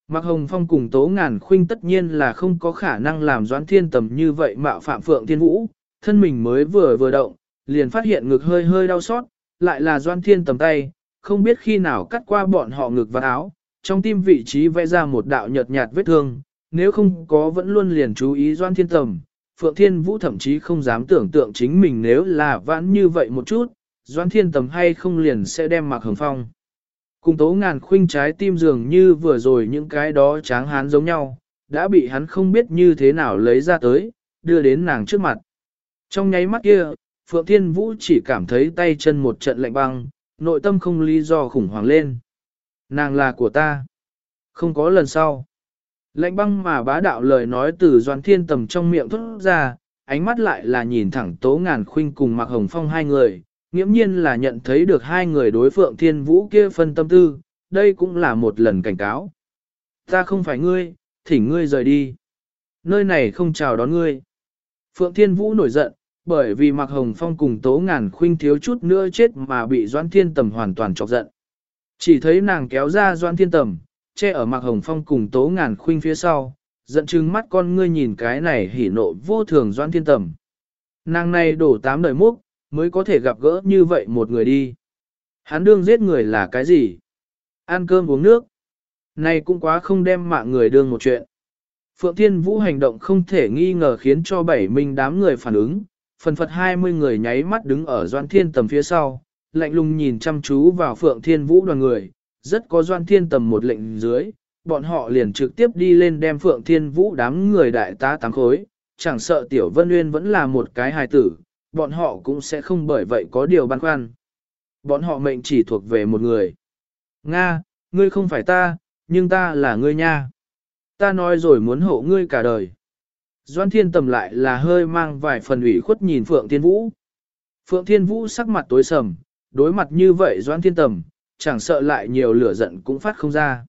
Mạc Hồng Phong cùng Tố Ngàn Khuynh tất nhiên là không có khả năng làm Doãn Thiên Tầm như vậy mạo phạm Phượng Thiên Vũ, thân mình mới vừa vừa động, liền phát hiện ngực hơi hơi đau xót, lại là Doãn Thiên Tầm tay, không biết khi nào cắt qua bọn họ ngực và áo, trong tim vị trí vẽ ra một đạo nhợt nhạt vết thương, nếu không có vẫn luôn liền chú ý doan Thiên Tầm, Phượng Thiên Vũ thậm chí không dám tưởng tượng chính mình nếu là vãn như vậy một chút, doan Thiên Tầm hay không liền sẽ đem Mạc Hồng Phong. Cùng tố ngàn khuynh trái tim dường như vừa rồi những cái đó tráng hán giống nhau, đã bị hắn không biết như thế nào lấy ra tới, đưa đến nàng trước mặt. Trong nháy mắt kia, Phượng Thiên Vũ chỉ cảm thấy tay chân một trận lạnh băng, nội tâm không lý do khủng hoảng lên. Nàng là của ta. Không có lần sau. Lạnh băng mà bá đạo lời nói từ Doan Thiên Tầm trong miệng thốt ra, ánh mắt lại là nhìn thẳng Tố Ngàn Khuynh cùng Mạc Hồng Phong hai người, nghiễm nhiên là nhận thấy được hai người đối Phượng Thiên Vũ kia phân tâm tư, đây cũng là một lần cảnh cáo. Ta không phải ngươi, thỉnh ngươi rời đi. Nơi này không chào đón ngươi. Phượng Thiên Vũ nổi giận, bởi vì Mạc Hồng Phong cùng Tố Ngàn Khuynh thiếu chút nữa chết mà bị Doan Thiên Tầm hoàn toàn chọc giận. Chỉ thấy nàng kéo ra Doan Thiên Tầm, che ở Mạc Hồng Phong cùng Tố Ngàn Khuynh phía sau, giận chừng mắt con ngươi nhìn cái này hỉ nộ vô thường Doan Thiên Tầm. Nàng này đổ tám đời múc, mới có thể gặp gỡ như vậy một người đi. Hắn đương giết người là cái gì? Ăn cơm uống nước. Này cũng quá không đem mạng người đương một chuyện. Phượng Thiên Vũ hành động không thể nghi ngờ khiến cho bảy minh đám người phản ứng, phần phật 20 người nháy mắt đứng ở Doan Thiên Tầm phía sau, lạnh lùng nhìn chăm chú vào Phượng Thiên Vũ đoàn người, rất có Doan Thiên Tầm một lệnh dưới, bọn họ liền trực tiếp đi lên đem Phượng Thiên Vũ đám người đại tá tám khối, chẳng sợ Tiểu Vân Nguyên vẫn là một cái hài tử, bọn họ cũng sẽ không bởi vậy có điều băn khoăn. Bọn họ mệnh chỉ thuộc về một người. Nga, ngươi không phải ta, nhưng ta là ngươi nha. Ta nói rồi muốn hộ ngươi cả đời. Doan Thiên Tầm lại là hơi mang vài phần ủy khuất nhìn Phượng Thiên Vũ. Phượng Thiên Vũ sắc mặt tối sầm, đối mặt như vậy Doan Thiên Tầm, chẳng sợ lại nhiều lửa giận cũng phát không ra.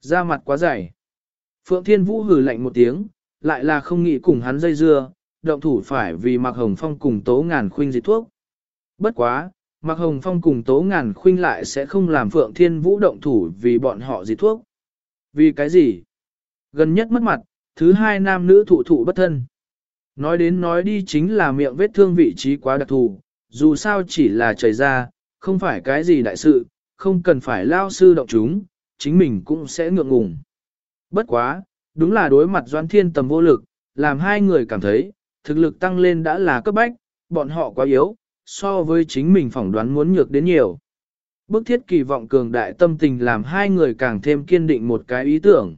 Ra mặt quá dày. Phượng Thiên Vũ hừ lạnh một tiếng, lại là không nghĩ cùng hắn dây dưa, động thủ phải vì Mạc Hồng Phong cùng Tố Ngàn Khuynh dịch thuốc. Bất quá, Mạc Hồng Phong cùng Tố Ngàn Khuynh lại sẽ không làm Phượng Thiên Vũ động thủ vì bọn họ dịch thuốc. Vì cái gì? Gần nhất mất mặt, thứ hai nam nữ thụ thụ bất thân. Nói đến nói đi chính là miệng vết thương vị trí quá đặc thù, dù sao chỉ là chảy ra, không phải cái gì đại sự, không cần phải lao sư động chúng, chính mình cũng sẽ ngượng ngùng. Bất quá, đúng là đối mặt Doan Thiên tầm vô lực, làm hai người cảm thấy, thực lực tăng lên đã là cấp bách, bọn họ quá yếu, so với chính mình phỏng đoán muốn nhược đến nhiều. Bức thiết kỳ vọng cường đại tâm tình làm hai người càng thêm kiên định một cái ý tưởng.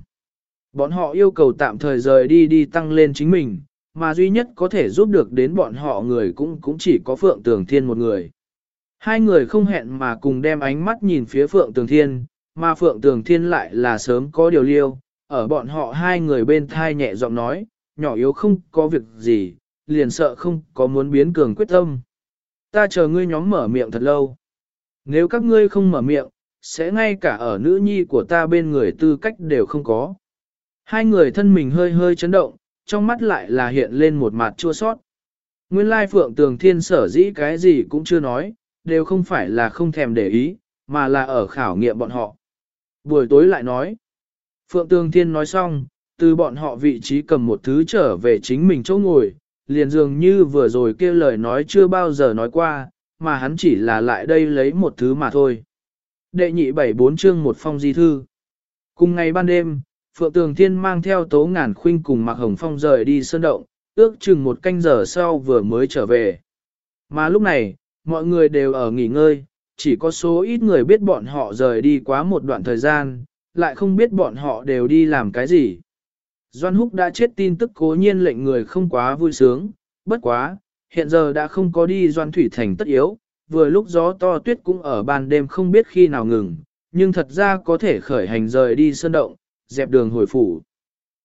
Bọn họ yêu cầu tạm thời rời đi đi tăng lên chính mình, mà duy nhất có thể giúp được đến bọn họ người cũng cũng chỉ có Phượng Tường Thiên một người. Hai người không hẹn mà cùng đem ánh mắt nhìn phía Phượng Tường Thiên, mà Phượng Tường Thiên lại là sớm có điều liêu, ở bọn họ hai người bên thai nhẹ giọng nói, nhỏ yếu không có việc gì, liền sợ không có muốn biến cường quyết tâm. Ta chờ ngươi nhóm mở miệng thật lâu. Nếu các ngươi không mở miệng, sẽ ngay cả ở nữ nhi của ta bên người tư cách đều không có. Hai người thân mình hơi hơi chấn động, trong mắt lại là hiện lên một mặt chua sót. Nguyên lai phượng tường thiên sở dĩ cái gì cũng chưa nói, đều không phải là không thèm để ý, mà là ở khảo nghiệm bọn họ. Buổi tối lại nói. Phượng tường thiên nói xong, từ bọn họ vị trí cầm một thứ trở về chính mình chỗ ngồi, liền dường như vừa rồi kia lời nói chưa bao giờ nói qua, mà hắn chỉ là lại đây lấy một thứ mà thôi. Đệ nhị bảy bốn chương một phong di thư. Cùng ngày ban đêm, Phượng Tường Thiên mang theo tố ngàn khuynh cùng Mạc Hồng Phong rời đi sơn động, ước chừng một canh giờ sau vừa mới trở về. Mà lúc này, mọi người đều ở nghỉ ngơi, chỉ có số ít người biết bọn họ rời đi quá một đoạn thời gian, lại không biết bọn họ đều đi làm cái gì. Doan Húc đã chết tin tức cố nhiên lệnh người không quá vui sướng, bất quá, hiện giờ đã không có đi Doan Thủy Thành tất yếu, vừa lúc gió to tuyết cũng ở ban đêm không biết khi nào ngừng, nhưng thật ra có thể khởi hành rời đi sơn động, dẹp đường hồi phủ.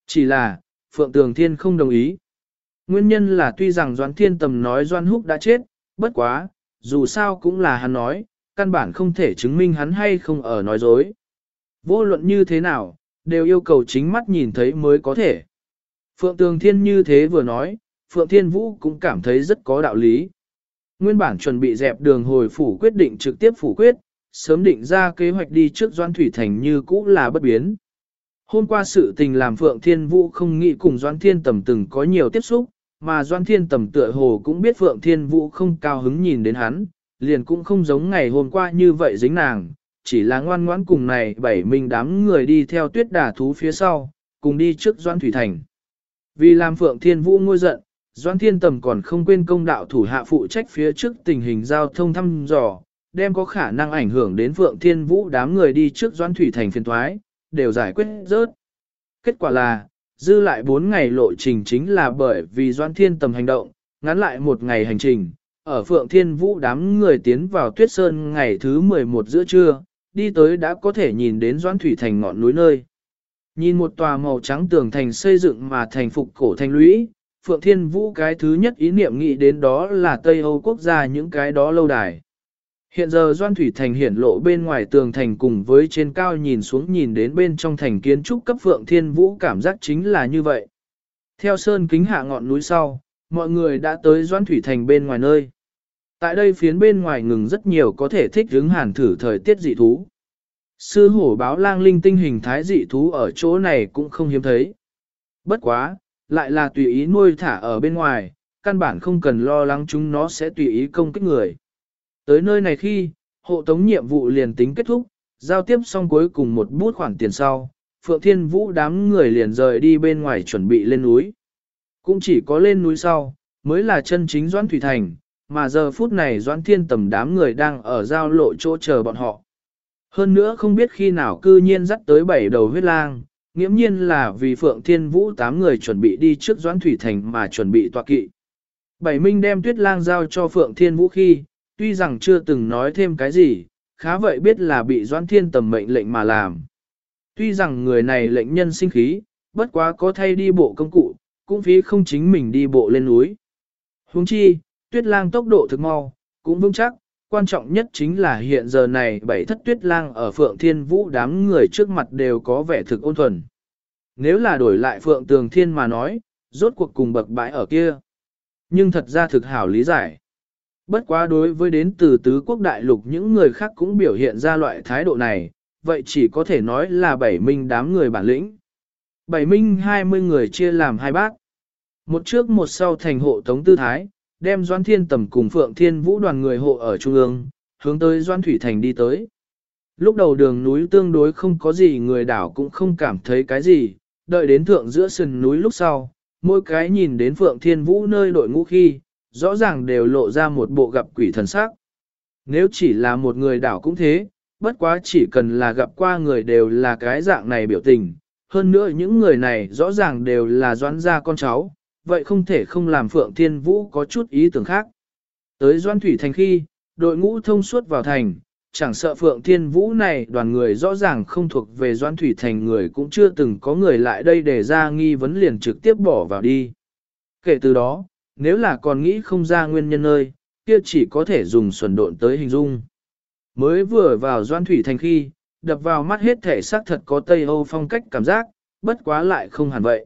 Chỉ là, Phượng Tường Thiên không đồng ý. Nguyên nhân là tuy rằng Doan Thiên Tầm nói Doan Húc đã chết, bất quá, dù sao cũng là hắn nói, căn bản không thể chứng minh hắn hay không ở nói dối. Vô luận như thế nào, đều yêu cầu chính mắt nhìn thấy mới có thể. Phượng Tường Thiên như thế vừa nói, Phượng Thiên Vũ cũng cảm thấy rất có đạo lý. Nguyên bản chuẩn bị dẹp đường hồi phủ quyết định trực tiếp phủ quyết, sớm định ra kế hoạch đi trước Doan Thủy Thành như cũ là bất biến. Hôm qua sự tình làm Phượng Thiên Vũ không nghĩ cùng Doan Thiên Tầm từng có nhiều tiếp xúc, mà Doan Thiên Tầm tựa hồ cũng biết Phượng Thiên Vũ không cao hứng nhìn đến hắn, liền cũng không giống ngày hôm qua như vậy dính nàng, chỉ là ngoan ngoãn cùng này bảy mình đám người đi theo tuyết đà thú phía sau, cùng đi trước Doan Thủy Thành. Vì làm Phượng Thiên Vũ ngôi giận, Doan Thiên Tầm còn không quên công đạo thủ hạ phụ trách phía trước tình hình giao thông thăm dò, đem có khả năng ảnh hưởng đến Phượng Thiên Vũ đám người đi trước Doan Thủy Thành phiền thoái, đều giải quyết rớt. Kết quả là, dư lại 4 ngày lộ trình chính là bởi vì Doan Thiên Tầm hành động, ngắn lại một ngày hành trình, ở Phượng Thiên Vũ đám người tiến vào Tuyết Sơn ngày thứ 11 giữa trưa, đi tới đã có thể nhìn đến Doan Thủy Thành ngọn núi nơi. Nhìn một tòa màu trắng tường thành xây dựng mà thành phục cổ thành lũy, Phượng Thiên Vũ cái thứ nhất ý niệm nghĩ đến đó là Tây Âu quốc gia những cái đó lâu đài. Hiện giờ Doan Thủy Thành hiển lộ bên ngoài tường thành cùng với trên cao nhìn xuống nhìn đến bên trong thành kiến trúc cấp Phượng Thiên Vũ cảm giác chính là như vậy. Theo sơn kính hạ ngọn núi sau, mọi người đã tới Doan Thủy Thành bên ngoài nơi. Tại đây phiến bên ngoài ngừng rất nhiều có thể thích hứng hàn thử thời tiết dị thú. Sư hổ báo lang linh tinh hình thái dị thú ở chỗ này cũng không hiếm thấy. Bất quá, lại là tùy ý nuôi thả ở bên ngoài, căn bản không cần lo lắng chúng nó sẽ tùy ý công kích người. Tới nơi này khi, hộ tống nhiệm vụ liền tính kết thúc, giao tiếp xong cuối cùng một bút khoản tiền sau, Phượng Thiên Vũ đám người liền rời đi bên ngoài chuẩn bị lên núi. Cũng chỉ có lên núi sau, mới là chân chính Doãn Thủy Thành, mà giờ phút này Doãn Thiên tầm đám người đang ở giao lộ chỗ chờ bọn họ. Hơn nữa không biết khi nào cư nhiên dắt tới bảy đầu huyết lang, nghiễm nhiên là vì Phượng Thiên Vũ tám người chuẩn bị đi trước Doãn Thủy Thành mà chuẩn bị tọa kỵ. Bảy Minh đem tuyết lang giao cho Phượng Thiên Vũ khi, tuy rằng chưa từng nói thêm cái gì, khá vậy biết là bị Doãn Thiên tầm mệnh lệnh mà làm. Tuy rằng người này lệnh nhân sinh khí, bất quá có thay đi bộ công cụ, cũng phí không chính mình đi bộ lên núi. Huống chi, tuyết lang tốc độ thực mau, cũng vững chắc, quan trọng nhất chính là hiện giờ này bảy thất tuyết lang ở Phượng Thiên Vũ đám người trước mặt đều có vẻ thực ôn thuần. Nếu là đổi lại Phượng Tường Thiên mà nói, rốt cuộc cùng bậc bãi ở kia. Nhưng thật ra thực hảo lý giải. Bất quá đối với đến từ tứ quốc đại lục những người khác cũng biểu hiện ra loại thái độ này, vậy chỉ có thể nói là bảy minh đám người bản lĩnh. Bảy minh hai mươi người chia làm hai bác. Một trước một sau thành hộ tống tư thái, đem Doan Thiên Tầm cùng Phượng Thiên Vũ đoàn người hộ ở trung ương, hướng tới Doan Thủy Thành đi tới. Lúc đầu đường núi tương đối không có gì người đảo cũng không cảm thấy cái gì, đợi đến thượng giữa sườn núi lúc sau, mỗi cái nhìn đến Phượng Thiên Vũ nơi đội ngũ khi, rõ ràng đều lộ ra một bộ gặp quỷ thần sắc. Nếu chỉ là một người đảo cũng thế, bất quá chỉ cần là gặp qua người đều là cái dạng này biểu tình. Hơn nữa những người này rõ ràng đều là doãn gia con cháu, vậy không thể không làm Phượng Thiên Vũ có chút ý tưởng khác. Tới Doan Thủy Thành khi, đội ngũ thông suốt vào thành, chẳng sợ Phượng Thiên Vũ này đoàn người rõ ràng không thuộc về Doan Thủy Thành người cũng chưa từng có người lại đây để ra nghi vấn liền trực tiếp bỏ vào đi. Kể từ đó, nếu là còn nghĩ không ra nguyên nhân nơi, kia chỉ có thể dùng xuẩn độn tới hình dung. Mới vừa vào Doan Thủy Thành khi, đập vào mắt hết thể xác thật có Tây Âu phong cách cảm giác, bất quá lại không hẳn vậy.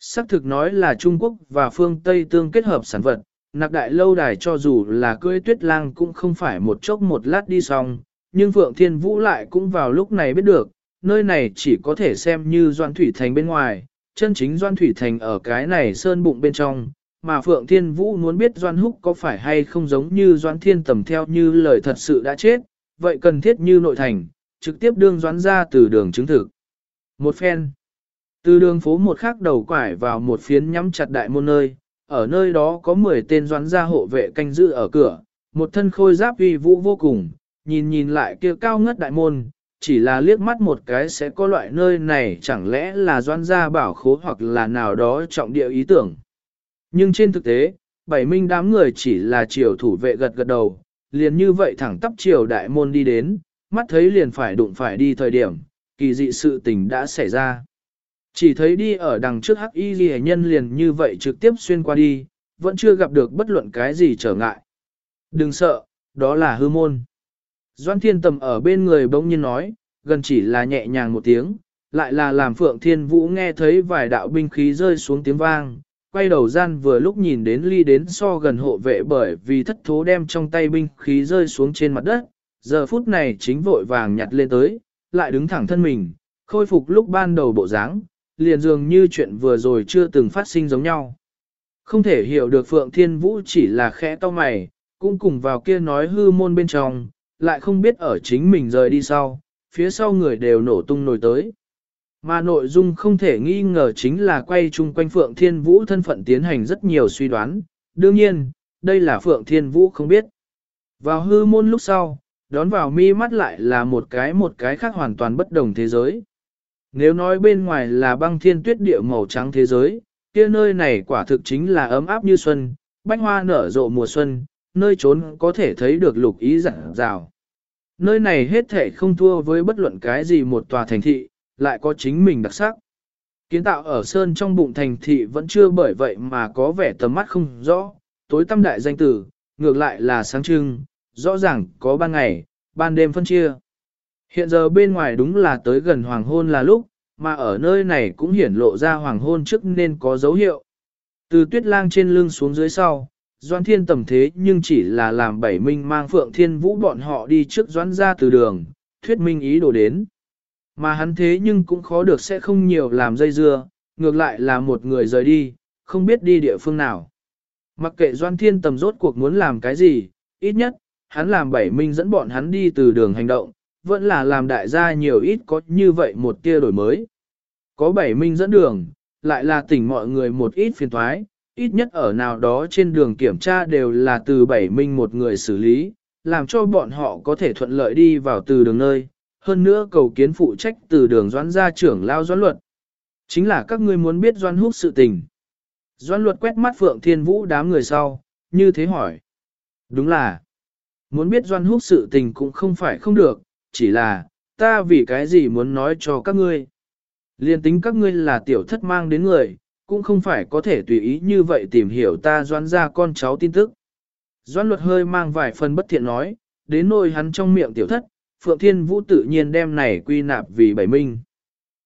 xác thực nói là Trung Quốc và phương Tây tương kết hợp sản vật, nạc đại lâu đài cho dù là cưỡi tuyết lang cũng không phải một chốc một lát đi xong, nhưng Phượng Thiên Vũ lại cũng vào lúc này biết được, nơi này chỉ có thể xem như Doan Thủy Thành bên ngoài, chân chính Doan Thủy Thành ở cái này sơn bụng bên trong, mà Phượng Thiên Vũ muốn biết Doan Húc có phải hay không giống như Doan Thiên Tầm theo như lời thật sự đã chết, vậy cần thiết như nội thành, trực tiếp đương Doan ra từ đường chứng thực. Một phen từ đường phố một khắc đầu quải vào một phiến nhắm chặt đại môn nơi, ở nơi đó có 10 tên Doan gia hộ vệ canh giữ ở cửa, một thân khôi giáp uy vũ vô cùng, nhìn nhìn lại kia cao ngất đại môn, chỉ là liếc mắt một cái sẽ có loại nơi này chẳng lẽ là doan gia bảo khố hoặc là nào đó trọng địa ý tưởng. Nhưng trên thực tế, bảy minh đám người chỉ là triều thủ vệ gật gật đầu, liền như vậy thẳng tắp triều đại môn đi đến, mắt thấy liền phải đụng phải đi thời điểm, kỳ dị sự tình đã xảy ra. Chỉ thấy đi ở đằng trước hắc y ghi nhân liền như vậy trực tiếp xuyên qua đi, vẫn chưa gặp được bất luận cái gì trở ngại. Đừng sợ, đó là hư môn. Doan thiên tầm ở bên người bỗng nhiên nói, gần chỉ là nhẹ nhàng một tiếng, lại là làm phượng thiên vũ nghe thấy vài đạo binh khí rơi xuống tiếng vang, quay đầu gian vừa lúc nhìn đến ly đến so gần hộ vệ bởi vì thất thố đem trong tay binh khí rơi xuống trên mặt đất, giờ phút này chính vội vàng nhặt lên tới, lại đứng thẳng thân mình, khôi phục lúc ban đầu bộ dáng, liền dường như chuyện vừa rồi chưa từng phát sinh giống nhau. Không thể hiểu được Phượng Thiên Vũ chỉ là khẽ to mày, cũng cùng vào kia nói hư môn bên trong, lại không biết ở chính mình rời đi sau, phía sau người đều nổ tung nổi tới. Mà nội dung không thể nghi ngờ chính là quay chung quanh Phượng Thiên Vũ thân phận tiến hành rất nhiều suy đoán, đương nhiên, đây là Phượng Thiên Vũ không biết. Vào hư môn lúc sau, đón vào mi mắt lại là một cái một cái khác hoàn toàn bất đồng thế giới. Nếu nói bên ngoài là băng thiên tuyết địa màu trắng thế giới, kia nơi này quả thực chính là ấm áp như xuân, bách hoa nở rộ mùa xuân, nơi trốn có thể thấy được lục ý rạng rào. Nơi này hết thể không thua với bất luận cái gì một tòa thành thị, lại có chính mình đặc sắc. Kiến tạo ở sơn trong bụng thành thị vẫn chưa bởi vậy mà có vẻ tầm mắt không rõ, tối tâm đại danh tử, ngược lại là sáng trưng, rõ ràng có ban ngày, ban đêm phân chia. Hiện giờ bên ngoài đúng là tới gần hoàng hôn là lúc, mà ở nơi này cũng hiển lộ ra hoàng hôn trước nên có dấu hiệu. Từ tuyết lang trên lưng xuống dưới sau, Doan Thiên tầm thế nhưng chỉ là làm bảy minh mang Phượng Thiên Vũ bọn họ đi trước Doan ra từ đường, thuyết minh ý đồ đến. Mà hắn thế nhưng cũng khó được sẽ không nhiều làm dây dưa, ngược lại là một người rời đi, không biết đi địa phương nào. Mặc kệ Doan Thiên tầm rốt cuộc muốn làm cái gì, ít nhất, hắn làm bảy minh dẫn bọn hắn đi từ đường hành động, vẫn là làm đại gia nhiều ít có như vậy một tia đổi mới. Có bảy minh dẫn đường, lại là tỉnh mọi người một ít phiền thoái, ít nhất ở nào đó trên đường kiểm tra đều là từ bảy minh một người xử lý, làm cho bọn họ có thể thuận lợi đi vào từ đường nơi, hơn nữa cầu kiến phụ trách từ đường doãn gia trưởng lao doãn luật. Chính là các ngươi muốn biết doãn húc sự tình. Doãn luật quét mắt Phượng Thiên Vũ đám người sau, như thế hỏi. Đúng là, muốn biết doãn húc sự tình cũng không phải không được, chỉ là, ta vì cái gì muốn nói cho các ngươi. Liên tính các ngươi là tiểu thất mang đến người, cũng không phải có thể tùy ý như vậy tìm hiểu ta doãn ra con cháu tin tức. Doãn luật hơi mang vài phần bất thiện nói, đến nôi hắn trong miệng tiểu thất, Phượng Thiên Vũ tự nhiên đem này quy nạp vì bảy minh.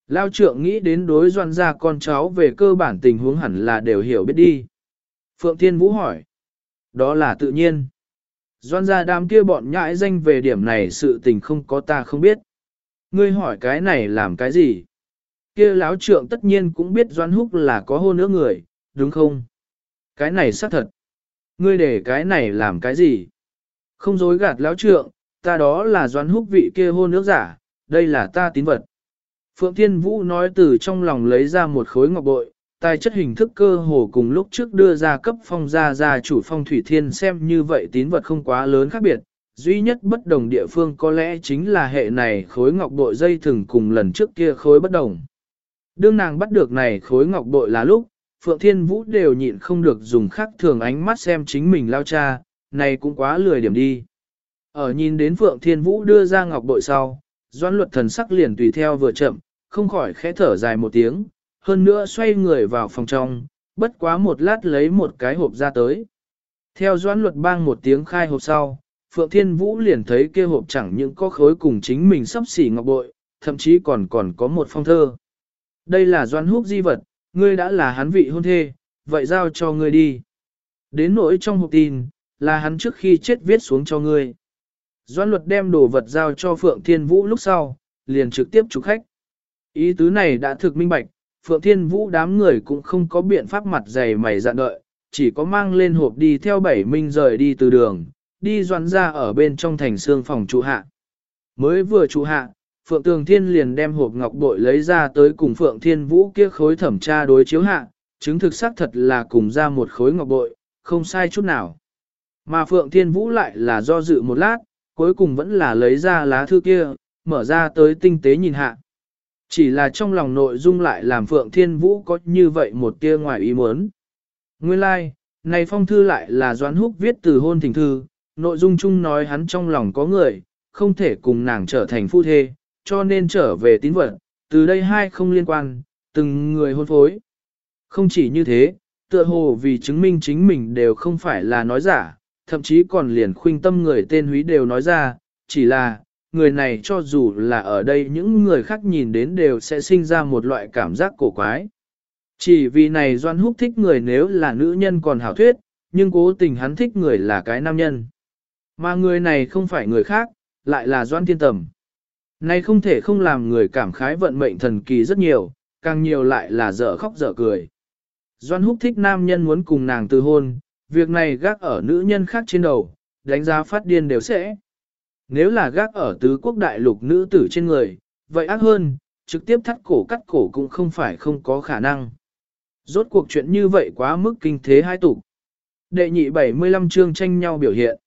Lao trượng nghĩ đến đối doan gia con cháu về cơ bản tình huống hẳn là đều hiểu biết đi. Phượng Thiên Vũ hỏi. Đó là tự nhiên. Doan gia đám kia bọn nhãi danh về điểm này sự tình không có ta không biết. Ngươi hỏi cái này làm cái gì? Kia lão trượng tất nhiên cũng biết Doan Húc là có hôn nữa người, đúng không? Cái này xác thật. Ngươi để cái này làm cái gì? Không dối gạt lão trượng, ta đó là doán Húc vị kia hôn nước giả, đây là ta tín vật. Phượng Thiên Vũ nói từ trong lòng lấy ra một khối ngọc bội, tài chất hình thức cơ hồ cùng lúc trước đưa ra cấp phong gia gia chủ phong thủy thiên xem như vậy tín vật không quá lớn khác biệt. Duy nhất bất đồng địa phương có lẽ chính là hệ này khối ngọc bội dây thừng cùng lần trước kia khối bất đồng. Đương nàng bắt được này khối ngọc bội là lúc, Phượng Thiên Vũ đều nhịn không được dùng khác thường ánh mắt xem chính mình lao cha, này cũng quá lười điểm đi. Ở nhìn đến Phượng Thiên Vũ đưa ra ngọc bội sau, doan luật thần sắc liền tùy theo vừa chậm, không khỏi khẽ thở dài một tiếng, hơn nữa xoay người vào phòng trong, bất quá một lát lấy một cái hộp ra tới. Theo doan luật bang một tiếng khai hộp sau, Phượng Thiên Vũ liền thấy kia hộp chẳng những có khối cùng chính mình sắp xỉ ngọc bội, thậm chí còn còn có một phong thơ. Đây là doan húc di vật, ngươi đã là hắn vị hôn thê, vậy giao cho ngươi đi. Đến nỗi trong hộp tin, là hắn trước khi chết viết xuống cho ngươi. Doan luật đem đồ vật giao cho Phượng Thiên Vũ lúc sau, liền trực tiếp chủ khách. Ý tứ này đã thực minh bạch, Phượng Thiên Vũ đám người cũng không có biện pháp mặt dày mày dạn đợi, chỉ có mang lên hộp đi theo bảy minh rời đi từ đường, đi doan ra ở bên trong thành xương phòng trụ hạ. Mới vừa trụ hạ, Phượng Tường Thiên liền đem hộp ngọc bội lấy ra tới cùng Phượng Thiên Vũ kia khối thẩm tra đối chiếu hạ, chứng thực xác thật là cùng ra một khối ngọc bội, không sai chút nào. Mà Phượng Thiên Vũ lại là do dự một lát, cuối cùng vẫn là lấy ra lá thư kia, mở ra tới tinh tế nhìn hạ. Chỉ là trong lòng nội dung lại làm Phượng Thiên Vũ có như vậy một tia ngoài ý muốn. Nguyên lai, like, này phong thư lại là Doãn Húc viết từ hôn thỉnh thư, nội dung chung nói hắn trong lòng có người, không thể cùng nàng trở thành phu thê, cho nên trở về tín vật, từ đây hai không liên quan, từng người hôn phối. Không chỉ như thế, tựa hồ vì chứng minh chính mình đều không phải là nói giả, thậm chí còn liền khuynh tâm người tên húy đều nói ra, chỉ là, người này cho dù là ở đây những người khác nhìn đến đều sẽ sinh ra một loại cảm giác cổ quái. Chỉ vì này Doan Húc thích người nếu là nữ nhân còn hảo thuyết, nhưng cố tình hắn thích người là cái nam nhân. Mà người này không phải người khác, lại là Doan Thiên Tầm. Này không thể không làm người cảm khái vận mệnh thần kỳ rất nhiều, càng nhiều lại là dở khóc dở cười. Doan Húc thích nam nhân muốn cùng nàng từ hôn, việc này gác ở nữ nhân khác trên đầu, đánh giá phát điên đều sẽ. Nếu là gác ở tứ quốc đại lục nữ tử trên người, vậy ác hơn, trực tiếp thắt cổ cắt cổ cũng không phải không có khả năng. Rốt cuộc chuyện như vậy quá mức kinh thế hai tục. Đệ nhị 75 chương tranh nhau biểu hiện.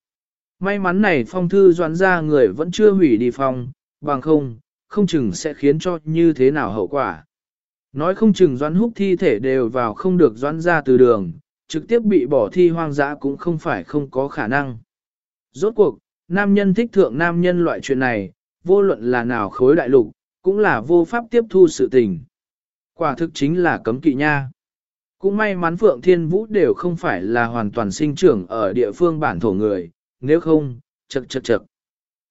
May mắn này phong thư doán ra người vẫn chưa hủy đi phong, bằng không, không chừng sẽ khiến cho như thế nào hậu quả. Nói không chừng doãn húc thi thể đều vào không được doãn ra từ đường, trực tiếp bị bỏ thi hoang dã cũng không phải không có khả năng. Rốt cuộc, nam nhân thích thượng nam nhân loại chuyện này, vô luận là nào khối đại lục, cũng là vô pháp tiếp thu sự tình. Quả thực chính là cấm kỵ nha. Cũng may mắn Phượng Thiên Vũ đều không phải là hoàn toàn sinh trưởng ở địa phương bản thổ người, nếu không, chật chật chật.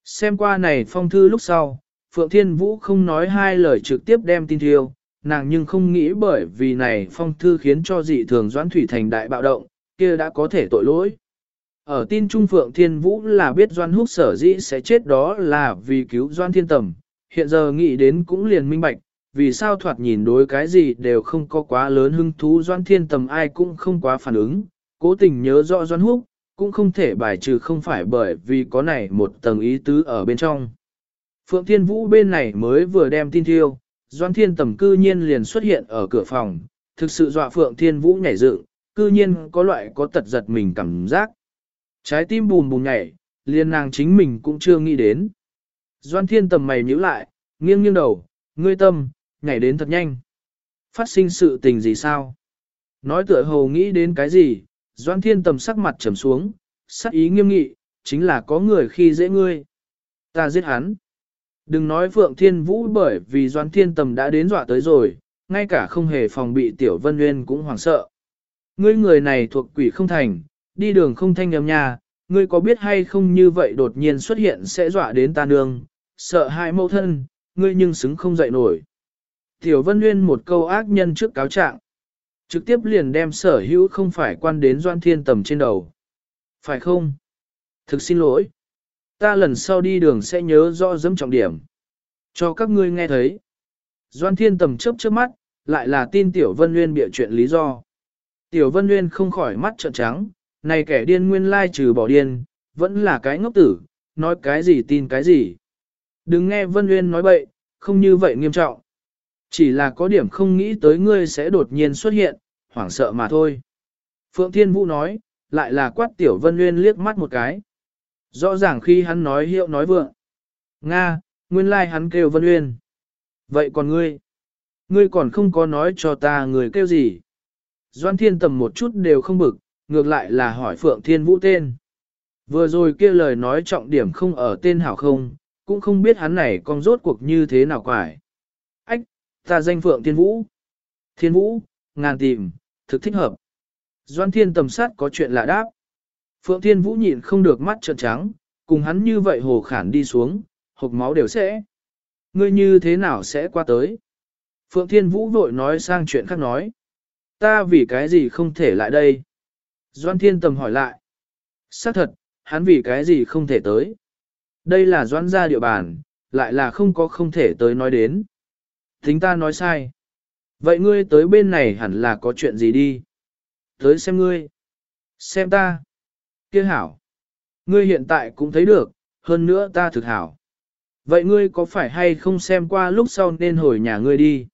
Xem qua này phong thư lúc sau, Phượng Thiên Vũ không nói hai lời trực tiếp đem tin thiêu, nàng nhưng không nghĩ bởi vì này phong thư khiến cho dị thường Doãn Thủy thành đại bạo động, kia đã có thể tội lỗi. Ở tin Trung Phượng Thiên Vũ là biết Doan Húc sở dĩ sẽ chết đó là vì cứu Doan Thiên Tầm, hiện giờ nghĩ đến cũng liền minh bạch, vì sao thoạt nhìn đối cái gì đều không có quá lớn hứng thú Doan Thiên Tầm ai cũng không quá phản ứng, cố tình nhớ rõ Doan Húc, cũng không thể bài trừ không phải bởi vì có này một tầng ý tứ ở bên trong. Phượng Thiên Vũ bên này mới vừa đem tin thiêu, Doan Thiên Tầm cư nhiên liền xuất hiện ở cửa phòng, thực sự dọa Phượng Thiên Vũ nhảy dựng, cư nhiên có loại có tật giật mình cảm giác. Trái tim bùm bùm nhảy, liền nàng chính mình cũng chưa nghĩ đến. Doan Thiên Tầm mày nhíu lại, nghiêng nghiêng đầu, ngươi tâm, nhảy đến thật nhanh. Phát sinh sự tình gì sao? Nói tựa hồ nghĩ đến cái gì, Doan Thiên Tầm sắc mặt trầm xuống, sắc ý nghiêm nghị, chính là có người khi dễ ngươi. Ta giết hắn. Đừng nói Phượng Thiên Vũ bởi vì Doan Thiên Tầm đã đến dọa tới rồi, ngay cả không hề phòng bị Tiểu Vân Nguyên cũng hoảng sợ. Ngươi người này thuộc quỷ không thành, đi đường không thanh âm nhà ngươi có biết hay không như vậy đột nhiên xuất hiện sẽ dọa đến ta nương, sợ hại mẫu thân, ngươi nhưng xứng không dậy nổi. Tiểu Vân Nguyên một câu ác nhân trước cáo trạng, trực tiếp liền đem sở hữu không phải quan đến Doan Thiên Tầm trên đầu. Phải không? Thực xin lỗi. Ta lần sau đi đường sẽ nhớ rõ dẫm trọng điểm. Cho các ngươi nghe thấy. Doan Thiên Tầm chớp chớp mắt, lại là tin Tiểu Vân Nguyên bịa chuyện lý do. Tiểu Vân Nguyên không khỏi mắt trợn trắng, này kẻ điên nguyên lai trừ bỏ điên, vẫn là cái ngốc tử, nói cái gì tin cái gì. Đừng nghe Vân Nguyên nói bậy, không như vậy nghiêm trọng. Chỉ là có điểm không nghĩ tới ngươi sẽ đột nhiên xuất hiện, hoảng sợ mà thôi. Phượng Thiên Vũ nói, lại là quát Tiểu Vân Nguyên liếc mắt một cái. Rõ ràng khi hắn nói hiệu nói vượng. Nga, nguyên lai hắn kêu Vân Uyên. Vậy còn ngươi? Ngươi còn không có nói cho ta người kêu gì? Doan Thiên Tầm một chút đều không bực, ngược lại là hỏi Phượng Thiên Vũ tên. Vừa rồi kia lời nói trọng điểm không ở tên hảo không, cũng không biết hắn này con rốt cuộc như thế nào quải. Ách, ta danh Phượng Thiên Vũ. Thiên Vũ, ngàn tìm, thực thích hợp. Doan Thiên Tầm sát có chuyện lạ đáp. Phượng Thiên Vũ nhịn không được mắt trợn trắng, cùng hắn như vậy hồ khản đi xuống, hộp máu đều sẽ. Ngươi như thế nào sẽ qua tới? Phượng Thiên Vũ vội nói sang chuyện khác nói. Ta vì cái gì không thể lại đây? Doan Thiên Tầm hỏi lại. Xác thật, hắn vì cái gì không thể tới? Đây là doan gia địa bàn, lại là không có không thể tới nói đến. Thính ta nói sai. Vậy ngươi tới bên này hẳn là có chuyện gì đi? Tới xem ngươi. Xem ta kia hảo. Ngươi hiện tại cũng thấy được, hơn nữa ta thực hảo. Vậy ngươi có phải hay không xem qua lúc sau nên hồi nhà ngươi đi?